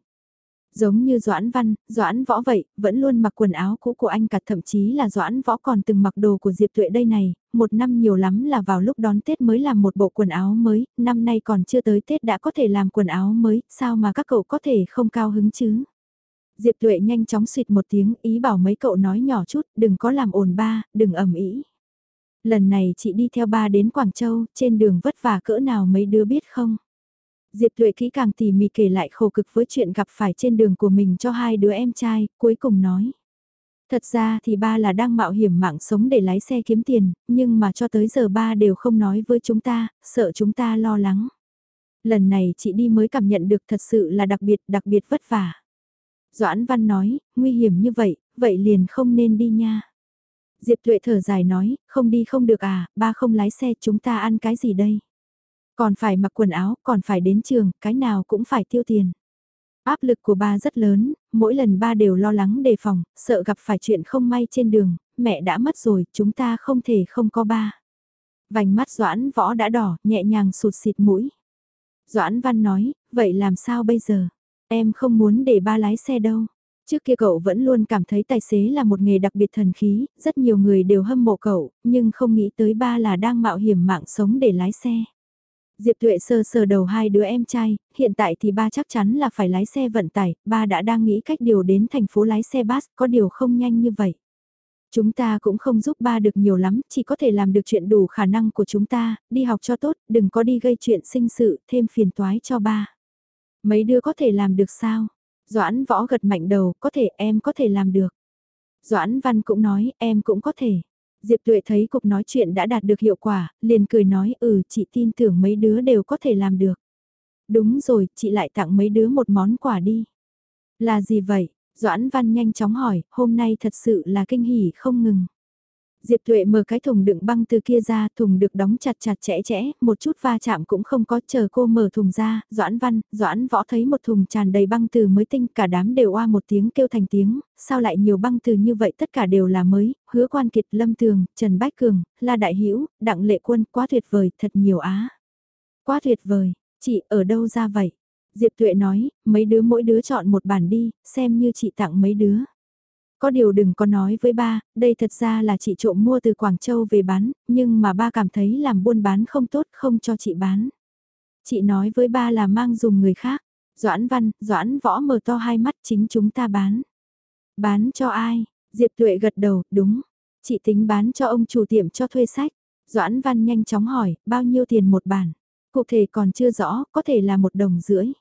Giống như Doãn Văn, Doãn Võ vậy, vẫn luôn mặc quần áo cũ của anh cả thậm chí là Doãn Võ còn từng mặc đồ của Diệp Tuệ đây này, một năm nhiều lắm là vào lúc đón Tết mới làm một bộ quần áo mới, năm nay còn chưa tới Tết đã có thể làm quần áo mới, sao mà các cậu có thể không cao hứng chứ? Diệp Tuệ nhanh chóng xịt một tiếng ý bảo mấy cậu nói nhỏ chút, đừng có làm ồn ba, đừng ầm ĩ. Lần này chị đi theo ba đến Quảng Châu, trên đường vất vả cỡ nào mấy đứa biết không? Diệp Tuệ kỹ càng tỉ mỉ kể lại khổ cực với chuyện gặp phải trên đường của mình cho hai đứa em trai, cuối cùng nói. Thật ra thì ba là đang mạo hiểm mạng sống để lái xe kiếm tiền, nhưng mà cho tới giờ ba đều không nói với chúng ta, sợ chúng ta lo lắng. Lần này chị đi mới cảm nhận được thật sự là đặc biệt đặc biệt vất vả. Doãn Văn nói, nguy hiểm như vậy, vậy liền không nên đi nha. Diệp Tuệ thở dài nói, không đi không được à, ba không lái xe chúng ta ăn cái gì đây? Còn phải mặc quần áo, còn phải đến trường, cái nào cũng phải tiêu tiền. Áp lực của ba rất lớn, mỗi lần ba đều lo lắng đề phòng, sợ gặp phải chuyện không may trên đường, mẹ đã mất rồi, chúng ta không thể không có ba. Vành mắt Doãn Võ đã đỏ, nhẹ nhàng sụt xịt mũi. Doãn Văn nói, vậy làm sao bây giờ? Em không muốn để ba lái xe đâu. Trước kia cậu vẫn luôn cảm thấy tài xế là một nghề đặc biệt thần khí, rất nhiều người đều hâm mộ cậu, nhưng không nghĩ tới ba là đang mạo hiểm mạng sống để lái xe. Diệp Tuệ sờ sờ đầu hai đứa em trai, hiện tại thì ba chắc chắn là phải lái xe vận tải, ba đã đang nghĩ cách điều đến thành phố lái xe bus, có điều không nhanh như vậy. Chúng ta cũng không giúp ba được nhiều lắm, chỉ có thể làm được chuyện đủ khả năng của chúng ta, đi học cho tốt, đừng có đi gây chuyện sinh sự, thêm phiền toái cho ba. Mấy đứa có thể làm được sao? Doãn võ gật mạnh đầu, có thể em có thể làm được. Doãn văn cũng nói, em cũng có thể. Diệp Tuệ thấy cuộc nói chuyện đã đạt được hiệu quả, liền cười nói ừ chị tin tưởng mấy đứa đều có thể làm được. Đúng rồi, chị lại tặng mấy đứa một món quà đi. Là gì vậy? Doãn Văn nhanh chóng hỏi, hôm nay thật sự là kinh hỉ không ngừng. Diệp Tuệ mở cái thùng đựng băng từ kia ra, thùng được đóng chặt chặt chẽ chẽ, một chút va chạm cũng không có, chờ cô mở thùng ra, Doãn Văn, Doãn Võ thấy một thùng tràn đầy băng từ mới tinh, cả đám đều oa một tiếng kêu thành tiếng, sao lại nhiều băng từ như vậy tất cả đều là mới, hứa quan kiệt, lâm tường, Trần Bách Cường, La Đại Hữu Đặng Lệ Quân, quá tuyệt vời, thật nhiều á. Quá tuyệt vời, chị ở đâu ra vậy? Diệp Tuệ nói, mấy đứa mỗi đứa chọn một bản đi, xem như chị tặng mấy đứa. Có điều đừng có nói với ba, đây thật ra là chị trộm mua từ Quảng Châu về bán, nhưng mà ba cảm thấy làm buôn bán không tốt không cho chị bán. Chị nói với ba là mang dùng người khác. Doãn văn, doãn võ mở to hai mắt chính chúng ta bán. Bán cho ai? Diệp Tuệ gật đầu, đúng. Chị tính bán cho ông chủ tiệm cho thuê sách. Doãn văn nhanh chóng hỏi, bao nhiêu tiền một bản? Cụ thể còn chưa rõ, có thể là một đồng rưỡi.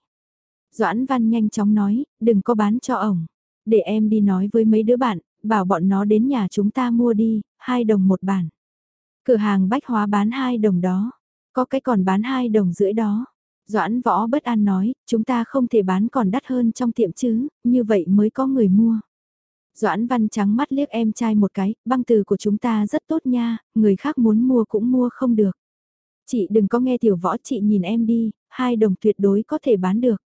Doãn văn nhanh chóng nói, đừng có bán cho ổng. Để em đi nói với mấy đứa bạn, bảo bọn nó đến nhà chúng ta mua đi, hai đồng một bản. Cửa hàng bách hóa bán hai đồng đó, có cái còn bán hai đồng rưỡi đó. Doãn võ bất an nói, chúng ta không thể bán còn đắt hơn trong tiệm chứ, như vậy mới có người mua. Doãn văn trắng mắt liếc em trai một cái, băng từ của chúng ta rất tốt nha, người khác muốn mua cũng mua không được. Chị đừng có nghe tiểu võ chị nhìn em đi, hai đồng tuyệt đối có thể bán được.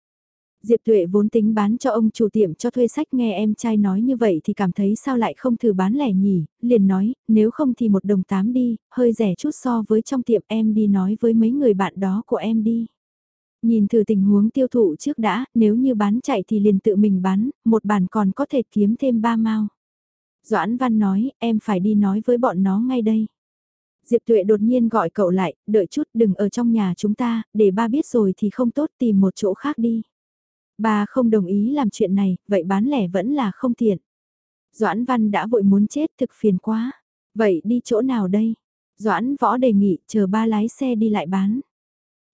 Diệp Tuệ vốn tính bán cho ông chủ tiệm cho thuê sách nghe em trai nói như vậy thì cảm thấy sao lại không thử bán lẻ nhỉ, liền nói, nếu không thì một đồng tám đi, hơi rẻ chút so với trong tiệm em đi nói với mấy người bạn đó của em đi. Nhìn thử tình huống tiêu thụ trước đã, nếu như bán chạy thì liền tự mình bán, một bản còn có thể kiếm thêm ba mao. Doãn Văn nói, em phải đi nói với bọn nó ngay đây. Diệp Tuệ đột nhiên gọi cậu lại, đợi chút đừng ở trong nhà chúng ta, để ba biết rồi thì không tốt tìm một chỗ khác đi. Ba không đồng ý làm chuyện này, vậy bán lẻ vẫn là không tiện. Doãn Văn đã vội muốn chết thực phiền quá. Vậy đi chỗ nào đây? Doãn Võ đề nghị chờ ba lái xe đi lại bán.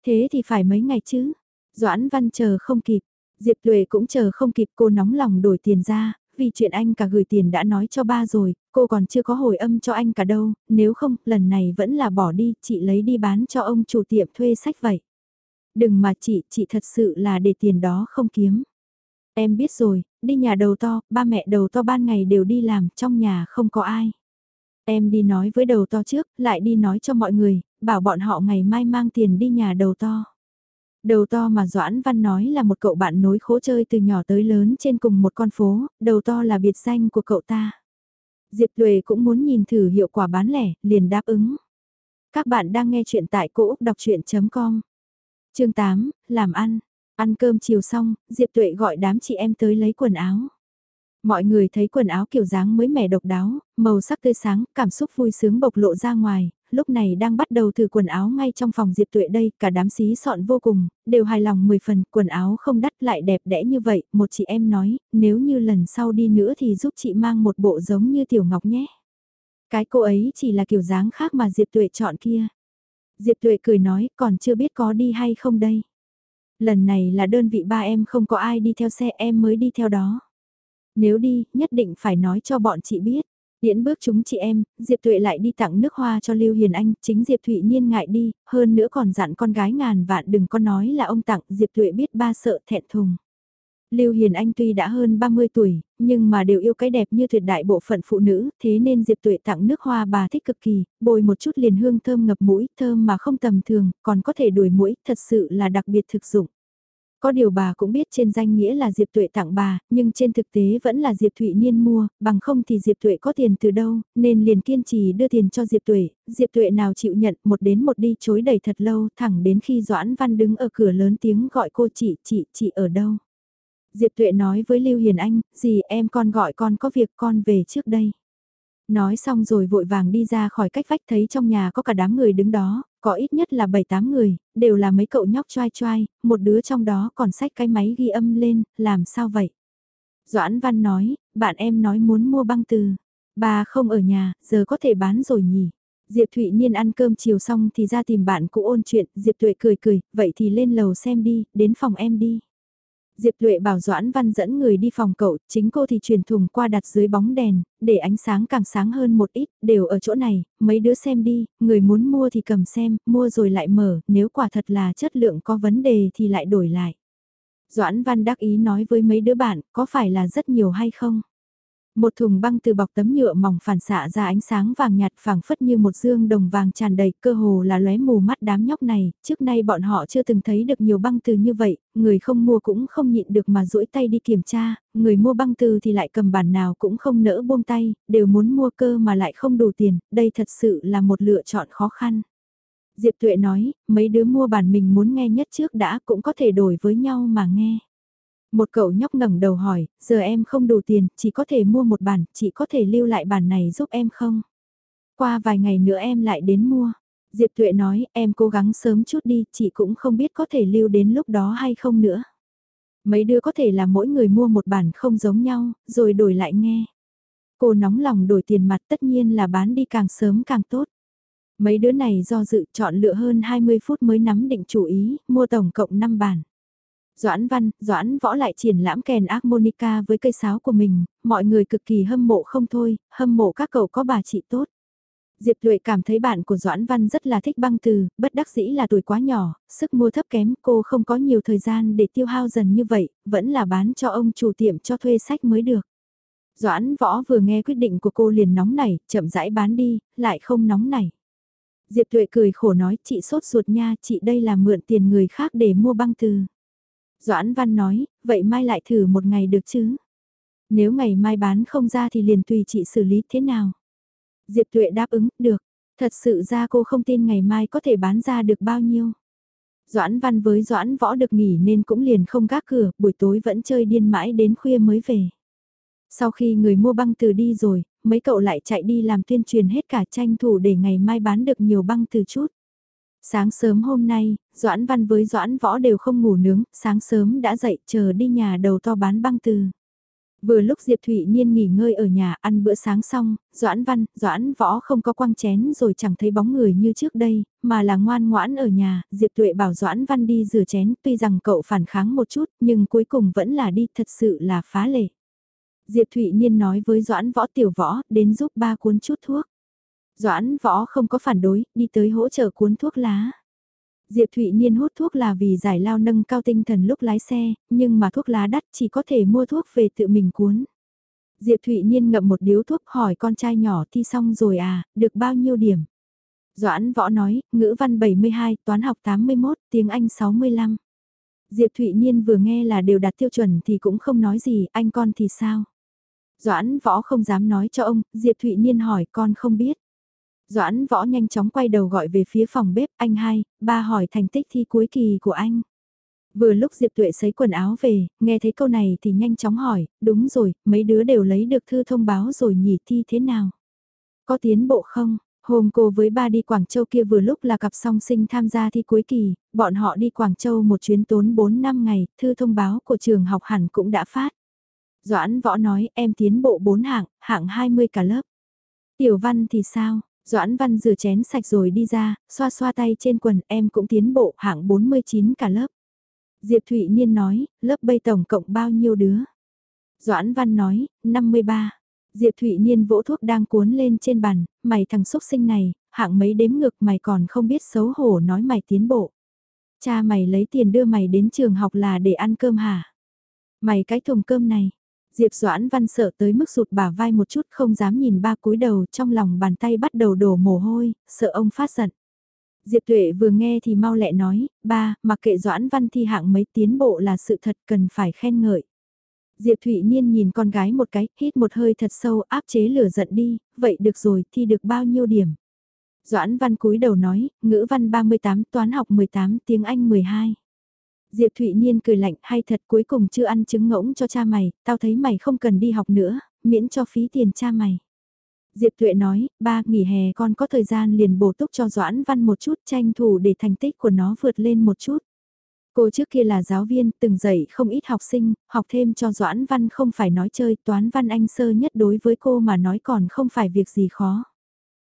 Thế thì phải mấy ngày chứ? Doãn Văn chờ không kịp. Diệp Tuệ cũng chờ không kịp cô nóng lòng đổi tiền ra, vì chuyện anh cả gửi tiền đã nói cho ba rồi, cô còn chưa có hồi âm cho anh cả đâu, nếu không, lần này vẫn là bỏ đi, chị lấy đi bán cho ông chủ tiệm thuê sách vậy. Đừng mà chị, chị thật sự là để tiền đó không kiếm. Em biết rồi, đi nhà đầu to, ba mẹ đầu to ban ngày đều đi làm, trong nhà không có ai. Em đi nói với đầu to trước, lại đi nói cho mọi người, bảo bọn họ ngày mai mang tiền đi nhà đầu to. Đầu to mà Doãn Văn nói là một cậu bạn nối khố chơi từ nhỏ tới lớn trên cùng một con phố, đầu to là biệt danh của cậu ta. Diệp Luệ cũng muốn nhìn thử hiệu quả bán lẻ, liền đáp ứng. Các bạn đang nghe chuyện tại cỗ đọc chuyện.com chương 8, làm ăn. Ăn cơm chiều xong, Diệp Tuệ gọi đám chị em tới lấy quần áo. Mọi người thấy quần áo kiểu dáng mới mẻ độc đáo, màu sắc tươi sáng, cảm xúc vui sướng bộc lộ ra ngoài, lúc này đang bắt đầu thử quần áo ngay trong phòng Diệp Tuệ đây, cả đám xí sọn vô cùng, đều hài lòng 10 phần, quần áo không đắt lại đẹp đẽ như vậy, một chị em nói, nếu như lần sau đi nữa thì giúp chị mang một bộ giống như Tiểu Ngọc nhé. Cái cô ấy chỉ là kiểu dáng khác mà Diệp Tuệ chọn kia. Diệp Tuệ cười nói, còn chưa biết có đi hay không đây. Lần này là đơn vị ba em không có ai đi theo xe em mới đi theo đó. Nếu đi, nhất định phải nói cho bọn chị biết. Điễn bước chúng chị em, Diệp Tuệ lại đi tặng nước hoa cho Lưu Hiền Anh, chính Diệp Thụy Niên ngại đi, hơn nữa còn dặn con gái ngàn vạn đừng có nói là ông tặng, Diệp Tuệ biết ba sợ thẹn thùng. Lưu Hiền Anh tuy đã hơn 30 tuổi, nhưng mà đều yêu cái đẹp như tuyệt đại bộ phận phụ nữ, thế nên Diệp Tuệ tặng nước hoa bà thích cực kỳ, bồi một chút liền hương thơm ngập mũi, thơm mà không tầm thường, còn có thể đuổi mũi, thật sự là đặc biệt thực dụng. Có điều bà cũng biết trên danh nghĩa là Diệp Tuệ tặng bà, nhưng trên thực tế vẫn là Diệp Thụy Niên mua, bằng không thì Diệp Tuệ có tiền từ đâu, nên liền kiên trì đưa tiền cho Diệp Tuệ, Diệp Tuệ nào chịu nhận một đến một đi chối đầy thật lâu, thẳng đến khi Doãn Văn đứng ở cửa lớn tiếng gọi cô chị, chị, chị ở đâu. Diệp Tuệ nói với Lưu Hiền Anh, gì em con gọi con có việc con về trước đây. Nói xong rồi vội vàng đi ra khỏi cách vách thấy trong nhà có cả đám người đứng đó, có ít nhất là 7-8 người, đều là mấy cậu nhóc choai choai, một đứa trong đó còn xách cái máy ghi âm lên, làm sao vậy? Doãn Văn nói, bạn em nói muốn mua băng từ. Bà không ở nhà, giờ có thể bán rồi nhỉ? Diệp Thụy Niên ăn cơm chiều xong thì ra tìm bạn cũ ôn chuyện, Diệp Tuệ cười cười, vậy thì lên lầu xem đi, đến phòng em đi. Diệp Tuệ bảo Doãn Văn dẫn người đi phòng cậu, chính cô thì truyền thùng qua đặt dưới bóng đèn, để ánh sáng càng sáng hơn một ít, đều ở chỗ này, mấy đứa xem đi, người muốn mua thì cầm xem, mua rồi lại mở, nếu quả thật là chất lượng có vấn đề thì lại đổi lại. Doãn Văn đắc ý nói với mấy đứa bạn, có phải là rất nhiều hay không? Một thùng băng từ bọc tấm nhựa mỏng phản xạ ra ánh sáng vàng nhạt phảng phất như một dương đồng vàng tràn đầy cơ hồ là lóe mù mắt đám nhóc này, trước nay bọn họ chưa từng thấy được nhiều băng từ như vậy, người không mua cũng không nhịn được mà duỗi tay đi kiểm tra, người mua băng từ thì lại cầm bản nào cũng không nỡ buông tay, đều muốn mua cơ mà lại không đủ tiền, đây thật sự là một lựa chọn khó khăn. Diệp Tuệ nói, mấy đứa mua bản mình muốn nghe nhất trước đã cũng có thể đổi với nhau mà nghe. Một cậu nhóc ngẩng đầu hỏi, giờ em không đủ tiền, chỉ có thể mua một bản, chị có thể lưu lại bản này giúp em không? Qua vài ngày nữa em lại đến mua. Diệp Thuệ nói, em cố gắng sớm chút đi, chị cũng không biết có thể lưu đến lúc đó hay không nữa. Mấy đứa có thể là mỗi người mua một bản không giống nhau, rồi đổi lại nghe. Cô nóng lòng đổi tiền mặt tất nhiên là bán đi càng sớm càng tốt. Mấy đứa này do dự chọn lựa hơn 20 phút mới nắm định chủ ý, mua tổng cộng 5 bản. Doãn Văn, Doãn Võ lại triển lãm kèn harmonica với cây sáo của mình, mọi người cực kỳ hâm mộ không thôi, hâm mộ các cậu có bà chị tốt. Diệp Luệ cảm thấy bạn của Doãn Văn rất là thích băng từ, bất đắc dĩ là tuổi quá nhỏ, sức mua thấp kém, cô không có nhiều thời gian để tiêu hao dần như vậy, vẫn là bán cho ông chủ tiệm cho thuê sách mới được. Doãn Võ vừa nghe quyết định của cô liền nóng nảy, chậm rãi bán đi, lại không nóng nảy. Diệp Tuệ cười khổ nói, chị sốt ruột nha, chị đây là mượn tiền người khác để mua băng từ. Doãn Văn nói, vậy mai lại thử một ngày được chứ? Nếu ngày mai bán không ra thì liền tùy chị xử lý thế nào? Diệp Tuệ đáp ứng, được. Thật sự ra cô không tin ngày mai có thể bán ra được bao nhiêu. Doãn Văn với Doãn Võ được nghỉ nên cũng liền không gác cửa, buổi tối vẫn chơi điên mãi đến khuya mới về. Sau khi người mua băng từ đi rồi, mấy cậu lại chạy đi làm tuyên truyền hết cả tranh thủ để ngày mai bán được nhiều băng từ chút. Sáng sớm hôm nay, Doãn Văn với Doãn Võ đều không ngủ nướng, sáng sớm đã dậy chờ đi nhà đầu to bán băng từ. Vừa lúc Diệp Thụy Niên nghỉ ngơi ở nhà ăn bữa sáng xong, Doãn Văn, Doãn Võ không có quăng chén rồi chẳng thấy bóng người như trước đây, mà là ngoan ngoãn ở nhà, Diệp Tuệ bảo Doãn Văn đi rửa chén, tuy rằng cậu phản kháng một chút, nhưng cuối cùng vẫn là đi, thật sự là phá lệ. Diệp Thụy Niên nói với Doãn Võ tiểu võ, đến giúp ba cuốn chút thuốc. Doãn võ không có phản đối, đi tới hỗ trợ cuốn thuốc lá. Diệp Thụy Niên hút thuốc là vì giải lao nâng cao tinh thần lúc lái xe, nhưng mà thuốc lá đắt chỉ có thể mua thuốc về tự mình cuốn. Diệp Thụy Niên ngậm một điếu thuốc hỏi con trai nhỏ thi xong rồi à, được bao nhiêu điểm? Doãn võ nói, ngữ văn 72, toán học 81, tiếng Anh 65. Diệp Thụy Niên vừa nghe là đều đạt tiêu chuẩn thì cũng không nói gì, anh con thì sao? Doãn võ không dám nói cho ông, Diệp Thụy Niên hỏi con không biết. Doãn võ nhanh chóng quay đầu gọi về phía phòng bếp, anh hai, ba hỏi thành tích thi cuối kỳ của anh. Vừa lúc Diệp Tuệ sấy quần áo về, nghe thấy câu này thì nhanh chóng hỏi, đúng rồi, mấy đứa đều lấy được thư thông báo rồi nhỉ thi thế nào? Có tiến bộ không? Hôm cô với ba đi Quảng Châu kia vừa lúc là cặp song sinh tham gia thi cuối kỳ, bọn họ đi Quảng Châu một chuyến tốn 4 năm ngày, thư thông báo của trường học hẳn cũng đã phát. Doãn võ nói em tiến bộ 4 hạng, hạng 20 cả lớp. Tiểu văn thì sao? Doãn Văn rửa chén sạch rồi đi ra, xoa xoa tay trên quần em cũng tiến bộ hạng 49 cả lớp. Diệp Thụy Niên nói, lớp bây tổng cộng bao nhiêu đứa? Doãn Văn nói, 53. Diệp Thụy Niên vỗ thuốc đang cuốn lên trên bàn, mày thằng xúc sinh này, hạng mấy đếm ngược mày còn không biết xấu hổ nói mày tiến bộ. Cha mày lấy tiền đưa mày đến trường học là để ăn cơm hả? Mày cái thùng cơm này, Diệp Doãn Văn sợ tới mức sụt bả vai một chút không dám nhìn ba cúi đầu trong lòng bàn tay bắt đầu đổ mồ hôi, sợ ông phát giận. Diệp Tuệ vừa nghe thì mau lẹ nói, ba, mặc kệ Doãn Văn thi hạng mấy tiến bộ là sự thật cần phải khen ngợi. Diệp Thụy Niên nhìn con gái một cái, hít một hơi thật sâu áp chế lửa giận đi, vậy được rồi, thi được bao nhiêu điểm. Doãn Văn cúi đầu nói, ngữ văn 38, toán học 18, tiếng Anh 12. Diệp Thụy Niên cười lạnh hay thật cuối cùng chưa ăn trứng ngỗng cho cha mày, tao thấy mày không cần đi học nữa, miễn cho phí tiền cha mày. Diệp Tuệ nói, ba, nghỉ hè con có thời gian liền bổ túc cho Doãn Văn một chút tranh thủ để thành tích của nó vượt lên một chút. Cô trước kia là giáo viên, từng dạy không ít học sinh, học thêm cho Doãn Văn không phải nói chơi, toán văn anh sơ nhất đối với cô mà nói còn không phải việc gì khó.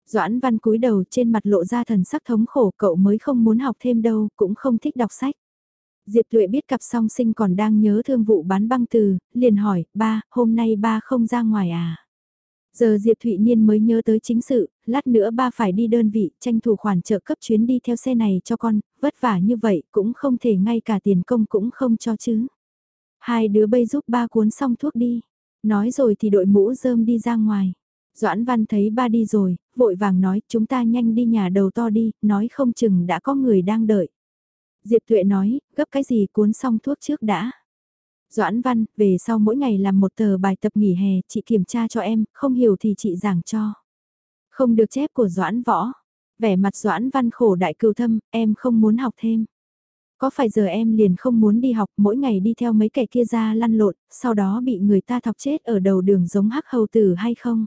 Doãn Văn cúi đầu trên mặt lộ ra thần sắc thống khổ cậu mới không muốn học thêm đâu, cũng không thích đọc sách. Diệp Tuệ biết cặp song sinh còn đang nhớ thương vụ bán băng từ, liền hỏi, ba, hôm nay ba không ra ngoài à? Giờ Diệp Thụy Niên mới nhớ tới chính sự, lát nữa ba phải đi đơn vị, tranh thủ khoản trợ cấp chuyến đi theo xe này cho con, vất vả như vậy cũng không thể ngay cả tiền công cũng không cho chứ. Hai đứa bây giúp ba cuốn xong thuốc đi. Nói rồi thì đội mũ rơm đi ra ngoài. Doãn Văn thấy ba đi rồi, vội vàng nói chúng ta nhanh đi nhà đầu to đi, nói không chừng đã có người đang đợi. Diệp Tuệ nói, gấp cái gì cuốn xong thuốc trước đã. Doãn Văn, về sau mỗi ngày làm một tờ bài tập nghỉ hè, chị kiểm tra cho em, không hiểu thì chị giảng cho. Không được chép của Doãn Võ. Vẻ mặt Doãn Văn khổ đại cừu thâm, em không muốn học thêm. Có phải giờ em liền không muốn đi học mỗi ngày đi theo mấy kẻ kia ra lăn lộn, sau đó bị người ta thọc chết ở đầu đường giống hắc hầu tử hay không?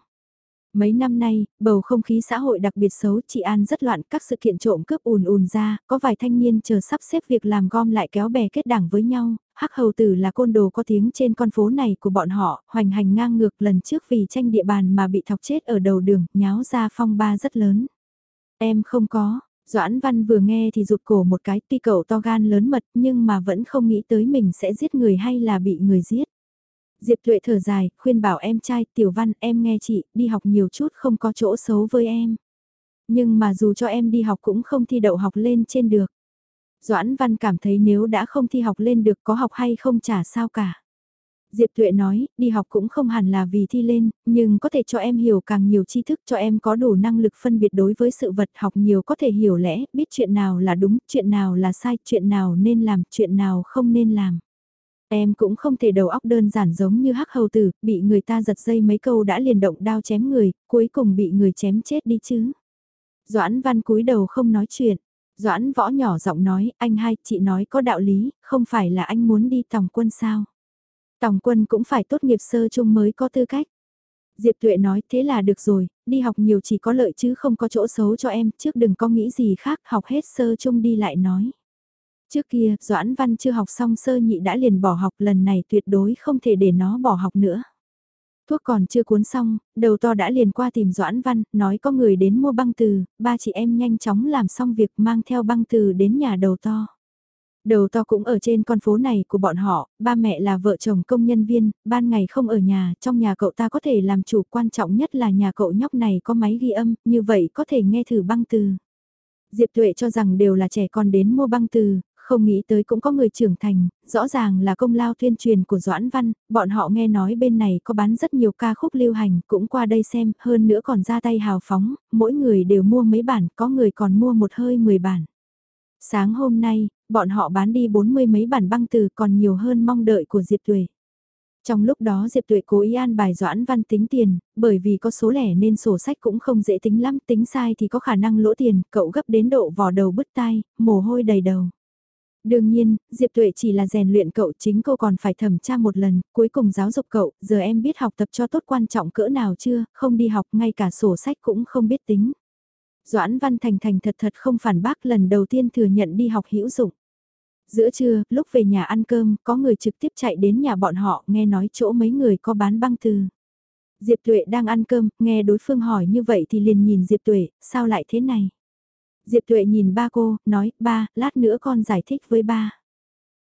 Mấy năm nay, bầu không khí xã hội đặc biệt xấu, chị An rất loạn, các sự kiện trộm cướp ùn ùn ra, có vài thanh niên chờ sắp xếp việc làm gom lại kéo bè kết đảng với nhau, hắc hầu tử là côn đồ có tiếng trên con phố này của bọn họ, hoành hành ngang ngược lần trước vì tranh địa bàn mà bị thọc chết ở đầu đường, nháo ra phong ba rất lớn. Em không có, Doãn Văn vừa nghe thì rụt cổ một cái tuy cậu to gan lớn mật nhưng mà vẫn không nghĩ tới mình sẽ giết người hay là bị người giết. Diệp Thuệ thở dài, khuyên bảo em trai Tiểu Văn em nghe chị, đi học nhiều chút không có chỗ xấu với em. Nhưng mà dù cho em đi học cũng không thi đậu học lên trên được. Doãn Văn cảm thấy nếu đã không thi học lên được có học hay không chả sao cả. Diệp Thuệ nói, đi học cũng không hẳn là vì thi lên, nhưng có thể cho em hiểu càng nhiều tri thức cho em có đủ năng lực phân biệt đối với sự vật học nhiều có thể hiểu lẽ, biết chuyện nào là đúng, chuyện nào là sai, chuyện nào nên làm, chuyện nào không nên làm. Em cũng không thể đầu óc đơn giản giống như hắc hầu tử, bị người ta giật dây mấy câu đã liền động đao chém người, cuối cùng bị người chém chết đi chứ. Doãn văn cúi đầu không nói chuyện. Doãn võ nhỏ giọng nói, anh hai, chị nói có đạo lý, không phải là anh muốn đi tòng quân sao. Tòng quân cũng phải tốt nghiệp sơ chung mới có tư cách. Diệp Tuệ nói thế là được rồi, đi học nhiều chỉ có lợi chứ không có chỗ xấu cho em, trước đừng có nghĩ gì khác, học hết sơ chung đi lại nói. Trước kia, Doãn Văn chưa học xong sơ nhị đã liền bỏ học lần này tuyệt đối không thể để nó bỏ học nữa. Thuốc còn chưa cuốn xong, đầu to đã liền qua tìm Doãn Văn, nói có người đến mua băng từ, ba chị em nhanh chóng làm xong việc mang theo băng từ đến nhà đầu to. Đầu to cũng ở trên con phố này của bọn họ, ba mẹ là vợ chồng công nhân viên, ban ngày không ở nhà, trong nhà cậu ta có thể làm chủ quan trọng nhất là nhà cậu nhóc này có máy ghi âm, như vậy có thể nghe thử băng từ. Diệp Tuệ cho rằng đều là trẻ con đến mua băng từ, không nghĩ tới cũng có người trưởng thành, rõ ràng là công lao tuyên truyền của Doãn Văn, bọn họ nghe nói bên này có bán rất nhiều ca khúc lưu hành, cũng qua đây xem, hơn nữa còn ra tay hào phóng, mỗi người đều mua mấy bản, có người còn mua một hơi 10 bản. Sáng hôm nay, bọn họ bán đi bốn mươi mấy bản băng từ còn nhiều hơn mong đợi của Diệp Tuệ. Trong lúc đó Diệp Tuệ cố ý an bài Doãn Văn tính tiền, bởi vì có số lẻ nên sổ sách cũng không dễ tính lắm, tính sai thì có khả năng lỗ tiền, cậu gấp đến độ vò đầu bứt tai, mồ hôi đầy đầu. Đương nhiên, Diệp Tuệ chỉ là rèn luyện cậu chính cô còn phải thẩm tra một lần, cuối cùng giáo dục cậu, giờ em biết học tập cho tốt quan trọng cỡ nào chưa, không đi học ngay cả sổ sách cũng không biết tính. Doãn Văn Thành Thành thật thật không phản bác lần đầu tiên thừa nhận đi học hữu dụng. Giữa trưa, lúc về nhà ăn cơm, có người trực tiếp chạy đến nhà bọn họ nghe nói chỗ mấy người có bán băng từ. Diệp Tuệ đang ăn cơm, nghe đối phương hỏi như vậy thì liền nhìn Diệp Tuệ, sao lại thế này? Diệp Tuệ nhìn ba cô, nói, ba, lát nữa con giải thích với ba.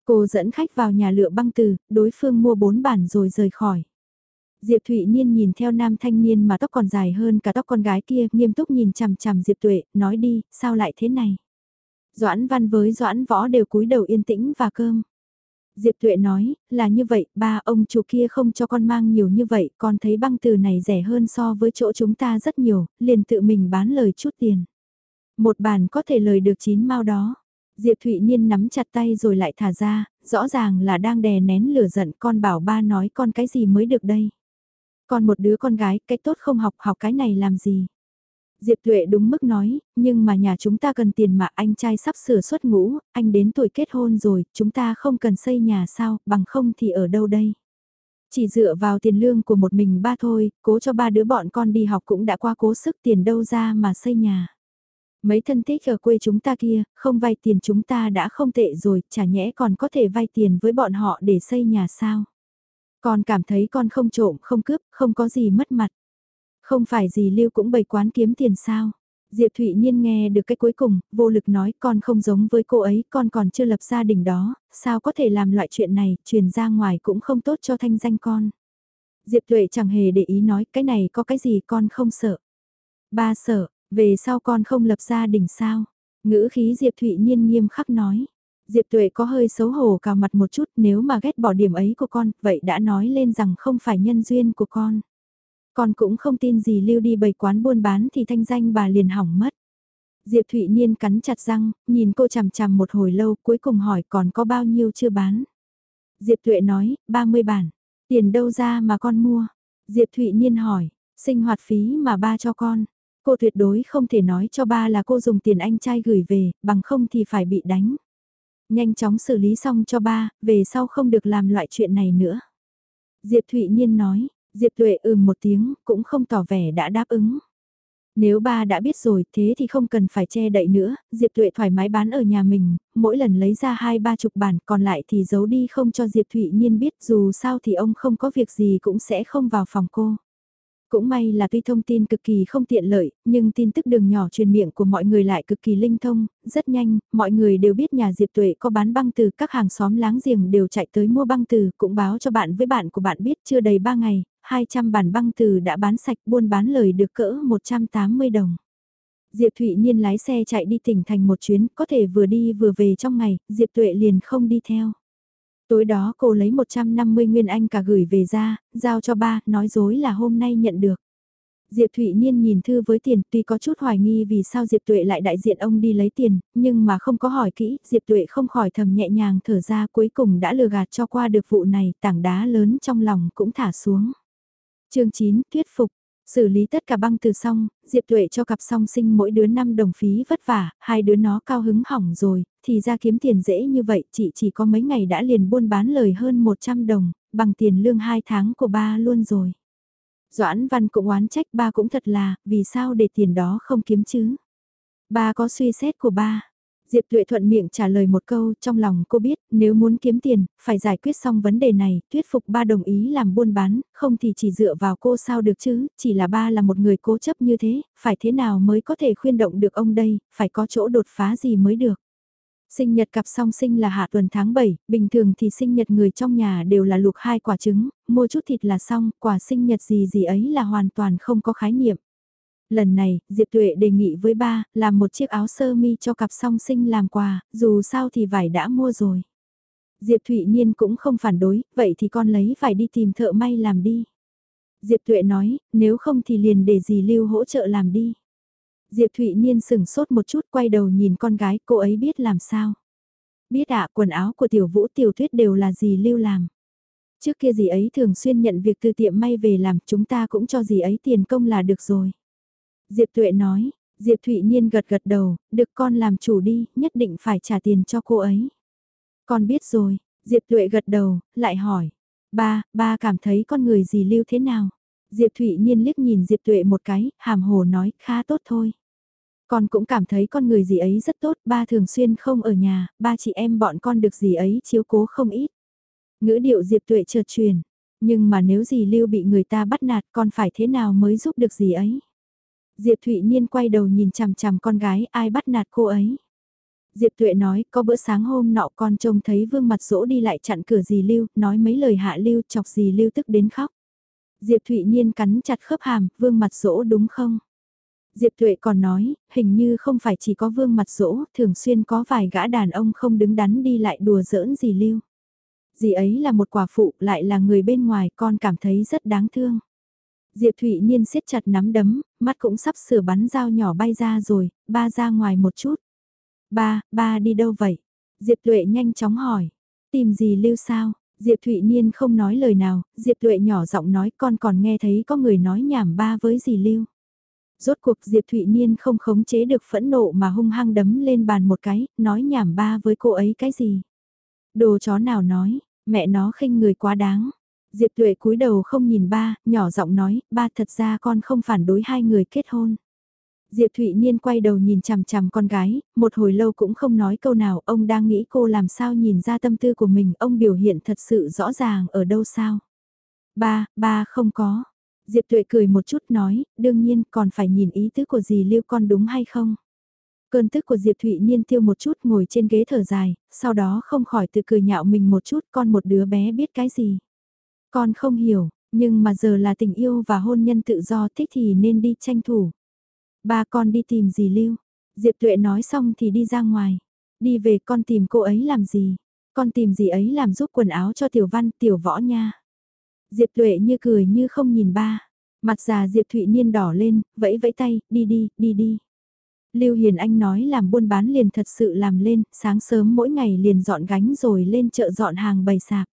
Cô dẫn khách vào nhà lựa băng từ, đối phương mua bốn bản rồi rời khỏi. Diệp Thụy Niên nhìn theo nam thanh niên mà tóc còn dài hơn cả tóc con gái kia, nghiêm túc nhìn chằm chằm Diệp Tuệ, nói đi, sao lại thế này? Doãn Văn với Doãn Võ đều cúi đầu yên tĩnh và cơm. Diệp Tuệ nói, là như vậy, ba ông chủ kia không cho con mang nhiều như vậy, con thấy băng từ này rẻ hơn so với chỗ chúng ta rất nhiều, liền tự mình bán lời chút tiền. Một bàn có thể lời được chín mao đó. Diệp Thụy Niên nắm chặt tay rồi lại thả ra, rõ ràng là đang đè nén lửa giận con bảo ba nói con cái gì mới được đây. Con một đứa con gái, cái tốt không học, học cái này làm gì. Diệp Tuệ đúng mức nói, nhưng mà nhà chúng ta cần tiền mà anh trai sắp sửa xuất ngũ, anh đến tuổi kết hôn rồi, chúng ta không cần xây nhà sao, bằng không thì ở đâu đây. Chỉ dựa vào tiền lương của một mình ba thôi, cố cho ba đứa bọn con đi học cũng đã qua cố sức tiền đâu ra mà xây nhà. Mấy thân thích ở quê chúng ta kia, không vay tiền chúng ta đã không tệ rồi, chả nhẽ còn có thể vay tiền với bọn họ để xây nhà sao. Con cảm thấy con không trộm, không cướp, không có gì mất mặt. Không phải gì lưu cũng bày quán kiếm tiền sao. Diệp Thụy Nhiên nghe được cái cuối cùng, vô lực nói con không giống với cô ấy, con còn chưa lập gia đình đó, sao có thể làm loại chuyện này, truyền ra ngoài cũng không tốt cho thanh danh con. Diệp Tuệ chẳng hề để ý nói cái này có cái gì con không sợ. Ba sợ, về sau con không lập gia đình sao? Ngữ khí Diệp Thụy Nhiên nghiêm khắc nói. Diệp Tuệ có hơi xấu hổ cào mặt một chút nếu mà ghét bỏ điểm ấy của con, vậy đã nói lên rằng không phải nhân duyên của con. Con cũng không tin gì lưu đi bày quán buôn bán thì thanh danh bà liền hỏng mất. Diệp Thụy Niên cắn chặt răng, nhìn cô chằm chằm một hồi lâu cuối cùng hỏi còn có bao nhiêu chưa bán. Diệp Tuệ nói, 30 bản. Tiền đâu ra mà con mua? Diệp Thụy Niên hỏi, sinh hoạt phí mà ba cho con. Cô tuyệt đối không thể nói cho ba là cô dùng tiền anh trai gửi về, bằng không thì phải bị đánh. Nhanh chóng xử lý xong cho ba, về sau không được làm loại chuyện này nữa. Diệp Thụy nhiên nói, Diệp Tuệ ừm một tiếng, cũng không tỏ vẻ đã đáp ứng. Nếu ba đã biết rồi, thế thì không cần phải che đậy nữa, Diệp Tuệ thoải mái bán ở nhà mình, mỗi lần lấy ra hai ba chục bản, còn lại thì giấu đi không cho Diệp Thụy Nhiên biết dù sao thì ông không có việc gì cũng sẽ không vào phòng cô. Cũng may là tuy thông tin cực kỳ không tiện lợi, nhưng tin tức đường nhỏ truyền miệng của mọi người lại cực kỳ linh thông, rất nhanh, mọi người đều biết nhà Diệp Tuệ có bán băng từ, các hàng xóm láng giềng đều chạy tới mua băng từ, cũng báo cho bạn với bạn của bạn biết chưa đầy 3 ngày, 200 bản băng từ đã bán sạch buôn bán lời được cỡ 180 đồng. Diệp Thụy Niên lái xe chạy đi tỉnh thành một chuyến, có thể vừa đi vừa về trong ngày, Diệp Tuệ liền không đi theo. Tối đó cô lấy 150 nguyên anh cả gửi về ra, giao cho ba, nói dối là hôm nay nhận được. Diệp Thụy Niên nhìn thư với tiền tuy có chút hoài nghi vì sao Diệp Tuệ lại đại diện ông đi lấy tiền, nhưng mà không có hỏi kỹ, Diệp Tuệ không khỏi thầm nhẹ nhàng thở ra cuối cùng đã lừa gạt cho qua được vụ này, tảng đá lớn trong lòng cũng thả xuống chương 9, thuyết phục. Xử lý tất cả băng từ xong, Diệp Tuệ cho cặp song sinh mỗi đứa 5 đồng phí vất vả, hai đứa nó cao hứng hỏng rồi, thì ra kiếm tiền dễ như vậy, chị chỉ có mấy ngày đã liền buôn bán lời hơn 100 đồng, bằng tiền lương 2 tháng của ba luôn rồi. Doãn Văn cũng oán trách ba cũng thật là, vì sao để tiền đó không kiếm chứ? Ba có suy xét của ba. Diệp Tuệ thuận miệng trả lời một câu, trong lòng cô biết, nếu muốn kiếm tiền, phải giải quyết xong vấn đề này, thuyết phục ba đồng ý làm buôn bán, không thì chỉ dựa vào cô sao được chứ, chỉ là ba là một người cố chấp như thế, phải thế nào mới có thể khuyên động được ông đây, phải có chỗ đột phá gì mới được. Sinh nhật cặp song sinh là hạ tuần tháng 7, bình thường thì sinh nhật người trong nhà đều là luộc hai quả trứng, mua chút thịt là xong, quả sinh nhật gì gì ấy là hoàn toàn không có khái niệm. Lần này, Diệp Tuệ đề nghị với ba, làm một chiếc áo sơ mi cho cặp song sinh làm quà, dù sao thì vải đã mua rồi. Diệp Thụy Niên cũng không phản đối, vậy thì con lấy phải đi tìm thợ may làm đi. Diệp Tuệ nói, nếu không thì liền để dì Lưu hỗ trợ làm đi. Diệp Thụy Niên sừng sốt một chút quay đầu nhìn con gái, cô ấy biết làm sao. Biết ạ, quần áo của tiểu vũ tiểu thuyết đều là gì Lưu làm. Trước kia dì ấy thường xuyên nhận việc từ tiệm may về làm, chúng ta cũng cho dì ấy tiền công là được rồi. Diệp Tuệ nói, Diệp Thụy Niên gật gật đầu, được con làm chủ đi, nhất định phải trả tiền cho cô ấy. Con biết rồi, Diệp Tuệ gật đầu, lại hỏi. Ba, ba cảm thấy con người gì lưu thế nào? Diệp Thụy Niên liếc nhìn Diệp Tuệ một cái, hàm hồ nói, khá tốt thôi. Con cũng cảm thấy con người gì ấy rất tốt, ba thường xuyên không ở nhà, ba chị em bọn con được gì ấy chiếu cố không ít. Ngữ điệu Diệp Tuệ chợt truyền, nhưng mà nếu gì lưu bị người ta bắt nạt con phải thế nào mới giúp được gì ấy? Diệp Thụy Niên quay đầu nhìn chằm chằm con gái ai bắt nạt cô ấy. Diệp Tuệ nói, có bữa sáng hôm nọ con trông thấy vương mặt dỗ đi lại chặn cửa dì Lưu, nói mấy lời hạ Lưu chọc dì Lưu tức đến khóc. Diệp Thụy Niên cắn chặt khớp hàm, vương mặt dỗ đúng không? Diệp Thuệ còn nói, hình như không phải chỉ có vương mặt dỗ, thường xuyên có vài gã đàn ông không đứng đắn đi lại đùa giỡn gì Lưu. Dì ấy là một quả phụ, lại là người bên ngoài, con cảm thấy rất đáng thương. Diệp Thụy Niên siết chặt nắm đấm, mắt cũng sắp sửa bắn dao nhỏ bay ra rồi, ba ra ngoài một chút. Ba, ba đi đâu vậy? Diệp Tuệ nhanh chóng hỏi. Tìm gì lưu sao? Diệp Thụy Niên không nói lời nào, Diệp Tuệ nhỏ giọng nói con còn nghe thấy có người nói nhảm ba với dì lưu. Rốt cuộc Diệp Thụy Niên không khống chế được phẫn nộ mà hung hăng đấm lên bàn một cái, nói nhảm ba với cô ấy cái gì. Đồ chó nào nói, mẹ nó khinh người quá đáng. Diệp Tuệ cúi đầu không nhìn ba, nhỏ giọng nói, ba thật ra con không phản đối hai người kết hôn. Diệp Thụy Niên quay đầu nhìn chằm chằm con gái, một hồi lâu cũng không nói câu nào, ông đang nghĩ cô làm sao nhìn ra tâm tư của mình, ông biểu hiện thật sự rõ ràng ở đâu sao. Ba, ba không có. Diệp Tuệ cười một chút nói, đương nhiên còn phải nhìn ý tứ của dì Lưu con đúng hay không. Cơn tức của Diệp Thụy Niên tiêu một chút ngồi trên ghế thở dài, sau đó không khỏi tự cười nhạo mình một chút con một đứa bé biết cái gì. Con không hiểu, nhưng mà giờ là tình yêu và hôn nhân tự do thích thì nên đi tranh thủ. Ba con đi tìm gì Lưu? Diệp Tuệ nói xong thì đi ra ngoài. Đi về con tìm cô ấy làm gì? Con tìm gì ấy làm giúp quần áo cho Tiểu Văn, Tiểu Võ nha. Diệp Tuệ như cười như không nhìn ba. Mặt già Diệp Thụy Niên đỏ lên, vẫy vẫy tay, đi đi, đi đi. Lưu Hiền Anh nói làm buôn bán liền thật sự làm lên, sáng sớm mỗi ngày liền dọn gánh rồi lên chợ dọn hàng bày sạp.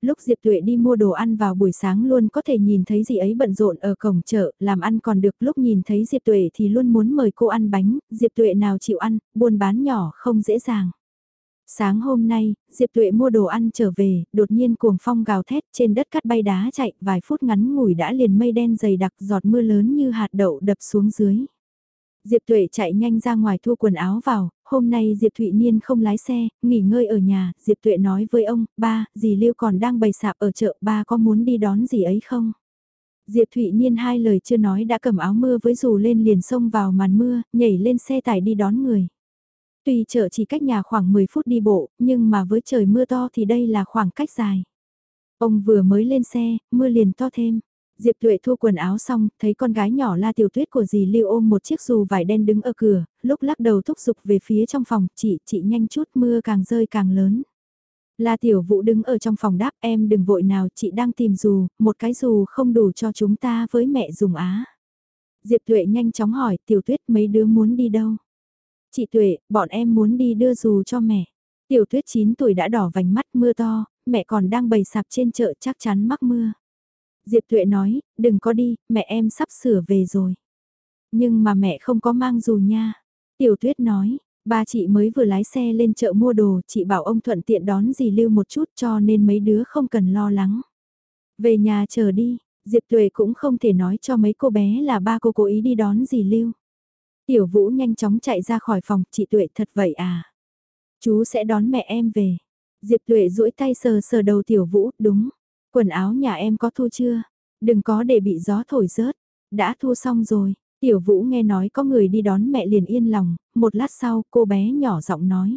Lúc Diệp Tuệ đi mua đồ ăn vào buổi sáng luôn có thể nhìn thấy gì ấy bận rộn ở cổng chợ, làm ăn còn được lúc nhìn thấy Diệp Tuệ thì luôn muốn mời cô ăn bánh, Diệp Tuệ nào chịu ăn, buôn bán nhỏ không dễ dàng. Sáng hôm nay, Diệp Tuệ mua đồ ăn trở về, đột nhiên cuồng phong gào thét trên đất cắt bay đá chạy, vài phút ngắn ngủi đã liền mây đen dày đặc giọt mưa lớn như hạt đậu đập xuống dưới. Diệp Tuệ chạy nhanh ra ngoài thu quần áo vào, hôm nay Diệp Thụy Niên không lái xe, nghỉ ngơi ở nhà, Diệp Tuệ nói với ông, ba, dì Lưu còn đang bày sạp ở chợ, ba có muốn đi đón gì ấy không? Diệp Thụy Niên hai lời chưa nói đã cầm áo mưa với dù lên liền xông vào màn mưa, nhảy lên xe tải đi đón người. Tuy chợ chỉ cách nhà khoảng 10 phút đi bộ, nhưng mà với trời mưa to thì đây là khoảng cách dài. Ông vừa mới lên xe, mưa liền to thêm. Diệp Tuệ thu quần áo xong, thấy con gái nhỏ La Tiểu Tuyết của dì Lưu ôm một chiếc dù vải đen đứng ở cửa, lúc lắc đầu thúc giục về phía trong phòng, chị, chị nhanh chút mưa càng rơi càng lớn. La Tiểu Vũ đứng ở trong phòng đáp em đừng vội nào, chị đang tìm dù, một cái dù không đủ cho chúng ta với mẹ dùng á. Diệp Tuệ nhanh chóng hỏi Tiểu Tuyết mấy đứa muốn đi đâu? Chị Tuệ, bọn em muốn đi đưa dù cho mẹ. Tiểu Tuyết 9 tuổi đã đỏ vành mắt mưa to, mẹ còn đang bày sạp trên chợ chắc chắn mắc mưa. Diệp Tuệ nói, đừng có đi, mẹ em sắp sửa về rồi. Nhưng mà mẹ không có mang dù nha. Tiểu Tuyết nói, ba chị mới vừa lái xe lên chợ mua đồ, chị bảo ông thuận tiện đón dì Lưu một chút cho nên mấy đứa không cần lo lắng. Về nhà chờ đi, Diệp Tuệ cũng không thể nói cho mấy cô bé là ba cô cố ý đi đón dì Lưu. Tiểu Vũ nhanh chóng chạy ra khỏi phòng, chị Tuệ thật vậy à? Chú sẽ đón mẹ em về. Diệp Tuệ duỗi tay sờ sờ đầu Tiểu Vũ, đúng. Quần áo nhà em có thu chưa? Đừng có để bị gió thổi rớt. Đã thu xong rồi. Tiểu Vũ nghe nói có người đi đón mẹ liền yên lòng, một lát sau cô bé nhỏ giọng nói.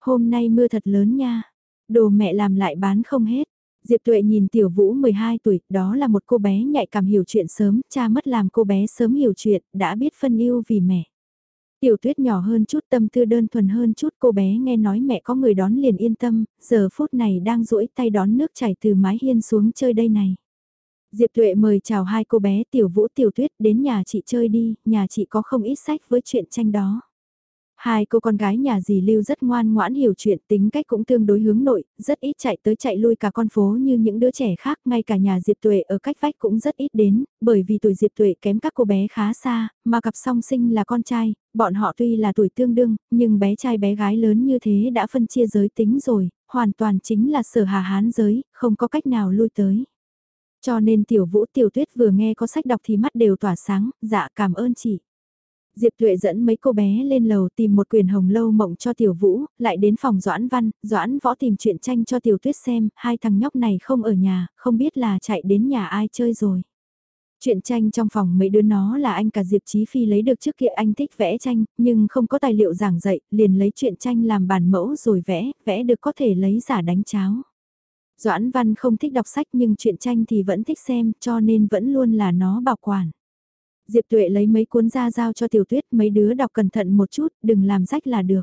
Hôm nay mưa thật lớn nha, đồ mẹ làm lại bán không hết. Diệp Tuệ nhìn Tiểu Vũ 12 tuổi, đó là một cô bé nhạy cảm hiểu chuyện sớm, cha mất làm cô bé sớm hiểu chuyện, đã biết phân yêu vì mẹ. Tiểu tuyết nhỏ hơn chút tâm tư đơn thuần hơn chút cô bé nghe nói mẹ có người đón liền yên tâm, giờ phút này đang duỗi tay đón nước chảy từ mái hiên xuống chơi đây này. Diệp Tuệ mời chào hai cô bé Tiểu Vũ Tiểu Tuyết đến nhà chị chơi đi, nhà chị có không ít sách với chuyện tranh đó. Hai cô con gái nhà dì Lưu rất ngoan ngoãn hiểu chuyện tính cách cũng tương đối hướng nội, rất ít chạy tới chạy lui cả con phố như những đứa trẻ khác, ngay cả nhà Diệp Tuệ ở cách vách cũng rất ít đến, bởi vì tuổi Diệp Tuệ kém các cô bé khá xa, mà cặp song sinh là con trai, bọn họ tuy là tuổi tương đương, nhưng bé trai bé gái lớn như thế đã phân chia giới tính rồi, hoàn toàn chính là sở hà hán giới, không có cách nào lui tới. Cho nên tiểu vũ tiểu tuyết vừa nghe có sách đọc thì mắt đều tỏa sáng, dạ cảm ơn chị. Diệp Tuệ dẫn mấy cô bé lên lầu tìm một quyển hồng lâu mộng cho Tiểu Vũ, lại đến phòng Doãn Văn, Doãn Võ tìm chuyện tranh cho Tiểu Tuyết xem, hai thằng nhóc này không ở nhà, không biết là chạy đến nhà ai chơi rồi. Chuyện tranh trong phòng mấy đứa nó là anh cả Diệp Chí Phi lấy được trước kia anh thích vẽ tranh, nhưng không có tài liệu giảng dạy, liền lấy chuyện tranh làm bản mẫu rồi vẽ, vẽ được có thể lấy giả đánh cháo. Doãn Văn không thích đọc sách nhưng chuyện tranh thì vẫn thích xem cho nên vẫn luôn là nó bảo quản. Diệp Tuệ lấy mấy cuốn ra giao cho Tiểu Tuyết mấy đứa đọc cẩn thận một chút, đừng làm rách là được.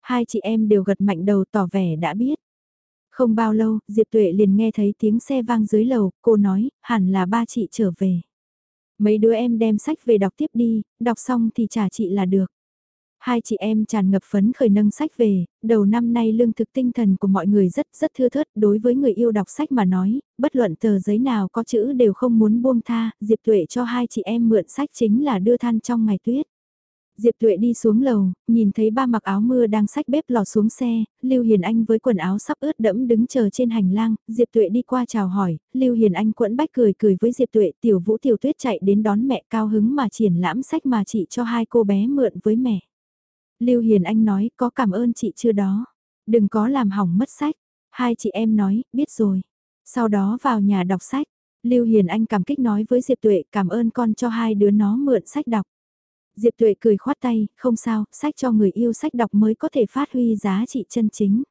Hai chị em đều gật mạnh đầu tỏ vẻ đã biết. Không bao lâu, Diệp Tuệ liền nghe thấy tiếng xe vang dưới lầu, cô nói, hẳn là ba chị trở về. Mấy đứa em đem sách về đọc tiếp đi, đọc xong thì trả chị là được. Hai chị em tràn ngập phấn khởi nâng sách về, đầu năm nay lương thực tinh thần của mọi người rất rất thưa thớt đối với người yêu đọc sách mà nói, bất luận tờ giấy nào có chữ đều không muốn buông tha, Diệp Tuệ cho hai chị em mượn sách chính là đưa than trong ngày tuyết. Diệp Tuệ đi xuống lầu, nhìn thấy ba mặc áo mưa đang xách bếp lò xuống xe, Lưu Hiền Anh với quần áo sắp ướt đẫm đứng chờ trên hành lang, Diệp Tuệ đi qua chào hỏi, Lưu Hiền Anh quẫn bách cười cười với Diệp Tuệ, tiểu vũ tiểu tuyết chạy đến đón mẹ cao hứng mà triển lãm sách mà chị cho hai cô bé mượn với mẹ. Lưu Hiền Anh nói, có cảm ơn chị chưa đó, đừng có làm hỏng mất sách. Hai chị em nói, biết rồi. Sau đó vào nhà đọc sách, Lưu Hiền Anh cảm kích nói với Diệp Tuệ cảm ơn con cho hai đứa nó mượn sách đọc. Diệp Tuệ cười khoát tay, không sao, sách cho người yêu sách đọc mới có thể phát huy giá trị chân chính.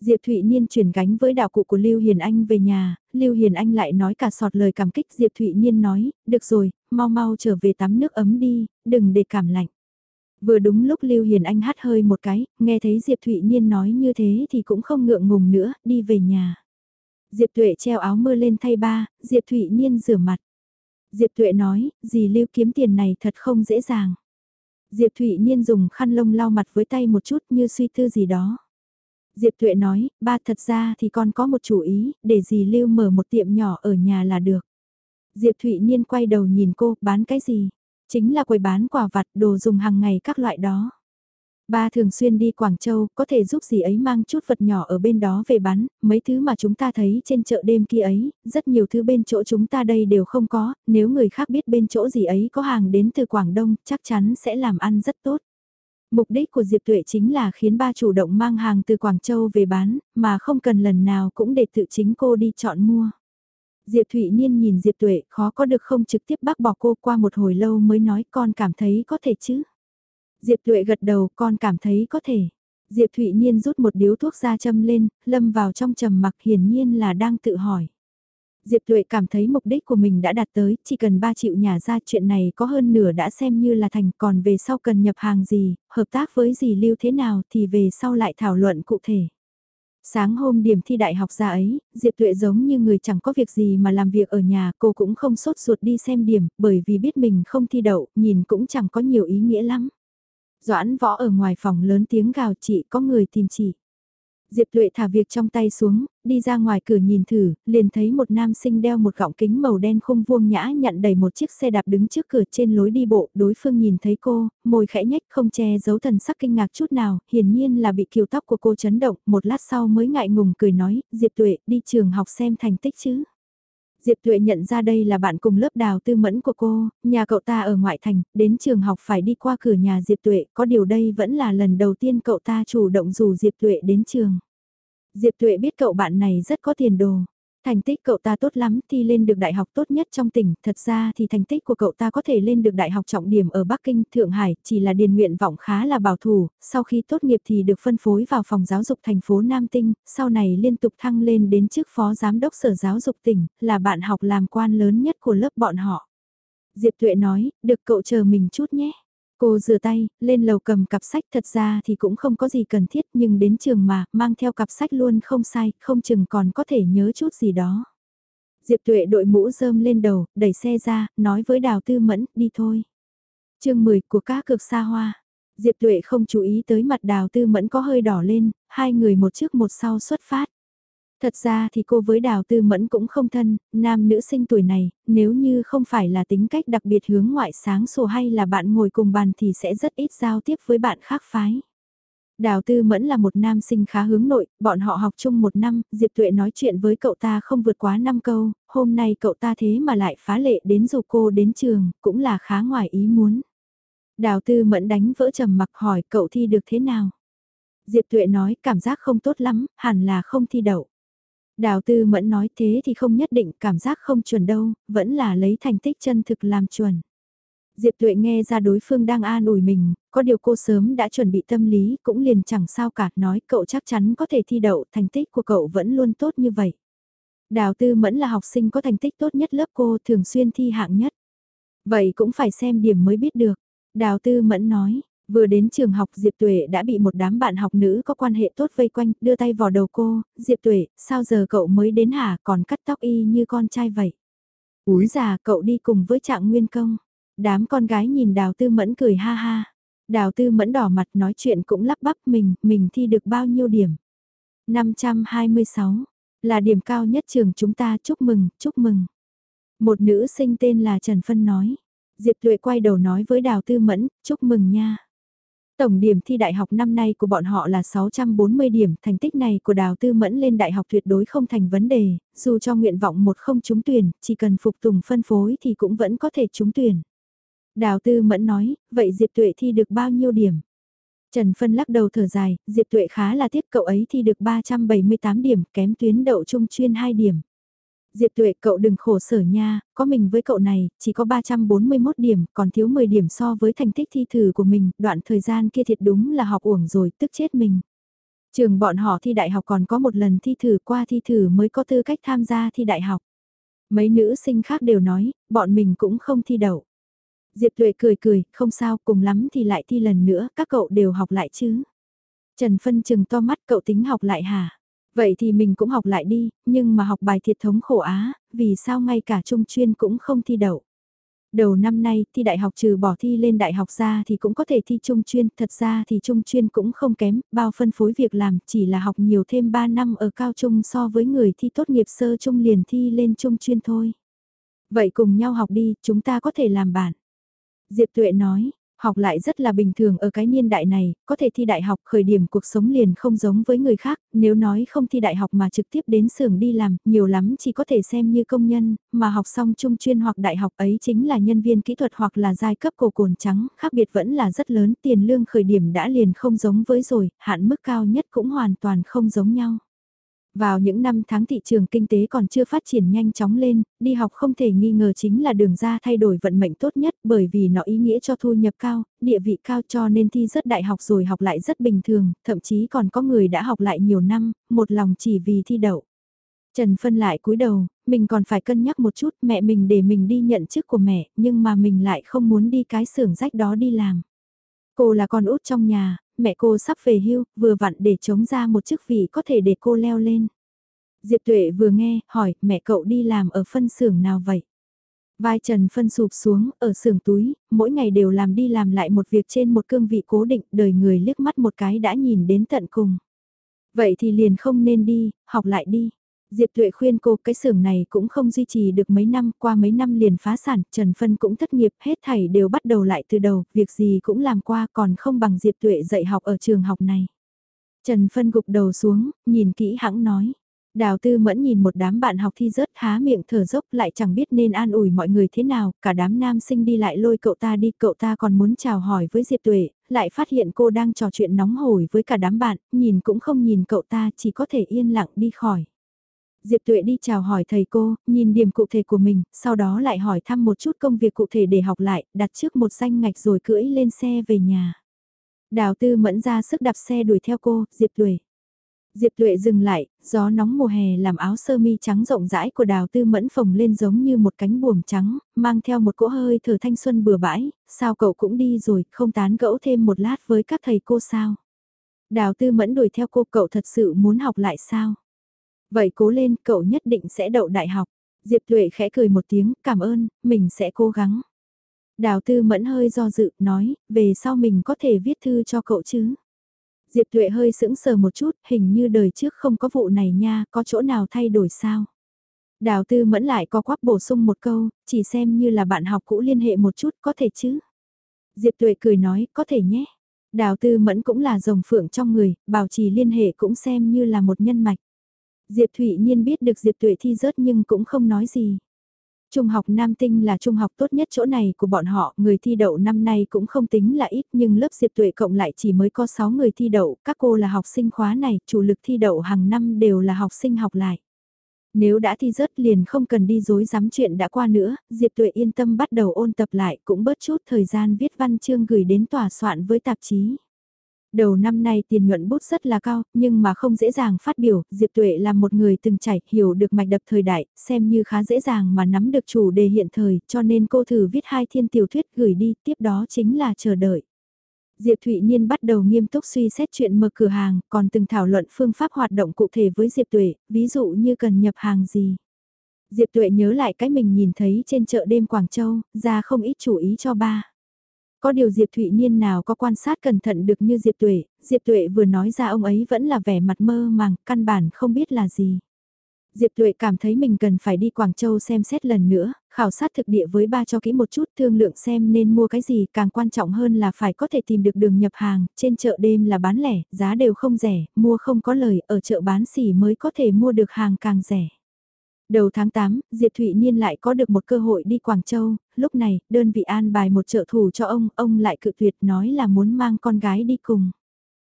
Diệp Thụy Niên chuyển gánh với đạo cụ của Lưu Hiền Anh về nhà, Lưu Hiền Anh lại nói cả sọt lời cảm kích Diệp Thụy Niên nói, được rồi, mau mau trở về tắm nước ấm đi, đừng để cảm lạnh. Vừa đúng lúc Lưu Hiền Anh hắt hơi một cái, nghe thấy Diệp Thụy Niên nói như thế thì cũng không ngượng ngùng nữa, đi về nhà. Diệp Tuệ treo áo mưa lên thay ba, Diệp Thụy Niên rửa mặt. Diệp Tuệ nói, dì Lưu kiếm tiền này thật không dễ dàng. Diệp Thụy Niên dùng khăn lông lau mặt với tay một chút như suy tư gì đó. Diệp Tuệ nói, ba thật ra thì con có một chủ ý, để dì Lưu mở một tiệm nhỏ ở nhà là được. Diệp Thụy Niên quay đầu nhìn cô, bán cái gì? Chính là quầy bán quà vặt đồ dùng hàng ngày các loại đó. Ba thường xuyên đi Quảng Châu, có thể giúp gì ấy mang chút vật nhỏ ở bên đó về bán, mấy thứ mà chúng ta thấy trên chợ đêm kia ấy, rất nhiều thứ bên chỗ chúng ta đây đều không có, nếu người khác biết bên chỗ gì ấy có hàng đến từ Quảng Đông, chắc chắn sẽ làm ăn rất tốt. Mục đích của Diệp Tuệ chính là khiến ba chủ động mang hàng từ Quảng Châu về bán, mà không cần lần nào cũng để tự chính cô đi chọn mua. Diệp Thụy Niên nhìn Diệp Tuệ khó có được không trực tiếp bác bỏ cô qua một hồi lâu mới nói con cảm thấy có thể chứ. Diệp Tuệ gật đầu con cảm thấy có thể. Diệp Thụy Niên rút một điếu thuốc ra châm lên, lâm vào trong trầm mặc hiển nhiên là đang tự hỏi. Diệp Tuệ cảm thấy mục đích của mình đã đạt tới, chỉ cần 3 triệu nhà ra chuyện này có hơn nửa đã xem như là thành còn về sau cần nhập hàng gì, hợp tác với gì lưu thế nào thì về sau lại thảo luận cụ thể. Sáng hôm điểm thi đại học ra ấy, Diệp Tuệ giống như người chẳng có việc gì mà làm việc ở nhà, cô cũng không sốt ruột đi xem điểm, bởi vì biết mình không thi đậu, nhìn cũng chẳng có nhiều ý nghĩa lắm. Doãn võ ở ngoài phòng lớn tiếng gào chị có người tìm chị. Diệp Tuệ thả việc trong tay xuống, đi ra ngoài cửa nhìn thử, liền thấy một nam sinh đeo một gọng kính màu đen khung vuông nhã nhận đầy một chiếc xe đạp đứng trước cửa trên lối đi bộ, đối phương nhìn thấy cô, môi khẽ nhếch không che giấu thần sắc kinh ngạc chút nào, hiển nhiên là bị kiều tóc của cô chấn động, một lát sau mới ngại ngùng cười nói, Diệp Tuệ đi trường học xem thành tích chứ. Diệp Tuệ nhận ra đây là bạn cùng lớp đào tư mẫn của cô, nhà cậu ta ở ngoại thành, đến trường học phải đi qua cửa nhà Diệp Tuệ, có điều đây vẫn là lần đầu tiên cậu ta chủ động rủ Diệp Tuệ đến trường. Diệp Tuệ biết cậu bạn này rất có tiền đồ. Thành tích cậu ta tốt lắm thì lên được đại học tốt nhất trong tỉnh, thật ra thì thành tích của cậu ta có thể lên được đại học trọng điểm ở Bắc Kinh, Thượng Hải, chỉ là điền nguyện vọng khá là bảo thủ, sau khi tốt nghiệp thì được phân phối vào phòng giáo dục thành phố Nam Tinh, sau này liên tục thăng lên đến chức phó giám đốc sở giáo dục tỉnh, là bạn học làm quan lớn nhất của lớp bọn họ. Diệp Tuệ nói, được cậu chờ mình chút nhé. Cô rửa tay, lên lầu cầm cặp sách thật ra thì cũng không có gì cần thiết nhưng đến trường mà, mang theo cặp sách luôn không sai, không chừng còn có thể nhớ chút gì đó. Diệp Tuệ đội mũ rơm lên đầu, đẩy xe ra, nói với Đào Tư Mẫn, đi thôi. chương 10 của cá cực xa hoa. Diệp Tuệ không chú ý tới mặt Đào Tư Mẫn có hơi đỏ lên, hai người một trước một sau xuất phát. Thật ra thì cô với Đào Tư Mẫn cũng không thân, nam nữ sinh tuổi này, nếu như không phải là tính cách đặc biệt hướng ngoại sáng sổ hay là bạn ngồi cùng bàn thì sẽ rất ít giao tiếp với bạn khác phái. Đào Tư Mẫn là một nam sinh khá hướng nội, bọn họ học chung một năm, Diệp Tuệ nói chuyện với cậu ta không vượt quá 5 câu, hôm nay cậu ta thế mà lại phá lệ đến dù cô đến trường, cũng là khá ngoài ý muốn. Đào Tư Mẫn đánh vỡ trầm mặc hỏi cậu thi được thế nào? Diệp Tuệ nói cảm giác không tốt lắm, hẳn là không thi đậu. Đào Tư Mẫn nói thế thì không nhất định cảm giác không chuẩn đâu, vẫn là lấy thành tích chân thực làm chuẩn. Diệp Tuệ nghe ra đối phương đang an ủi mình, có điều cô sớm đã chuẩn bị tâm lý, cũng liền chẳng sao cả, nói cậu chắc chắn có thể thi đậu, thành tích của cậu vẫn luôn tốt như vậy. Đào Tư Mẫn là học sinh có thành tích tốt nhất lớp cô, thường xuyên thi hạng nhất. Vậy cũng phải xem điểm mới biết được. Đào Tư Mẫn nói, Vừa đến trường học Diệp Tuệ đã bị một đám bạn học nữ có quan hệ tốt vây quanh, đưa tay vào đầu cô, Diệp Tuệ, sao giờ cậu mới đến hả, còn cắt tóc y như con trai vậy. Úi già, cậu đi cùng với trạng nguyên công. Đám con gái nhìn đào tư mẫn cười ha ha. Đào tư mẫn đỏ mặt nói chuyện cũng lắp bắp mình, mình thi được bao nhiêu điểm. 526, là điểm cao nhất trường chúng ta, chúc mừng, chúc mừng. Một nữ sinh tên là Trần Phân nói. Diệp Tuệ quay đầu nói với Đào Tư Mẫn, chúc mừng nha. Tổng điểm thi đại học năm nay của bọn họ là 640 điểm, thành tích này của Đào Tư Mẫn lên đại học tuyệt đối không thành vấn đề, dù cho nguyện vọng một không trúng tuyển, chỉ cần phục tùng phân phối thì cũng vẫn có thể trúng tuyển. Đào Tư Mẫn nói, vậy Diệp Tuệ thi được bao nhiêu điểm? Trần Phân lắc đầu thở dài, Diệp Tuệ khá là tiếc cậu ấy thi được 378 điểm, kém tuyến đậu trung chuyên 2 điểm. Diệp Tuệ cậu đừng khổ sở nha, có mình với cậu này, chỉ có 341 điểm, còn thiếu 10 điểm so với thành tích thi thử của mình, đoạn thời gian kia thiệt đúng là học uổng rồi, tức chết mình. Trường bọn họ thi đại học còn có một lần thi thử qua thi thử mới có tư cách tham gia thi đại học. Mấy nữ sinh khác đều nói, bọn mình cũng không thi đậu. Diệp Tuệ cười cười, không sao, cùng lắm thì lại thi lần nữa, các cậu đều học lại chứ. Trần Phân Trừng to mắt cậu tính học lại hả? Vậy thì mình cũng học lại đi, nhưng mà học bài thiệt thống khổ á, vì sao ngay cả trung chuyên cũng không thi đậu. Đầu năm nay, thi đại học trừ bỏ thi lên đại học ra thì cũng có thể thi trung chuyên, thật ra thì trung chuyên cũng không kém, bao phân phối việc làm, chỉ là học nhiều thêm 3 năm ở cao trung so với người thi tốt nghiệp sơ trung liền thi lên trung chuyên thôi. Vậy cùng nhau học đi, chúng ta có thể làm bạn. Diệp Tuệ nói, học lại rất là bình thường ở cái niên đại này, có thể thi đại học khởi điểm cuộc sống liền không giống với người khác, nếu nói không thi đại học mà trực tiếp đến xưởng đi làm, nhiều lắm chỉ có thể xem như công nhân, mà học xong trung chuyên hoặc đại học ấy chính là nhân viên kỹ thuật hoặc là giai cấp cổ cồn trắng, khác biệt vẫn là rất lớn, tiền lương khởi điểm đã liền không giống với rồi, hạn mức cao nhất cũng hoàn toàn không giống nhau. Vào những năm tháng thị trường kinh tế còn chưa phát triển nhanh chóng lên, đi học không thể nghi ngờ chính là đường ra thay đổi vận mệnh tốt nhất bởi vì nó ý nghĩa cho thu nhập cao, địa vị cao cho nên thi rất đại học rồi học lại rất bình thường, thậm chí còn có người đã học lại nhiều năm, một lòng chỉ vì thi đậu. Trần Phân lại cúi đầu, mình còn phải cân nhắc một chút mẹ mình để mình đi nhận chức của mẹ, nhưng mà mình lại không muốn đi cái xưởng rách đó đi làm. Cô là con út trong nhà, mẹ cô sắp về hưu, vừa vặn để chống ra một chức vị có thể để cô leo lên. Diệp Tuệ vừa nghe, hỏi, mẹ cậu đi làm ở phân xưởng nào vậy? Vai Trần phân sụp xuống, ở xưởng túi, mỗi ngày đều làm đi làm lại một việc trên một cương vị cố định, đời người liếc mắt một cái đã nhìn đến tận cùng. Vậy thì liền không nên đi, học lại đi. Diệp Tuệ khuyên cô cái xưởng này cũng không duy trì được mấy năm, qua mấy năm liền phá sản, Trần Phân cũng thất nghiệp, hết thảy đều bắt đầu lại từ đầu, việc gì cũng làm qua còn không bằng Diệp Tuệ dạy học ở trường học này. Trần Phân gục đầu xuống, nhìn kỹ hãng nói. Đào tư mẫn nhìn một đám bạn học thi rớt há miệng thở dốc lại chẳng biết nên an ủi mọi người thế nào, cả đám nam sinh đi lại lôi cậu ta đi, cậu ta còn muốn chào hỏi với Diệp Tuệ, lại phát hiện cô đang trò chuyện nóng hổi với cả đám bạn, nhìn cũng không nhìn cậu ta chỉ có thể yên lặng đi khỏi. Diệp Tuệ đi chào hỏi thầy cô, nhìn điểm cụ thể của mình, sau đó lại hỏi thăm một chút công việc cụ thể để học lại, đặt trước một danh ngạch rồi cưỡi lên xe về nhà. Đào Tư mẫn ra sức đạp xe đuổi theo cô, Diệp Tuệ. Diệp Tuệ dừng lại, gió nóng mùa hè làm áo sơ mi trắng rộng rãi của đào tư mẫn phồng lên giống như một cánh buồm trắng, mang theo một cỗ hơi thở thanh xuân bừa bãi, sao cậu cũng đi rồi, không tán gẫu thêm một lát với các thầy cô sao. Đào tư mẫn đuổi theo cô cậu thật sự muốn học lại sao. Vậy cố lên, cậu nhất định sẽ đậu đại học. Diệp Tuệ khẽ cười một tiếng, cảm ơn, mình sẽ cố gắng. Đào tư mẫn hơi do dự, nói, về sau mình có thể viết thư cho cậu chứ. Diệp Tuệ hơi sững sờ một chút, hình như đời trước không có vụ này nha, có chỗ nào thay đổi sao? Đào tư mẫn lại có quắp bổ sung một câu, chỉ xem như là bạn học cũ liên hệ một chút, có thể chứ? Diệp Tuệ cười nói, có thể nhé. Đào tư mẫn cũng là rồng phượng trong người, bảo trì liên hệ cũng xem như là một nhân mạch. Diệp Thụy Nhiên biết được Diệp Tuệ thi rớt nhưng cũng không nói gì. Trung học Nam Tinh là trung học tốt nhất chỗ này của bọn họ, người thi đậu năm nay cũng không tính là ít nhưng lớp Diệp Tuệ cộng lại chỉ mới có 6 người thi đậu, các cô là học sinh khóa này, chủ lực thi đậu hàng năm đều là học sinh học lại. Nếu đã thi rớt liền không cần đi dối dám chuyện đã qua nữa, Diệp Tuệ yên tâm bắt đầu ôn tập lại cũng bớt chút thời gian viết văn chương gửi đến tòa soạn với tạp chí. Đầu năm nay tiền nhuận bút rất là cao, nhưng mà không dễ dàng phát biểu, Diệp Tuệ là một người từng trải, hiểu được mạch đập thời đại, xem như khá dễ dàng mà nắm được chủ đề hiện thời, cho nên cô thử viết hai thiên tiểu thuyết gửi đi, tiếp đó chính là chờ đợi. Diệp Thụy Niên bắt đầu nghiêm túc suy xét chuyện mở cửa hàng, còn từng thảo luận phương pháp hoạt động cụ thể với Diệp Tuệ, ví dụ như cần nhập hàng gì. Diệp Tuệ nhớ lại cái mình nhìn thấy trên chợ đêm Quảng Châu, ra không ít chủ ý cho ba. Có điều Diệp Thụy Niên nào có quan sát cẩn thận được như Diệp Tuệ, Diệp Tuệ vừa nói ra ông ấy vẫn là vẻ mặt mơ màng, căn bản không biết là gì. Diệp Tuệ cảm thấy mình cần phải đi Quảng Châu xem xét lần nữa, khảo sát thực địa với ba cho kỹ một chút thương lượng xem nên mua cái gì, càng quan trọng hơn là phải có thể tìm được đường nhập hàng, trên chợ đêm là bán lẻ, giá đều không rẻ, mua không có lời, ở chợ bán xỉ mới có thể mua được hàng càng rẻ. Đầu tháng 8, Diệp Thụy Niên lại có được một cơ hội đi Quảng Châu, lúc này, đơn vị an bài một trợ thủ cho ông, ông lại cự tuyệt nói là muốn mang con gái đi cùng.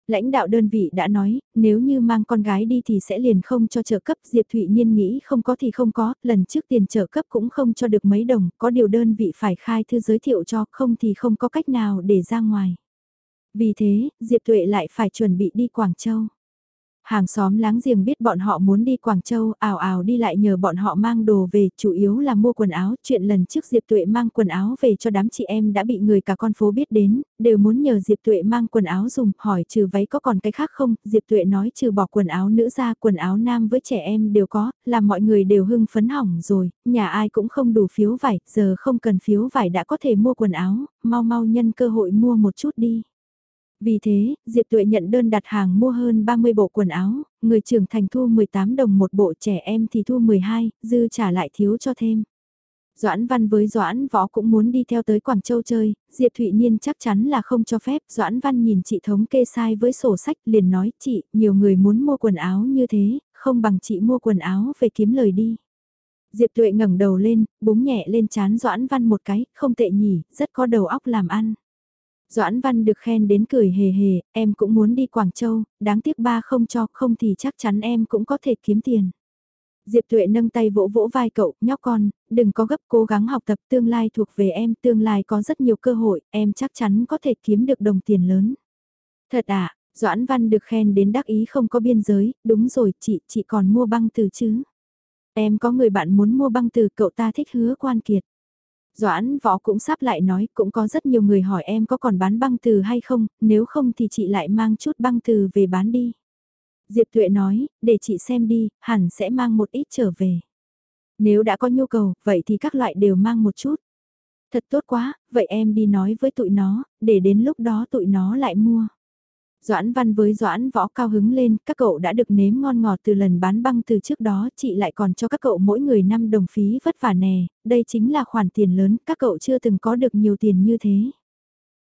Lãnh đạo đơn vị đã nói, nếu như mang con gái đi thì sẽ liền không cho trợ cấp, Diệp Thụy Niên nghĩ không có thì không có, lần trước tiền trợ cấp cũng không cho được mấy đồng, có điều đơn vị phải khai thư giới thiệu cho, không thì không có cách nào để ra ngoài. Vì thế, Diệp Tuệ lại phải chuẩn bị đi Quảng Châu. Hàng xóm láng giềng biết bọn họ muốn đi Quảng Châu, ảo ảo đi lại nhờ bọn họ mang đồ về, chủ yếu là mua quần áo. Chuyện lần trước Diệp Tuệ mang quần áo về cho đám chị em đã bị người cả con phố biết đến, đều muốn nhờ Diệp Tuệ mang quần áo dùng, hỏi trừ váy có còn cái khác không, Diệp Tuệ nói trừ bỏ quần áo nữ ra, quần áo nam với trẻ em đều có, làm mọi người đều hưng phấn hỏng rồi, nhà ai cũng không đủ phiếu vải, giờ không cần phiếu vải đã có thể mua quần áo, mau mau nhân cơ hội mua một chút đi. Vì thế, Diệp Tuệ nhận đơn đặt hàng mua hơn 30 bộ quần áo, người trưởng thành thu 18 đồng một bộ trẻ em thì thu 12, dư trả lại thiếu cho thêm. Doãn Văn với Doãn Võ cũng muốn đi theo tới Quảng Châu chơi, Diệp Thụy Niên chắc chắn là không cho phép. Doãn Văn nhìn chị thống kê sai với sổ sách liền nói chị, nhiều người muốn mua quần áo như thế, không bằng chị mua quần áo về kiếm lời đi. Diệp Tuệ ngẩng đầu lên, búng nhẹ lên chán Doãn Văn một cái, không tệ nhỉ, rất có đầu óc làm ăn. Doãn Văn được khen đến cười hề hề, em cũng muốn đi Quảng Châu, đáng tiếc ba không cho, không thì chắc chắn em cũng có thể kiếm tiền. Diệp Tuệ nâng tay vỗ vỗ vai cậu, nhóc con, đừng có gấp cố gắng học tập tương lai thuộc về em, tương lai có rất nhiều cơ hội, em chắc chắn có thể kiếm được đồng tiền lớn. Thật à, Doãn Văn được khen đến đắc ý không có biên giới, đúng rồi, chị, chị còn mua băng từ chứ. Em có người bạn muốn mua băng từ cậu ta thích hứa quan kiệt. Doãn võ cũng sắp lại nói cũng có rất nhiều người hỏi em có còn bán băng từ hay không, nếu không thì chị lại mang chút băng từ về bán đi. Diệp Tuệ nói, để chị xem đi, hẳn sẽ mang một ít trở về. Nếu đã có nhu cầu, vậy thì các loại đều mang một chút. Thật tốt quá, vậy em đi nói với tụi nó, để đến lúc đó tụi nó lại mua. Doãn văn với doãn võ cao hứng lên, các cậu đã được nếm ngon ngọt từ lần bán băng từ trước đó, chị lại còn cho các cậu mỗi người 5 đồng phí vất vả nè, đây chính là khoản tiền lớn, các cậu chưa từng có được nhiều tiền như thế.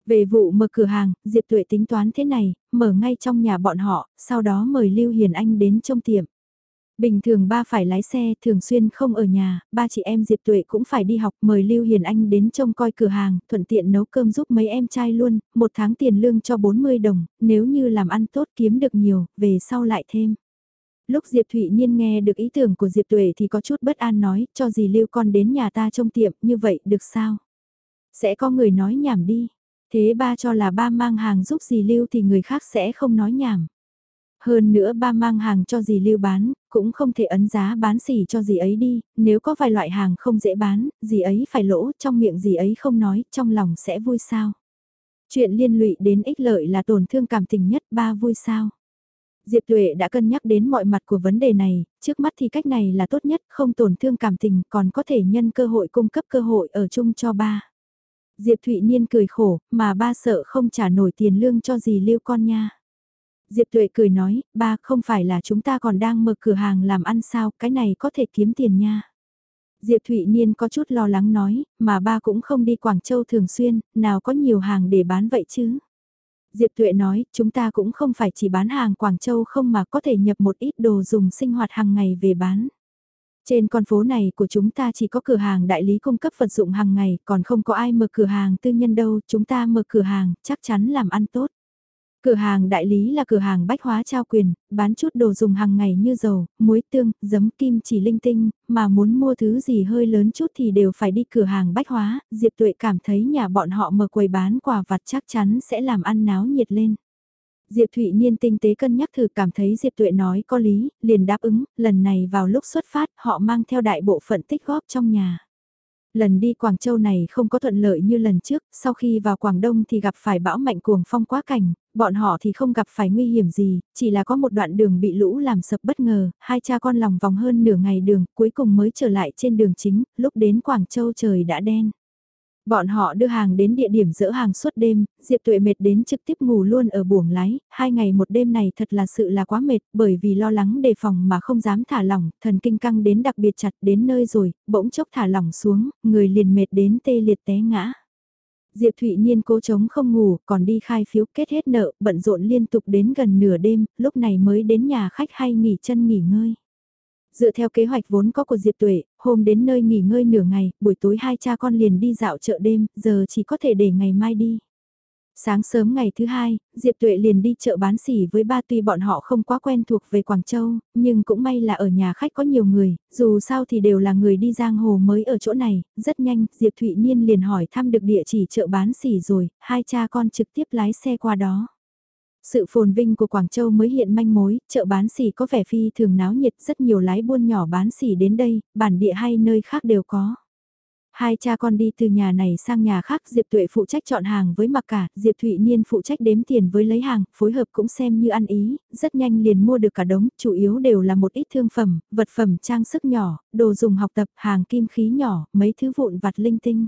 Về vụ mở cửa hàng, Diệp Tuệ tính toán thế này, mở ngay trong nhà bọn họ, sau đó mời Lưu Hiền Anh đến trong tiệm. Bình thường ba phải lái xe, thường xuyên không ở nhà, ba chị em Diệp Tuệ cũng phải đi học, mời Lưu Hiền Anh đến trông coi cửa hàng, thuận tiện nấu cơm giúp mấy em trai luôn, một tháng tiền lương cho 40 đồng, nếu như làm ăn tốt kiếm được nhiều, về sau lại thêm. Lúc Diệp Thụy nhiên nghe được ý tưởng của Diệp Tuệ thì có chút bất an nói, cho gì Lưu con đến nhà ta trông tiệm, như vậy được sao? Sẽ có người nói nhảm đi. Thế ba cho là ba mang hàng giúp gì Lưu thì người khác sẽ không nói nhảm. Hơn nữa ba mang hàng cho dì lưu bán, cũng không thể ấn giá bán xỉ cho dì ấy đi, nếu có vài loại hàng không dễ bán, dì ấy phải lỗ, trong miệng dì ấy không nói, trong lòng sẽ vui sao. Chuyện liên lụy đến ích lợi là tổn thương cảm tình nhất, ba vui sao. Diệp Tuệ đã cân nhắc đến mọi mặt của vấn đề này, trước mắt thì cách này là tốt nhất, không tổn thương cảm tình, còn có thể nhân cơ hội cung cấp cơ hội ở chung cho ba. Diệp Thụy Niên cười khổ, mà ba sợ không trả nổi tiền lương cho dì lưu con nha. Diệp Tuệ cười nói, ba không phải là chúng ta còn đang mở cửa hàng làm ăn sao, cái này có thể kiếm tiền nha. Diệp Thụy Niên có chút lo lắng nói, mà ba cũng không đi Quảng Châu thường xuyên, nào có nhiều hàng để bán vậy chứ. Diệp Tuệ nói, chúng ta cũng không phải chỉ bán hàng Quảng Châu không mà có thể nhập một ít đồ dùng sinh hoạt hàng ngày về bán. Trên con phố này của chúng ta chỉ có cửa hàng đại lý cung cấp vật dụng hàng ngày, còn không có ai mở cửa hàng tư nhân đâu, chúng ta mở cửa hàng, chắc chắn làm ăn tốt. Cửa hàng đại lý là cửa hàng bách hóa trao quyền, bán chút đồ dùng hàng ngày như dầu, muối tương, giấm kim chỉ linh tinh, mà muốn mua thứ gì hơi lớn chút thì đều phải đi cửa hàng bách hóa, Diệp Tuệ cảm thấy nhà bọn họ mở quầy bán quà vặt chắc chắn sẽ làm ăn náo nhiệt lên. Diệp Thụy Niên tinh tế cân nhắc thử cảm thấy Diệp Tuệ nói có lý, liền đáp ứng, lần này vào lúc xuất phát họ mang theo đại bộ phận tích góp trong nhà. Lần đi Quảng Châu này không có thuận lợi như lần trước, sau khi vào Quảng Đông thì gặp phải bão mạnh cuồng phong quá cảnh, bọn họ thì không gặp phải nguy hiểm gì, chỉ là có một đoạn đường bị lũ làm sập bất ngờ, hai cha con lòng vòng hơn nửa ngày đường, cuối cùng mới trở lại trên đường chính, lúc đến Quảng Châu trời đã đen. Bọn họ đưa hàng đến địa điểm dỡ hàng suốt đêm, Diệp Tuệ mệt đến trực tiếp ngủ luôn ở buồng lái, hai ngày một đêm này thật là sự là quá mệt, bởi vì lo lắng đề phòng mà không dám thả lỏng, thần kinh căng đến đặc biệt chặt đến nơi rồi, bỗng chốc thả lỏng xuống, người liền mệt đến tê liệt té ngã. Diệp Thụy Niên cố chống không ngủ, còn đi khai phiếu kết hết nợ, bận rộn liên tục đến gần nửa đêm, lúc này mới đến nhà khách hay nghỉ chân nghỉ ngơi. Dựa theo kế hoạch vốn có của Diệp Tuệ, hôm đến nơi nghỉ ngơi nửa ngày, buổi tối hai cha con liền đi dạo chợ đêm, giờ chỉ có thể để ngày mai đi. Sáng sớm ngày thứ hai, Diệp Tuệ liền đi chợ bán xỉ với ba tuy bọn họ không quá quen thuộc về Quảng Châu, nhưng cũng may là ở nhà khách có nhiều người, dù sao thì đều là người đi giang hồ mới ở chỗ này, rất nhanh, Diệp Thụy Niên liền hỏi thăm được địa chỉ chợ bán xỉ rồi, hai cha con trực tiếp lái xe qua đó. Sự phồn vinh của Quảng Châu mới hiện manh mối, chợ bán xỉ có vẻ phi thường náo nhiệt rất nhiều lái buôn nhỏ bán xỉ đến đây, bản địa hay nơi khác đều có. Hai cha con đi từ nhà này sang nhà khác, Diệp Tuệ phụ trách chọn hàng với mặc cả, Diệp Thụy Niên phụ trách đếm tiền với lấy hàng, phối hợp cũng xem như ăn ý, rất nhanh liền mua được cả đống, chủ yếu đều là một ít thương phẩm, vật phẩm trang sức nhỏ, đồ dùng học tập, hàng kim khí nhỏ, mấy thứ vụn vặt linh tinh.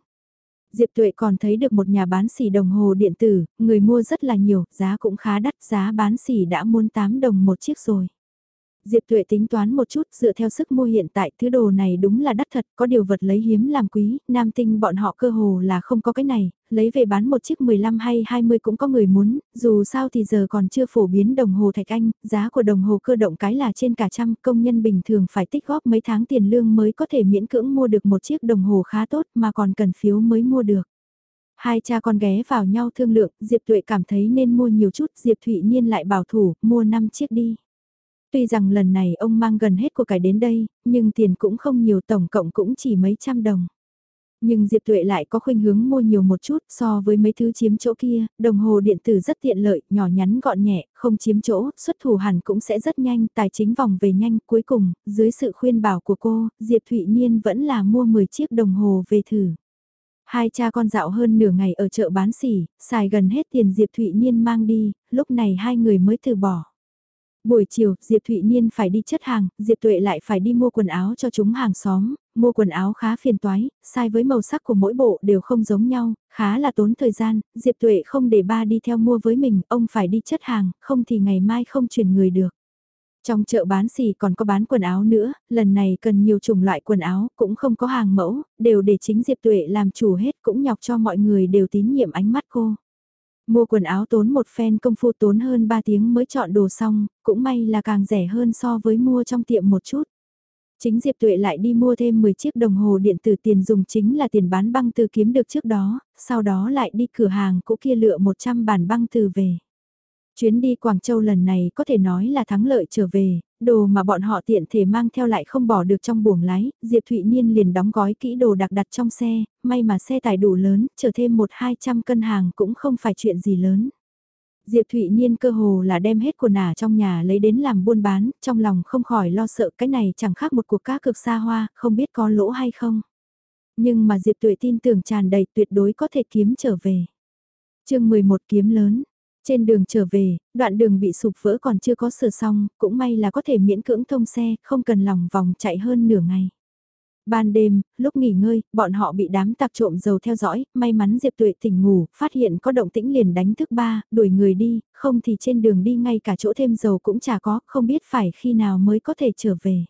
Diệp Tuệ còn thấy được một nhà bán xỉ đồng hồ điện tử, người mua rất là nhiều, giá cũng khá đắt, giá bán xỉ đã muốn 8 đồng một chiếc rồi. Diệp Tuệ tính toán một chút dựa theo sức mua hiện tại thứ đồ này đúng là đắt thật, có điều vật lấy hiếm làm quý, nam tinh bọn họ cơ hồ là không có cái này, lấy về bán một chiếc 15 hay 20 cũng có người muốn, dù sao thì giờ còn chưa phổ biến đồng hồ thạch anh, giá của đồng hồ cơ động cái là trên cả trăm, công nhân bình thường phải tích góp mấy tháng tiền lương mới có thể miễn cưỡng mua được một chiếc đồng hồ khá tốt mà còn cần phiếu mới mua được. Hai cha con ghé vào nhau thương lượng, Diệp Tuệ cảm thấy nên mua nhiều chút, Diệp Thụy Niên lại bảo thủ, mua 5 chiếc đi. Tuy rằng lần này ông mang gần hết của cải đến đây, nhưng tiền cũng không nhiều tổng cộng cũng chỉ mấy trăm đồng. Nhưng Diệp Tuệ lại có khuynh hướng mua nhiều một chút so với mấy thứ chiếm chỗ kia, đồng hồ điện tử rất tiện lợi, nhỏ nhắn gọn nhẹ, không chiếm chỗ, xuất thủ hẳn cũng sẽ rất nhanh, tài chính vòng về nhanh. Cuối cùng, dưới sự khuyên bảo của cô, Diệp Thụy Niên vẫn là mua 10 chiếc đồng hồ về thử. Hai cha con dạo hơn nửa ngày ở chợ bán xỉ, xài gần hết tiền Diệp Thụy Niên mang đi, lúc này hai người mới từ bỏ. Buổi chiều, Diệp Thụy Niên phải đi chất hàng, Diệp Tuệ lại phải đi mua quần áo cho chúng hàng xóm, mua quần áo khá phiền toái, sai với màu sắc của mỗi bộ đều không giống nhau, khá là tốn thời gian, Diệp Tuệ không để ba đi theo mua với mình, ông phải đi chất hàng, không thì ngày mai không chuyển người được. Trong chợ bán xì còn có bán quần áo nữa, lần này cần nhiều chủng loại quần áo, cũng không có hàng mẫu, đều để chính Diệp Tuệ làm chủ hết cũng nhọc cho mọi người đều tín nhiệm ánh mắt cô. Mua quần áo tốn một phen công phu tốn hơn 3 tiếng mới chọn đồ xong, cũng may là càng rẻ hơn so với mua trong tiệm một chút. Chính Diệp Tuệ lại đi mua thêm 10 chiếc đồng hồ điện tử tiền dùng chính là tiền bán băng từ kiếm được trước đó, sau đó lại đi cửa hàng cũ kia lựa 100 bản băng từ về. Chuyến đi Quảng Châu lần này có thể nói là thắng lợi trở về, đồ mà bọn họ tiện thể mang theo lại không bỏ được trong buồng lái, Diệp Thụy Niên liền đóng gói kỹ đồ đặc đặt trong xe, may mà xe tải đủ lớn, chở thêm một hai trăm cân hàng cũng không phải chuyện gì lớn. Diệp Thụy Niên cơ hồ là đem hết của nả trong nhà lấy đến làm buôn bán, trong lòng không khỏi lo sợ cái này chẳng khác một cuộc cá cực xa hoa, không biết có lỗ hay không. Nhưng mà Diệp Tuệ tin tưởng tràn đầy tuyệt đối có thể kiếm trở về. chương 11 kiếm lớn, trên đường trở về, đoạn đường bị sụp vỡ còn chưa có sửa xong, cũng may là có thể miễn cưỡng thông xe, không cần lòng vòng chạy hơn nửa ngày. Ban đêm, lúc nghỉ ngơi, bọn họ bị đám tạc trộm dầu theo dõi, may mắn Diệp Tuệ tỉnh ngủ, phát hiện có động tĩnh liền đánh thức ba, đuổi người đi, không thì trên đường đi ngay cả chỗ thêm dầu cũng chả có, không biết phải khi nào mới có thể trở về.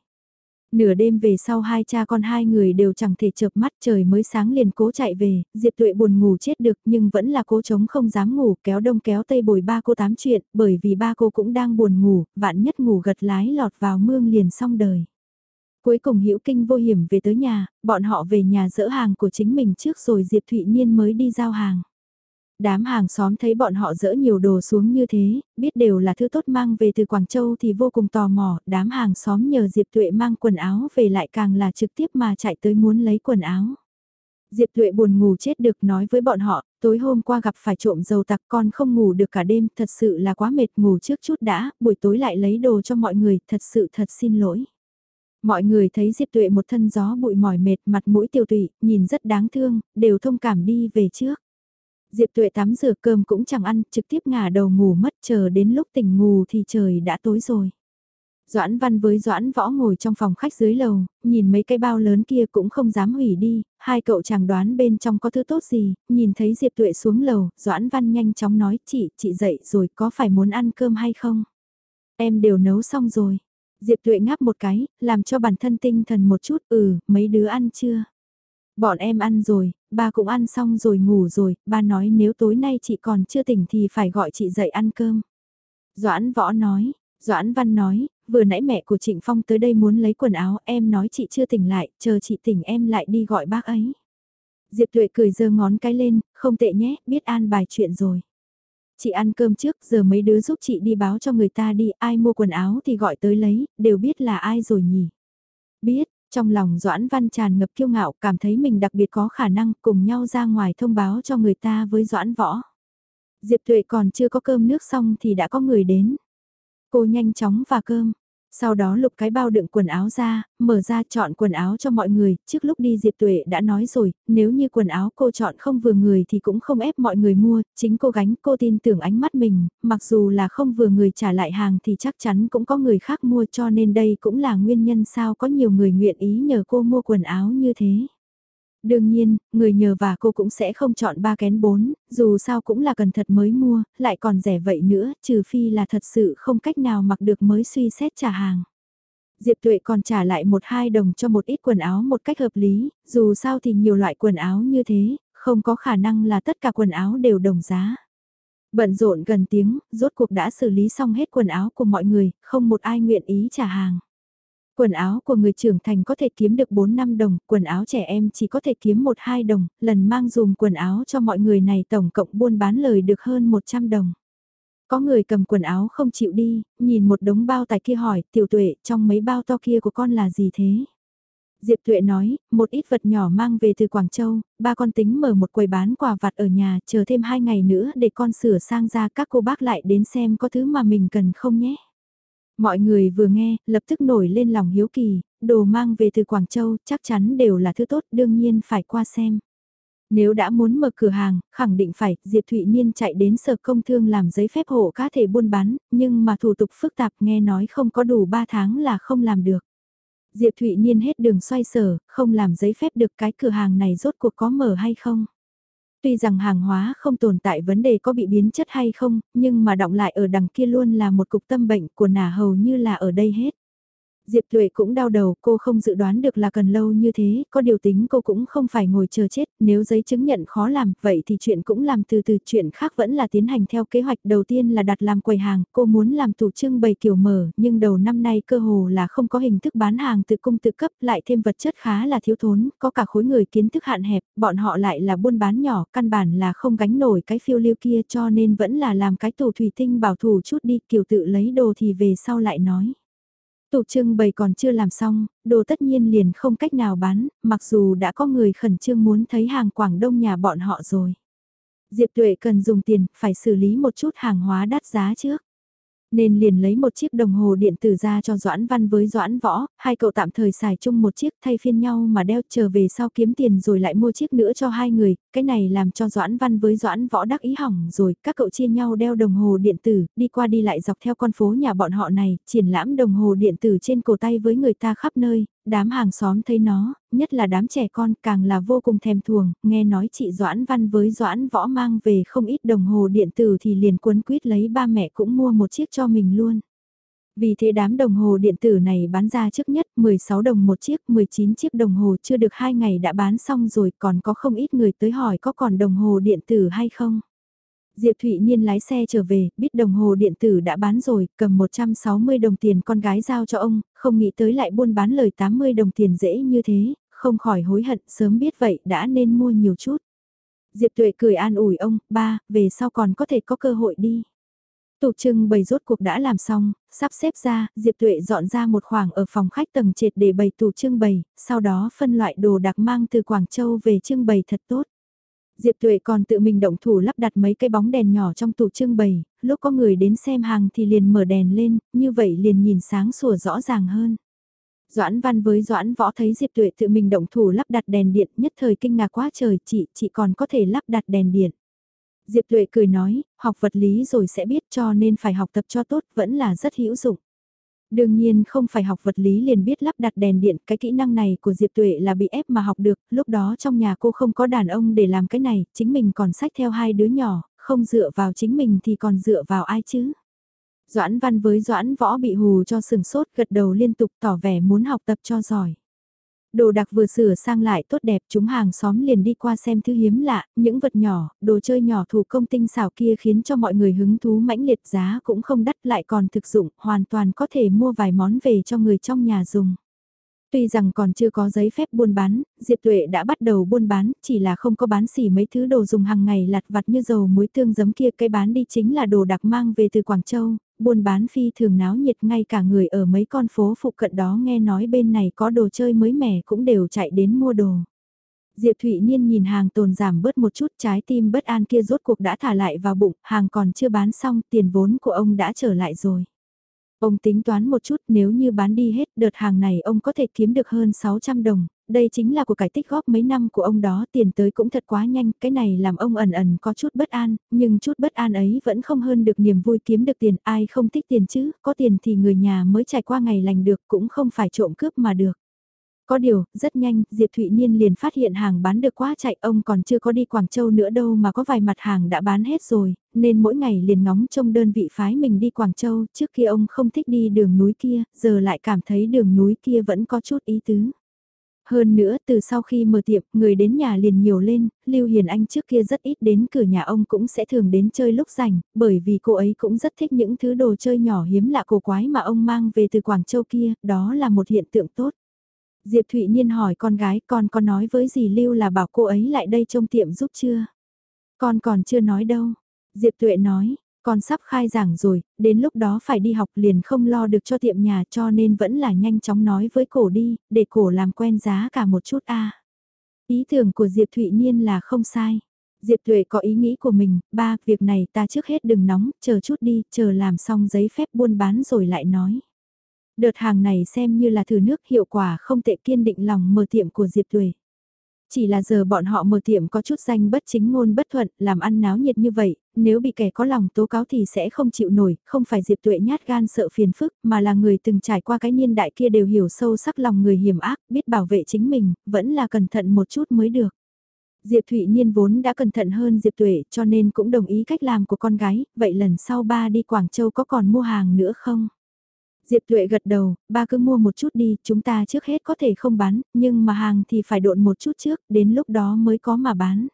Nửa đêm về sau hai cha con hai người đều chẳng thể chợp mắt trời mới sáng liền cố chạy về, Diệp Tuệ buồn ngủ chết được nhưng vẫn là cố chống không dám ngủ kéo đông kéo tây bồi ba cô tám chuyện bởi vì ba cô cũng đang buồn ngủ, vạn nhất ngủ gật lái lọt vào mương liền xong đời. Cuối cùng hữu kinh vô hiểm về tới nhà, bọn họ về nhà dỡ hàng của chính mình trước rồi Diệp Thụy Niên mới đi giao hàng. Đám hàng xóm thấy bọn họ dỡ nhiều đồ xuống như thế, biết đều là thứ tốt mang về từ Quảng Châu thì vô cùng tò mò, đám hàng xóm nhờ Diệp Tuệ mang quần áo về lại càng là trực tiếp mà chạy tới muốn lấy quần áo. Diệp Tuệ buồn ngủ chết được nói với bọn họ, tối hôm qua gặp phải trộm dầu tặc con không ngủ được cả đêm, thật sự là quá mệt ngủ trước chút đã, buổi tối lại lấy đồ cho mọi người, thật sự thật xin lỗi. Mọi người thấy Diệp Tuệ một thân gió bụi mỏi mệt mặt mũi tiêu tụy, nhìn rất đáng thương, đều thông cảm đi về trước. Diệp Tuệ tắm rửa cơm cũng chẳng ăn, trực tiếp ngả đầu ngủ mất chờ đến lúc tỉnh ngủ thì trời đã tối rồi. Doãn Văn với Doãn Võ ngồi trong phòng khách dưới lầu, nhìn mấy cái bao lớn kia cũng không dám hủy đi, hai cậu chàng đoán bên trong có thứ tốt gì, nhìn thấy Diệp Tuệ xuống lầu, Doãn Văn nhanh chóng nói chị, chị dậy rồi có phải muốn ăn cơm hay không? Em đều nấu xong rồi. Diệp Tuệ ngáp một cái, làm cho bản thân tinh thần một chút, ừ, mấy đứa ăn chưa? Bọn em ăn rồi, ba cũng ăn xong rồi ngủ rồi, ba nói nếu tối nay chị còn chưa tỉnh thì phải gọi chị dậy ăn cơm. Doãn Võ nói, Doãn Văn nói, vừa nãy mẹ của Trịnh Phong tới đây muốn lấy quần áo, em nói chị chưa tỉnh lại, chờ chị tỉnh em lại đi gọi bác ấy. Diệp Tuệ cười giơ ngón cái lên, không tệ nhé, biết an bài chuyện rồi. Chị ăn cơm trước, giờ mấy đứa giúp chị đi báo cho người ta đi, ai mua quần áo thì gọi tới lấy, đều biết là ai rồi nhỉ. Biết, trong lòng Doãn Văn tràn ngập kiêu ngạo, cảm thấy mình đặc biệt có khả năng cùng nhau ra ngoài thông báo cho người ta với Doãn Võ. Diệp Tuệ còn chưa có cơm nước xong thì đã có người đến. Cô nhanh chóng và cơm. Sau đó lục cái bao đựng quần áo ra, mở ra chọn quần áo cho mọi người, trước lúc đi Diệp Tuệ đã nói rồi, nếu như quần áo cô chọn không vừa người thì cũng không ép mọi người mua, chính cô gánh cô tin tưởng ánh mắt mình, mặc dù là không vừa người trả lại hàng thì chắc chắn cũng có người khác mua cho nên đây cũng là nguyên nhân sao có nhiều người nguyện ý nhờ cô mua quần áo như thế. Đương nhiên, người nhờ và cô cũng sẽ không chọn ba kén bốn, dù sao cũng là cần thật mới mua, lại còn rẻ vậy nữa, trừ phi là thật sự không cách nào mặc được mới suy xét trả hàng. Diệp Tuệ còn trả lại một hai đồng cho một ít quần áo một cách hợp lý, dù sao thì nhiều loại quần áo như thế, không có khả năng là tất cả quần áo đều đồng giá. Bận rộn gần tiếng, rốt cuộc đã xử lý xong hết quần áo của mọi người, không một ai nguyện ý trả hàng. Quần áo của người trưởng thành có thể kiếm được 4-5 đồng, quần áo trẻ em chỉ có thể kiếm 1-2 đồng, lần mang dùm quần áo cho mọi người này tổng cộng buôn bán lời được hơn 100 đồng. Có người cầm quần áo không chịu đi, nhìn một đống bao tài kia hỏi, tiểu tuệ, trong mấy bao to kia của con là gì thế? Diệp Tuệ nói, một ít vật nhỏ mang về từ Quảng Châu, ba con tính mở một quầy bán quà vặt ở nhà, chờ thêm hai ngày nữa để con sửa sang ra các cô bác lại đến xem có thứ mà mình cần không nhé. Mọi người vừa nghe, lập tức nổi lên lòng hiếu kỳ, đồ mang về từ Quảng Châu chắc chắn đều là thứ tốt đương nhiên phải qua xem. Nếu đã muốn mở cửa hàng, khẳng định phải, Diệp Thụy Niên chạy đến sở công thương làm giấy phép hộ cá thể buôn bán, nhưng mà thủ tục phức tạp nghe nói không có đủ 3 tháng là không làm được. Diệp Thụy Niên hết đường xoay sở, không làm giấy phép được cái cửa hàng này rốt cuộc có mở hay không. Tuy rằng hàng hóa không tồn tại vấn đề có bị biến chất hay không, nhưng mà động lại ở đằng kia luôn là một cục tâm bệnh của nả hầu như là ở đây hết. Diệp Tuệ cũng đau đầu, cô không dự đoán được là cần lâu như thế, có điều tính cô cũng không phải ngồi chờ chết, nếu giấy chứng nhận khó làm, vậy thì chuyện cũng làm từ từ, chuyện khác vẫn là tiến hành theo kế hoạch đầu tiên là đặt làm quầy hàng, cô muốn làm tủ trưng bày kiểu mở, nhưng đầu năm nay cơ hồ là không có hình thức bán hàng tự cung tự cấp, lại thêm vật chất khá là thiếu thốn, có cả khối người kiến thức hạn hẹp, bọn họ lại là buôn bán nhỏ, căn bản là không gánh nổi cái phiêu lưu kia cho nên vẫn là làm cái tủ thủy tinh bảo thủ chút đi, kiểu tự lấy đồ thì về sau lại nói. Tủ trưng bày còn chưa làm xong, đồ tất nhiên liền không cách nào bán, mặc dù đã có người khẩn trương muốn thấy hàng Quảng Đông nhà bọn họ rồi. Diệp Tuệ cần dùng tiền, phải xử lý một chút hàng hóa đắt giá trước nên liền lấy một chiếc đồng hồ điện tử ra cho Doãn Văn với Doãn Võ, hai cậu tạm thời xài chung một chiếc thay phiên nhau mà đeo trở về sau kiếm tiền rồi lại mua chiếc nữa cho hai người, cái này làm cho Doãn Văn với Doãn Võ đắc ý hỏng rồi, các cậu chia nhau đeo đồng hồ điện tử, đi qua đi lại dọc theo con phố nhà bọn họ này, triển lãm đồng hồ điện tử trên cổ tay với người ta khắp nơi, đám hàng xóm thấy nó, nhất là đám trẻ con càng là vô cùng thèm thuồng, nghe nói chị Doãn Văn với Doãn Võ mang về không ít đồng hồ điện tử thì liền cuốn quýt lấy ba mẹ cũng mua một chiếc cho mình luôn. Vì thế đám đồng hồ điện tử này bán ra trước nhất 16 đồng một chiếc, 19 chiếc đồng hồ chưa được 2 ngày đã bán xong rồi còn có không ít người tới hỏi có còn đồng hồ điện tử hay không. Diệp Thụy Niên lái xe trở về, biết đồng hồ điện tử đã bán rồi, cầm 160 đồng tiền con gái giao cho ông, không nghĩ tới lại buôn bán lời 80 đồng tiền dễ như thế, không khỏi hối hận, sớm biết vậy đã nên mua nhiều chút. Diệp Tuệ cười an ủi ông, ba, về sau còn có thể có cơ hội đi. Tủ trưng bày rốt cuộc đã làm xong, sắp xếp ra, Diệp Tuệ dọn ra một khoảng ở phòng khách tầng trệt để bày tủ trưng bày, sau đó phân loại đồ đặc mang từ Quảng Châu về trưng bày thật tốt. Diệp Tuệ còn tự mình động thủ lắp đặt mấy cái bóng đèn nhỏ trong tủ trưng bày, lúc có người đến xem hàng thì liền mở đèn lên, như vậy liền nhìn sáng sủa rõ ràng hơn. Doãn Văn với Doãn Võ thấy Diệp Tuệ tự mình động thủ lắp đặt đèn điện, nhất thời kinh ngạc quá trời, chị, chị còn có thể lắp đặt đèn điện. Diệp Tuệ cười nói, học vật lý rồi sẽ biết cho nên phải học tập cho tốt, vẫn là rất hữu dụng. Đương nhiên không phải học vật lý liền biết lắp đặt đèn điện, cái kỹ năng này của Diệp Tuệ là bị ép mà học được, lúc đó trong nhà cô không có đàn ông để làm cái này, chính mình còn sách theo hai đứa nhỏ, không dựa vào chính mình thì còn dựa vào ai chứ. Doãn văn với doãn võ bị hù cho sừng sốt gật đầu liên tục tỏ vẻ muốn học tập cho giỏi. Đồ đặc vừa sửa sang lại tốt đẹp chúng hàng xóm liền đi qua xem thứ hiếm lạ, những vật nhỏ, đồ chơi nhỏ thủ công tinh xảo kia khiến cho mọi người hứng thú mãnh liệt giá cũng không đắt lại còn thực dụng, hoàn toàn có thể mua vài món về cho người trong nhà dùng. Tuy rằng còn chưa có giấy phép buôn bán, Diệp Tuệ đã bắt đầu buôn bán, chỉ là không có bán xỉ mấy thứ đồ dùng hàng ngày lặt vặt như dầu muối tương giấm kia cái bán đi chính là đồ đặc mang về từ Quảng Châu, buôn bán phi thường náo nhiệt ngay cả người ở mấy con phố phụ cận đó nghe nói bên này có đồ chơi mới mẻ cũng đều chạy đến mua đồ. Diệp Thụy Niên nhìn hàng tồn giảm bớt một chút trái tim bất an kia rốt cuộc đã thả lại vào bụng, hàng còn chưa bán xong tiền vốn của ông đã trở lại rồi. Ông tính toán một chút nếu như bán đi hết đợt hàng này ông có thể kiếm được hơn 600 đồng, đây chính là của cải tích góp mấy năm của ông đó tiền tới cũng thật quá nhanh, cái này làm ông ẩn ẩn có chút bất an, nhưng chút bất an ấy vẫn không hơn được niềm vui kiếm được tiền, ai không thích tiền chứ, có tiền thì người nhà mới trải qua ngày lành được cũng không phải trộm cướp mà được. Có điều, rất nhanh, Diệp Thụy Niên liền phát hiện hàng bán được quá chạy, ông còn chưa có đi Quảng Châu nữa đâu mà có vài mặt hàng đã bán hết rồi, nên mỗi ngày liền ngóng trông đơn vị phái mình đi Quảng Châu, trước kia ông không thích đi đường núi kia, giờ lại cảm thấy đường núi kia vẫn có chút ý tứ. Hơn nữa, từ sau khi mở tiệm, người đến nhà liền nhiều lên, Lưu Hiền Anh trước kia rất ít đến cửa nhà ông cũng sẽ thường đến chơi lúc rảnh, bởi vì cô ấy cũng rất thích những thứ đồ chơi nhỏ hiếm lạ cổ quái mà ông mang về từ Quảng Châu kia, đó là một hiện tượng tốt. Diệp Thụy Niên hỏi con gái con có nói với dì Lưu là bảo cô ấy lại đây trông tiệm giúp chưa? Con còn chưa nói đâu. Diệp Tuệ nói, con sắp khai giảng rồi, đến lúc đó phải đi học liền không lo được cho tiệm nhà cho nên vẫn là nhanh chóng nói với cổ đi, để cổ làm quen giá cả một chút a. Ý tưởng của Diệp Thụy Nhiên là không sai. Diệp Tuệ có ý nghĩ của mình, ba, việc này ta trước hết đừng nóng, chờ chút đi, chờ làm xong giấy phép buôn bán rồi lại nói. Đợt hàng này xem như là thử nước hiệu quả không tệ kiên định lòng mở tiệm của Diệp Tuệ. Chỉ là giờ bọn họ mở tiệm có chút danh bất chính ngôn bất thuận, làm ăn náo nhiệt như vậy, nếu bị kẻ có lòng tố cáo thì sẽ không chịu nổi, không phải Diệp Tuệ nhát gan sợ phiền phức, mà là người từng trải qua cái niên đại kia đều hiểu sâu sắc lòng người hiểm ác, biết bảo vệ chính mình, vẫn là cẩn thận một chút mới được. Diệp Thụy Niên vốn đã cẩn thận hơn Diệp Tuệ cho nên cũng đồng ý cách làm của con gái, vậy lần sau ba đi Quảng Châu có còn mua hàng nữa không? Diệp Tuệ gật đầu, ba cứ mua một chút đi, chúng ta trước hết có thể không bán, nhưng mà hàng thì phải độn một chút trước, đến lúc đó mới có mà bán.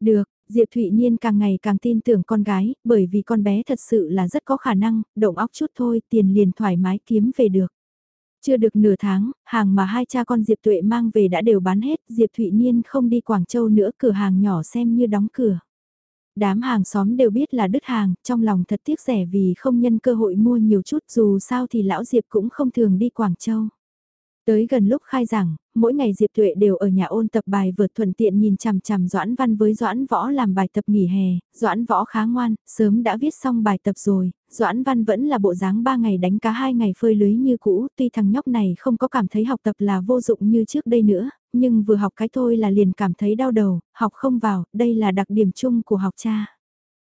Được, Diệp Thụy Niên càng ngày càng tin tưởng con gái, bởi vì con bé thật sự là rất có khả năng, động óc chút thôi, tiền liền thoải mái kiếm về được. Chưa được nửa tháng, hàng mà hai cha con Diệp Tuệ mang về đã đều bán hết, Diệp Thụy Niên không đi Quảng Châu nữa, cửa hàng nhỏ xem như đóng cửa. Đám hàng xóm đều biết là đứt hàng, trong lòng thật tiếc rẻ vì không nhân cơ hội mua nhiều chút dù sao thì lão Diệp cũng không thường đi Quảng Châu. Tới gần lúc khai giảng, mỗi ngày Diệp Tuệ đều ở nhà ôn tập bài vượt thuận tiện nhìn chằm chằm Doãn Văn với Doãn Võ làm bài tập nghỉ hè, Doãn Võ khá ngoan, sớm đã viết xong bài tập rồi, Doãn Văn vẫn là bộ dáng 3 ngày đánh cá 2 ngày phơi lưới như cũ, tuy thằng nhóc này không có cảm thấy học tập là vô dụng như trước đây nữa, nhưng vừa học cái thôi là liền cảm thấy đau đầu, học không vào, đây là đặc điểm chung của học cha.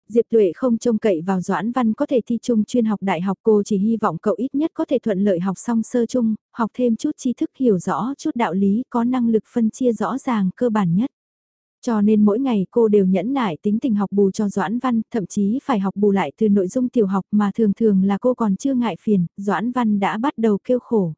Diệp Tuệ không trông cậy vào Doãn Văn có thể thi chung chuyên học đại học cô chỉ hy vọng cậu ít nhất có thể thuận lợi học xong sơ chung, học thêm chút tri thức hiểu rõ chút đạo lý có năng lực phân chia rõ ràng cơ bản nhất. Cho nên mỗi ngày cô đều nhẫn nại tính tình học bù cho Doãn Văn, thậm chí phải học bù lại từ nội dung tiểu học mà thường thường là cô còn chưa ngại phiền, Doãn Văn đã bắt đầu kêu khổ.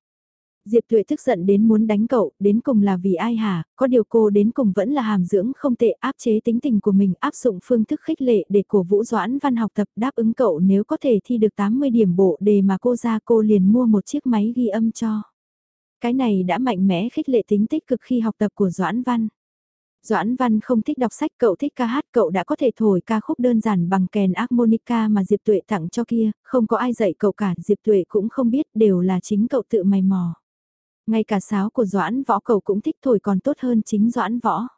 Diệp Tuệ tức giận đến muốn đánh cậu, đến cùng là vì ai hả, có điều cô đến cùng vẫn là hàm dưỡng không tệ áp chế tính tình của mình áp dụng phương thức khích lệ để cổ vũ doãn văn học tập đáp ứng cậu nếu có thể thi được 80 điểm bộ đề mà cô ra cô liền mua một chiếc máy ghi âm cho. Cái này đã mạnh mẽ khích lệ tính tích cực khi học tập của Doãn Văn. Doãn Văn không thích đọc sách cậu thích ca hát cậu đã có thể thổi ca khúc đơn giản bằng kèn harmonica mà Diệp Tuệ tặng cho kia, không có ai dạy cậu cả Diệp Tuệ cũng không biết đều là chính cậu tự mày mò. Ngay cả sáo của Doãn Võ cầu cũng thích thổi còn tốt hơn chính Doãn Võ.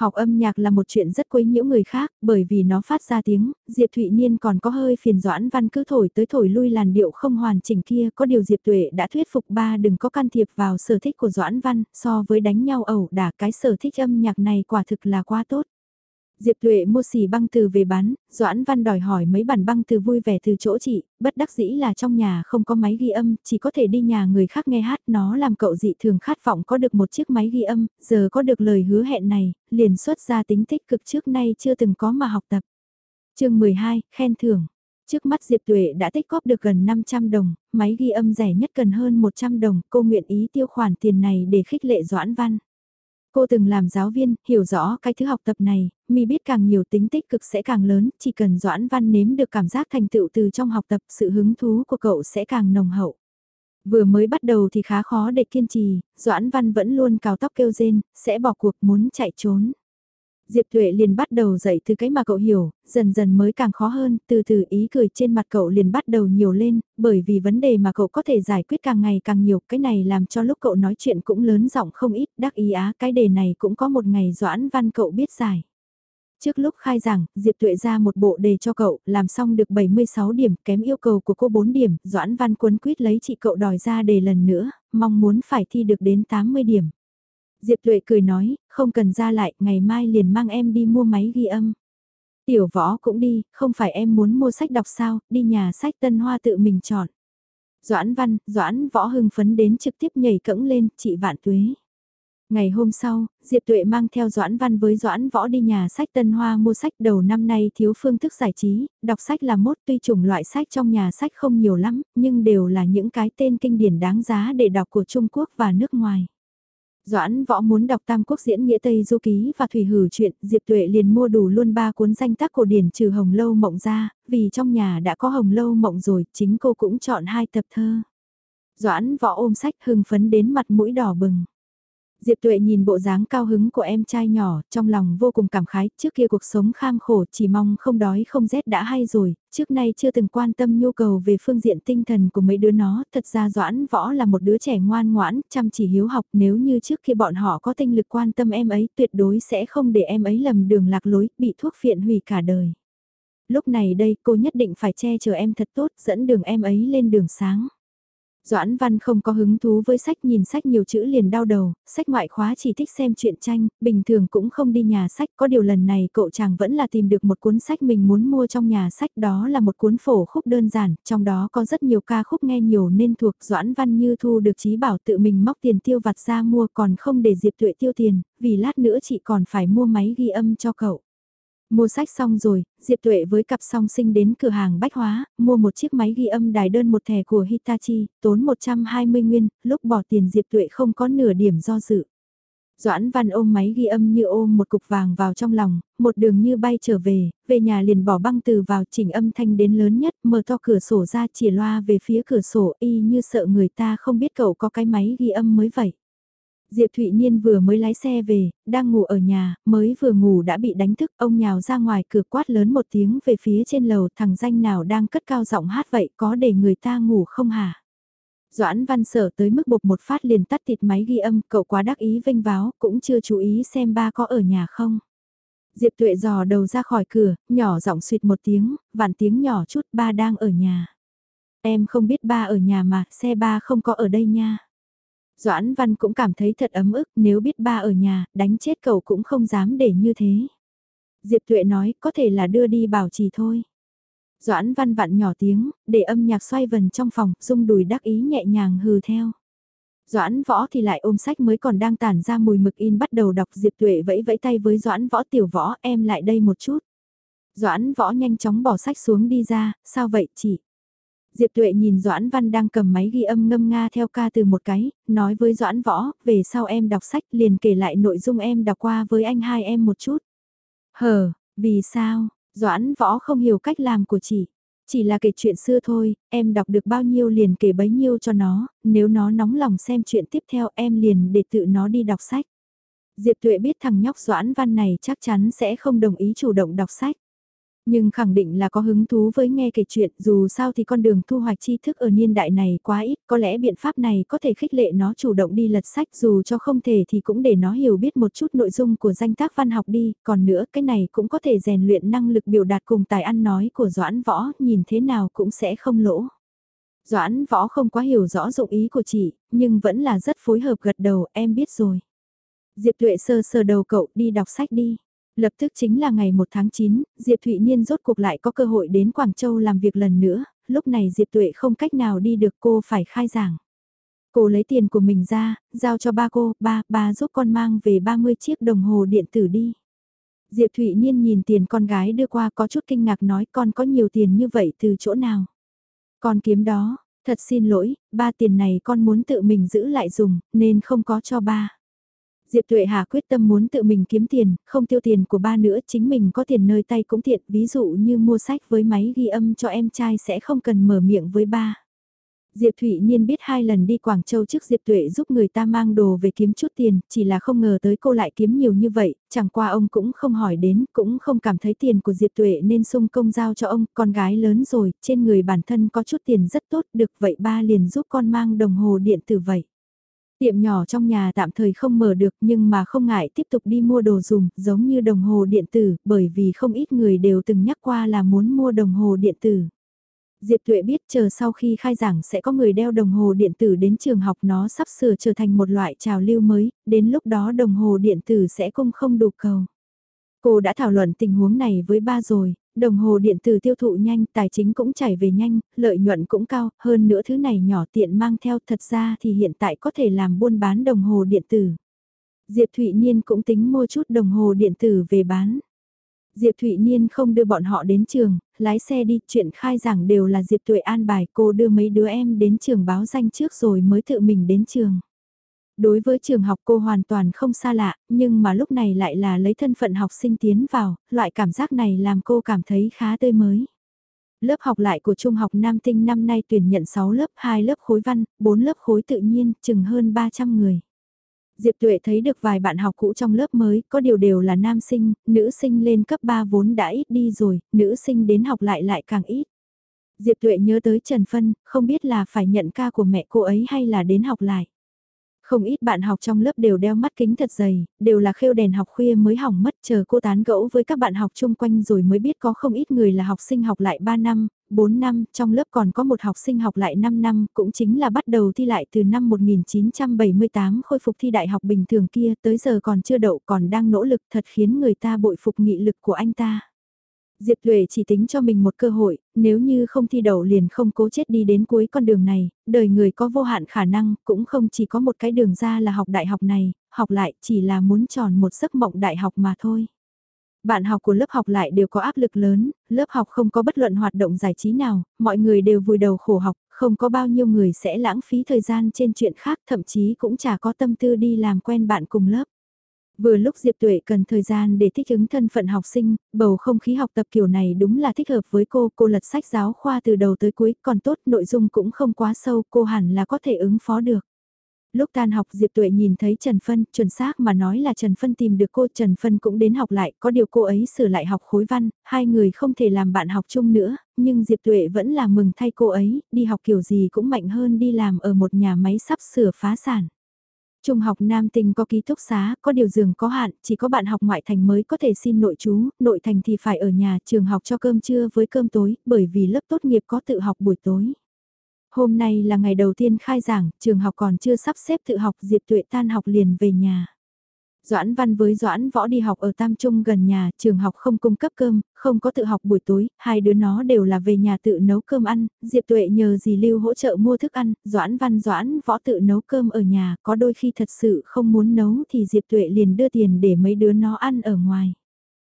Học âm nhạc là một chuyện rất quấy nhiễu người khác, bởi vì nó phát ra tiếng, Diệp Thụy Niên còn có hơi phiền Doãn Văn cứ thổi tới thổi lui làn điệu không hoàn chỉnh kia, có điều Diệp Tuệ đã thuyết phục ba đừng có can thiệp vào sở thích của Doãn Văn, so với đánh nhau ẩu đả cái sở thích âm nhạc này quả thực là quá tốt. Diệp Tuệ mua xì băng từ về bán, Doãn Văn đòi hỏi mấy bản băng từ vui vẻ từ chỗ chị, bất đắc dĩ là trong nhà không có máy ghi âm, chỉ có thể đi nhà người khác nghe hát, nó làm cậu dị thường khát vọng có được một chiếc máy ghi âm, giờ có được lời hứa hẹn này, liền xuất ra tính tích cực trước nay chưa từng có mà học tập. chương 12, khen thưởng. Trước mắt Diệp Tuệ đã tích góp được gần 500 đồng, máy ghi âm rẻ nhất cần hơn 100 đồng, cô nguyện ý tiêu khoản tiền này để khích lệ Doãn Văn. Cô từng làm giáo viên, hiểu rõ cái thứ học tập này, mi biết càng nhiều tính tích cực sẽ càng lớn, chỉ cần Doãn Văn nếm được cảm giác thành tựu từ trong học tập, sự hứng thú của cậu sẽ càng nồng hậu. Vừa mới bắt đầu thì khá khó để kiên trì, Doãn Văn vẫn luôn cào tóc kêu rên, sẽ bỏ cuộc muốn chạy trốn. Diệp Tuệ liền bắt đầu dạy từ cái mà cậu hiểu, dần dần mới càng khó hơn, từ từ ý cười trên mặt cậu liền bắt đầu nhiều lên, bởi vì vấn đề mà cậu có thể giải quyết càng ngày càng nhiều, cái này làm cho lúc cậu nói chuyện cũng lớn giọng không ít, đắc ý á, cái đề này cũng có một ngày doãn văn cậu biết giải. Trước lúc khai giảng, Diệp Tuệ ra một bộ đề cho cậu, làm xong được 76 điểm, kém yêu cầu của cô 4 điểm, Doãn Văn cuốn quyết lấy chị cậu đòi ra đề lần nữa, mong muốn phải thi được đến 80 điểm. Diệp Tuệ cười nói, không cần ra lại, ngày mai liền mang em đi mua máy ghi âm. Tiểu võ cũng đi, không phải em muốn mua sách đọc sao, đi nhà sách Tân Hoa tự mình chọn. Doãn Văn, Doãn Võ hưng phấn đến trực tiếp nhảy cẫng lên, chị Vạn Tuế. Ngày hôm sau, Diệp Tuệ mang theo Doãn Văn với Doãn Võ đi nhà sách Tân Hoa mua sách đầu năm nay thiếu phương thức giải trí, đọc sách là mốt tuy chủng loại sách trong nhà sách không nhiều lắm, nhưng đều là những cái tên kinh điển đáng giá để đọc của Trung Quốc và nước ngoài. Doãn võ muốn đọc Tam Quốc diễn nghĩa Tây Du Ký và Thủy Hử chuyện, Diệp Tuệ liền mua đủ luôn ba cuốn danh tác cổ điển trừ Hồng Lâu Mộng ra, vì trong nhà đã có Hồng Lâu Mộng rồi, chính cô cũng chọn hai tập thơ. Doãn võ ôm sách hưng phấn đến mặt mũi đỏ bừng. Diệp Tuệ nhìn bộ dáng cao hứng của em trai nhỏ, trong lòng vô cùng cảm khái, trước kia cuộc sống kham khổ chỉ mong không đói không rét đã hay rồi, trước nay chưa từng quan tâm nhu cầu về phương diện tinh thần của mấy đứa nó, thật ra Doãn Võ là một đứa trẻ ngoan ngoãn, chăm chỉ hiếu học nếu như trước khi bọn họ có tinh lực quan tâm em ấy tuyệt đối sẽ không để em ấy lầm đường lạc lối, bị thuốc phiện hủy cả đời. Lúc này đây cô nhất định phải che chở em thật tốt, dẫn đường em ấy lên đường sáng. Doãn Văn không có hứng thú với sách nhìn sách nhiều chữ liền đau đầu, sách ngoại khóa chỉ thích xem truyện tranh, bình thường cũng không đi nhà sách, có điều lần này cậu chàng vẫn là tìm được một cuốn sách mình muốn mua trong nhà sách đó là một cuốn phổ khúc đơn giản, trong đó có rất nhiều ca khúc nghe nhiều nên thuộc Doãn Văn như thu được trí bảo tự mình móc tiền tiêu vặt ra mua còn không để Diệp Tuệ tiêu tiền, vì lát nữa chị còn phải mua máy ghi âm cho cậu. Mua sách xong rồi, Diệp Tuệ với cặp song sinh đến cửa hàng bách hóa, mua một chiếc máy ghi âm đài đơn một thẻ của Hitachi, tốn 120 nguyên, lúc bỏ tiền Diệp Tuệ không có nửa điểm do dự. Doãn Văn ôm máy ghi âm như ôm một cục vàng vào trong lòng, một đường như bay trở về, về nhà liền bỏ băng từ vào chỉnh âm thanh đến lớn nhất, mở to cửa sổ ra chỉ loa về phía cửa sổ y như sợ người ta không biết cậu có cái máy ghi âm mới vậy. Diệp Thụy Niên vừa mới lái xe về, đang ngủ ở nhà, mới vừa ngủ đã bị đánh thức, ông nhào ra ngoài cửa quát lớn một tiếng về phía trên lầu, thằng danh nào đang cất cao giọng hát vậy có để người ta ngủ không hả? Doãn văn sở tới mức bột một phát liền tắt thịt máy ghi âm, cậu quá đắc ý vinh váo, cũng chưa chú ý xem ba có ở nhà không. Diệp tuệ dò đầu ra khỏi cửa, nhỏ giọng suyệt một tiếng, vạn tiếng nhỏ chút ba đang ở nhà. Em không biết ba ở nhà mà, xe ba không có ở đây nha. Doãn Văn cũng cảm thấy thật ấm ức nếu biết ba ở nhà, đánh chết cậu cũng không dám để như thế. Diệp Tuệ nói có thể là đưa đi bảo trì thôi. Doãn Văn vặn nhỏ tiếng, để âm nhạc xoay vần trong phòng, rung đùi đắc ý nhẹ nhàng hừ theo. Doãn Võ thì lại ôm sách mới còn đang tản ra mùi mực in bắt đầu đọc Diệp Tuệ vẫy vẫy tay với Doãn Võ tiểu võ em lại đây một chút. Doãn Võ nhanh chóng bỏ sách xuống đi ra, sao vậy chị? Diệp Tuệ nhìn Doãn Văn đang cầm máy ghi âm ngâm nga theo ca từ một cái, nói với Doãn Võ, về sau em đọc sách liền kể lại nội dung em đọc qua với anh hai em một chút. Hờ, vì sao, Doãn Võ không hiểu cách làm của chị. Chỉ là kể chuyện xưa thôi, em đọc được bao nhiêu liền kể bấy nhiêu cho nó, nếu nó nóng lòng xem chuyện tiếp theo em liền để tự nó đi đọc sách. Diệp Tuệ biết thằng nhóc Doãn Văn này chắc chắn sẽ không đồng ý chủ động đọc sách. Nhưng khẳng định là có hứng thú với nghe kể chuyện dù sao thì con đường thu hoạch tri thức ở niên đại này quá ít, có lẽ biện pháp này có thể khích lệ nó chủ động đi lật sách dù cho không thể thì cũng để nó hiểu biết một chút nội dung của danh tác văn học đi, còn nữa cái này cũng có thể rèn luyện năng lực biểu đạt cùng tài ăn nói của Doãn Võ, nhìn thế nào cũng sẽ không lỗ. Doãn Võ không quá hiểu rõ dụng ý của chị, nhưng vẫn là rất phối hợp gật đầu, em biết rồi. Diệp Tuệ sơ sờ đầu cậu đi đọc sách đi. Lập tức chính là ngày 1 tháng 9, Diệp Thụy Niên rốt cuộc lại có cơ hội đến Quảng Châu làm việc lần nữa, lúc này Diệp Tuệ không cách nào đi được cô phải khai giảng. Cô lấy tiền của mình ra, giao cho ba cô, ba, ba giúp con mang về 30 chiếc đồng hồ điện tử đi. Diệp Thụy Niên nhìn tiền con gái đưa qua có chút kinh ngạc nói con có nhiều tiền như vậy từ chỗ nào. Con kiếm đó, thật xin lỗi, ba tiền này con muốn tự mình giữ lại dùng, nên không có cho ba. Diệp Tuệ Hà quyết tâm muốn tự mình kiếm tiền, không tiêu tiền của ba nữa, chính mình có tiền nơi tay cũng tiện, ví dụ như mua sách với máy ghi âm cho em trai sẽ không cần mở miệng với ba. Diệp Thụy Niên biết hai lần đi Quảng Châu trước Diệp Tuệ giúp người ta mang đồ về kiếm chút tiền, chỉ là không ngờ tới cô lại kiếm nhiều như vậy, chẳng qua ông cũng không hỏi đến, cũng không cảm thấy tiền của Diệp Tuệ nên sung công giao cho ông, con gái lớn rồi, trên người bản thân có chút tiền rất tốt, được vậy ba liền giúp con mang đồng hồ điện tử vậy. Tiệm nhỏ trong nhà tạm thời không mở được nhưng mà không ngại tiếp tục đi mua đồ dùng, giống như đồng hồ điện tử, bởi vì không ít người đều từng nhắc qua là muốn mua đồng hồ điện tử. Diệp Tuệ biết chờ sau khi khai giảng sẽ có người đeo đồng hồ điện tử đến trường học nó sắp sửa trở thành một loại trào lưu mới, đến lúc đó đồng hồ điện tử sẽ cung không đủ cầu. Cô đã thảo luận tình huống này với ba rồi, đồng hồ điện tử tiêu thụ nhanh, tài chính cũng chảy về nhanh, lợi nhuận cũng cao, hơn nữa thứ này nhỏ tiện mang theo thật ra thì hiện tại có thể làm buôn bán đồng hồ điện tử. Diệp Thụy Niên cũng tính mua chút đồng hồ điện tử về bán. Diệp Thụy Niên không đưa bọn họ đến trường, lái xe đi, chuyện khai giảng đều là Diệp Tuệ an bài cô đưa mấy đứa em đến trường báo danh trước rồi mới tự mình đến trường. Đối với trường học cô hoàn toàn không xa lạ, nhưng mà lúc này lại là lấy thân phận học sinh tiến vào, loại cảm giác này làm cô cảm thấy khá tươi mới. Lớp học lại của Trung học Nam Tinh năm nay tuyển nhận 6 lớp, 2 lớp khối văn, 4 lớp khối tự nhiên, chừng hơn 300 người. Diệp Tuệ thấy được vài bạn học cũ trong lớp mới, có điều đều là nam sinh, nữ sinh lên cấp 3 vốn đã ít đi rồi, nữ sinh đến học lại lại càng ít. Diệp Tuệ nhớ tới Trần Phân, không biết là phải nhận ca của mẹ cô ấy hay là đến học lại. Không ít bạn học trong lớp đều đeo mắt kính thật dày, đều là khêu đèn học khuya mới hỏng mất chờ cô tán gẫu với các bạn học chung quanh rồi mới biết có không ít người là học sinh học lại 3 năm, 4 năm, trong lớp còn có một học sinh học lại 5 năm, cũng chính là bắt đầu thi lại từ năm 1978 khôi phục thi đại học bình thường kia tới giờ còn chưa đậu còn đang nỗ lực thật khiến người ta bội phục nghị lực của anh ta. Diệp Thuệ chỉ tính cho mình một cơ hội, nếu như không thi đậu liền không cố chết đi đến cuối con đường này, đời người có vô hạn khả năng, cũng không chỉ có một cái đường ra là học đại học này, học lại chỉ là muốn tròn một giấc mộng đại học mà thôi. Bạn học của lớp học lại đều có áp lực lớn, lớp học không có bất luận hoạt động giải trí nào, mọi người đều vùi đầu khổ học, không có bao nhiêu người sẽ lãng phí thời gian trên chuyện khác, thậm chí cũng chả có tâm tư đi làm quen bạn cùng lớp. Vừa lúc Diệp Tuệ cần thời gian để thích ứng thân phận học sinh, bầu không khí học tập kiểu này đúng là thích hợp với cô, cô lật sách giáo khoa từ đầu tới cuối, còn tốt nội dung cũng không quá sâu, cô hẳn là có thể ứng phó được. Lúc tan học Diệp Tuệ nhìn thấy Trần Phân, chuẩn xác mà nói là Trần Phân tìm được cô, Trần Phân cũng đến học lại, có điều cô ấy sửa lại học khối văn, hai người không thể làm bạn học chung nữa, nhưng Diệp Tuệ vẫn là mừng thay cô ấy, đi học kiểu gì cũng mạnh hơn đi làm ở một nhà máy sắp sửa phá sản. Trung học Nam Tinh có ký túc xá, có điều giường có hạn, chỉ có bạn học ngoại thành mới có thể xin nội chú, nội thành thì phải ở nhà trường học cho cơm trưa với cơm tối, bởi vì lớp tốt nghiệp có tự học buổi tối. Hôm nay là ngày đầu tiên khai giảng, trường học còn chưa sắp xếp tự học Diệp Tuệ tan học liền về nhà. Doãn Văn với Doãn Võ đi học ở Tam Trung gần nhà, trường học không cung cấp cơm, không có tự học buổi tối, hai đứa nó đều là về nhà tự nấu cơm ăn, Diệp Tuệ nhờ dì Lưu hỗ trợ mua thức ăn, Doãn Văn Doãn Võ tự nấu cơm ở nhà, có đôi khi thật sự không muốn nấu thì Diệp Tuệ liền đưa tiền để mấy đứa nó ăn ở ngoài.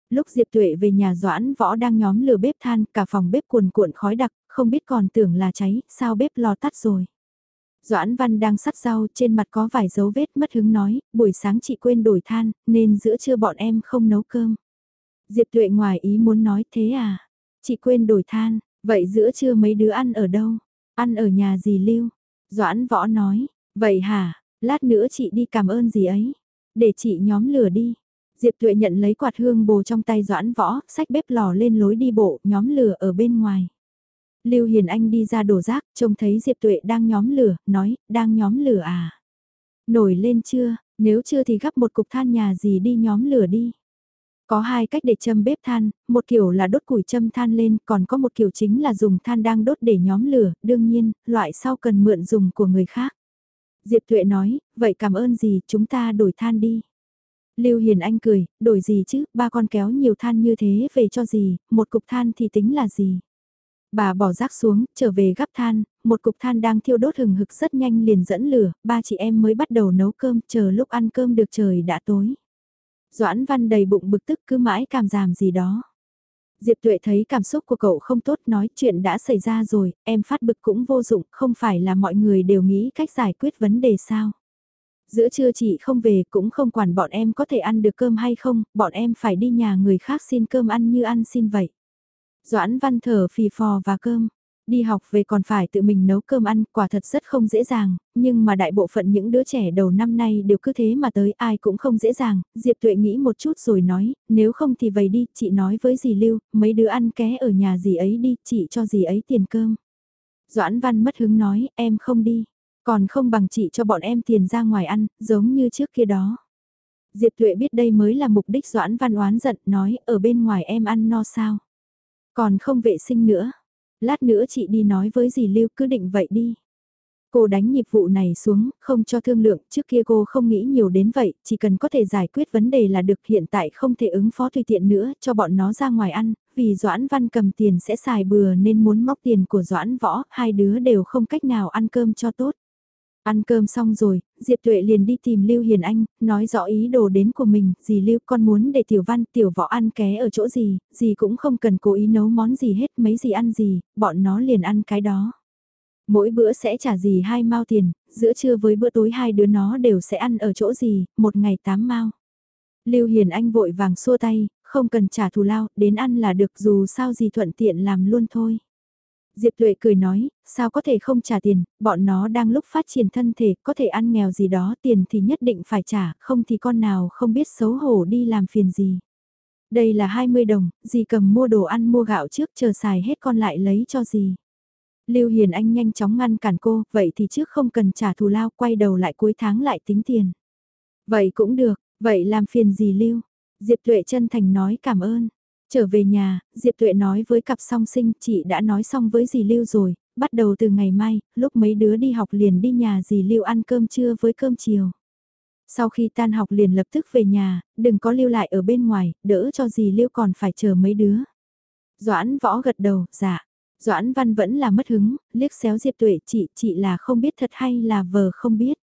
Lúc Diệp Tuệ về nhà Doãn Võ đang nhóm lửa bếp than, cả phòng bếp cuồn cuộn khói đặc, không biết còn tưởng là cháy, sao bếp lò tắt rồi. Doãn Văn đang sắt rau, trên mặt có vài dấu vết mất hứng nói, buổi sáng chị quên đổi than, nên giữa trưa bọn em không nấu cơm. Diệp Tuệ ngoài ý muốn nói thế à? Chị quên đổi than, vậy giữa trưa mấy đứa ăn ở đâu? Ăn ở nhà dì Lưu. Doãn Võ nói, vậy hả, lát nữa chị đi cảm ơn gì ấy. Để chị nhóm lửa đi. Diệp Tuệ nhận lấy quạt hương bồ trong tay Doãn Võ, sách bếp lò lên lối đi bộ, nhóm lửa ở bên ngoài. Lưu Hiền Anh đi ra đổ rác, trông thấy Diệp Tuệ đang nhóm lửa, nói, đang nhóm lửa à? Nổi lên chưa, nếu chưa thì gắp một cục than nhà gì đi nhóm lửa đi. Có hai cách để châm bếp than, một kiểu là đốt củi châm than lên, còn có một kiểu chính là dùng than đang đốt để nhóm lửa, đương nhiên, loại sau cần mượn dùng của người khác. Diệp Tuệ nói, vậy cảm ơn gì, chúng ta đổi than đi. Lưu Hiền Anh cười, đổi gì chứ, ba con kéo nhiều than như thế về cho gì, một cục than thì tính là gì. Bà bỏ rác xuống, trở về gắp than, một cục than đang thiêu đốt hừng hực rất nhanh liền dẫn lửa, ba chị em mới bắt đầu nấu cơm, chờ lúc ăn cơm được trời đã tối. Doãn Văn đầy bụng bực tức cứ mãi cảm giảm gì đó. Diệp Tuệ thấy cảm xúc của cậu không tốt nói chuyện đã xảy ra rồi, em phát bực cũng vô dụng, không phải là mọi người đều nghĩ cách giải quyết vấn đề sao. Giữa trưa chị không về cũng không quản bọn em có thể ăn được cơm hay không, bọn em phải đi nhà người khác xin cơm ăn như ăn xin vậy. Doãn Văn thở phì phò và cơm, đi học về còn phải tự mình nấu cơm ăn, quả thật rất không dễ dàng, nhưng mà đại bộ phận những đứa trẻ đầu năm nay đều cứ thế mà tới ai cũng không dễ dàng, Diệp Tuệ nghĩ một chút rồi nói, nếu không thì vậy đi, chị nói với dì Lưu, mấy đứa ăn ké ở nhà dì ấy đi, chị cho dì ấy tiền cơm. Doãn Văn mất hứng nói, em không đi, còn không bằng chị cho bọn em tiền ra ngoài ăn, giống như trước kia đó. Diệp Tuệ biết đây mới là mục đích Doãn Văn oán giận, nói, ở bên ngoài em ăn no sao. Còn không vệ sinh nữa lát nữa chị đi nói với dì Lưu cứ định vậy đi. Cô đánh nhịp vụ này xuống, không cho thương lượng, trước kia cô không nghĩ nhiều đến vậy, chỉ cần có thể giải quyết vấn đề là được hiện tại không thể ứng phó tùy tiện nữa, cho bọn nó ra ngoài ăn, vì Doãn Văn cầm tiền sẽ xài bừa nên muốn móc tiền của Doãn Võ, hai đứa đều không cách nào ăn cơm cho tốt. Ăn cơm xong rồi, Diệp Tuệ liền đi tìm Lưu Hiền Anh, nói rõ ý đồ đến của mình, Dì Lưu con muốn để Tiểu Văn, Tiểu Võ ăn ké ở chỗ gì, dì cũng không cần cố ý nấu món gì hết, mấy gì ăn gì, bọn nó liền ăn cái đó. Mỗi bữa sẽ trả gì hai mao tiền, giữa trưa với bữa tối hai đứa nó đều sẽ ăn ở chỗ gì, một ngày tám mao. Lưu Hiền Anh vội vàng xua tay, không cần trả thù lao, đến ăn là được dù sao gì thuận tiện làm luôn thôi. Diệp Tuệ cười nói, sao có thể không trả tiền, bọn nó đang lúc phát triển thân thể, có thể ăn nghèo gì đó, tiền thì nhất định phải trả, không thì con nào không biết xấu hổ đi làm phiền gì. Đây là 20 đồng, dì cầm mua đồ ăn mua gạo trước chờ xài hết con lại lấy cho dì. Lưu Hiền Anh nhanh chóng ngăn cản cô, vậy thì trước không cần trả thù lao, quay đầu lại cuối tháng lại tính tiền. Vậy cũng được, vậy làm phiền gì Lưu? Diệp Tuệ chân thành nói cảm ơn. Trở về nhà, Diệp Tuệ nói với cặp song sinh chị đã nói xong với dì Lưu rồi, bắt đầu từ ngày mai, lúc mấy đứa đi học liền đi nhà dì Lưu ăn cơm trưa với cơm chiều. Sau khi tan học liền lập tức về nhà, đừng có lưu lại ở bên ngoài, đỡ cho dì Lưu còn phải chờ mấy đứa. Doãn võ gật đầu, dạ. Doãn văn vẫn là mất hứng, liếc xéo Diệp Tuệ chị, chị là không biết thật hay là vờ không biết.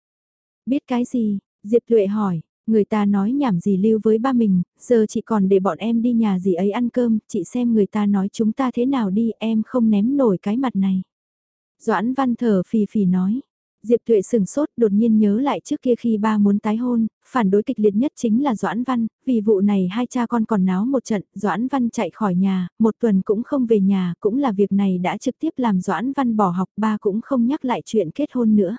Biết cái gì? Diệp Tuệ hỏi, Người ta nói nhảm gì lưu với ba mình, giờ chị còn để bọn em đi nhà gì ấy ăn cơm, chị xem người ta nói chúng ta thế nào đi, em không ném nổi cái mặt này. Doãn văn thở phì phì nói. Diệp Tuệ sừng sốt đột nhiên nhớ lại trước kia khi ba muốn tái hôn, phản đối kịch liệt nhất chính là Doãn Văn, vì vụ này hai cha con còn náo một trận, Doãn Văn chạy khỏi nhà, một tuần cũng không về nhà, cũng là việc này đã trực tiếp làm Doãn Văn bỏ học, ba cũng không nhắc lại chuyện kết hôn nữa.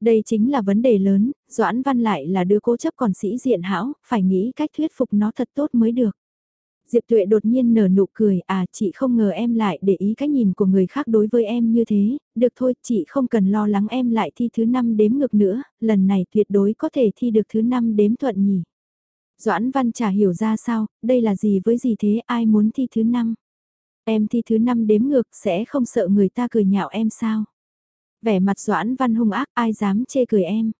Đây chính là vấn đề lớn, Doãn Văn lại là đứa cố chấp còn sĩ diện hão, phải nghĩ cách thuyết phục nó thật tốt mới được. Diệp Tuệ đột nhiên nở nụ cười, à chị không ngờ em lại để ý cái nhìn của người khác đối với em như thế, được thôi chị không cần lo lắng em lại thi thứ năm đếm ngược nữa, lần này tuyệt đối có thể thi được thứ năm đếm thuận nhỉ. Doãn Văn chả hiểu ra sao, đây là gì với gì thế ai muốn thi thứ năm. Em thi thứ năm đếm ngược sẽ không sợ người ta cười nhạo em sao. Vẻ mặt Doãn Văn hung ác ai dám chê cười em.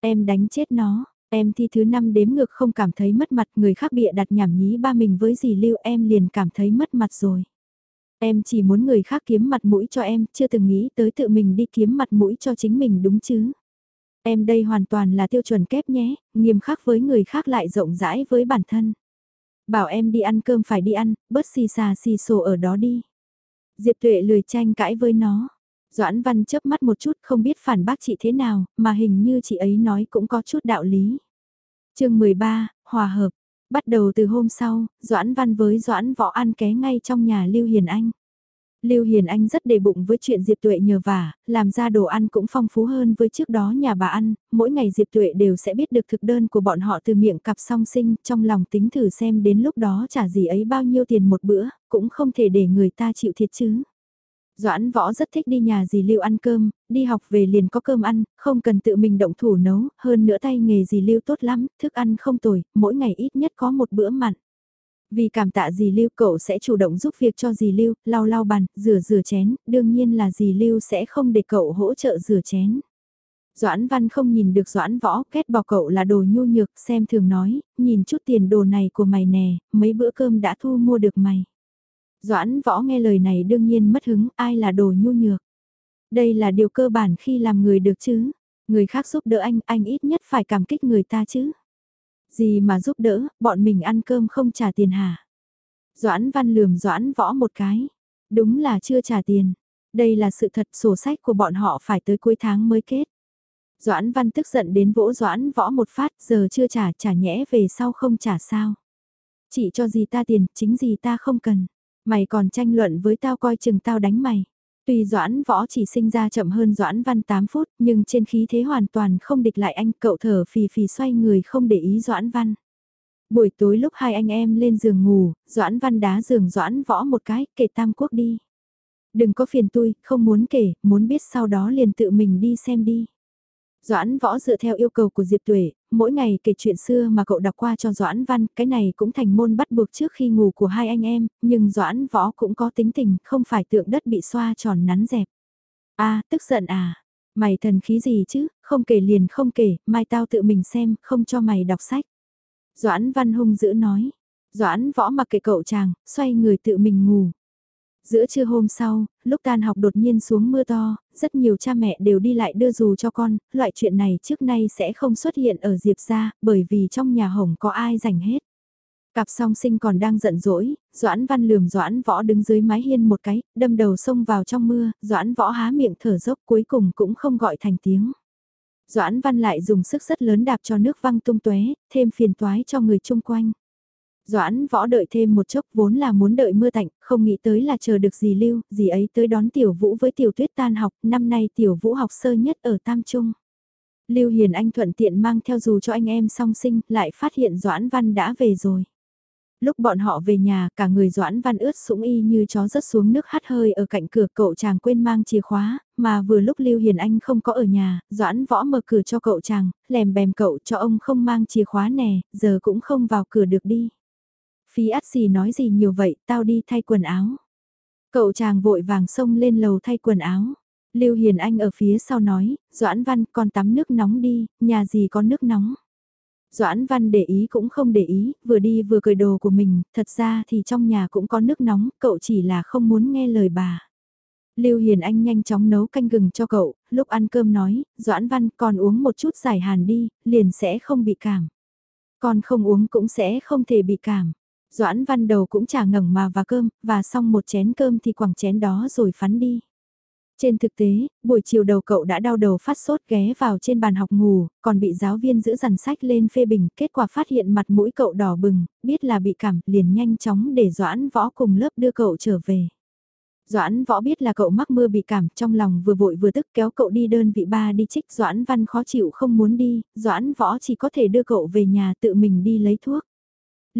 Em đánh chết nó, em thi thứ năm đếm ngược không cảm thấy mất mặt người khác bịa đặt nhảm nhí ba mình với dì Lưu em liền cảm thấy mất mặt rồi. Em chỉ muốn người khác kiếm mặt mũi cho em, chưa từng nghĩ tới tự mình đi kiếm mặt mũi cho chính mình đúng chứ. Em đây hoàn toàn là tiêu chuẩn kép nhé, nghiêm khắc với người khác lại rộng rãi với bản thân. Bảo em đi ăn cơm phải đi ăn, bớt xì xà xì sổ ở đó đi. Diệp tuệ lười tranh cãi với nó. Doãn Văn chớp mắt một chút không biết phản bác chị thế nào, mà hình như chị ấy nói cũng có chút đạo lý. chương 13, Hòa hợp. Bắt đầu từ hôm sau, Doãn Văn với Doãn Võ ăn ké ngay trong nhà Lưu Hiền Anh. Lưu Hiền Anh rất đề bụng với chuyện Diệp Tuệ nhờ vả, làm ra đồ ăn cũng phong phú hơn với trước đó nhà bà ăn, mỗi ngày Diệp Tuệ đều sẽ biết được thực đơn của bọn họ từ miệng cặp song sinh, trong lòng tính thử xem đến lúc đó trả gì ấy bao nhiêu tiền một bữa, cũng không thể để người ta chịu thiệt chứ. Doãn võ rất thích đi nhà dì Lưu ăn cơm, đi học về liền có cơm ăn, không cần tự mình động thủ nấu, hơn nữa tay nghề dì Lưu tốt lắm, thức ăn không tồi, mỗi ngày ít nhất có một bữa mặn. Vì cảm tạ dì Lưu cậu sẽ chủ động giúp việc cho dì Lưu, lau lau bàn, rửa rửa chén, đương nhiên là dì Lưu sẽ không để cậu hỗ trợ rửa chén. Doãn Văn không nhìn được Doãn Võ, kết bỏ cậu là đồ nhu nhược, xem thường nói, nhìn chút tiền đồ này của mày nè, mấy bữa cơm đã thu mua được mày. Doãn Võ nghe lời này đương nhiên mất hứng, ai là đồ nhu nhược. Đây là điều cơ bản khi làm người được chứ. Người khác giúp đỡ anh, anh ít nhất phải cảm kích người ta chứ. Gì mà giúp đỡ, bọn mình ăn cơm không trả tiền hả? Doãn văn lườm doãn võ một cái. Đúng là chưa trả tiền. Đây là sự thật sổ sách của bọn họ phải tới cuối tháng mới kết. Doãn văn tức giận đến vỗ doãn võ một phát giờ chưa trả trả nhẽ về sau không trả sao. Chỉ cho gì ta tiền, chính gì ta không cần. Mày còn tranh luận với tao coi chừng tao đánh mày. Tuy Doãn Võ chỉ sinh ra chậm hơn Doãn Văn 8 phút, nhưng trên khí thế hoàn toàn không địch lại anh, cậu thở phì phì xoay người không để ý Doãn Văn. Buổi tối lúc hai anh em lên giường ngủ, Doãn Văn đá giường Doãn Võ một cái, kể Tam Quốc đi. Đừng có phiền tôi, không muốn kể, muốn biết sau đó liền tự mình đi xem đi. Doãn Võ dựa theo yêu cầu của Diệp Tuệ, mỗi ngày kể chuyện xưa mà cậu đọc qua cho Doãn Văn, cái này cũng thành môn bắt buộc trước khi ngủ của hai anh em, nhưng Doãn Võ cũng có tính tình, không phải tượng đất bị xoa tròn nắn dẹp. a tức giận à, mày thần khí gì chứ, không kể liền không kể, mai tao tự mình xem, không cho mày đọc sách. Doãn Văn hung dữ nói, Doãn Võ mặc kệ cậu chàng, xoay người tự mình ngủ. Giữa trưa hôm sau, lúc tan học đột nhiên xuống mưa to, rất nhiều cha mẹ đều đi lại đưa dù cho con, loại chuyện này trước nay sẽ không xuất hiện ở Diệp gia, bởi vì trong nhà hồng có ai rảnh hết. Cặp song sinh còn đang giận dỗi, Doãn Văn lườm Doãn Võ đứng dưới mái hiên một cái, đâm đầu xông vào trong mưa, Doãn Võ há miệng thở dốc cuối cùng cũng không gọi thành tiếng. Doãn Văn lại dùng sức rất lớn đạp cho nước văng tung tóe, thêm phiền toái cho người chung quanh. Doãn võ đợi thêm một chốc vốn là muốn đợi mưa tạnh, không nghĩ tới là chờ được gì lưu, gì ấy tới đón tiểu vũ với tiểu tuyết tan học, năm nay tiểu vũ học sơ nhất ở Tam Trung. Lưu Hiền Anh thuận tiện mang theo dù cho anh em song sinh, lại phát hiện Doãn Văn đã về rồi. Lúc bọn họ về nhà, cả người Doãn Văn ướt sũng y như chó rớt xuống nước hắt hơi ở cạnh cửa cậu chàng quên mang chìa khóa, mà vừa lúc Lưu Hiền Anh không có ở nhà, Doãn Võ mở cửa cho cậu chàng, lèm bèm cậu cho ông không mang chìa khóa nè, giờ cũng không vào cửa được đi. Phí át xì nói gì nhiều vậy, tao đi thay quần áo. Cậu chàng vội vàng xông lên lầu thay quần áo. Lưu Hiền Anh ở phía sau nói, Doãn Văn con tắm nước nóng đi, nhà gì có nước nóng. Doãn Văn để ý cũng không để ý, vừa đi vừa cười đồ của mình, thật ra thì trong nhà cũng có nước nóng, cậu chỉ là không muốn nghe lời bà. Lưu Hiền Anh nhanh chóng nấu canh gừng cho cậu, lúc ăn cơm nói, Doãn Văn còn uống một chút giải hàn đi, liền sẽ không bị cảm. Con không uống cũng sẽ không thể bị cảm. Doãn văn đầu cũng chả ngẩng mà và cơm, và xong một chén cơm thì quẳng chén đó rồi phắn đi. Trên thực tế, buổi chiều đầu cậu đã đau đầu phát sốt ghé vào trên bàn học ngủ, còn bị giáo viên giữ dằn sách lên phê bình, kết quả phát hiện mặt mũi cậu đỏ bừng, biết là bị cảm, liền nhanh chóng để Doãn Võ cùng lớp đưa cậu trở về. Doãn Võ biết là cậu mắc mưa bị cảm, trong lòng vừa vội vừa tức kéo cậu đi đơn vị ba đi trích, Doãn Văn khó chịu không muốn đi, Doãn Võ chỉ có thể đưa cậu về nhà tự mình đi lấy thuốc.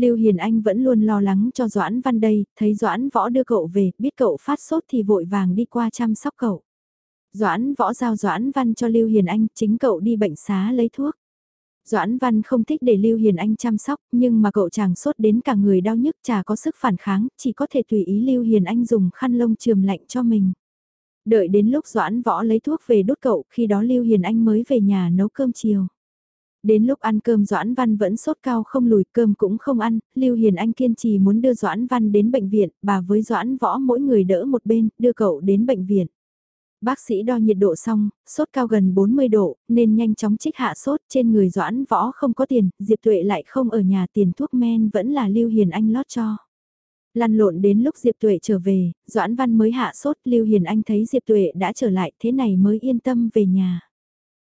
Lưu Hiền Anh vẫn luôn lo lắng cho Doãn Văn đây, thấy Doãn Võ đưa cậu về, biết cậu phát sốt thì vội vàng đi qua chăm sóc cậu. Doãn Võ giao Doãn Văn cho Lưu Hiền Anh, chính cậu đi bệnh xá lấy thuốc. Doãn Văn không thích để Lưu Hiền Anh chăm sóc, nhưng mà cậu chàng sốt đến cả người đau nhức chả có sức phản kháng, chỉ có thể tùy ý Lưu Hiền Anh dùng khăn lông trường lạnh cho mình. Đợi đến lúc Doãn Võ lấy thuốc về đốt cậu, khi đó Lưu Hiền Anh mới về nhà nấu cơm chiều. Đến lúc ăn cơm Doãn Văn vẫn sốt cao không lùi cơm cũng không ăn, Lưu Hiền Anh kiên trì muốn đưa Doãn Văn đến bệnh viện, bà với Doãn Võ mỗi người đỡ một bên, đưa cậu đến bệnh viện. Bác sĩ đo nhiệt độ xong, sốt cao gần 40 độ, nên nhanh chóng trích hạ sốt trên người Doãn Võ không có tiền, Diệp Tuệ lại không ở nhà tiền thuốc men vẫn là Lưu Hiền Anh lót cho. Lăn lộn đến lúc Diệp Tuệ trở về, Doãn Văn mới hạ sốt, Lưu Hiền Anh thấy Diệp Tuệ đã trở lại thế này mới yên tâm về nhà.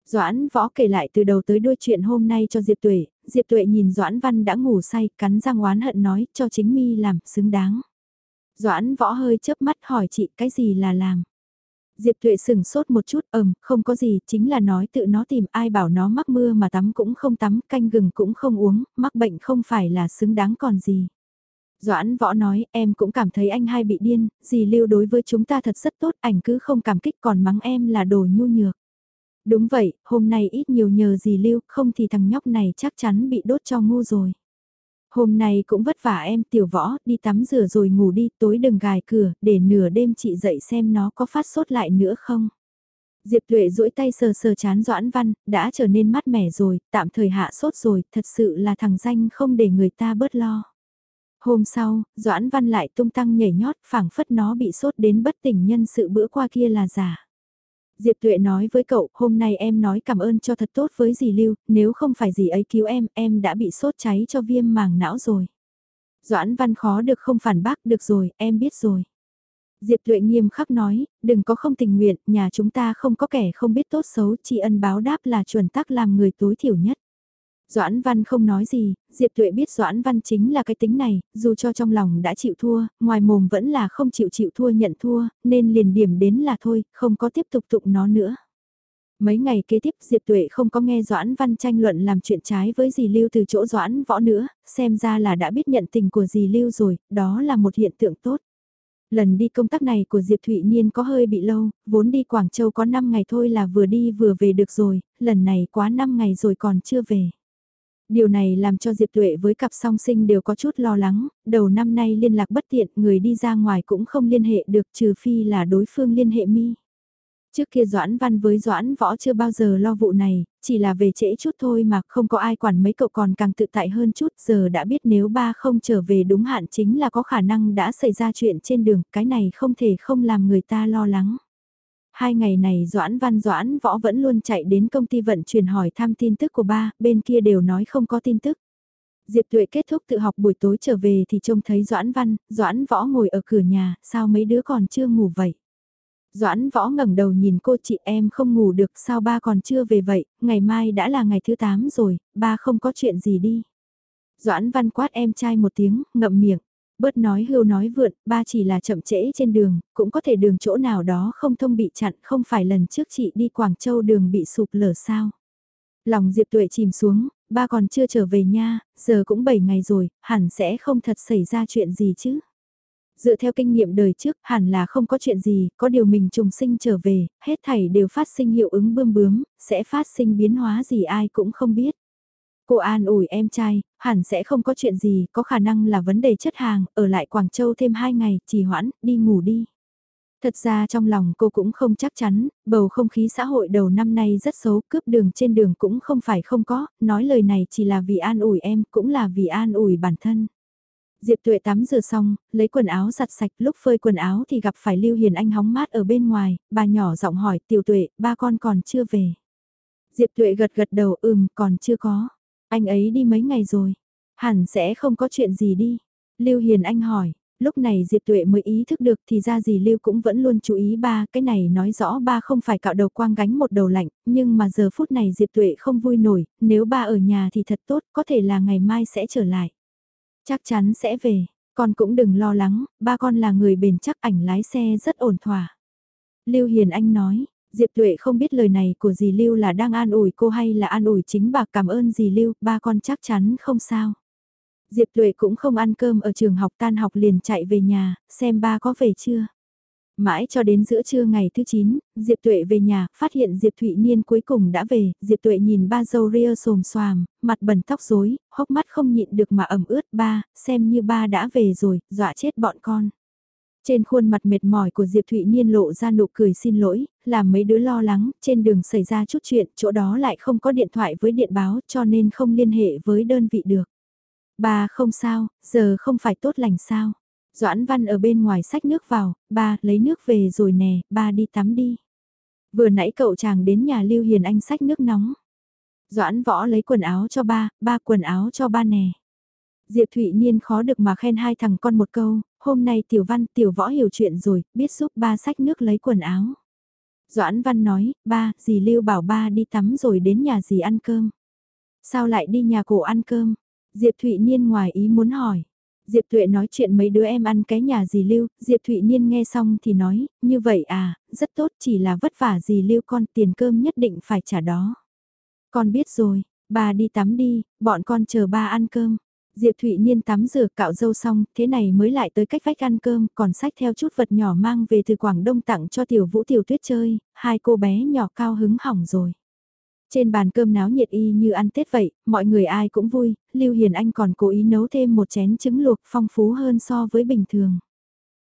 Doãn võ kể lại từ đầu tới đuôi chuyện hôm nay cho Diệp Tuệ, Diệp Tuệ nhìn Doãn Văn đã ngủ say, cắn răng oán hận nói cho chính mi làm, xứng đáng. Doãn võ hơi chớp mắt hỏi chị cái gì là làm. Diệp Tuệ sừng sốt một chút ầm, không có gì, chính là nói tự nó tìm ai bảo nó mắc mưa mà tắm cũng không tắm, canh gừng cũng không uống, mắc bệnh không phải là xứng đáng còn gì. Doãn võ nói, em cũng cảm thấy anh hai bị điên, dì lưu đối với chúng ta thật rất tốt, ảnh cứ không cảm kích còn mắng em là đồ nhu nhược. Đúng vậy, hôm nay ít nhiều nhờ gì lưu, không thì thằng nhóc này chắc chắn bị đốt cho ngu rồi. Hôm nay cũng vất vả em tiểu võ, đi tắm rửa rồi ngủ đi, tối đừng gài cửa, để nửa đêm chị dậy xem nó có phát sốt lại nữa không. Diệp Tuệ duỗi tay sờ sờ chán Doãn Văn, đã trở nên mát mẻ rồi, tạm thời hạ sốt rồi, thật sự là thằng danh không để người ta bớt lo. Hôm sau, Doãn Văn lại tung tăng nhảy nhót, phảng phất nó bị sốt đến bất tỉnh nhân sự bữa qua kia là giả. Diệp Tuệ nói với cậu, hôm nay em nói cảm ơn cho thật tốt với dì Lưu, nếu không phải dì ấy cứu em, em đã bị sốt cháy cho viêm màng não rồi. Doãn Văn khó được không phản bác, được rồi, em biết rồi. Diệp Tuệ nghiêm khắc nói, đừng có không tình nguyện, nhà chúng ta không có kẻ không biết tốt xấu, tri ân báo đáp là chuẩn tắc làm người tối thiểu nhất. Doãn Văn không nói gì, Diệp Tuệ biết Doãn Văn chính là cái tính này, dù cho trong lòng đã chịu thua, ngoài mồm vẫn là không chịu chịu thua nhận thua, nên liền điểm đến là thôi, không có tiếp tục tụng nó nữa. Mấy ngày kế tiếp Diệp Tuệ không có nghe Doãn Văn tranh luận làm chuyện trái với dì Lưu từ chỗ Doãn Võ nữa, xem ra là đã biết nhận tình của dì Lưu rồi, đó là một hiện tượng tốt. Lần đi công tác này của Diệp Thụy Niên có hơi bị lâu, vốn đi Quảng Châu có 5 ngày thôi là vừa đi vừa về được rồi, lần này quá 5 ngày rồi còn chưa về. Điều này làm cho Diệp Tuệ với cặp song sinh đều có chút lo lắng, đầu năm nay liên lạc bất tiện, người đi ra ngoài cũng không liên hệ được trừ phi là đối phương liên hệ mi. Trước kia Doãn Văn với Doãn Võ chưa bao giờ lo vụ này, chỉ là về trễ chút thôi mà không có ai quản mấy cậu còn càng tự tại hơn chút giờ đã biết nếu ba không trở về đúng hạn chính là có khả năng đã xảy ra chuyện trên đường, cái này không thể không làm người ta lo lắng. Hai ngày này Doãn Văn Doãn Võ vẫn luôn chạy đến công ty vận chuyển hỏi thăm tin tức của ba, bên kia đều nói không có tin tức. Diệp Tuệ kết thúc tự học buổi tối trở về thì trông thấy Doãn Văn, Doãn Võ ngồi ở cửa nhà, sao mấy đứa còn chưa ngủ vậy? Doãn Võ ngẩng đầu nhìn cô chị em không ngủ được sao ba còn chưa về vậy, ngày mai đã là ngày thứ 8 rồi, ba không có chuyện gì đi. Doãn Văn quát em trai một tiếng, ngậm miệng bớt nói hưu nói vượn, ba chỉ là chậm trễ trên đường, cũng có thể đường chỗ nào đó không thông bị chặn, không phải lần trước chị đi Quảng Châu đường bị sụp lở sao. Lòng Diệp Tuệ chìm xuống, ba còn chưa trở về nha, giờ cũng 7 ngày rồi, hẳn sẽ không thật xảy ra chuyện gì chứ. Dựa theo kinh nghiệm đời trước, hẳn là không có chuyện gì, có điều mình trùng sinh trở về, hết thảy đều phát sinh hiệu ứng bươm bướm, sẽ phát sinh biến hóa gì ai cũng không biết. Cô an ủi em trai, hẳn sẽ không có chuyện gì, có khả năng là vấn đề chất hàng, ở lại Quảng Châu thêm 2 ngày, trì hoãn, đi ngủ đi. Thật ra trong lòng cô cũng không chắc chắn, bầu không khí xã hội đầu năm nay rất xấu, cướp đường trên đường cũng không phải không có, nói lời này chỉ là vì an ủi em, cũng là vì an ủi bản thân. Diệp Tuệ tắm rửa xong, lấy quần áo giặt sạch, lúc phơi quần áo thì gặp phải Lưu Hiền Anh hóng mát ở bên ngoài, bà nhỏ giọng hỏi, tiểu tuệ, ba con còn chưa về. Diệp Tuệ gật gật đầu, ừm, còn chưa có. Anh ấy đi mấy ngày rồi, hẳn sẽ không có chuyện gì đi. Lưu Hiền Anh hỏi, lúc này Diệp Tuệ mới ý thức được thì ra gì Lưu cũng vẫn luôn chú ý ba, cái này nói rõ ba không phải cạo đầu quang gánh một đầu lạnh, nhưng mà giờ phút này Diệp Tuệ không vui nổi, nếu ba ở nhà thì thật tốt, có thể là ngày mai sẽ trở lại. Chắc chắn sẽ về, con cũng đừng lo lắng, ba con là người bền chắc ảnh lái xe rất ổn thỏa. Lưu Hiền Anh nói, Diệp Tuệ không biết lời này của dì Lưu là đang an ủi cô hay là an ủi chính bà cảm ơn dì Lưu, ba con chắc chắn không sao. Diệp Tuệ cũng không ăn cơm ở trường học tan học liền chạy về nhà, xem ba có về chưa. Mãi cho đến giữa trưa ngày thứ 9, Diệp Tuệ về nhà, phát hiện Diệp Thụy Niên cuối cùng đã về, Diệp Tuệ nhìn ba dâu ria xồm xoàm, mặt bẩn tóc rối, hốc mắt không nhịn được mà ẩm ướt ba, xem như ba đã về rồi, dọa chết bọn con. Trên khuôn mặt mệt mỏi của Diệp Thụy Niên lộ ra nụ cười xin lỗi, làm mấy đứa lo lắng, trên đường xảy ra chút chuyện, chỗ đó lại không có điện thoại với điện báo cho nên không liên hệ với đơn vị được. Bà không sao, giờ không phải tốt lành sao. Doãn Văn ở bên ngoài xách nước vào, ba lấy nước về rồi nè, ba đi tắm đi. Vừa nãy cậu chàng đến nhà Lưu Hiền Anh xách nước nóng. Doãn Võ lấy quần áo cho ba, ba quần áo cho ba nè. Diệp Thụy Niên khó được mà khen hai thằng con một câu, hôm nay Tiểu Văn Tiểu Võ hiểu chuyện rồi, biết giúp ba sách nước lấy quần áo. Doãn Văn nói, ba, dì Lưu bảo ba đi tắm rồi đến nhà dì ăn cơm. Sao lại đi nhà cổ ăn cơm? Diệp Thụy Niên ngoài ý muốn hỏi. Diệp Tuệ nói chuyện mấy đứa em ăn cái nhà dì Lưu, Diệp Thụy Niên nghe xong thì nói, như vậy à, rất tốt chỉ là vất vả dì Lưu con tiền cơm nhất định phải trả đó. Con biết rồi, bà đi tắm đi, bọn con chờ ba ăn cơm. Diệp Thụy Niên tắm rửa cạo dâu xong, thế này mới lại tới cách vách ăn cơm, còn sách theo chút vật nhỏ mang về từ Quảng Đông tặng cho Tiểu Vũ Tiểu Tuyết chơi, hai cô bé nhỏ cao hứng hỏng rồi. Trên bàn cơm náo nhiệt y như ăn Tết vậy, mọi người ai cũng vui, Lưu Hiền Anh còn cố ý nấu thêm một chén trứng luộc phong phú hơn so với bình thường.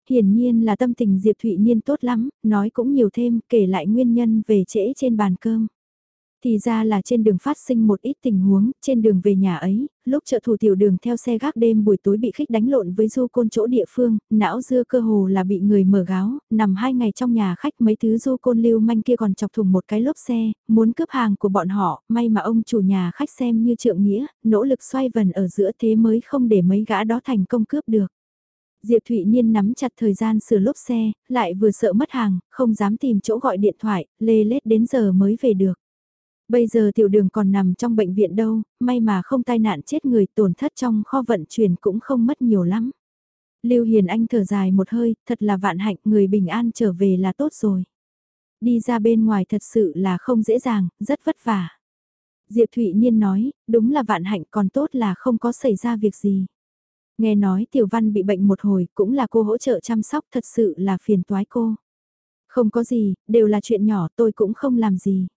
Hiển nhiên là tâm tình Diệp Thụy Niên tốt lắm, nói cũng nhiều thêm, kể lại nguyên nhân về trễ trên bàn cơm. Thì ra là trên đường phát sinh một ít tình huống, trên đường về nhà ấy, lúc trợ thủ tiểu đường theo xe gác đêm buổi tối bị khích đánh lộn với du côn chỗ địa phương, não dưa cơ hồ là bị người mở gáo, nằm hai ngày trong nhà khách mấy thứ du côn lưu manh kia còn chọc thùng một cái lốp xe, muốn cướp hàng của bọn họ, may mà ông chủ nhà khách xem như trượng nghĩa, nỗ lực xoay vần ở giữa thế mới không để mấy gã đó thành công cướp được. Diệp Thụy Niên nắm chặt thời gian sửa lốp xe, lại vừa sợ mất hàng, không dám tìm chỗ gọi điện thoại, lê lết đến giờ mới về được. Bây giờ tiểu đường còn nằm trong bệnh viện đâu, may mà không tai nạn chết người tổn thất trong kho vận chuyển cũng không mất nhiều lắm. Lưu Hiền Anh thở dài một hơi, thật là vạn hạnh người bình an trở về là tốt rồi. Đi ra bên ngoài thật sự là không dễ dàng, rất vất vả. Diệp Thụy Niên nói, đúng là vạn hạnh còn tốt là không có xảy ra việc gì. Nghe nói Tiểu Văn bị bệnh một hồi cũng là cô hỗ trợ chăm sóc thật sự là phiền toái cô. Không có gì, đều là chuyện nhỏ tôi cũng không làm gì.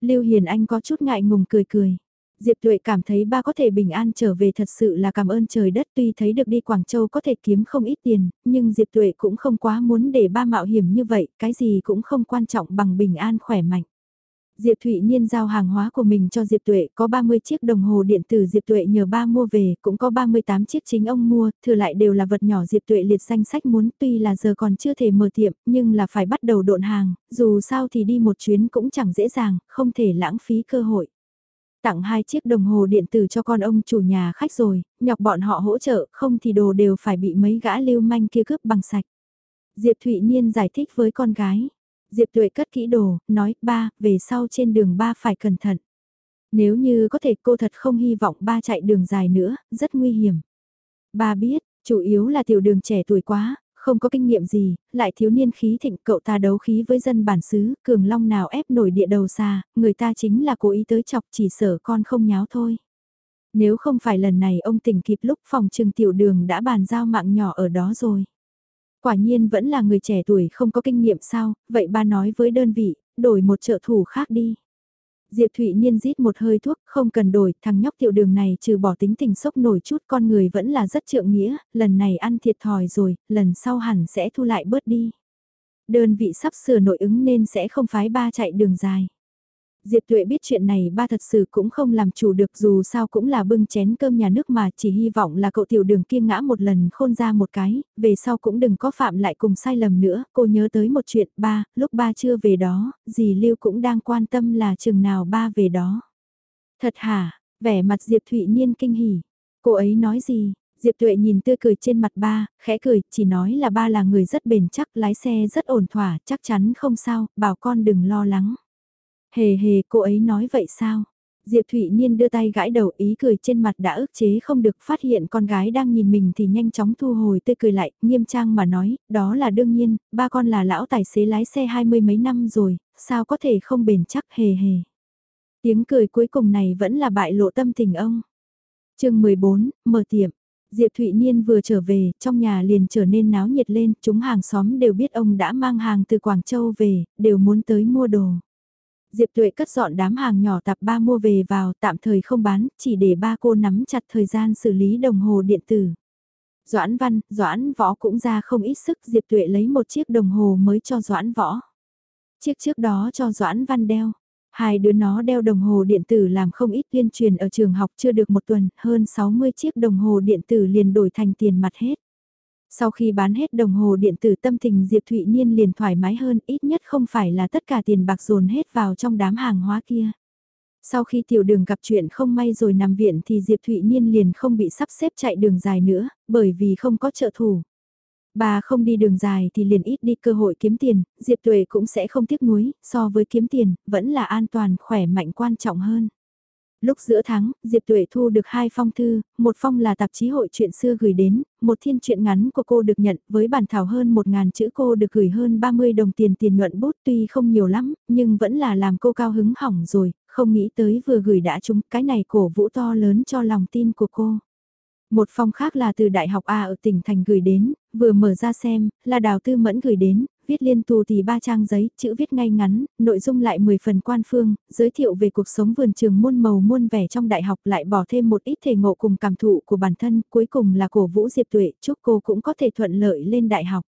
Lưu Hiền Anh có chút ngại ngùng cười cười. Diệp Tuệ cảm thấy ba có thể bình an trở về thật sự là cảm ơn trời đất tuy thấy được đi Quảng Châu có thể kiếm không ít tiền, nhưng Diệp Tuệ cũng không quá muốn để ba mạo hiểm như vậy, cái gì cũng không quan trọng bằng bình an khỏe mạnh. Diệp Thụy Niên giao hàng hóa của mình cho Diệp Tuệ, có 30 chiếc đồng hồ điện tử Diệp Tuệ nhờ ba mua về, cũng có 38 chiếc chính ông mua, thừa lại đều là vật nhỏ Diệp Tuệ liệt danh sách muốn, tuy là giờ còn chưa thể mở tiệm, nhưng là phải bắt đầu độn hàng, dù sao thì đi một chuyến cũng chẳng dễ dàng, không thể lãng phí cơ hội. Tặng hai chiếc đồng hồ điện tử cho con ông chủ nhà khách rồi, nhọc bọn họ hỗ trợ, không thì đồ đều phải bị mấy gã lưu manh kia cướp bằng sạch. Diệp Thụy Niên giải thích với con gái. Diệp Tuệ cất kỹ đồ, nói, ba, về sau trên đường ba phải cẩn thận. Nếu như có thể cô thật không hy vọng ba chạy đường dài nữa, rất nguy hiểm. Ba biết, chủ yếu là tiểu đường trẻ tuổi quá, không có kinh nghiệm gì, lại thiếu niên khí thịnh cậu ta đấu khí với dân bản xứ, cường long nào ép nổi địa đầu xa, người ta chính là cố ý tới chọc chỉ sợ con không nháo thôi. Nếu không phải lần này ông tỉnh kịp lúc phòng trừng tiểu đường đã bàn giao mạng nhỏ ở đó rồi. Quả nhiên vẫn là người trẻ tuổi không có kinh nghiệm sao, vậy ba nói với đơn vị, đổi một trợ thủ khác đi. Diệp Thụy Niên rít một hơi thuốc, không cần đổi, thằng nhóc tiểu đường này trừ bỏ tính tình sốc nổi chút con người vẫn là rất trượng nghĩa, lần này ăn thiệt thòi rồi, lần sau hẳn sẽ thu lại bớt đi. Đơn vị sắp sửa nội ứng nên sẽ không phái ba chạy đường dài. Diệp Tuệ biết chuyện này ba thật sự cũng không làm chủ được dù sao cũng là bưng chén cơm nhà nước mà chỉ hy vọng là cậu tiểu đường kia ngã một lần khôn ra một cái, về sau cũng đừng có phạm lại cùng sai lầm nữa. Cô nhớ tới một chuyện ba, lúc ba chưa về đó, dì Lưu cũng đang quan tâm là chừng nào ba về đó. Thật hả, vẻ mặt Diệp Thụy Niên kinh hỉ. Cô ấy nói gì? Diệp Tuệ nhìn tươi cười trên mặt ba, khẽ cười, chỉ nói là ba là người rất bền chắc, lái xe rất ổn thỏa, chắc chắn không sao, bảo con đừng lo lắng. Hề hề cô ấy nói vậy sao? Diệp Thụy Niên đưa tay gãi đầu ý cười trên mặt đã ức chế không được phát hiện con gái đang nhìn mình thì nhanh chóng thu hồi tươi cười lại, nghiêm trang mà nói, đó là đương nhiên, ba con là lão tài xế lái xe hai mươi mấy năm rồi, sao có thể không bền chắc hề hề. Tiếng cười cuối cùng này vẫn là bại lộ tâm tình ông. chương 14, mở tiệm. Diệp Thụy Niên vừa trở về, trong nhà liền trở nên náo nhiệt lên, chúng hàng xóm đều biết ông đã mang hàng từ Quảng Châu về, đều muốn tới mua đồ. Diệp Tuệ cất dọn đám hàng nhỏ tạp ba mua về vào tạm thời không bán, chỉ để ba cô nắm chặt thời gian xử lý đồng hồ điện tử. Doãn Văn, Doãn Võ cũng ra không ít sức Diệp Tuệ lấy một chiếc đồng hồ mới cho Doãn Võ. Chiếc trước đó cho Doãn Văn đeo. Hai đứa nó đeo đồng hồ điện tử làm không ít tuyên truyền ở trường học chưa được một tuần, hơn 60 chiếc đồng hồ điện tử liền đổi thành tiền mặt hết. Sau khi bán hết đồng hồ điện tử tâm tình Diệp Thụy Niên liền thoải mái hơn, ít nhất không phải là tất cả tiền bạc dồn hết vào trong đám hàng hóa kia. Sau khi tiểu đường gặp chuyện không may rồi nằm viện thì Diệp Thụy Niên liền không bị sắp xếp chạy đường dài nữa, bởi vì không có trợ thủ. Bà không đi đường dài thì liền ít đi cơ hội kiếm tiền, Diệp Tuệ cũng sẽ không tiếc nuối, so với kiếm tiền, vẫn là an toàn khỏe mạnh quan trọng hơn. Lúc giữa tháng, Diệp Tuệ thu được hai phong thư, một phong là tạp chí hội chuyện xưa gửi đến, một thiên truyện ngắn của cô được nhận với bản thảo hơn 1.000 chữ cô được gửi hơn 30 đồng tiền tiền nhuận bút tuy không nhiều lắm, nhưng vẫn là làm cô cao hứng hỏng rồi, không nghĩ tới vừa gửi đã trúng cái này cổ vũ to lớn cho lòng tin của cô. Một phong khác là từ Đại học A ở tỉnh Thành gửi đến, vừa mở ra xem, là Đào Tư Mẫn gửi đến, viết liên tù thì ba trang giấy, chữ viết ngay ngắn, nội dung lại 10 phần quan phương, giới thiệu về cuộc sống vườn trường muôn màu muôn vẻ trong đại học lại bỏ thêm một ít thể ngộ cùng cảm thụ của bản thân, cuối cùng là cổ vũ Diệp Tuệ, chúc cô cũng có thể thuận lợi lên đại học.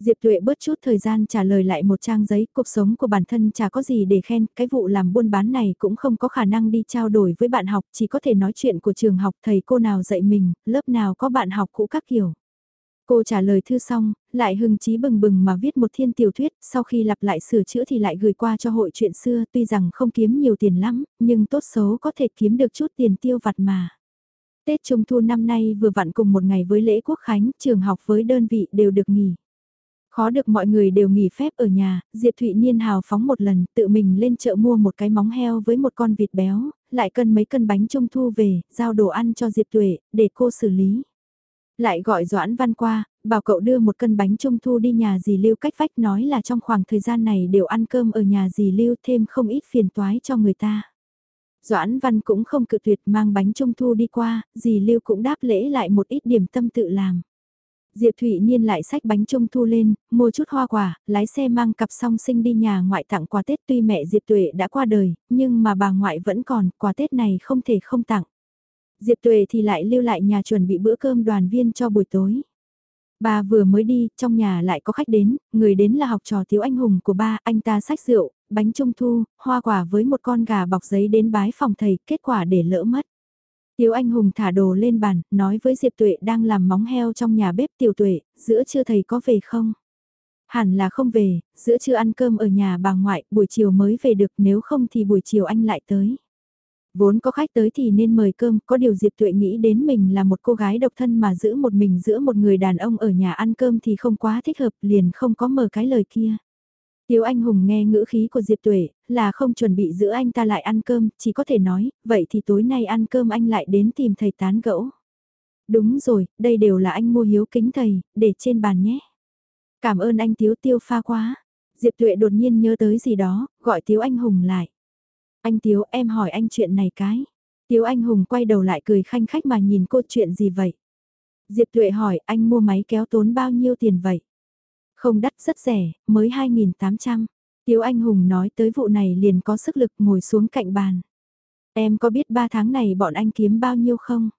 Diệp Tuệ bớt chút thời gian trả lời lại một trang giấy, cuộc sống của bản thân chả có gì để khen, cái vụ làm buôn bán này cũng không có khả năng đi trao đổi với bạn học, chỉ có thể nói chuyện của trường học thầy cô nào dạy mình, lớp nào có bạn học cũ các kiểu. Cô trả lời thư xong, lại hưng trí bừng bừng mà viết một thiên tiểu thuyết, sau khi lặp lại sửa chữa thì lại gửi qua cho hội chuyện xưa, tuy rằng không kiếm nhiều tiền lắm, nhưng tốt xấu có thể kiếm được chút tiền tiêu vặt mà. Tết Trung Thu năm nay vừa vặn cùng một ngày với lễ quốc khánh, trường học với đơn vị đều được nghỉ. Khó được mọi người đều nghỉ phép ở nhà, Diệp Thụy Niên hào phóng một lần, tự mình lên chợ mua một cái móng heo với một con vịt béo, lại cân mấy cân bánh trung thu về, giao đồ ăn cho Diệp Tuệ, để cô xử lý. Lại gọi Doãn Văn qua, bảo cậu đưa một cân bánh trung thu đi nhà dì Lưu cách vách nói là trong khoảng thời gian này đều ăn cơm ở nhà dì Lưu thêm không ít phiền toái cho người ta. Doãn Văn cũng không cự tuyệt mang bánh trung thu đi qua, dì Lưu cũng đáp lễ lại một ít điểm tâm tự làm. Diệp Thụy Niên lại xách bánh trung thu lên, mua chút hoa quả, lái xe mang cặp song sinh đi nhà ngoại tặng quà Tết tuy mẹ Diệp Tuệ đã qua đời, nhưng mà bà ngoại vẫn còn, quà Tết này không thể không tặng. Diệp Tuệ thì lại lưu lại nhà chuẩn bị bữa cơm đoàn viên cho buổi tối. Bà vừa mới đi, trong nhà lại có khách đến, người đến là học trò thiếu anh hùng của ba, anh ta sách rượu, bánh trung thu, hoa quả với một con gà bọc giấy đến bái phòng thầy, kết quả để lỡ mất. Tiếu anh hùng thả đồ lên bàn, nói với Diệp Tuệ đang làm móng heo trong nhà bếp Tiểu Tuệ, giữa trưa thầy có về không? Hẳn là không về, giữa trưa ăn cơm ở nhà bà ngoại, buổi chiều mới về được nếu không thì buổi chiều anh lại tới. Vốn có khách tới thì nên mời cơm, có điều Diệp Tuệ nghĩ đến mình là một cô gái độc thân mà giữ một mình giữa một người đàn ông ở nhà ăn cơm thì không quá thích hợp liền không có mở cái lời kia. Tiếu anh hùng nghe ngữ khí của Diệp Tuệ, là không chuẩn bị giữ anh ta lại ăn cơm, chỉ có thể nói, vậy thì tối nay ăn cơm anh lại đến tìm thầy tán gẫu. Đúng rồi, đây đều là anh mua hiếu kính thầy, để trên bàn nhé. Cảm ơn anh Tiếu tiêu pha quá. Diệp Tuệ đột nhiên nhớ tới gì đó, gọi Tiếu anh hùng lại. Anh Tiếu em hỏi anh chuyện này cái. Tiếu anh hùng quay đầu lại cười khanh khách mà nhìn cô chuyện gì vậy. Diệp Tuệ hỏi anh mua máy kéo tốn bao nhiêu tiền vậy? Không đắt rất rẻ, mới 2.800. Tiếu Anh Hùng nói tới vụ này liền có sức lực ngồi xuống cạnh bàn. Em có biết 3 tháng này bọn anh kiếm bao nhiêu không?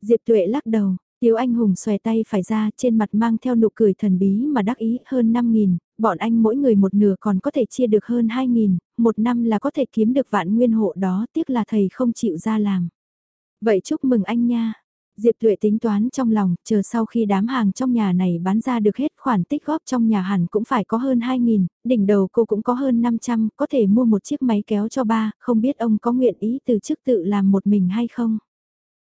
Diệp Tuệ lắc đầu, Tiếu Anh Hùng xòe tay phải ra trên mặt mang theo nụ cười thần bí mà đắc ý hơn 5.000, bọn anh mỗi người một nửa còn có thể chia được hơn 2.000, một năm là có thể kiếm được vạn nguyên hộ đó tiếc là thầy không chịu ra làm. Vậy chúc mừng anh nha, Diệp Tuệ tính toán trong lòng, chờ sau khi đám hàng trong nhà này bán ra được hết khoản tích góp trong nhà hẳn cũng phải có hơn 2.000, đỉnh đầu cô cũng có hơn 500, có thể mua một chiếc máy kéo cho ba, không biết ông có nguyện ý từ chức tự làm một mình hay không.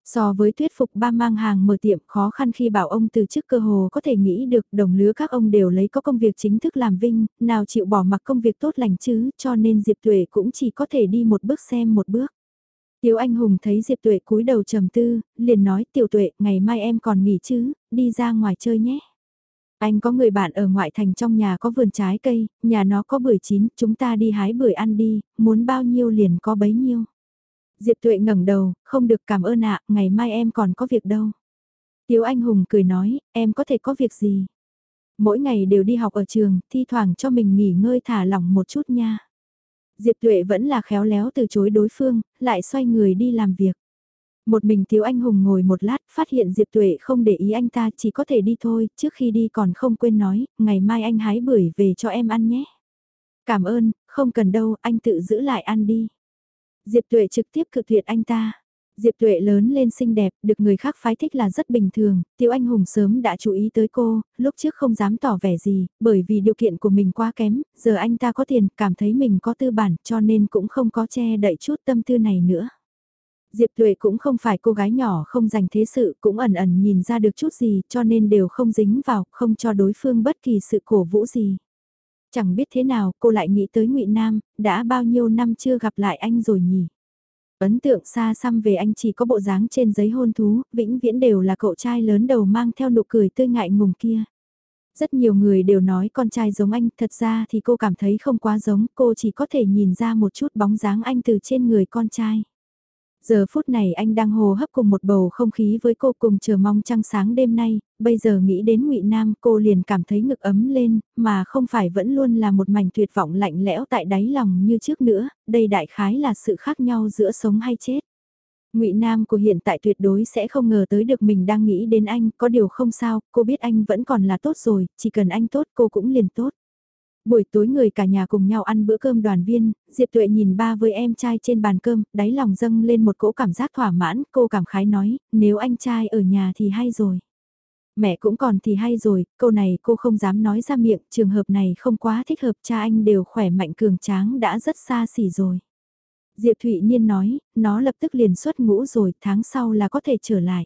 So với thuyết phục ba mang hàng mở tiệm khó khăn khi bảo ông từ chức cơ hồ có thể nghĩ được đồng lứa các ông đều lấy có công việc chính thức làm vinh, nào chịu bỏ mặc công việc tốt lành chứ cho nên Diệp Tuệ cũng chỉ có thể đi một bước xem một bước. Tiểu anh hùng thấy Diệp Tuệ cúi đầu trầm tư, liền nói Tiểu Tuệ, ngày mai em còn nghỉ chứ, đi ra ngoài chơi nhé. Anh có người bạn ở ngoại thành trong nhà có vườn trái cây, nhà nó có bưởi chín, chúng ta đi hái bưởi ăn đi, muốn bao nhiêu liền có bấy nhiêu. Diệp Tuệ ngẩng đầu, không được cảm ơn ạ, ngày mai em còn có việc đâu. Tiếu Anh Hùng cười nói, em có thể có việc gì? Mỗi ngày đều đi học ở trường, thi thoảng cho mình nghỉ ngơi thả lỏng một chút nha. Diệp Tuệ vẫn là khéo léo từ chối đối phương, lại xoay người đi làm việc. Một mình Tiếu Anh Hùng ngồi một lát, phát hiện Diệp Tuệ không để ý anh ta chỉ có thể đi thôi, trước khi đi còn không quên nói, ngày mai anh hái bưởi về cho em ăn nhé. Cảm ơn, không cần đâu, anh tự giữ lại ăn đi. Diệp Tuệ trực tiếp cự tuyệt anh ta. Diệp Tuệ lớn lên xinh đẹp, được người khác phái thích là rất bình thường, Tiêu Anh Hùng sớm đã chú ý tới cô, lúc trước không dám tỏ vẻ gì, bởi vì điều kiện của mình quá kém, giờ anh ta có tiền, cảm thấy mình có tư bản, cho nên cũng không có che đậy chút tâm tư này nữa. Diệp Tuệ cũng không phải cô gái nhỏ không dành thế sự, cũng ẩn ẩn nhìn ra được chút gì, cho nên đều không dính vào, không cho đối phương bất kỳ sự cổ vũ gì. Chẳng biết thế nào, cô lại nghĩ tới ngụy Nam, đã bao nhiêu năm chưa gặp lại anh rồi nhỉ? Ấn tượng xa xăm về anh chỉ có bộ dáng trên giấy hôn thú, vĩnh viễn đều là cậu trai lớn đầu mang theo nụ cười tươi ngại ngùng kia. Rất nhiều người đều nói con trai giống anh, thật ra thì cô cảm thấy không quá giống, cô chỉ có thể nhìn ra một chút bóng dáng anh từ trên người con trai. Giờ phút này anh đang hồ hấp cùng một bầu không khí với cô cùng chờ mong trăng sáng đêm nay, bây giờ nghĩ đến ngụy Nam cô liền cảm thấy ngực ấm lên, mà không phải vẫn luôn là một mảnh tuyệt vọng lạnh lẽo tại đáy lòng như trước nữa, đây đại khái là sự khác nhau giữa sống hay chết. Ngụy Nam của hiện tại tuyệt đối sẽ không ngờ tới được mình đang nghĩ đến anh, có điều không sao, cô biết anh vẫn còn là tốt rồi, chỉ cần anh tốt cô cũng liền tốt. Buổi tối người cả nhà cùng nhau ăn bữa cơm đoàn viên, Diệp Tuệ nhìn ba với em trai trên bàn cơm, đáy lòng dâng lên một cỗ cảm giác thỏa mãn, cô cảm khái nói, nếu anh trai ở nhà thì hay rồi. Mẹ cũng còn thì hay rồi, câu này cô không dám nói ra miệng, trường hợp này không quá thích hợp cha anh đều khỏe mạnh cường tráng đã rất xa xỉ rồi. Diệp Thụy Niên nói, nó lập tức liền xuất ngũ rồi, tháng sau là có thể trở lại.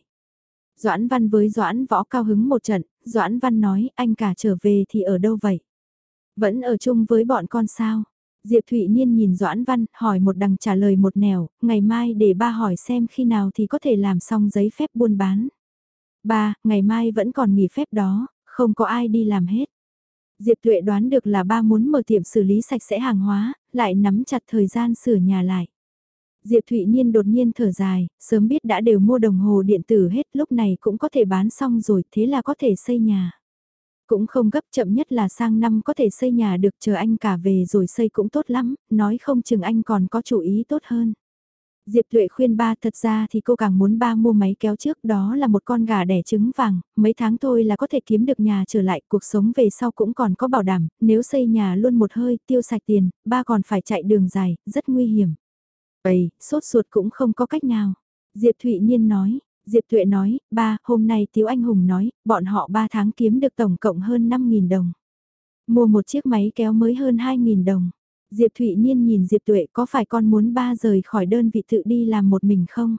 Doãn Văn với Doãn Võ cao hứng một trận, Doãn Văn nói, anh cả trở về thì ở đâu vậy? Vẫn ở chung với bọn con sao? Diệp Thụy Niên nhìn Doãn Văn, hỏi một đằng trả lời một nẻo, ngày mai để ba hỏi xem khi nào thì có thể làm xong giấy phép buôn bán. Ba, ngày mai vẫn còn nghỉ phép đó, không có ai đi làm hết. Diệp Tuệ đoán được là ba muốn mở tiệm xử lý sạch sẽ hàng hóa, lại nắm chặt thời gian sửa nhà lại. Diệp Thụy Niên đột nhiên thở dài, sớm biết đã đều mua đồng hồ điện tử hết lúc này cũng có thể bán xong rồi thế là có thể xây nhà. Cũng không gấp chậm nhất là sang năm có thể xây nhà được chờ anh cả về rồi xây cũng tốt lắm, nói không chừng anh còn có chủ ý tốt hơn. Diệp Tuệ khuyên ba thật ra thì cô càng muốn ba mua máy kéo trước đó là một con gà đẻ trứng vàng, mấy tháng thôi là có thể kiếm được nhà trở lại, cuộc sống về sau cũng còn có bảo đảm, nếu xây nhà luôn một hơi tiêu sạch tiền, ba còn phải chạy đường dài, rất nguy hiểm. Ây, sốt ruột cũng không có cách nào. Diệp Thụy Nhiên nói, Diệp Tuệ nói, ba, hôm nay Tiếu Anh Hùng nói, bọn họ ba tháng kiếm được tổng cộng hơn 5.000 đồng. Mua một chiếc máy kéo mới hơn 2.000 đồng. Diệp Thụy Niên nhìn Diệp Tuệ có phải con muốn ba rời khỏi đơn vị tự đi làm một mình không?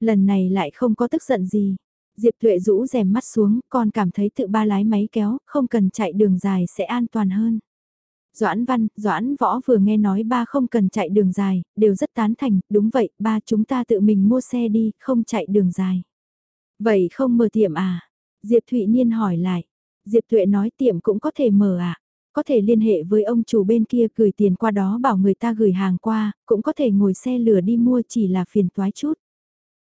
Lần này lại không có tức giận gì. Diệp Tuệ rũ rèm mắt xuống, con cảm thấy tự ba lái máy kéo, không cần chạy đường dài sẽ an toàn hơn. Doãn Văn, Doãn Võ vừa nghe nói ba không cần chạy đường dài, đều rất tán thành, đúng vậy, ba chúng ta tự mình mua xe đi, không chạy đường dài. Vậy không mở tiệm à? Diệp Thụy Niên hỏi lại. Diệp Thụy nói tiệm cũng có thể mở à? Có thể liên hệ với ông chủ bên kia gửi tiền qua đó bảo người ta gửi hàng qua, cũng có thể ngồi xe lửa đi mua chỉ là phiền toái chút.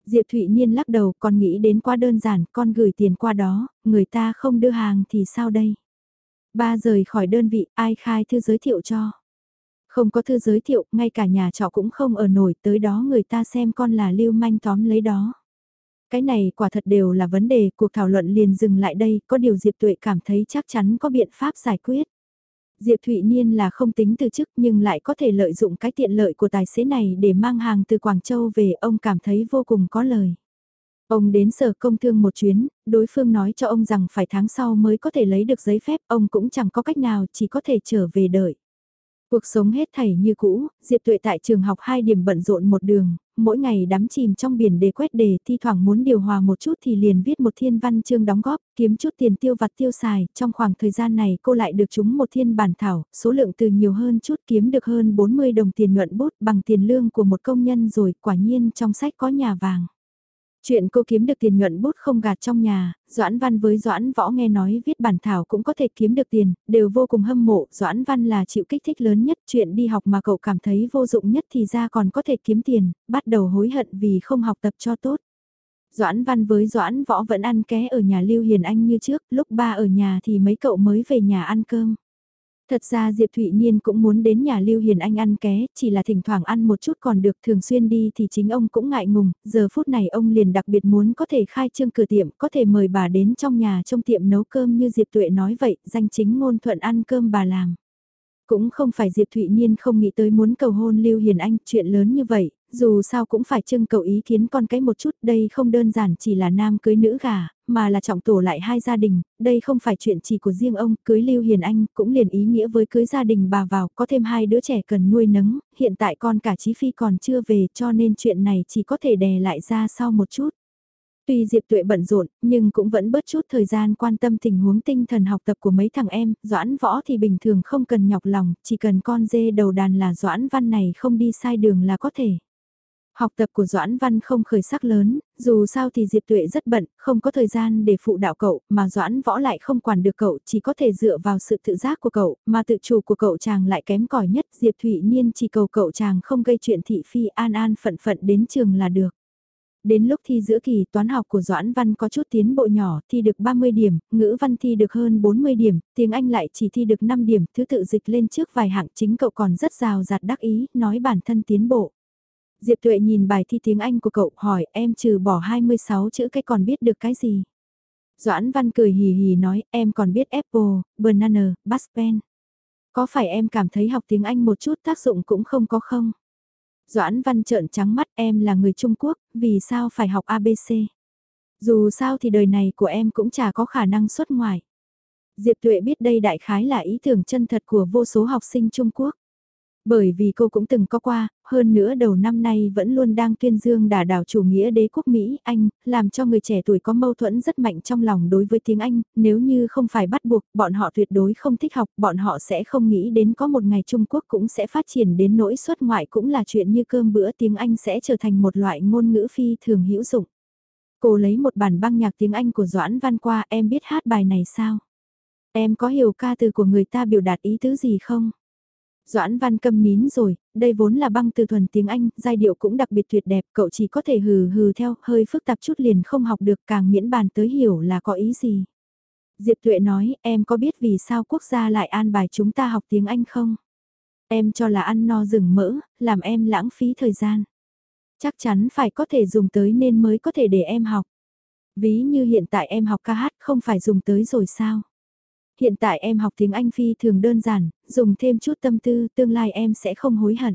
Diệp Thụy Niên lắc đầu còn nghĩ đến quá đơn giản, con gửi tiền qua đó, người ta không đưa hàng thì sao đây? Ba rời khỏi đơn vị, ai khai thư giới thiệu cho? Không có thư giới thiệu, ngay cả nhà trọ cũng không ở nổi, tới đó người ta xem con là lưu manh tóm lấy đó. Cái này quả thật đều là vấn đề, cuộc thảo luận liền dừng lại đây, có điều Diệp Tuệ cảm thấy chắc chắn có biện pháp giải quyết. Diệp Thụy Niên là không tính từ chức nhưng lại có thể lợi dụng cái tiện lợi của tài xế này để mang hàng từ Quảng Châu về ông cảm thấy vô cùng có lời. Ông đến sở công thương một chuyến, đối phương nói cho ông rằng phải tháng sau mới có thể lấy được giấy phép, ông cũng chẳng có cách nào, chỉ có thể trở về đợi. Cuộc sống hết thảy như cũ, Diệp Tuệ tại trường học hai điểm bận rộn một đường, mỗi ngày đắm chìm trong biển đề quét đề, thi thoảng muốn điều hòa một chút thì liền viết một thiên văn chương đóng góp, kiếm chút tiền tiêu vặt tiêu xài, trong khoảng thời gian này cô lại được chúng một thiên bản thảo, số lượng từ nhiều hơn chút kiếm được hơn 40 đồng tiền nhuận bút bằng tiền lương của một công nhân rồi, quả nhiên trong sách có nhà vàng. Chuyện cô kiếm được tiền nhuận bút không gạt trong nhà, Doãn Văn với Doãn Võ nghe nói viết bản thảo cũng có thể kiếm được tiền, đều vô cùng hâm mộ, Doãn Văn là chịu kích thích lớn nhất, chuyện đi học mà cậu cảm thấy vô dụng nhất thì ra còn có thể kiếm tiền, bắt đầu hối hận vì không học tập cho tốt. Doãn Văn với Doãn Võ vẫn ăn ké ở nhà Lưu Hiền Anh như trước, lúc ba ở nhà thì mấy cậu mới về nhà ăn cơm. Thật ra Diệp Thụy Niên cũng muốn đến nhà Lưu Hiền Anh ăn ké, chỉ là thỉnh thoảng ăn một chút còn được thường xuyên đi thì chính ông cũng ngại ngùng, giờ phút này ông liền đặc biệt muốn có thể khai trương cửa tiệm, có thể mời bà đến trong nhà trong tiệm nấu cơm như Diệp Tuệ nói vậy, danh chính ngôn thuận ăn cơm bà làm. Cũng không phải Diệp Thụy Niên không nghĩ tới muốn cầu hôn Lưu Hiền Anh, chuyện lớn như vậy, dù sao cũng phải trưng cầu ý kiến con cái một chút, đây không đơn giản chỉ là nam cưới nữ gà, mà là trọng tổ lại hai gia đình, đây không phải chuyện chỉ của riêng ông, cưới Lưu Hiền Anh cũng liền ý nghĩa với cưới gia đình bà vào, có thêm hai đứa trẻ cần nuôi nấng, hiện tại con cả Chí Phi còn chưa về cho nên chuyện này chỉ có thể đè lại ra sau một chút. Tuy Diệp Tuệ bận rộn, nhưng cũng vẫn bớt chút thời gian quan tâm tình huống tinh thần học tập của mấy thằng em, Doãn Võ thì bình thường không cần nhọc lòng, chỉ cần con dê đầu đàn là Doãn Văn này không đi sai đường là có thể. Học tập của Doãn Văn không khởi sắc lớn, dù sao thì Diệp Tuệ rất bận, không có thời gian để phụ đạo cậu, mà Doãn Võ lại không quản được cậu, chỉ có thể dựa vào sự tự giác của cậu, mà tự chủ của cậu chàng lại kém cỏi nhất. Diệp Thụy Niên chỉ cầu cậu chàng không gây chuyện thị phi an an phận phận đến trường là được. Đến lúc thi giữa kỳ toán học của Doãn Văn có chút tiến bộ nhỏ, thi được 30 điểm, ngữ văn thi được hơn 40 điểm, tiếng Anh lại chỉ thi được 5 điểm, thứ tự dịch lên trước vài hạng chính cậu còn rất rào rạt đắc ý, nói bản thân tiến bộ. Diệp Tuệ nhìn bài thi tiếng Anh của cậu hỏi em trừ bỏ 26 chữ cái còn biết được cái gì. Doãn Văn cười hì hì nói em còn biết apple, banana, bus pen. Có phải em cảm thấy học tiếng Anh một chút tác dụng cũng không có không? Doãn Văn trợn trắng mắt em là người Trung Quốc, vì sao phải học ABC? Dù sao thì đời này của em cũng chả có khả năng xuất ngoại. Diệp Tuệ biết đây đại khái là ý tưởng chân thật của vô số học sinh Trung Quốc. Bởi vì cô cũng từng có qua, hơn nữa đầu năm nay vẫn luôn đang tuyên dương đả đảo chủ nghĩa đế quốc Mỹ, Anh, làm cho người trẻ tuổi có mâu thuẫn rất mạnh trong lòng đối với tiếng Anh, nếu như không phải bắt buộc, bọn họ tuyệt đối không thích học, bọn họ sẽ không nghĩ đến có một ngày Trung Quốc cũng sẽ phát triển đến nỗi xuất ngoại cũng là chuyện như cơm bữa tiếng Anh sẽ trở thành một loại ngôn ngữ phi thường hữu dụng. Cô lấy một bản băng nhạc tiếng Anh của Doãn Văn qua, em biết hát bài này sao? Em có hiểu ca từ của người ta biểu đạt ý tứ gì không? Doãn văn câm nín rồi, đây vốn là băng từ thuần tiếng Anh, giai điệu cũng đặc biệt tuyệt đẹp, cậu chỉ có thể hừ hừ theo, hơi phức tạp chút liền không học được càng miễn bàn tới hiểu là có ý gì. Diệp Tuệ nói, em có biết vì sao quốc gia lại an bài chúng ta học tiếng Anh không? Em cho là ăn no rừng mỡ, làm em lãng phí thời gian. Chắc chắn phải có thể dùng tới nên mới có thể để em học. Ví như hiện tại em học ca hát không phải dùng tới rồi sao? Hiện tại em học tiếng Anh phi thường đơn giản, dùng thêm chút tâm tư, tương lai em sẽ không hối hận.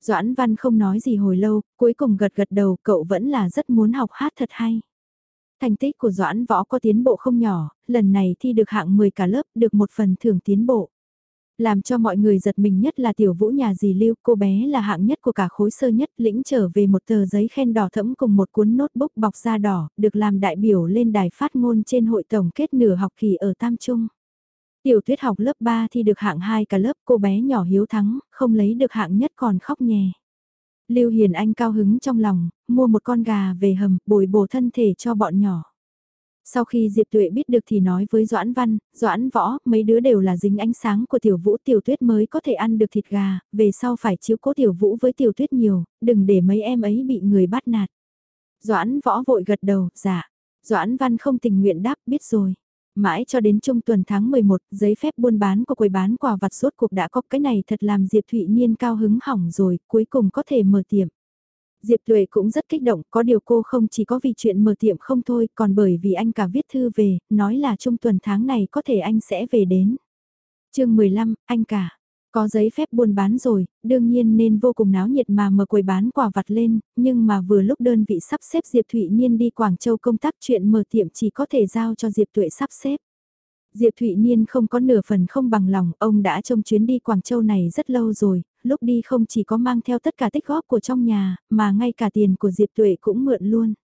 Doãn Văn không nói gì hồi lâu, cuối cùng gật gật đầu, cậu vẫn là rất muốn học hát thật hay. Thành tích của Doãn Võ có tiến bộ không nhỏ, lần này thi được hạng 10 cả lớp, được một phần thưởng tiến bộ. Làm cho mọi người giật mình nhất là tiểu vũ nhà dì Lưu, cô bé là hạng nhất của cả khối sơ nhất, lĩnh trở về một tờ giấy khen đỏ thẫm cùng một cuốn notebook bọc da đỏ, được làm đại biểu lên đài phát ngôn trên hội tổng kết nửa học kỳ ở Tam Trung. Tiểu tuyết học lớp 3 thì được hạng 2 cả lớp cô bé nhỏ hiếu thắng, không lấy được hạng nhất còn khóc nhè. Lưu Hiền Anh cao hứng trong lòng, mua một con gà về hầm, bồi bổ thân thể cho bọn nhỏ. Sau khi Diệp Tuệ biết được thì nói với Doãn Văn, Doãn Võ, mấy đứa đều là dính ánh sáng của Tiểu Vũ Tiểu Tuyết mới có thể ăn được thịt gà, về sau phải chiếu cố Tiểu Vũ với Tiểu Tuyết nhiều, đừng để mấy em ấy bị người bắt nạt. Doãn Võ vội gật đầu, dạ. Doãn Văn không tình nguyện đáp, biết rồi. Mãi cho đến trung tuần tháng 11, giấy phép buôn bán của quầy bán quà vặt suốt cuộc đã có cái này thật làm Diệp Thụy Niên cao hứng hỏng rồi, cuối cùng có thể mở tiệm. Diệp Tuệ cũng rất kích động, có điều cô không chỉ có vì chuyện mở tiệm không thôi, còn bởi vì anh cả viết thư về, nói là trung tuần tháng này có thể anh sẽ về đến. chương 15, anh cả. Có giấy phép buôn bán rồi, đương nhiên nên vô cùng náo nhiệt mà mở quầy bán quà vặt lên, nhưng mà vừa lúc đơn vị sắp xếp Diệp Thụy Niên đi Quảng Châu công tác chuyện mở tiệm chỉ có thể giao cho Diệp Tuệ sắp xếp. Diệp Thụy Niên không có nửa phần không bằng lòng, ông đã trông chuyến đi Quảng Châu này rất lâu rồi, lúc đi không chỉ có mang theo tất cả tích góp của trong nhà, mà ngay cả tiền của Diệp Tuệ cũng mượn luôn.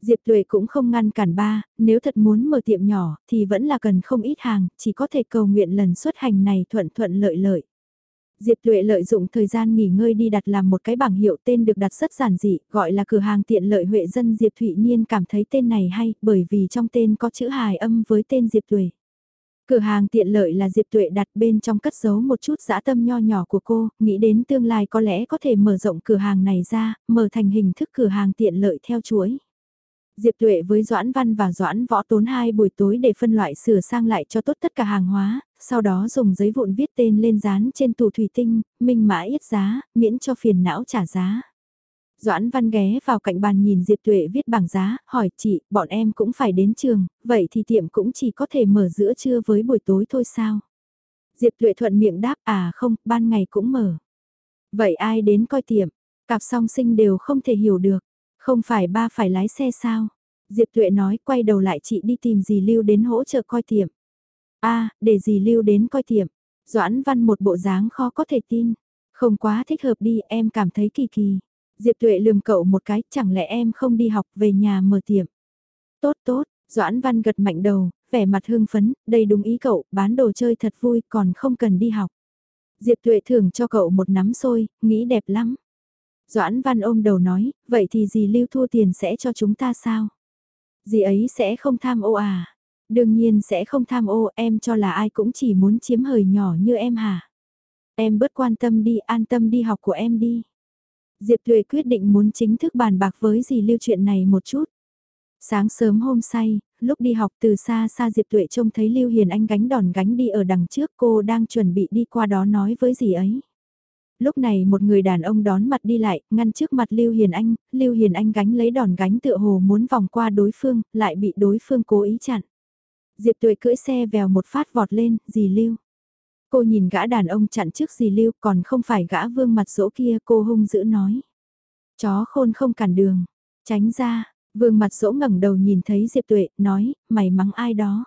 Diệp Tuệ cũng không ngăn cản ba, nếu thật muốn mở tiệm nhỏ thì vẫn là cần không ít hàng, chỉ có thể cầu nguyện lần xuất hành này thuận thuận lợi lợi. Diệp Tuệ lợi dụng thời gian nghỉ ngơi đi đặt làm một cái bảng hiệu tên được đặt rất giản dị, gọi là cửa hàng tiện lợi Huệ dân Diệp Thụy Niên cảm thấy tên này hay, bởi vì trong tên có chữ hài âm với tên Diệp Tuệ. Cửa hàng tiện lợi là Diệp Tuệ đặt bên trong cất giấu một chút dã tâm nho nhỏ của cô, nghĩ đến tương lai có lẽ có thể mở rộng cửa hàng này ra, mở thành hình thức cửa hàng tiện lợi theo chuỗi. Diệp Tuệ với Doãn Văn và Doãn Võ tốn hai buổi tối để phân loại sửa sang lại cho tốt tất cả hàng hóa, sau đó dùng giấy vụn viết tên lên dán trên tủ thủy tinh, minh mã yết giá, miễn cho phiền não trả giá. Doãn Văn ghé vào cạnh bàn nhìn Diệp Tuệ viết bảng giá, hỏi chị, bọn em cũng phải đến trường, vậy thì tiệm cũng chỉ có thể mở giữa trưa với buổi tối thôi sao? Diệp Tuệ thuận miệng đáp, à không, ban ngày cũng mở. Vậy ai đến coi tiệm? Cặp song sinh đều không thể hiểu được. Không phải ba phải lái xe sao? Diệp Tuệ nói quay đầu lại chị đi tìm dì Lưu đến hỗ trợ coi tiệm. a để dì Lưu đến coi tiệm. Doãn Văn một bộ dáng khó có thể tin. Không quá thích hợp đi, em cảm thấy kỳ kỳ. Diệp Tuệ lườm cậu một cái, chẳng lẽ em không đi học về nhà mở tiệm. Tốt tốt, Doãn Văn gật mạnh đầu, vẻ mặt hưng phấn, đây đúng ý cậu, bán đồ chơi thật vui, còn không cần đi học. Diệp Tuệ thưởng cho cậu một nắm xôi, nghĩ đẹp lắm. Doãn Văn ôm đầu nói, vậy thì dì Lưu thua tiền sẽ cho chúng ta sao? Dì ấy sẽ không tham ô à? Đương nhiên sẽ không tham ô, em cho là ai cũng chỉ muốn chiếm hời nhỏ như em hả? Em bớt quan tâm đi, an tâm đi học của em đi. Diệp Tuệ quyết định muốn chính thức bàn bạc với dì Lưu chuyện này một chút. Sáng sớm hôm say, lúc đi học từ xa xa Diệp Tuệ trông thấy Lưu Hiền Anh gánh đòn gánh đi ở đằng trước cô đang chuẩn bị đi qua đó nói với dì ấy. Lúc này một người đàn ông đón mặt đi lại, ngăn trước mặt Lưu Hiền Anh, Lưu Hiền Anh gánh lấy đòn gánh tựa hồ muốn vòng qua đối phương, lại bị đối phương cố ý chặn. Diệp Tuệ cưỡi xe vèo một phát vọt lên, dì Lưu. Cô nhìn gã đàn ông chặn trước dì Lưu còn không phải gã vương mặt dỗ kia cô hung dữ nói. Chó khôn không cản đường, tránh ra, vương mặt dỗ ngẩng đầu nhìn thấy Diệp Tuệ, nói, mày mắng ai đó.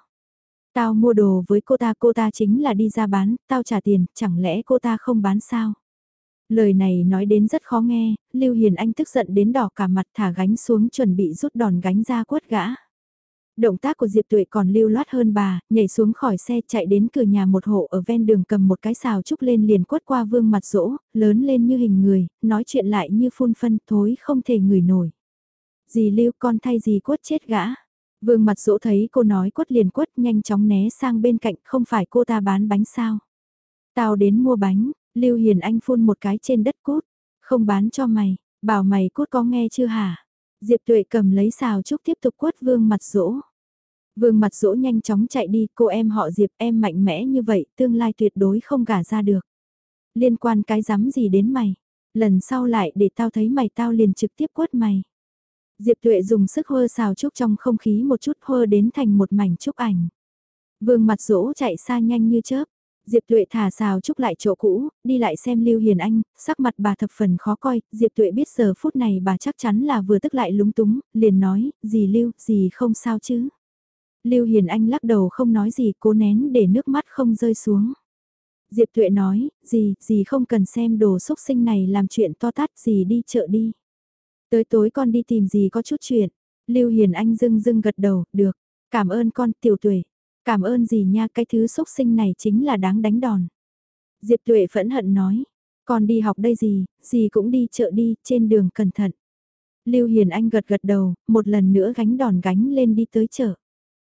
Tao mua đồ với cô ta, cô ta chính là đi ra bán, tao trả tiền, chẳng lẽ cô ta không bán sao? Lời này nói đến rất khó nghe, Lưu Hiền Anh tức giận đến đỏ cả mặt thả gánh xuống chuẩn bị rút đòn gánh ra quất gã. Động tác của Diệp Tuệ còn lưu loát hơn bà, nhảy xuống khỏi xe chạy đến cửa nhà một hộ ở ven đường cầm một cái xào trúc lên liền quất qua vương mặt rỗ, lớn lên như hình người, nói chuyện lại như phun phân thối không thể người nổi. Dì lưu con thay dì quất chết gã. Vương mặt rỗ thấy cô nói quất liền quất nhanh chóng né sang bên cạnh không phải cô ta bán bánh sao. Tao đến mua bánh, Lưu Hiền Anh phun một cái trên đất cút, không bán cho mày, bảo mày cút có nghe chưa hả? Diệp Tuệ cầm lấy xào trúc tiếp tục quất vương mặt rỗ. Vương mặt rỗ nhanh chóng chạy đi, cô em họ Diệp em mạnh mẽ như vậy, tương lai tuyệt đối không gả ra được. Liên quan cái dám gì đến mày, lần sau lại để tao thấy mày tao liền trực tiếp quất mày. Diệp Tuệ dùng sức hơ xào trúc trong không khí một chút hơ đến thành một mảnh trúc ảnh. Vương mặt rỗ chạy xa nhanh như chớp, Diệp Tuệ thả xào trúc lại chỗ cũ, đi lại xem Lưu Hiền Anh, sắc mặt bà thập phần khó coi, Diệp Tuệ biết giờ phút này bà chắc chắn là vừa tức lại lúng túng, liền nói, gì Lưu, gì không sao chứ. Lưu Hiền Anh lắc đầu không nói gì, cố nén để nước mắt không rơi xuống. Diệp Tuệ nói, gì, gì không cần xem đồ xúc sinh này làm chuyện to tát gì đi chợ đi. Tới tối con đi tìm gì có chút chuyện. Lưu Hiền Anh dưng dưng gật đầu, được, cảm ơn con tiểu tuệ. Cảm ơn gì nha cái thứ xúc sinh này chính là đáng đánh đòn. Diệp Tuệ phẫn hận nói, còn đi học đây gì, gì cũng đi chợ đi, trên đường cẩn thận. Lưu Hiền Anh gật gật đầu, một lần nữa gánh đòn gánh lên đi tới chợ.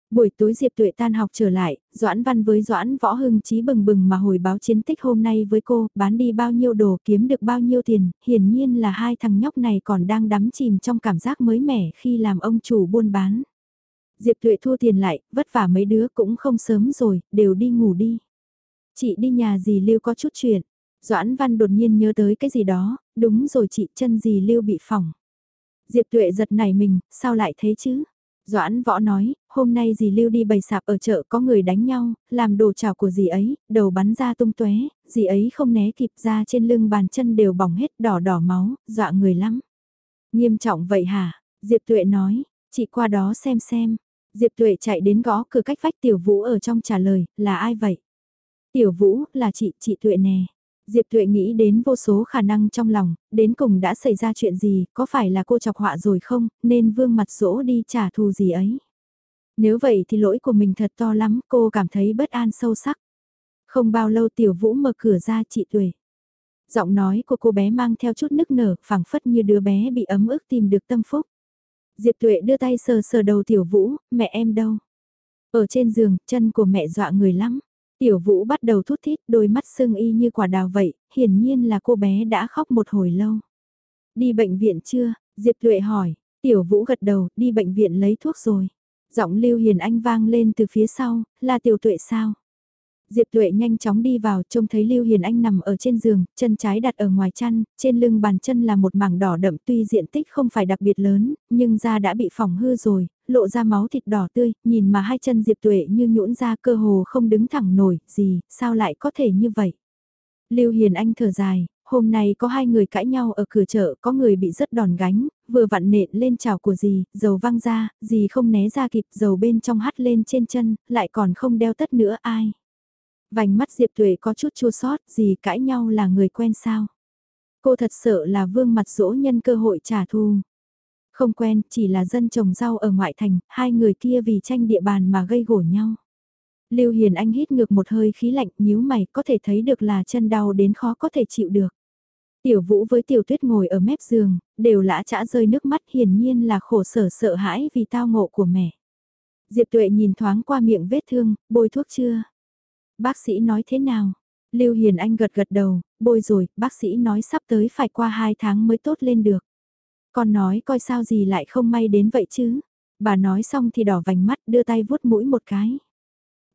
Buổi tối Diệp Tuệ tan học trở lại, Doãn Văn với Doãn Võ Hưng trí bừng bừng mà hồi báo chiến tích hôm nay với cô, bán đi bao nhiêu đồ kiếm được bao nhiêu tiền, hiển nhiên là hai thằng nhóc này còn đang đắm chìm trong cảm giác mới mẻ khi làm ông chủ buôn bán. Diệp Tuệ thu tiền lại, vất vả mấy đứa cũng không sớm rồi, đều đi ngủ đi. Chị đi nhà dì Lưu có chút chuyện. Doãn Văn đột nhiên nhớ tới cái gì đó, đúng rồi chị chân dì Lưu bị phỏng. Diệp Tuệ giật nảy mình, sao lại thế chứ? Doãn Võ nói, hôm nay dì Lưu đi bày sạp ở chợ có người đánh nhau, làm đồ chảo của dì ấy, đầu bắn ra tung tóe, dì ấy không né kịp ra trên lưng bàn chân đều bỏng hết đỏ đỏ máu, dọa người lắm. Nghiêm trọng vậy hả? Diệp Tuệ nói, chị qua đó xem xem, Diệp Tuệ chạy đến gõ cửa cách vách Tiểu Vũ ở trong trả lời, là ai vậy? Tiểu Vũ, là chị, chị Tuệ nè. Diệp Tuệ nghĩ đến vô số khả năng trong lòng, đến cùng đã xảy ra chuyện gì, có phải là cô chọc họa rồi không, nên vương mặt dỗ đi trả thù gì ấy. Nếu vậy thì lỗi của mình thật to lắm, cô cảm thấy bất an sâu sắc. Không bao lâu Tiểu Vũ mở cửa ra chị Tuệ. Giọng nói của cô bé mang theo chút nức nở, phảng phất như đứa bé bị ấm ức tìm được tâm phúc. Diệp Tuệ đưa tay sờ sờ đầu Tiểu Vũ, mẹ em đâu? Ở trên giường, chân của mẹ dọa người lắm. Tiểu Vũ bắt đầu thút thít, đôi mắt sưng y như quả đào vậy, hiển nhiên là cô bé đã khóc một hồi lâu. Đi bệnh viện chưa? Diệp Tuệ hỏi. Tiểu Vũ gật đầu, đi bệnh viện lấy thuốc rồi. Giọng Lưu Hiền Anh vang lên từ phía sau, là Tiểu Tuệ sao? Diệp Tuệ nhanh chóng đi vào, trông thấy Lưu Hiền Anh nằm ở trên giường, chân trái đặt ở ngoài chăn, trên lưng bàn chân là một mảng đỏ đậm tuy diện tích không phải đặc biệt lớn, nhưng da đã bị phỏng hư rồi, lộ ra máu thịt đỏ tươi, nhìn mà hai chân Diệp Tuệ như nhũn ra cơ hồ không đứng thẳng nổi, gì, sao lại có thể như vậy? Lưu Hiền Anh thở dài, hôm nay có hai người cãi nhau ở cửa chợ, có người bị rất đòn gánh, vừa vặn nện lên chảo của dì, dầu văng ra, dì không né ra kịp, dầu bên trong hắt lên trên chân, lại còn không đeo tất nữa ai. Vành mắt Diệp Tuệ có chút chua sót, gì cãi nhau là người quen sao? Cô thật sợ là vương mặt dỗ nhân cơ hội trả thù. Không quen, chỉ là dân trồng rau ở ngoại thành, hai người kia vì tranh địa bàn mà gây gổ nhau. Lưu Hiền Anh hít ngược một hơi khí lạnh nhíu mày có thể thấy được là chân đau đến khó có thể chịu được. Tiểu Vũ với Tiểu Tuyết ngồi ở mép giường, đều lã chã rơi nước mắt hiển nhiên là khổ sở sợ hãi vì tao ngộ của mẹ. Diệp Tuệ nhìn thoáng qua miệng vết thương, bôi thuốc chưa? Bác sĩ nói thế nào? Lưu Hiền Anh gật gật đầu, bôi rồi, bác sĩ nói sắp tới phải qua 2 tháng mới tốt lên được. Con nói coi sao gì lại không may đến vậy chứ? Bà nói xong thì đỏ vành mắt đưa tay vuốt mũi một cái.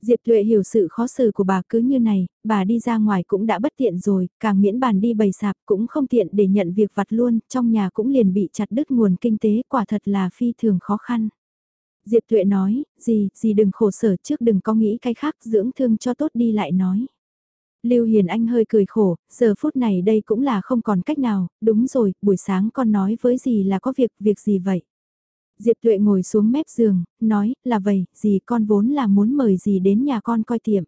Diệp Tuệ hiểu sự khó xử của bà cứ như này, bà đi ra ngoài cũng đã bất tiện rồi, càng miễn bàn đi bày sạp cũng không tiện để nhận việc vặt luôn, trong nhà cũng liền bị chặt đứt nguồn kinh tế quả thật là phi thường khó khăn. Diệp Tuệ nói, gì, gì đừng khổ sở trước đừng có nghĩ cái khác dưỡng thương cho tốt đi lại nói. Lưu Hiền Anh hơi cười khổ, giờ phút này đây cũng là không còn cách nào, đúng rồi, buổi sáng con nói với gì là có việc, việc gì vậy? Diệp Tuệ ngồi xuống mép giường, nói, là vậy, gì con vốn là muốn mời gì đến nhà con coi tiệm.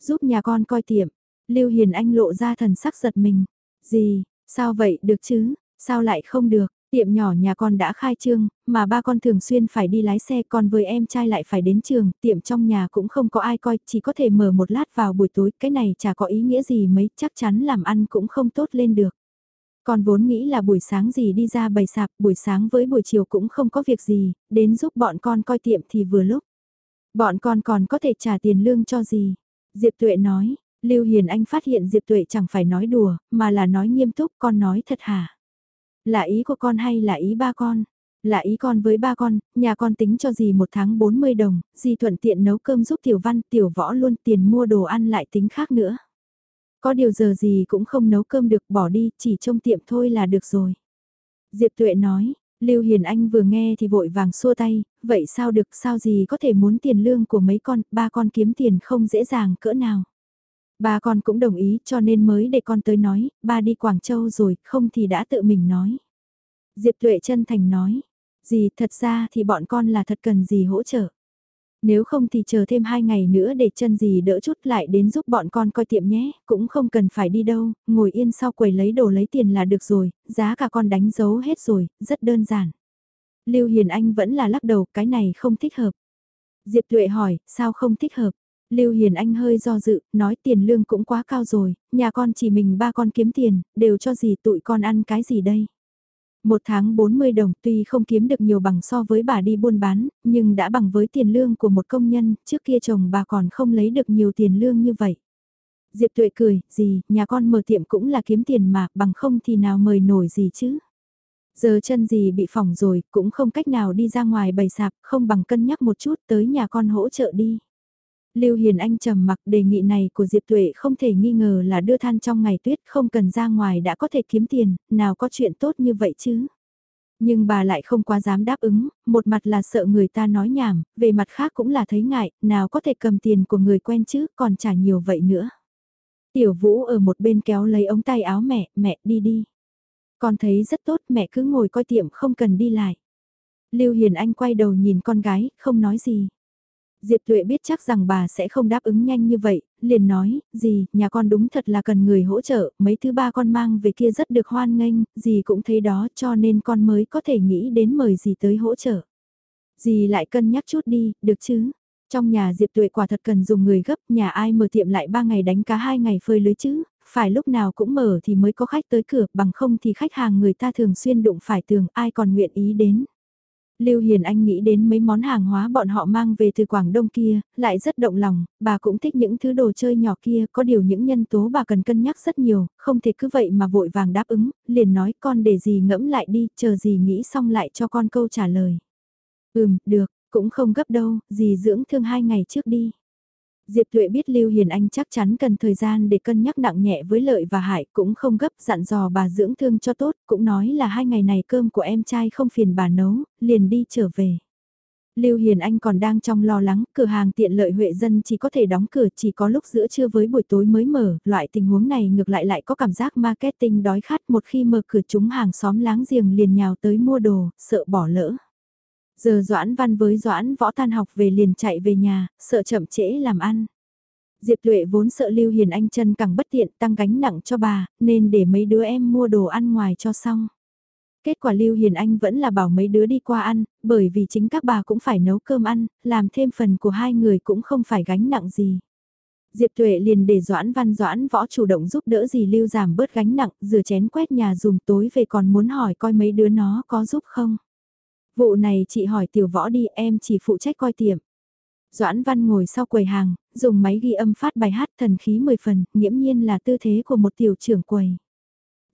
Giúp nhà con coi tiệm, Lưu Hiền Anh lộ ra thần sắc giật mình. Gì, sao vậy, được chứ, sao lại không được, tiệm nhỏ nhà con đã khai trương, mà ba con thường xuyên phải đi lái xe con với em trai lại phải đến trường, tiệm trong nhà cũng không có ai coi, chỉ có thể mở một lát vào buổi tối, cái này chả có ý nghĩa gì mấy, chắc chắn làm ăn cũng không tốt lên được. Con vốn nghĩ là buổi sáng gì đi ra bày sạp, buổi sáng với buổi chiều cũng không có việc gì, đến giúp bọn con coi tiệm thì vừa lúc. Bọn con còn có thể trả tiền lương cho gì? Diệp Tuệ nói, Lưu Hiền Anh phát hiện Diệp Tuệ chẳng phải nói đùa, mà là nói nghiêm túc, con nói thật hả? Là ý của con hay là ý ba con? Là ý con với ba con, nhà con tính cho gì một tháng 40 đồng, gì thuận tiện nấu cơm giúp tiểu văn, tiểu võ luôn tiền mua đồ ăn lại tính khác nữa. Có điều giờ gì cũng không nấu cơm được bỏ đi, chỉ trông tiệm thôi là được rồi. Diệp Tuệ nói, Lưu Hiền Anh vừa nghe thì vội vàng xua tay, vậy sao được sao gì có thể muốn tiền lương của mấy con, ba con kiếm tiền không dễ dàng cỡ nào. Ba con cũng đồng ý cho nên mới để con tới nói, ba đi Quảng Châu rồi, không thì đã tự mình nói. Diệp Tuệ chân thành nói, gì thật ra thì bọn con là thật cần gì hỗ trợ. Nếu không thì chờ thêm hai ngày nữa để chân gì đỡ chút lại đến giúp bọn con coi tiệm nhé, cũng không cần phải đi đâu, ngồi yên sau quầy lấy đồ lấy tiền là được rồi, giá cả con đánh dấu hết rồi, rất đơn giản. Lưu Hiền Anh vẫn là lắc đầu, cái này không thích hợp. Diệp Tuệ hỏi, sao không thích hợp? Lưu Hiền Anh hơi do dự, nói tiền lương cũng quá cao rồi, nhà con chỉ mình ba con kiếm tiền, đều cho gì tụi con ăn cái gì đây? Một tháng 40 đồng tuy không kiếm được nhiều bằng so với bà đi buôn bán, nhưng đã bằng với tiền lương của một công nhân, trước kia chồng bà còn không lấy được nhiều tiền lương như vậy. Diệp Tuệ cười, gì, nhà con mở tiệm cũng là kiếm tiền mà, bằng không thì nào mời nổi gì chứ. Giờ chân gì bị phỏng rồi, cũng không cách nào đi ra ngoài bày sạp, không bằng cân nhắc một chút tới nhà con hỗ trợ đi. Lưu Hiền Anh trầm mặc đề nghị này của Diệp Tuệ không thể nghi ngờ là đưa than trong ngày tuyết không cần ra ngoài đã có thể kiếm tiền, nào có chuyện tốt như vậy chứ. Nhưng bà lại không quá dám đáp ứng, một mặt là sợ người ta nói nhảm, về mặt khác cũng là thấy ngại, nào có thể cầm tiền của người quen chứ, còn trả nhiều vậy nữa. Tiểu Vũ ở một bên kéo lấy ống tay áo mẹ, mẹ đi đi. Con thấy rất tốt mẹ cứ ngồi coi tiệm không cần đi lại. Lưu Hiền Anh quay đầu nhìn con gái, không nói gì. Diệp Tuệ biết chắc rằng bà sẽ không đáp ứng nhanh như vậy, liền nói, gì, nhà con đúng thật là cần người hỗ trợ, mấy thứ ba con mang về kia rất được hoan nghênh, gì cũng thấy đó cho nên con mới có thể nghĩ đến mời gì tới hỗ trợ. Dì lại cân nhắc chút đi, được chứ? Trong nhà Diệp Tuệ quả thật cần dùng người gấp, nhà ai mở tiệm lại ba ngày đánh cá hai ngày phơi lưới chứ, phải lúc nào cũng mở thì mới có khách tới cửa, bằng không thì khách hàng người ta thường xuyên đụng phải tường, ai còn nguyện ý đến. Lưu Hiền Anh nghĩ đến mấy món hàng hóa bọn họ mang về từ Quảng Đông kia, lại rất động lòng, bà cũng thích những thứ đồ chơi nhỏ kia, có điều những nhân tố bà cần cân nhắc rất nhiều, không thể cứ vậy mà vội vàng đáp ứng, liền nói con để gì ngẫm lại đi, chờ gì nghĩ xong lại cho con câu trả lời. Ừm, được, cũng không gấp đâu, gì dưỡng thương hai ngày trước đi. Diệp Tuệ biết Lưu Hiền Anh chắc chắn cần thời gian để cân nhắc nặng nhẹ với lợi và hại cũng không gấp dặn dò bà dưỡng thương cho tốt, cũng nói là hai ngày này cơm của em trai không phiền bà nấu, liền đi trở về. Lưu Hiền Anh còn đang trong lo lắng, cửa hàng tiện lợi Huệ dân chỉ có thể đóng cửa chỉ có lúc giữa trưa với buổi tối mới mở, loại tình huống này ngược lại lại có cảm giác marketing đói khát một khi mở cửa chúng hàng xóm láng giềng liền nhào tới mua đồ, sợ bỏ lỡ. Giờ Doãn Văn với Doãn Võ tan học về liền chạy về nhà, sợ chậm trễ làm ăn. Diệp Tuệ vốn sợ Lưu Hiền Anh chân càng bất tiện tăng gánh nặng cho bà, nên để mấy đứa em mua đồ ăn ngoài cho xong. Kết quả Lưu Hiền Anh vẫn là bảo mấy đứa đi qua ăn, bởi vì chính các bà cũng phải nấu cơm ăn, làm thêm phần của hai người cũng không phải gánh nặng gì. Diệp Tuệ liền để Doãn Văn Doãn võ chủ động giúp đỡ dì Lưu giảm bớt gánh nặng, rửa chén quét nhà dùng tối về còn muốn hỏi coi mấy đứa nó có giúp không. Vụ này chị hỏi tiểu võ đi em chỉ phụ trách coi tiệm. Doãn Văn ngồi sau quầy hàng, dùng máy ghi âm phát bài hát thần khí 10 phần, nghiễm nhiên là tư thế của một tiểu trưởng quầy.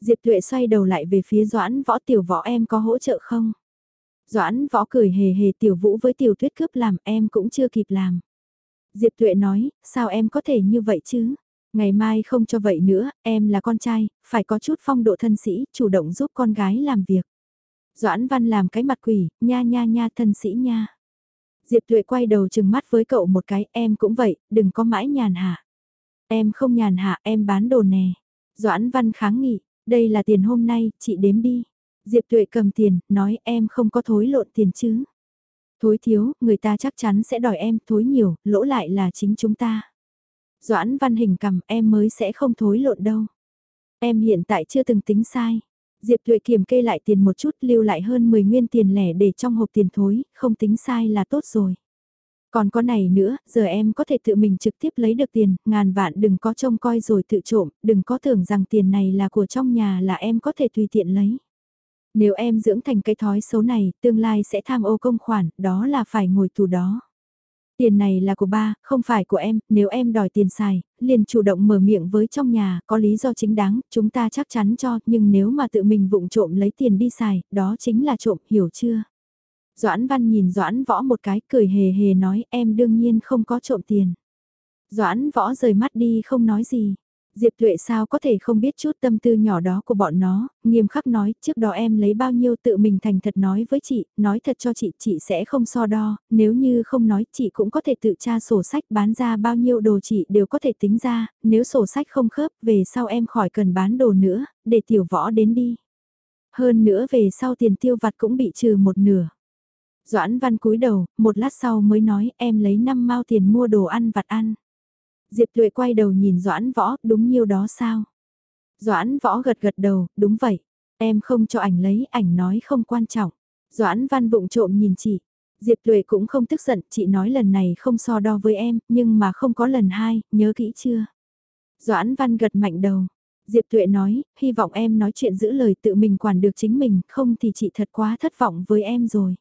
Diệp Tuệ xoay đầu lại về phía Doãn võ tiểu võ em có hỗ trợ không? Doãn võ cười hề hề tiểu vũ với tiểu tuyết cướp làm em cũng chưa kịp làm. Diệp Tuệ nói, sao em có thể như vậy chứ? Ngày mai không cho vậy nữa, em là con trai, phải có chút phong độ thân sĩ, chủ động giúp con gái làm việc. Doãn Văn làm cái mặt quỷ, nha nha nha thân sĩ nha. Diệp Tuệ quay đầu chừng mắt với cậu một cái, em cũng vậy, đừng có mãi nhàn hạ. Em không nhàn hạ, em bán đồ nè. Doãn Văn kháng nghị, đây là tiền hôm nay, chị đếm đi. Diệp Tuệ cầm tiền, nói em không có thối lộn tiền chứ. Thối thiếu, người ta chắc chắn sẽ đòi em, thối nhiều, lỗ lại là chính chúng ta. Doãn Văn Hình cầm em mới sẽ không thối lộn đâu. Em hiện tại chưa từng tính sai. Diệp Tuệ kiểm kê lại tiền một chút lưu lại hơn 10 nguyên tiền lẻ để trong hộp tiền thối, không tính sai là tốt rồi. Còn có này nữa, giờ em có thể tự mình trực tiếp lấy được tiền, ngàn vạn đừng có trông coi rồi tự trộm, đừng có tưởng rằng tiền này là của trong nhà là em có thể tùy tiện lấy. Nếu em dưỡng thành cái thói xấu này, tương lai sẽ tham ô công khoản, đó là phải ngồi tù đó. Tiền này là của ba, không phải của em, nếu em đòi tiền xài, liền chủ động mở miệng với trong nhà, có lý do chính đáng, chúng ta chắc chắn cho, nhưng nếu mà tự mình vụng trộm lấy tiền đi xài, đó chính là trộm, hiểu chưa? Doãn Văn nhìn Doãn Võ một cái, cười hề hề nói em đương nhiên không có trộm tiền. Doãn Võ rời mắt đi không nói gì. Diệp Thuệ sao có thể không biết chút tâm tư nhỏ đó của bọn nó, nghiêm khắc nói, trước đó em lấy bao nhiêu tự mình thành thật nói với chị, nói thật cho chị, chị sẽ không so đo, nếu như không nói, chị cũng có thể tự tra sổ sách bán ra bao nhiêu đồ chị đều có thể tính ra, nếu sổ sách không khớp, về sau em khỏi cần bán đồ nữa, để tiểu võ đến đi. Hơn nữa về sau tiền tiêu vặt cũng bị trừ một nửa. Doãn văn cúi đầu, một lát sau mới nói em lấy 5 mao tiền mua đồ ăn vặt ăn. Diệp Tuệ quay đầu nhìn Doãn Võ, đúng nhiêu đó sao? Doãn Võ gật gật đầu, đúng vậy. Em không cho ảnh lấy, ảnh nói không quan trọng. Doãn Văn vụng trộm nhìn chị. Diệp Tuệ cũng không tức giận, chị nói lần này không so đo với em, nhưng mà không có lần hai, nhớ kỹ chưa? Doãn Văn gật mạnh đầu. Diệp Tuệ nói, hy vọng em nói chuyện giữ lời tự mình quản được chính mình, không thì chị thật quá thất vọng với em rồi.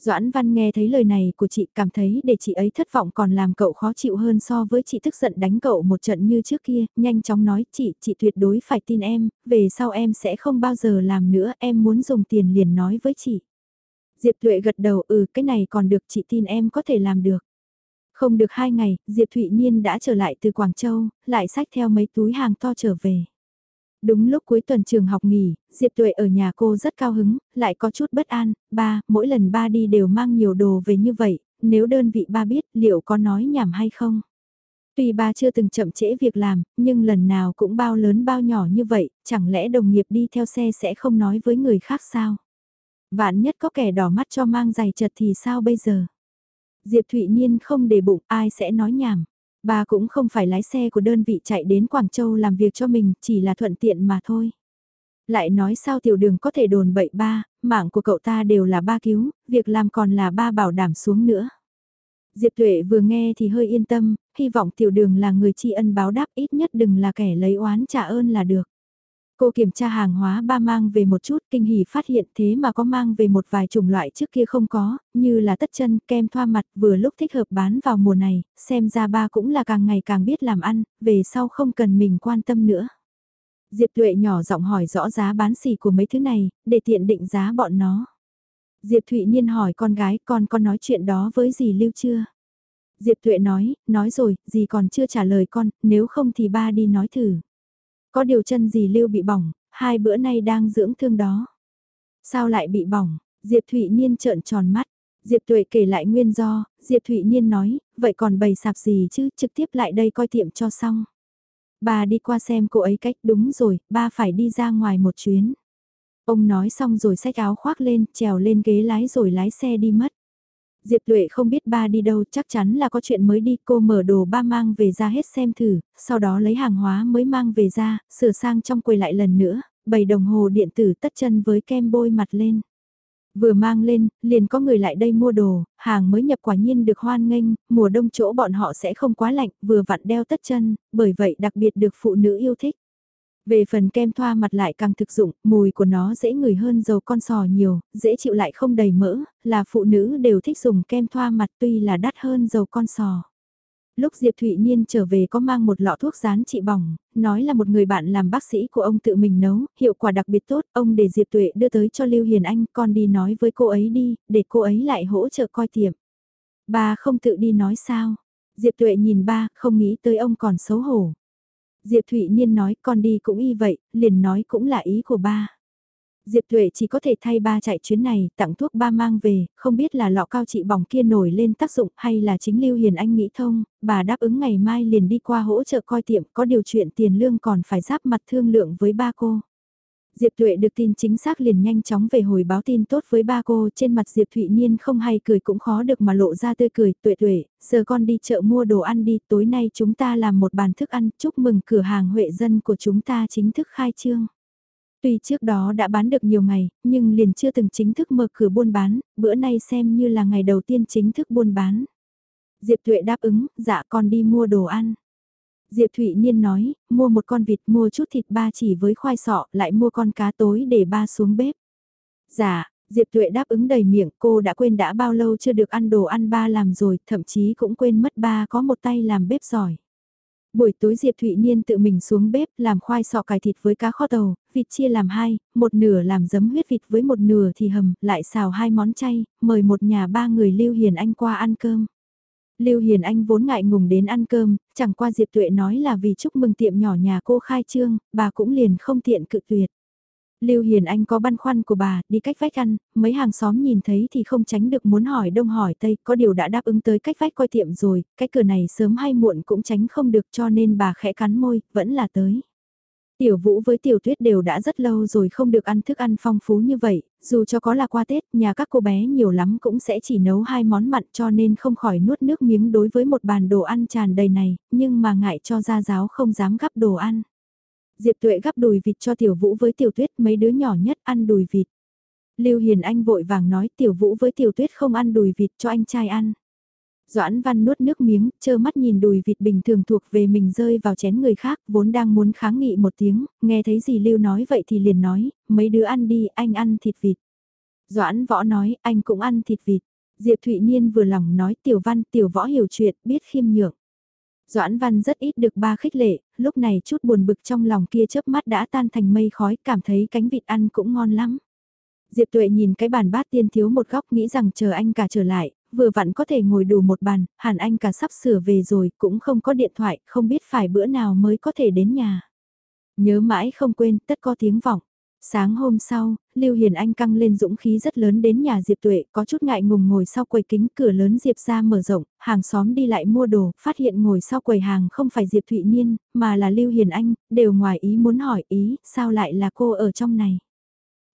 Doãn Văn nghe thấy lời này của chị cảm thấy để chị ấy thất vọng còn làm cậu khó chịu hơn so với chị tức giận đánh cậu một trận như trước kia, nhanh chóng nói chị, chị tuyệt đối phải tin em, về sau em sẽ không bao giờ làm nữa, em muốn dùng tiền liền nói với chị. Diệp Tuệ gật đầu ừ cái này còn được chị tin em có thể làm được. Không được hai ngày, Diệp Thụy Niên đã trở lại từ Quảng Châu, lại xách theo mấy túi hàng to trở về. Đúng lúc cuối tuần trường học nghỉ, Diệp Tuệ ở nhà cô rất cao hứng, lại có chút bất an, ba, mỗi lần ba đi đều mang nhiều đồ về như vậy, nếu đơn vị ba biết liệu có nói nhảm hay không? Tuy ba chưa từng chậm trễ việc làm, nhưng lần nào cũng bao lớn bao nhỏ như vậy, chẳng lẽ đồng nghiệp đi theo xe sẽ không nói với người khác sao? Vạn nhất có kẻ đỏ mắt cho mang giày chật thì sao bây giờ? Diệp Thụy Niên không để bụng ai sẽ nói nhảm. Bà cũng không phải lái xe của đơn vị chạy đến Quảng Châu làm việc cho mình, chỉ là thuận tiện mà thôi. Lại nói sao tiểu đường có thể đồn bậy ba, mạng của cậu ta đều là ba cứu, việc làm còn là ba bảo đảm xuống nữa. Diệp Tuệ vừa nghe thì hơi yên tâm, hy vọng tiểu đường là người tri ân báo đáp ít nhất đừng là kẻ lấy oán trả ơn là được. Cô kiểm tra hàng hóa ba mang về một chút kinh hỉ phát hiện thế mà có mang về một vài chủng loại trước kia không có, như là tất chân, kem thoa mặt vừa lúc thích hợp bán vào mùa này, xem ra ba cũng là càng ngày càng biết làm ăn, về sau không cần mình quan tâm nữa. Diệp Tuệ nhỏ giọng hỏi rõ giá bán xỉ của mấy thứ này, để tiện định giá bọn nó. Diệp Thụy Niên hỏi con gái con con nói chuyện đó với dì Lưu chưa? Diệp Tuệ nói, nói rồi, dì còn chưa trả lời con, nếu không thì ba đi nói thử. Có điều chân gì Lưu bị bỏng, hai bữa nay đang dưỡng thương đó. Sao lại bị bỏng? Diệp Thụy Niên trợn tròn mắt. Diệp Tuệ kể lại nguyên do, Diệp Thụy Niên nói, vậy còn bày sạp gì chứ, trực tiếp lại đây coi tiệm cho xong. Bà đi qua xem cô ấy cách đúng rồi, ba phải đi ra ngoài một chuyến. Ông nói xong rồi xách áo khoác lên, trèo lên ghế lái rồi lái xe đi mất. Diệp Tuệ không biết ba đi đâu, chắc chắn là có chuyện mới đi, cô mở đồ ba mang về ra hết xem thử, sau đó lấy hàng hóa mới mang về ra, sửa sang trong quầy lại lần nữa, bày đồng hồ điện tử tất chân với kem bôi mặt lên. Vừa mang lên, liền có người lại đây mua đồ, hàng mới nhập quả nhiên được hoan nghênh, mùa đông chỗ bọn họ sẽ không quá lạnh, vừa vặn đeo tất chân, bởi vậy đặc biệt được phụ nữ yêu thích. Về phần kem thoa mặt lại càng thực dụng, mùi của nó dễ ngửi hơn dầu con sò nhiều, dễ chịu lại không đầy mỡ, là phụ nữ đều thích dùng kem thoa mặt tuy là đắt hơn dầu con sò. Lúc Diệp Thụy Niên trở về có mang một lọ thuốc rán trị bỏng, nói là một người bạn làm bác sĩ của ông tự mình nấu, hiệu quả đặc biệt tốt, ông để Diệp Tuệ đưa tới cho Lưu Hiền Anh, con đi nói với cô ấy đi, để cô ấy lại hỗ trợ coi tiệm. Ba không tự đi nói sao? Diệp Tuệ nhìn ba, không nghĩ tới ông còn xấu hổ. Diệp Thụy Niên nói con đi cũng y vậy, liền nói cũng là ý của ba. Diệp Thụy chỉ có thể thay ba chạy chuyến này, tặng thuốc ba mang về, không biết là lọ cao trị bỏng kia nổi lên tác dụng hay là chính Lưu Hiền Anh nghĩ thông, bà đáp ứng ngày mai liền đi qua hỗ trợ coi tiệm, có điều chuyện tiền lương còn phải giáp mặt thương lượng với ba cô. Diệp Tuệ được tin chính xác liền nhanh chóng về hồi báo tin tốt với ba cô, trên mặt Diệp Thụy Niên không hay cười cũng khó được mà lộ ra tươi cười, Tuệ Tuệ, giờ con đi chợ mua đồ ăn đi, tối nay chúng ta làm một bàn thức ăn, chúc mừng cửa hàng Huệ Dân của chúng ta chính thức khai trương. Tuy trước đó đã bán được nhiều ngày, nhưng liền chưa từng chính thức mở cửa buôn bán, bữa nay xem như là ngày đầu tiên chính thức buôn bán. Diệp Tuệ đáp ứng, dạ con đi mua đồ ăn. Diệp Thụy Niên nói, mua một con vịt mua chút thịt ba chỉ với khoai sọ, lại mua con cá tối để ba xuống bếp. Dạ, Diệp Tuệ đáp ứng đầy miệng, cô đã quên đã bao lâu chưa được ăn đồ ăn ba làm rồi, thậm chí cũng quên mất ba có một tay làm bếp giỏi. Buổi tối Diệp Thụy Niên tự mình xuống bếp làm khoai sọ cải thịt với cá kho tàu, vịt chia làm hai, một nửa làm giấm huyết vịt với một nửa thì hầm, lại xào hai món chay, mời một nhà ba người Lưu Hiền Anh qua ăn cơm. Lưu Hiền Anh vốn ngại ngùng đến ăn cơm, chẳng qua Diệp Tuệ nói là vì chúc mừng tiệm nhỏ nhà cô khai trương, bà cũng liền không tiện cự tuyệt. Lưu Hiền Anh có băn khoăn của bà, đi cách vách ăn, mấy hàng xóm nhìn thấy thì không tránh được muốn hỏi đông hỏi tây, có điều đã đáp ứng tới cách vách coi tiệm rồi, cái cửa này sớm hay muộn cũng tránh không được cho nên bà khẽ cắn môi, vẫn là tới. Tiểu Vũ với Tiểu Tuyết đều đã rất lâu rồi không được ăn thức ăn phong phú như vậy, dù cho có là qua Tết, nhà các cô bé nhiều lắm cũng sẽ chỉ nấu hai món mặn cho nên không khỏi nuốt nước miếng đối với một bàn đồ ăn tràn đầy này, nhưng mà ngại cho gia giáo không dám gắp đồ ăn. Diệp Tuệ gắp đùi vịt cho Tiểu Vũ với Tiểu Tuyết mấy đứa nhỏ nhất ăn đùi vịt. Lưu Hiền Anh vội vàng nói Tiểu Vũ với Tiểu Tuyết không ăn đùi vịt cho anh trai ăn. Doãn Văn nuốt nước miếng, chơ mắt nhìn đùi vịt bình thường thuộc về mình rơi vào chén người khác, vốn đang muốn kháng nghị một tiếng, nghe thấy gì Lưu nói vậy thì liền nói, mấy đứa ăn đi, anh ăn thịt vịt. Doãn Võ nói, anh cũng ăn thịt vịt. Diệp Thụy Niên vừa lòng nói Tiểu Văn, Tiểu Võ hiểu chuyện, biết khiêm nhượng. Doãn Văn rất ít được ba khích lệ, lúc này chút buồn bực trong lòng kia chớp mắt đã tan thành mây khói, cảm thấy cánh vịt ăn cũng ngon lắm. Diệp Tuệ nhìn cái bàn bát tiên thiếu một góc nghĩ rằng chờ anh cả trở lại, vừa vặn có thể ngồi đủ một bàn, Hàn anh cả sắp sửa về rồi, cũng không có điện thoại, không biết phải bữa nào mới có thể đến nhà. Nhớ mãi không quên, tất có tiếng vọng. Sáng hôm sau, Lưu Hiền Anh căng lên dũng khí rất lớn đến nhà Diệp Tuệ, có chút ngại ngùng ngồi sau quầy kính cửa lớn Diệp ra mở rộng, hàng xóm đi lại mua đồ, phát hiện ngồi sau quầy hàng không phải Diệp Thụy Niên, mà là Lưu Hiền Anh, đều ngoài ý muốn hỏi ý, sao lại là cô ở trong này.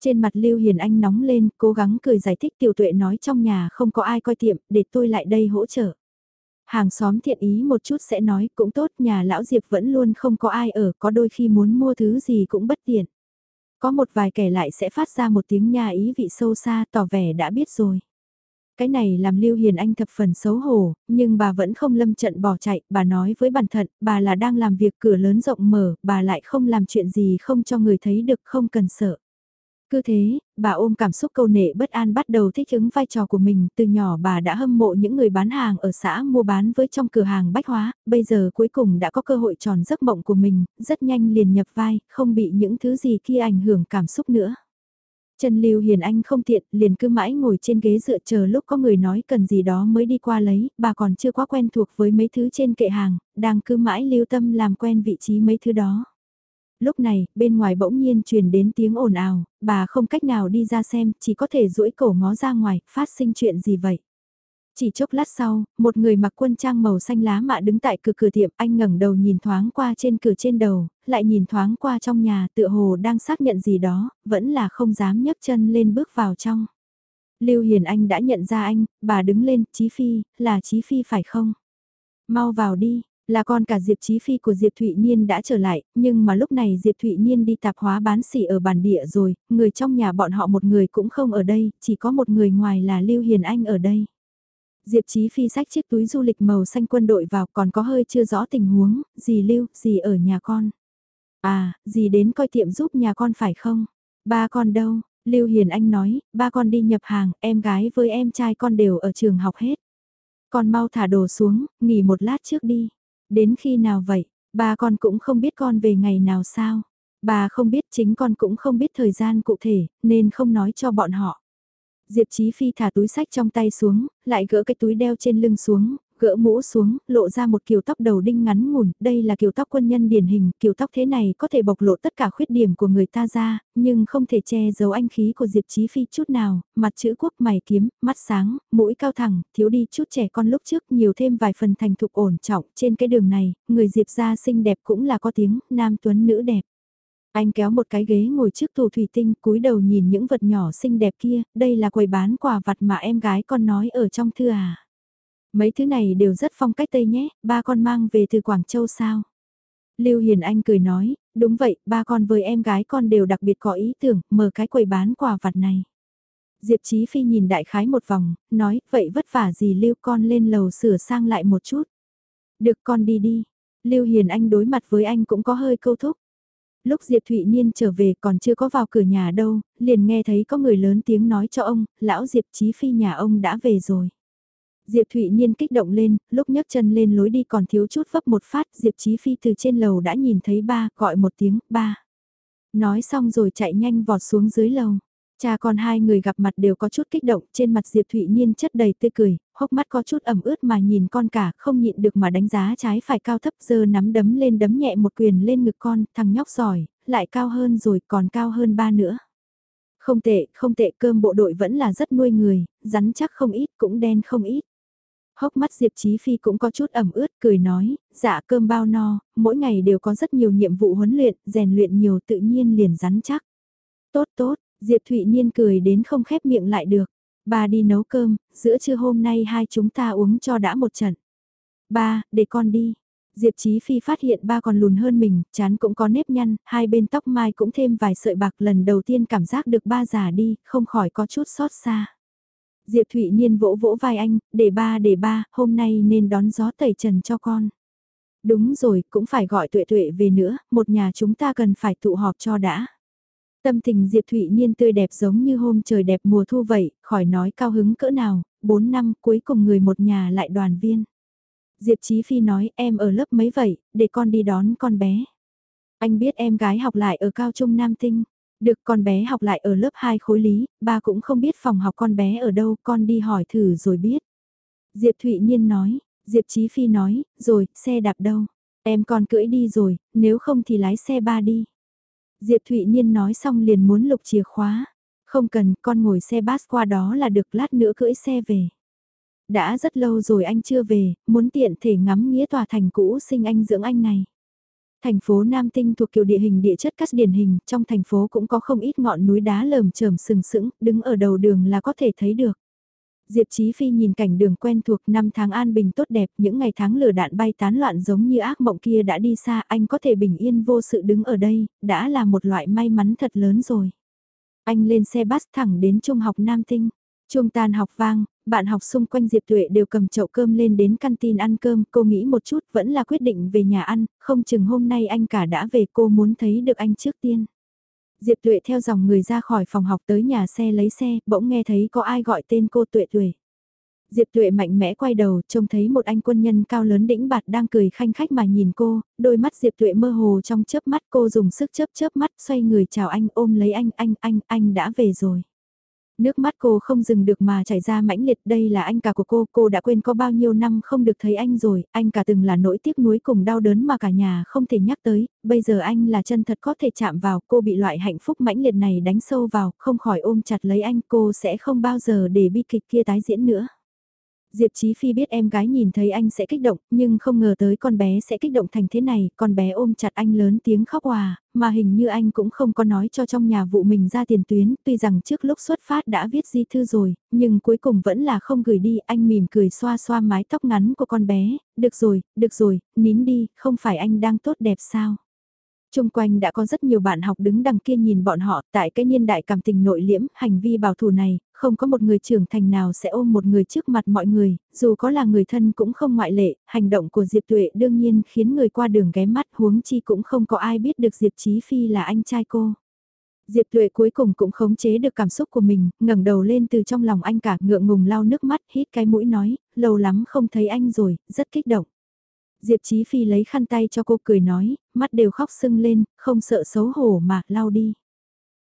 Trên mặt Lưu Hiền Anh nóng lên, cố gắng cười giải thích tiểu tuệ nói trong nhà không có ai coi tiệm, để tôi lại đây hỗ trợ. Hàng xóm thiện ý một chút sẽ nói cũng tốt, nhà lão Diệp vẫn luôn không có ai ở, có đôi khi muốn mua thứ gì cũng bất tiện. Có một vài kẻ lại sẽ phát ra một tiếng nhà ý vị sâu xa tỏ vẻ đã biết rồi. Cái này làm Lưu Hiền Anh thập phần xấu hổ, nhưng bà vẫn không lâm trận bỏ chạy, bà nói với bản thận, bà là đang làm việc cửa lớn rộng mở, bà lại không làm chuyện gì không cho người thấy được không cần sợ. Cứ thế, bà ôm cảm xúc câu nệ bất an bắt đầu thích ứng vai trò của mình, từ nhỏ bà đã hâm mộ những người bán hàng ở xã mua bán với trong cửa hàng bách hóa, bây giờ cuối cùng đã có cơ hội tròn giấc mộng của mình, rất nhanh liền nhập vai, không bị những thứ gì kia ảnh hưởng cảm xúc nữa. Trần Lưu Hiền Anh không tiện, liền cứ mãi ngồi trên ghế dựa chờ lúc có người nói cần gì đó mới đi qua lấy, bà còn chưa quá quen thuộc với mấy thứ trên kệ hàng, đang cứ mãi lưu tâm làm quen vị trí mấy thứ đó. Lúc này, bên ngoài bỗng nhiên truyền đến tiếng ồn ào, bà không cách nào đi ra xem, chỉ có thể duỗi cổ ngó ra ngoài, phát sinh chuyện gì vậy. Chỉ chốc lát sau, một người mặc quân trang màu xanh lá mạ đứng tại cửa cửa tiệm, anh ngẩng đầu nhìn thoáng qua trên cửa trên đầu, lại nhìn thoáng qua trong nhà, tựa hồ đang xác nhận gì đó, vẫn là không dám nhấc chân lên bước vào trong. Lưu Hiền Anh đã nhận ra anh, bà đứng lên, Chí Phi, là Chí Phi phải không? Mau vào đi, là con cả Diệp Chí Phi của Diệp Thụy Niên đã trở lại, nhưng mà lúc này Diệp Thụy Niên đi tạp hóa bán xỉ ở bản địa rồi, người trong nhà bọn họ một người cũng không ở đây, chỉ có một người ngoài là Lưu Hiền Anh ở đây. Diệp Chí Phi xách chiếc túi du lịch màu xanh quân đội vào còn có hơi chưa rõ tình huống, gì Lưu, gì ở nhà con. À, gì đến coi tiệm giúp nhà con phải không? Ba con đâu? Lưu Hiền Anh nói, ba con đi nhập hàng, em gái với em trai con đều ở trường học hết. Con mau thả đồ xuống, nghỉ một lát trước đi. Đến khi nào vậy? Ba con cũng không biết con về ngày nào sao? Bà không biết chính con cũng không biết thời gian cụ thể, nên không nói cho bọn họ. Diệp Chí Phi thả túi sách trong tay xuống, lại gỡ cái túi đeo trên lưng xuống, gỡ mũ xuống, lộ ra một kiểu tóc đầu đinh ngắn ngủn, đây là kiểu tóc quân nhân điển hình, kiểu tóc thế này có thể bộc lộ tất cả khuyết điểm của người ta ra, nhưng không thể che giấu anh khí của Diệp Chí Phi chút nào, mặt chữ quốc mày kiếm, mắt sáng, mũi cao thẳng, thiếu đi chút trẻ con lúc trước, nhiều thêm vài phần thành thục ổn trọng, trên cái đường này, người Diệp gia xinh đẹp cũng là có tiếng, nam tuấn nữ đẹp. Anh kéo một cái ghế ngồi trước tủ thủy tinh cúi đầu nhìn những vật nhỏ xinh đẹp kia, đây là quầy bán quà vặt mà em gái con nói ở trong thư à. Mấy thứ này đều rất phong cách Tây nhé, ba con mang về từ Quảng Châu sao? Lưu Hiền Anh cười nói, đúng vậy, ba con với em gái con đều đặc biệt có ý tưởng, mở cái quầy bán quà vặt này. Diệp Chí Phi nhìn đại khái một vòng, nói, vậy vất vả gì Lưu con lên lầu sửa sang lại một chút. Được con đi đi. Lưu Hiền Anh đối mặt với anh cũng có hơi câu thúc. Lúc Diệp Thụy Niên trở về còn chưa có vào cửa nhà đâu, liền nghe thấy có người lớn tiếng nói cho ông, lão Diệp Chí Phi nhà ông đã về rồi. Diệp Thụy Niên kích động lên, lúc nhấc chân lên lối đi còn thiếu chút vấp một phát, Diệp Chí Phi từ trên lầu đã nhìn thấy ba, gọi một tiếng, ba. Nói xong rồi chạy nhanh vọt xuống dưới lầu. Cha con hai người gặp mặt đều có chút kích động, trên mặt Diệp Thụy Niên chất đầy tươi cười, hốc mắt có chút ẩm ướt mà nhìn con cả, không nhịn được mà đánh giá trái phải cao thấp giờ nắm đấm lên đấm nhẹ một quyền lên ngực con, thằng nhóc giỏi, lại cao hơn rồi còn cao hơn ba nữa. Không tệ, không tệ cơm bộ đội vẫn là rất nuôi người, rắn chắc không ít cũng đen không ít. Hốc mắt Diệp Chí Phi cũng có chút ẩm ướt, cười nói, dạ cơm bao no, mỗi ngày đều có rất nhiều nhiệm vụ huấn luyện, rèn luyện nhiều tự nhiên liền rắn chắc. Tốt tốt, Diệp Thụy Niên cười đến không khép miệng lại được. Ba đi nấu cơm, giữa trưa hôm nay hai chúng ta uống cho đã một trận. Ba, để con đi. Diệp Chí Phi phát hiện ba còn lùn hơn mình, chán cũng có nếp nhăn, hai bên tóc mai cũng thêm vài sợi bạc lần đầu tiên cảm giác được ba già đi, không khỏi có chút xót xa. Diệp Thụy Niên vỗ vỗ vai anh, để ba để ba, hôm nay nên đón gió tẩy trần cho con. Đúng rồi, cũng phải gọi tuệ tuệ về nữa, một nhà chúng ta cần phải tụ họp cho đã. Tâm tình Diệp Thụy Niên tươi đẹp giống như hôm trời đẹp mùa thu vậy, khỏi nói cao hứng cỡ nào, 4 năm cuối cùng người một nhà lại đoàn viên. Diệp Chí Phi nói em ở lớp mấy vậy, để con đi đón con bé. Anh biết em gái học lại ở cao trung Nam Tinh. Được con bé học lại ở lớp 2 khối lý, ba cũng không biết phòng học con bé ở đâu, con đi hỏi thử rồi biết. Diệp Thụy Nhiên nói, Diệp Chí Phi nói, rồi, xe đạp đâu? Em con cưỡi đi rồi, nếu không thì lái xe ba đi. Diệp Thụy Nhiên nói xong liền muốn lục chìa khóa. Không cần, con ngồi xe bus qua đó là được lát nữa cưỡi xe về. Đã rất lâu rồi anh chưa về, muốn tiện thể ngắm nghĩa tòa thành cũ sinh anh dưỡng anh này. Thành phố Nam Tinh thuộc kiểu địa hình địa chất cắt điển hình, trong thành phố cũng có không ít ngọn núi đá lởm chởm sừng sững, đứng ở đầu đường là có thể thấy được. Diệp Chí Phi nhìn cảnh đường quen thuộc năm tháng an bình tốt đẹp, những ngày tháng lửa đạn bay tán loạn giống như ác mộng kia đã đi xa, anh có thể bình yên vô sự đứng ở đây, đã là một loại may mắn thật lớn rồi. Anh lên xe bus thẳng đến Trung học Nam Tinh. Chuông tan học vang, bạn học xung quanh Diệp Tuệ đều cầm chậu cơm lên đến canteen ăn cơm, cô nghĩ một chút vẫn là quyết định về nhà ăn, không chừng hôm nay anh cả đã về cô muốn thấy được anh trước tiên. Diệp Tuệ theo dòng người ra khỏi phòng học tới nhà xe lấy xe, bỗng nghe thấy có ai gọi tên cô Tuệ Tuệ. Diệp Tuệ mạnh mẽ quay đầu, trông thấy một anh quân nhân cao lớn đĩnh bạt đang cười khanh khách mà nhìn cô, đôi mắt Diệp Tuệ mơ hồ trong chớp mắt cô dùng sức chớp chớp mắt xoay người chào anh ôm lấy anh, anh, anh, anh đã về rồi. Nước mắt cô không dừng được mà chảy ra mãnh liệt đây là anh cả của cô, cô đã quên có bao nhiêu năm không được thấy anh rồi, anh cả từng là nỗi tiếc nuối cùng đau đớn mà cả nhà không thể nhắc tới, bây giờ anh là chân thật có thể chạm vào, cô bị loại hạnh phúc mãnh liệt này đánh sâu vào, không khỏi ôm chặt lấy anh, cô sẽ không bao giờ để bi kịch kia tái diễn nữa. Diệp Chí Phi biết em gái nhìn thấy anh sẽ kích động, nhưng không ngờ tới con bé sẽ kích động thành thế này, con bé ôm chặt anh lớn tiếng khóc hòa, mà hình như anh cũng không có nói cho trong nhà vụ mình ra tiền tuyến, tuy rằng trước lúc xuất phát đã viết di thư rồi, nhưng cuối cùng vẫn là không gửi đi, anh mỉm cười xoa xoa mái tóc ngắn của con bé, được rồi, được rồi, nín đi, không phải anh đang tốt đẹp sao? Trung quanh đã có rất nhiều bạn học đứng đằng kia nhìn bọn họ, tại cái niên đại cảm tình nội liễm, hành vi bảo thủ này, không có một người trưởng thành nào sẽ ôm một người trước mặt mọi người, dù có là người thân cũng không ngoại lệ, hành động của Diệp Tuệ đương nhiên khiến người qua đường ghé mắt huống chi cũng không có ai biết được Diệp Chí Phi là anh trai cô. Diệp Tuệ cuối cùng cũng khống chế được cảm xúc của mình, ngẩng đầu lên từ trong lòng anh cả ngượng ngùng lau nước mắt, hít cái mũi nói, lâu lắm không thấy anh rồi, rất kích động. Diệp Chí Phi lấy khăn tay cho cô cười nói, mắt đều khóc sưng lên, không sợ xấu hổ mà, lau đi.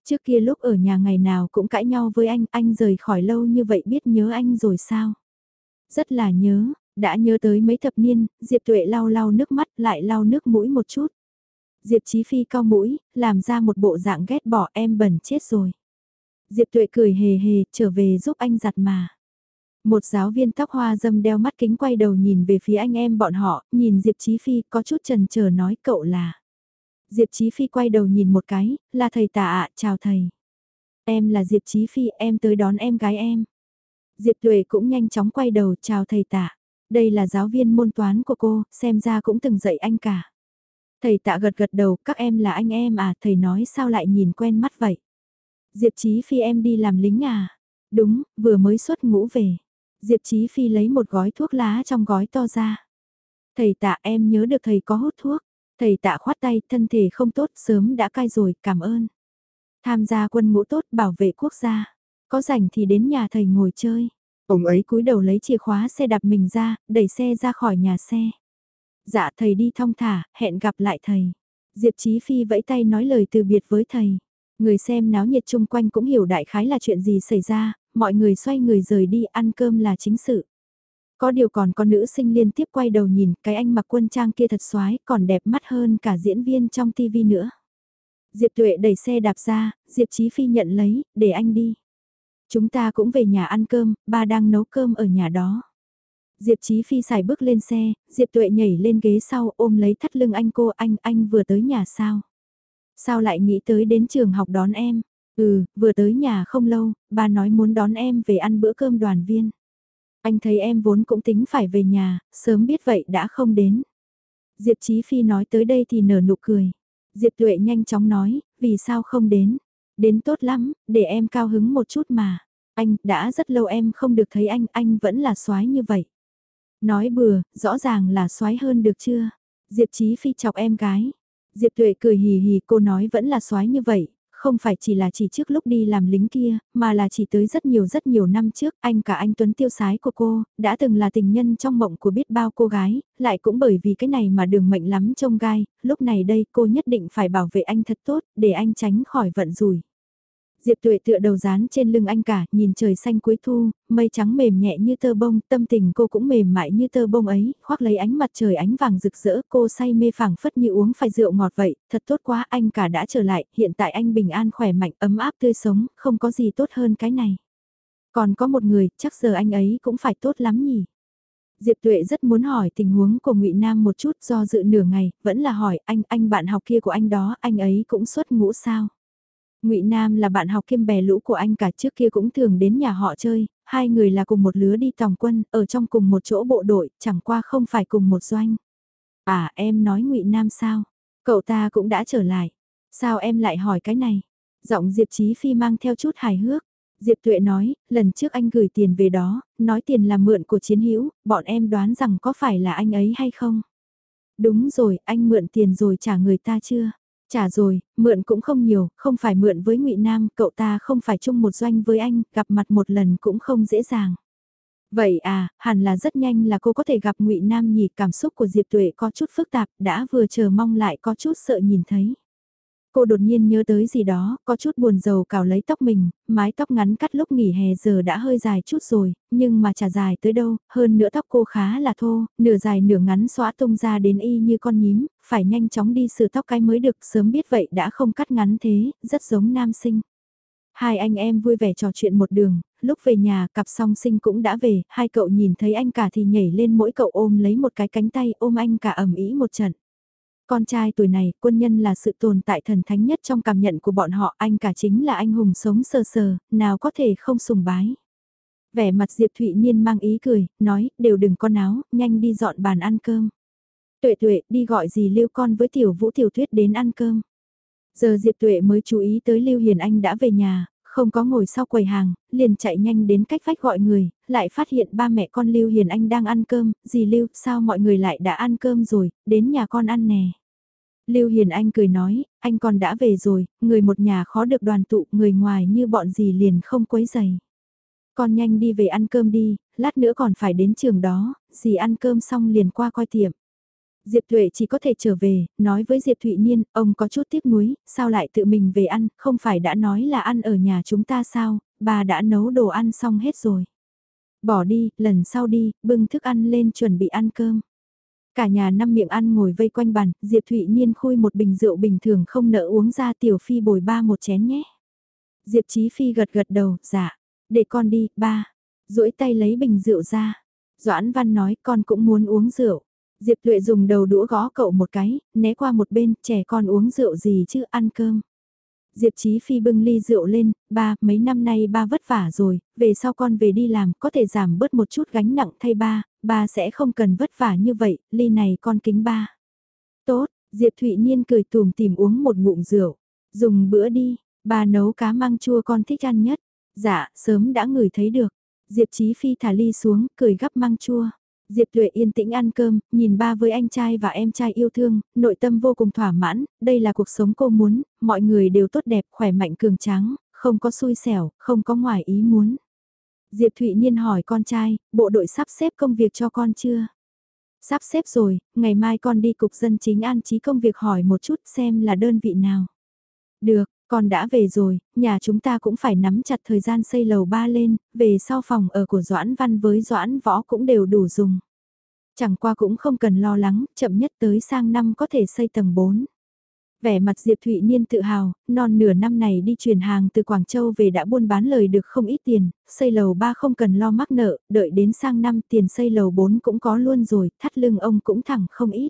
Trước kia lúc ở nhà ngày nào cũng cãi nhau với anh, anh rời khỏi lâu như vậy biết nhớ anh rồi sao? Rất là nhớ, đã nhớ tới mấy thập niên, Diệp Tuệ lau lau nước mắt lại lau nước mũi một chút. Diệp Chí Phi cao mũi, làm ra một bộ dạng ghét bỏ em bẩn chết rồi. Diệp Tuệ cười hề hề, trở về giúp anh giặt mà. Một giáo viên tóc hoa dâm đeo mắt kính quay đầu nhìn về phía anh em bọn họ, nhìn Diệp Chí Phi có chút chần chờ nói cậu là. Diệp Chí Phi quay đầu nhìn một cái, là thầy tạ ạ, chào thầy. Em là Diệp Chí Phi, em tới đón em gái em. Diệp Tuệ cũng nhanh chóng quay đầu chào thầy tạ. Đây là giáo viên môn toán của cô, xem ra cũng từng dạy anh cả. Thầy tạ gật gật đầu, các em là anh em à, thầy nói sao lại nhìn quen mắt vậy. Diệp Chí Phi em đi làm lính à? Đúng, vừa mới xuất ngũ về. Diệp Chí Phi lấy một gói thuốc lá trong gói to ra. Thầy tạ em nhớ được thầy có hút thuốc. Thầy tạ khoát tay, thân thể không tốt, sớm đã cai rồi, cảm ơn. Tham gia quân ngũ tốt, bảo vệ quốc gia. Có rảnh thì đến nhà thầy ngồi chơi. Ông ấy cúi đầu lấy chìa khóa xe đạp mình ra, đẩy xe ra khỏi nhà xe. Dạ thầy đi thong thả, hẹn gặp lại thầy. Diệp Chí Phi vẫy tay nói lời từ biệt với thầy. Người xem náo nhiệt chung quanh cũng hiểu đại khái là chuyện gì xảy ra, mọi người xoay người rời đi ăn cơm là chính sự. Có điều còn có nữ sinh liên tiếp quay đầu nhìn cái anh mặc quân trang kia thật xoái còn đẹp mắt hơn cả diễn viên trong tivi nữa. Diệp Tuệ đẩy xe đạp ra, Diệp Chí Phi nhận lấy, để anh đi. Chúng ta cũng về nhà ăn cơm, ba đang nấu cơm ở nhà đó. Diệp Chí Phi xài bước lên xe, Diệp Tuệ nhảy lên ghế sau ôm lấy thắt lưng anh cô anh, anh vừa tới nhà sao? Sao lại nghĩ tới đến trường học đón em? Ừ, vừa tới nhà không lâu, ba nói muốn đón em về ăn bữa cơm đoàn viên. Anh thấy em vốn cũng tính phải về nhà, sớm biết vậy đã không đến. Diệp Chí Phi nói tới đây thì nở nụ cười. Diệp Tuệ nhanh chóng nói, vì sao không đến? Đến tốt lắm, để em cao hứng một chút mà. Anh, đã rất lâu em không được thấy anh, anh vẫn là soái như vậy. Nói bừa, rõ ràng là soái hơn được chưa? Diệp Chí Phi chọc em gái. Diệp Tuệ cười hì hì cô nói vẫn là soái như vậy, không phải chỉ là chỉ trước lúc đi làm lính kia, mà là chỉ tới rất nhiều rất nhiều năm trước, anh cả anh Tuấn tiêu sái của cô, đã từng là tình nhân trong mộng của biết bao cô gái, lại cũng bởi vì cái này mà đường mệnh lắm trông gai, lúc này đây cô nhất định phải bảo vệ anh thật tốt, để anh tránh khỏi vận rủi. Diệp Tuệ tựa đầu dán trên lưng anh cả, nhìn trời xanh cuối thu, mây trắng mềm nhẹ như tơ bông, tâm tình cô cũng mềm mại như tơ bông ấy, khoác lấy ánh mặt trời ánh vàng rực rỡ, cô say mê phảng phất như uống phải rượu ngọt vậy, thật tốt quá, anh cả đã trở lại, hiện tại anh bình an khỏe mạnh, ấm áp tươi sống, không có gì tốt hơn cái này. Còn có một người, chắc giờ anh ấy cũng phải tốt lắm nhỉ. Diệp Tuệ rất muốn hỏi tình huống của Ngụy Nam một chút do dự nửa ngày, vẫn là hỏi anh, anh bạn học kia của anh đó, anh ấy cũng xuất ngũ sao? Ngụy Nam là bạn học kiêm bè lũ của anh cả trước kia cũng thường đến nhà họ chơi, hai người là cùng một lứa đi tòng quân, ở trong cùng một chỗ bộ đội, chẳng qua không phải cùng một doanh. À em nói Ngụy Nam sao? Cậu ta cũng đã trở lại. Sao em lại hỏi cái này? Giọng Diệp Chí Phi mang theo chút hài hước. Diệp Tuệ nói, lần trước anh gửi tiền về đó, nói tiền là mượn của chiến hữu, bọn em đoán rằng có phải là anh ấy hay không? Đúng rồi, anh mượn tiền rồi trả người ta chưa? Trả rồi, mượn cũng không nhiều, không phải mượn với ngụy Nam, cậu ta không phải chung một doanh với anh, gặp mặt một lần cũng không dễ dàng. Vậy à, hẳn là rất nhanh là cô có thể gặp ngụy Nam nhỉ cảm xúc của Diệp Tuệ có chút phức tạp, đã vừa chờ mong lại có chút sợ nhìn thấy. Cô đột nhiên nhớ tới gì đó, có chút buồn rầu cào lấy tóc mình, mái tóc ngắn cắt lúc nghỉ hè giờ đã hơi dài chút rồi, nhưng mà chả dài tới đâu, hơn nữa tóc cô khá là thô, nửa dài nửa ngắn xóa tung ra đến y như con nhím, phải nhanh chóng đi sửa tóc cái mới được, sớm biết vậy đã không cắt ngắn thế, rất giống nam sinh. Hai anh em vui vẻ trò chuyện một đường, lúc về nhà cặp song sinh cũng đã về, hai cậu nhìn thấy anh cả thì nhảy lên mỗi cậu ôm lấy một cái cánh tay ôm anh cả ẩm ý một trận. Con trai tuổi này, quân nhân là sự tồn tại thần thánh nhất trong cảm nhận của bọn họ, anh cả chính là anh hùng sống sờ sờ, nào có thể không sùng bái. Vẻ mặt Diệp Thụy Niên mang ý cười, nói, đều đừng con áo, nhanh đi dọn bàn ăn cơm. Tuệ tuệ, đi gọi gì lưu con với tiểu vũ tiểu tuyết đến ăn cơm. Giờ Diệp Tuệ mới chú ý tới Lưu Hiền Anh đã về nhà, không có ngồi sau quầy hàng, liền chạy nhanh đến cách vách gọi người, lại phát hiện ba mẹ con Lưu Hiền Anh đang ăn cơm, dì Lưu, sao mọi người lại đã ăn cơm rồi, đến nhà con ăn nè. Lưu Hiền Anh cười nói, anh còn đã về rồi, người một nhà khó được đoàn tụ, người ngoài như bọn gì liền không quấy dày. Con nhanh đi về ăn cơm đi, lát nữa còn phải đến trường đó, dì ăn cơm xong liền qua coi tiệm. Diệp Tuệ chỉ có thể trở về, nói với Diệp Thụy Niên, ông có chút tiếc nuối, sao lại tự mình về ăn, không phải đã nói là ăn ở nhà chúng ta sao, bà đã nấu đồ ăn xong hết rồi. Bỏ đi, lần sau đi, bưng thức ăn lên chuẩn bị ăn cơm. Cả nhà năm miệng ăn ngồi vây quanh bàn, Diệp Thụy Niên khui một bình rượu bình thường không nỡ uống ra tiểu phi bồi ba một chén nhé. Diệp Chí Phi gật gật đầu, dạ, để con đi, ba. duỗi tay lấy bình rượu ra. Doãn Văn nói con cũng muốn uống rượu. Diệp Tuệ dùng đầu đũa gõ cậu một cái, né qua một bên, trẻ con uống rượu gì chứ ăn cơm. Diệp Chí Phi bưng ly rượu lên, ba, mấy năm nay ba vất vả rồi, về sau con về đi làm, có thể giảm bớt một chút gánh nặng thay ba, ba sẽ không cần vất vả như vậy, ly này con kính ba. Tốt, Diệp Thụy Niên cười tùm tìm uống một ngụm rượu, dùng bữa đi, ba nấu cá măng chua con thích ăn nhất. Dạ, sớm đã ngửi thấy được. Diệp Chí Phi thả ly xuống, cười gắp măng chua. Diệp Tuệ yên tĩnh ăn cơm, nhìn ba với anh trai và em trai yêu thương, nội tâm vô cùng thỏa mãn, đây là cuộc sống cô muốn, mọi người đều tốt đẹp, khỏe mạnh cường tráng, không có xui xẻo, không có ngoài ý muốn. Diệp Thụy Niên hỏi con trai, bộ đội sắp xếp công việc cho con chưa? Sắp xếp rồi, ngày mai con đi cục dân chính an trí công việc hỏi một chút xem là đơn vị nào. Được, con đã về rồi, nhà chúng ta cũng phải nắm chặt thời gian xây lầu ba lên, về sau phòng ở của Doãn Văn với Doãn Võ cũng đều đủ dùng. Chẳng qua cũng không cần lo lắng, chậm nhất tới sang năm có thể xây tầng 4. Vẻ mặt Diệp Thụy Niên tự hào, non nửa năm này đi chuyển hàng từ Quảng Châu về đã buôn bán lời được không ít tiền, xây lầu 3 không cần lo mắc nợ, đợi đến sang năm tiền xây lầu 4 cũng có luôn rồi, thắt lưng ông cũng thẳng không ít.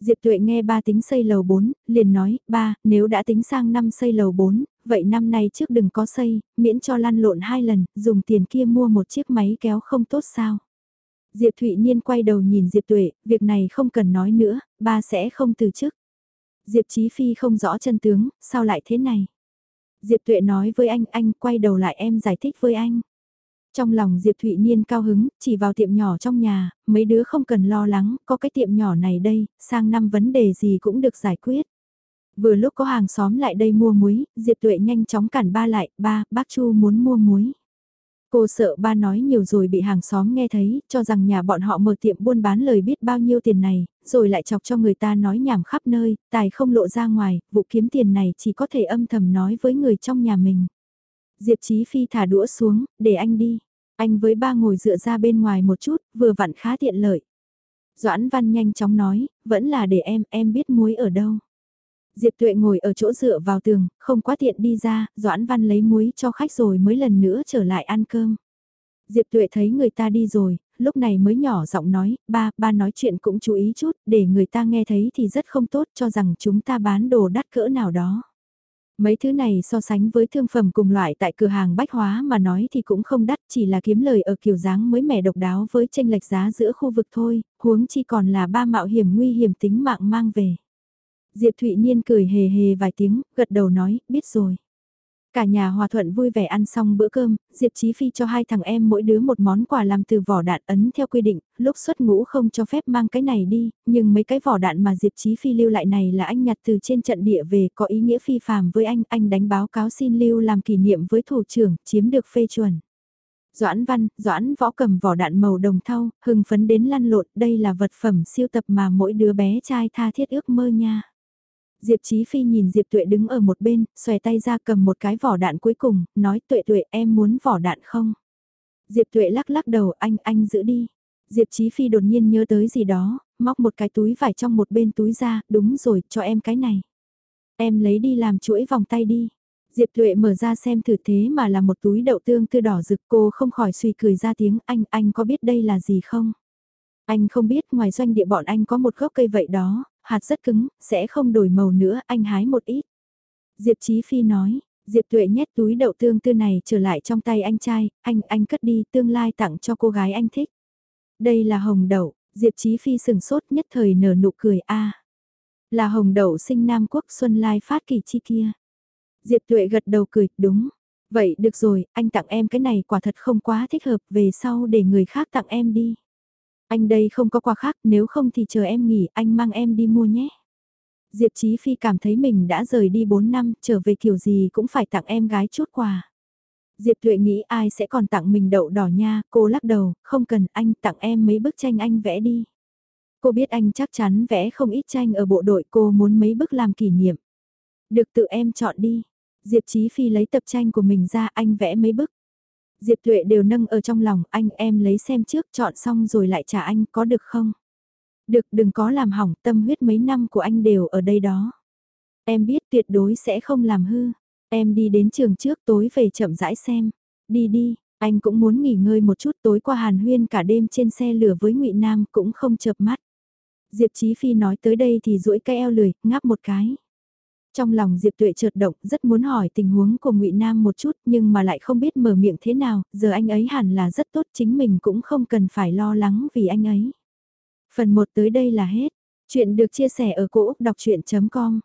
Diệp Tuệ nghe ba tính xây lầu 4, liền nói, ba, nếu đã tính sang năm xây lầu 4, vậy năm nay trước đừng có xây, miễn cho lăn lộn hai lần, dùng tiền kia mua một chiếc máy kéo không tốt sao. Diệp Thụy Niên quay đầu nhìn Diệp Tuệ, việc này không cần nói nữa, ba sẽ không từ chức. Diệp Chí Phi không rõ chân tướng, sao lại thế này? Diệp Tuệ nói với anh, anh quay đầu lại em giải thích với anh. Trong lòng Diệp Thụy Niên cao hứng, chỉ vào tiệm nhỏ trong nhà, mấy đứa không cần lo lắng, có cái tiệm nhỏ này đây, sang năm vấn đề gì cũng được giải quyết. Vừa lúc có hàng xóm lại đây mua muối, Diệp Tuệ nhanh chóng cản ba lại, ba, bác Chu muốn mua muối. Cô sợ ba nói nhiều rồi bị hàng xóm nghe thấy, cho rằng nhà bọn họ mở tiệm buôn bán lời biết bao nhiêu tiền này, rồi lại chọc cho người ta nói nhảm khắp nơi, tài không lộ ra ngoài, vụ kiếm tiền này chỉ có thể âm thầm nói với người trong nhà mình. Diệp Chí Phi thả đũa xuống, để anh đi. Anh với ba ngồi dựa ra bên ngoài một chút, vừa vặn khá tiện lợi. Doãn Văn nhanh chóng nói, vẫn là để em, em biết muối ở đâu. Diệp Tuệ ngồi ở chỗ dựa vào tường, không quá tiện đi ra, Doãn Văn lấy muối cho khách rồi mới lần nữa trở lại ăn cơm. Diệp Tuệ thấy người ta đi rồi, lúc này mới nhỏ giọng nói, ba, ba nói chuyện cũng chú ý chút, để người ta nghe thấy thì rất không tốt cho rằng chúng ta bán đồ đắt cỡ nào đó. Mấy thứ này so sánh với thương phẩm cùng loại tại cửa hàng bách hóa mà nói thì cũng không đắt chỉ là kiếm lời ở kiểu dáng mới mẻ độc đáo với tranh lệch giá giữa khu vực thôi, huống chi còn là ba mạo hiểm nguy hiểm tính mạng mang về. Diệp Thụy Niên cười hề hề vài tiếng, gật đầu nói, biết rồi. Cả nhà hòa thuận vui vẻ ăn xong bữa cơm, Diệp Chí Phi cho hai thằng em mỗi đứa một món quà làm từ vỏ đạn ấn theo quy định, lúc xuất ngũ không cho phép mang cái này đi, nhưng mấy cái vỏ đạn mà Diệp Chí Phi lưu lại này là anh nhặt từ trên trận địa về có ý nghĩa phi phàm với anh, anh đánh báo cáo xin lưu làm kỷ niệm với thủ trưởng, chiếm được phê chuẩn. Doãn Văn, Doãn Võ cầm vỏ đạn màu đồng thau, hưng phấn đến lăn lộn, đây là vật phẩm siêu tập mà mỗi đứa bé trai tha thiết ước mơ nha. Diệp Chí Phi nhìn Diệp Tuệ đứng ở một bên, xòe tay ra cầm một cái vỏ đạn cuối cùng, nói Tuệ Tuệ em muốn vỏ đạn không? Diệp Tuệ lắc lắc đầu anh anh giữ đi. Diệp Chí Phi đột nhiên nhớ tới gì đó, móc một cái túi vải trong một bên túi ra, đúng rồi, cho em cái này. Em lấy đi làm chuỗi vòng tay đi. Diệp Tuệ mở ra xem thử thế mà là một túi đậu tương tư đỏ rực cô không khỏi suy cười ra tiếng anh, anh có biết đây là gì không? Anh không biết ngoài doanh địa bọn anh có một gốc cây vậy đó, hạt rất cứng, sẽ không đổi màu nữa, anh hái một ít. Diệp Chí Phi nói, Diệp Tuệ nhét túi đậu tương tư này trở lại trong tay anh trai, anh, anh cất đi tương lai tặng cho cô gái anh thích. Đây là hồng đậu, Diệp Chí Phi sừng sốt nhất thời nở nụ cười a Là hồng đậu sinh Nam Quốc Xuân Lai phát kỳ chi kia. Diệp Tuệ gật đầu cười, đúng. Vậy được rồi, anh tặng em cái này quả thật không quá thích hợp, về sau để người khác tặng em đi. Anh đây không có quà khác, nếu không thì chờ em nghỉ, anh mang em đi mua nhé. Diệp Chí Phi cảm thấy mình đã rời đi 4 năm, trở về kiểu gì cũng phải tặng em gái chút quà. Diệp Tuệ nghĩ ai sẽ còn tặng mình đậu đỏ nha, cô lắc đầu, không cần anh tặng em mấy bức tranh anh vẽ đi. Cô biết anh chắc chắn vẽ không ít tranh ở bộ đội cô muốn mấy bức làm kỷ niệm. Được tự em chọn đi. Diệp Chí Phi lấy tập tranh của mình ra anh vẽ mấy bức. Diệp Tuệ đều nâng ở trong lòng anh em lấy xem trước chọn xong rồi lại trả anh có được không? Được đừng có làm hỏng tâm huyết mấy năm của anh đều ở đây đó. Em biết tuyệt đối sẽ không làm hư. Em đi đến trường trước tối về chậm rãi xem. Đi đi, anh cũng muốn nghỉ ngơi một chút tối qua hàn huyên cả đêm trên xe lửa với ngụy Nam cũng không chợp mắt. Diệp Chí Phi nói tới đây thì duỗi cái eo lười, ngáp một cái. Trong lòng Diệp Tuệ chợt động, rất muốn hỏi tình huống của Ngụy Nam một chút, nhưng mà lại không biết mở miệng thế nào, giờ anh ấy hẳn là rất tốt, chính mình cũng không cần phải lo lắng vì anh ấy. Phần 1 tới đây là hết. Chuyện được chia sẻ ở cỗ đọc chuyện.com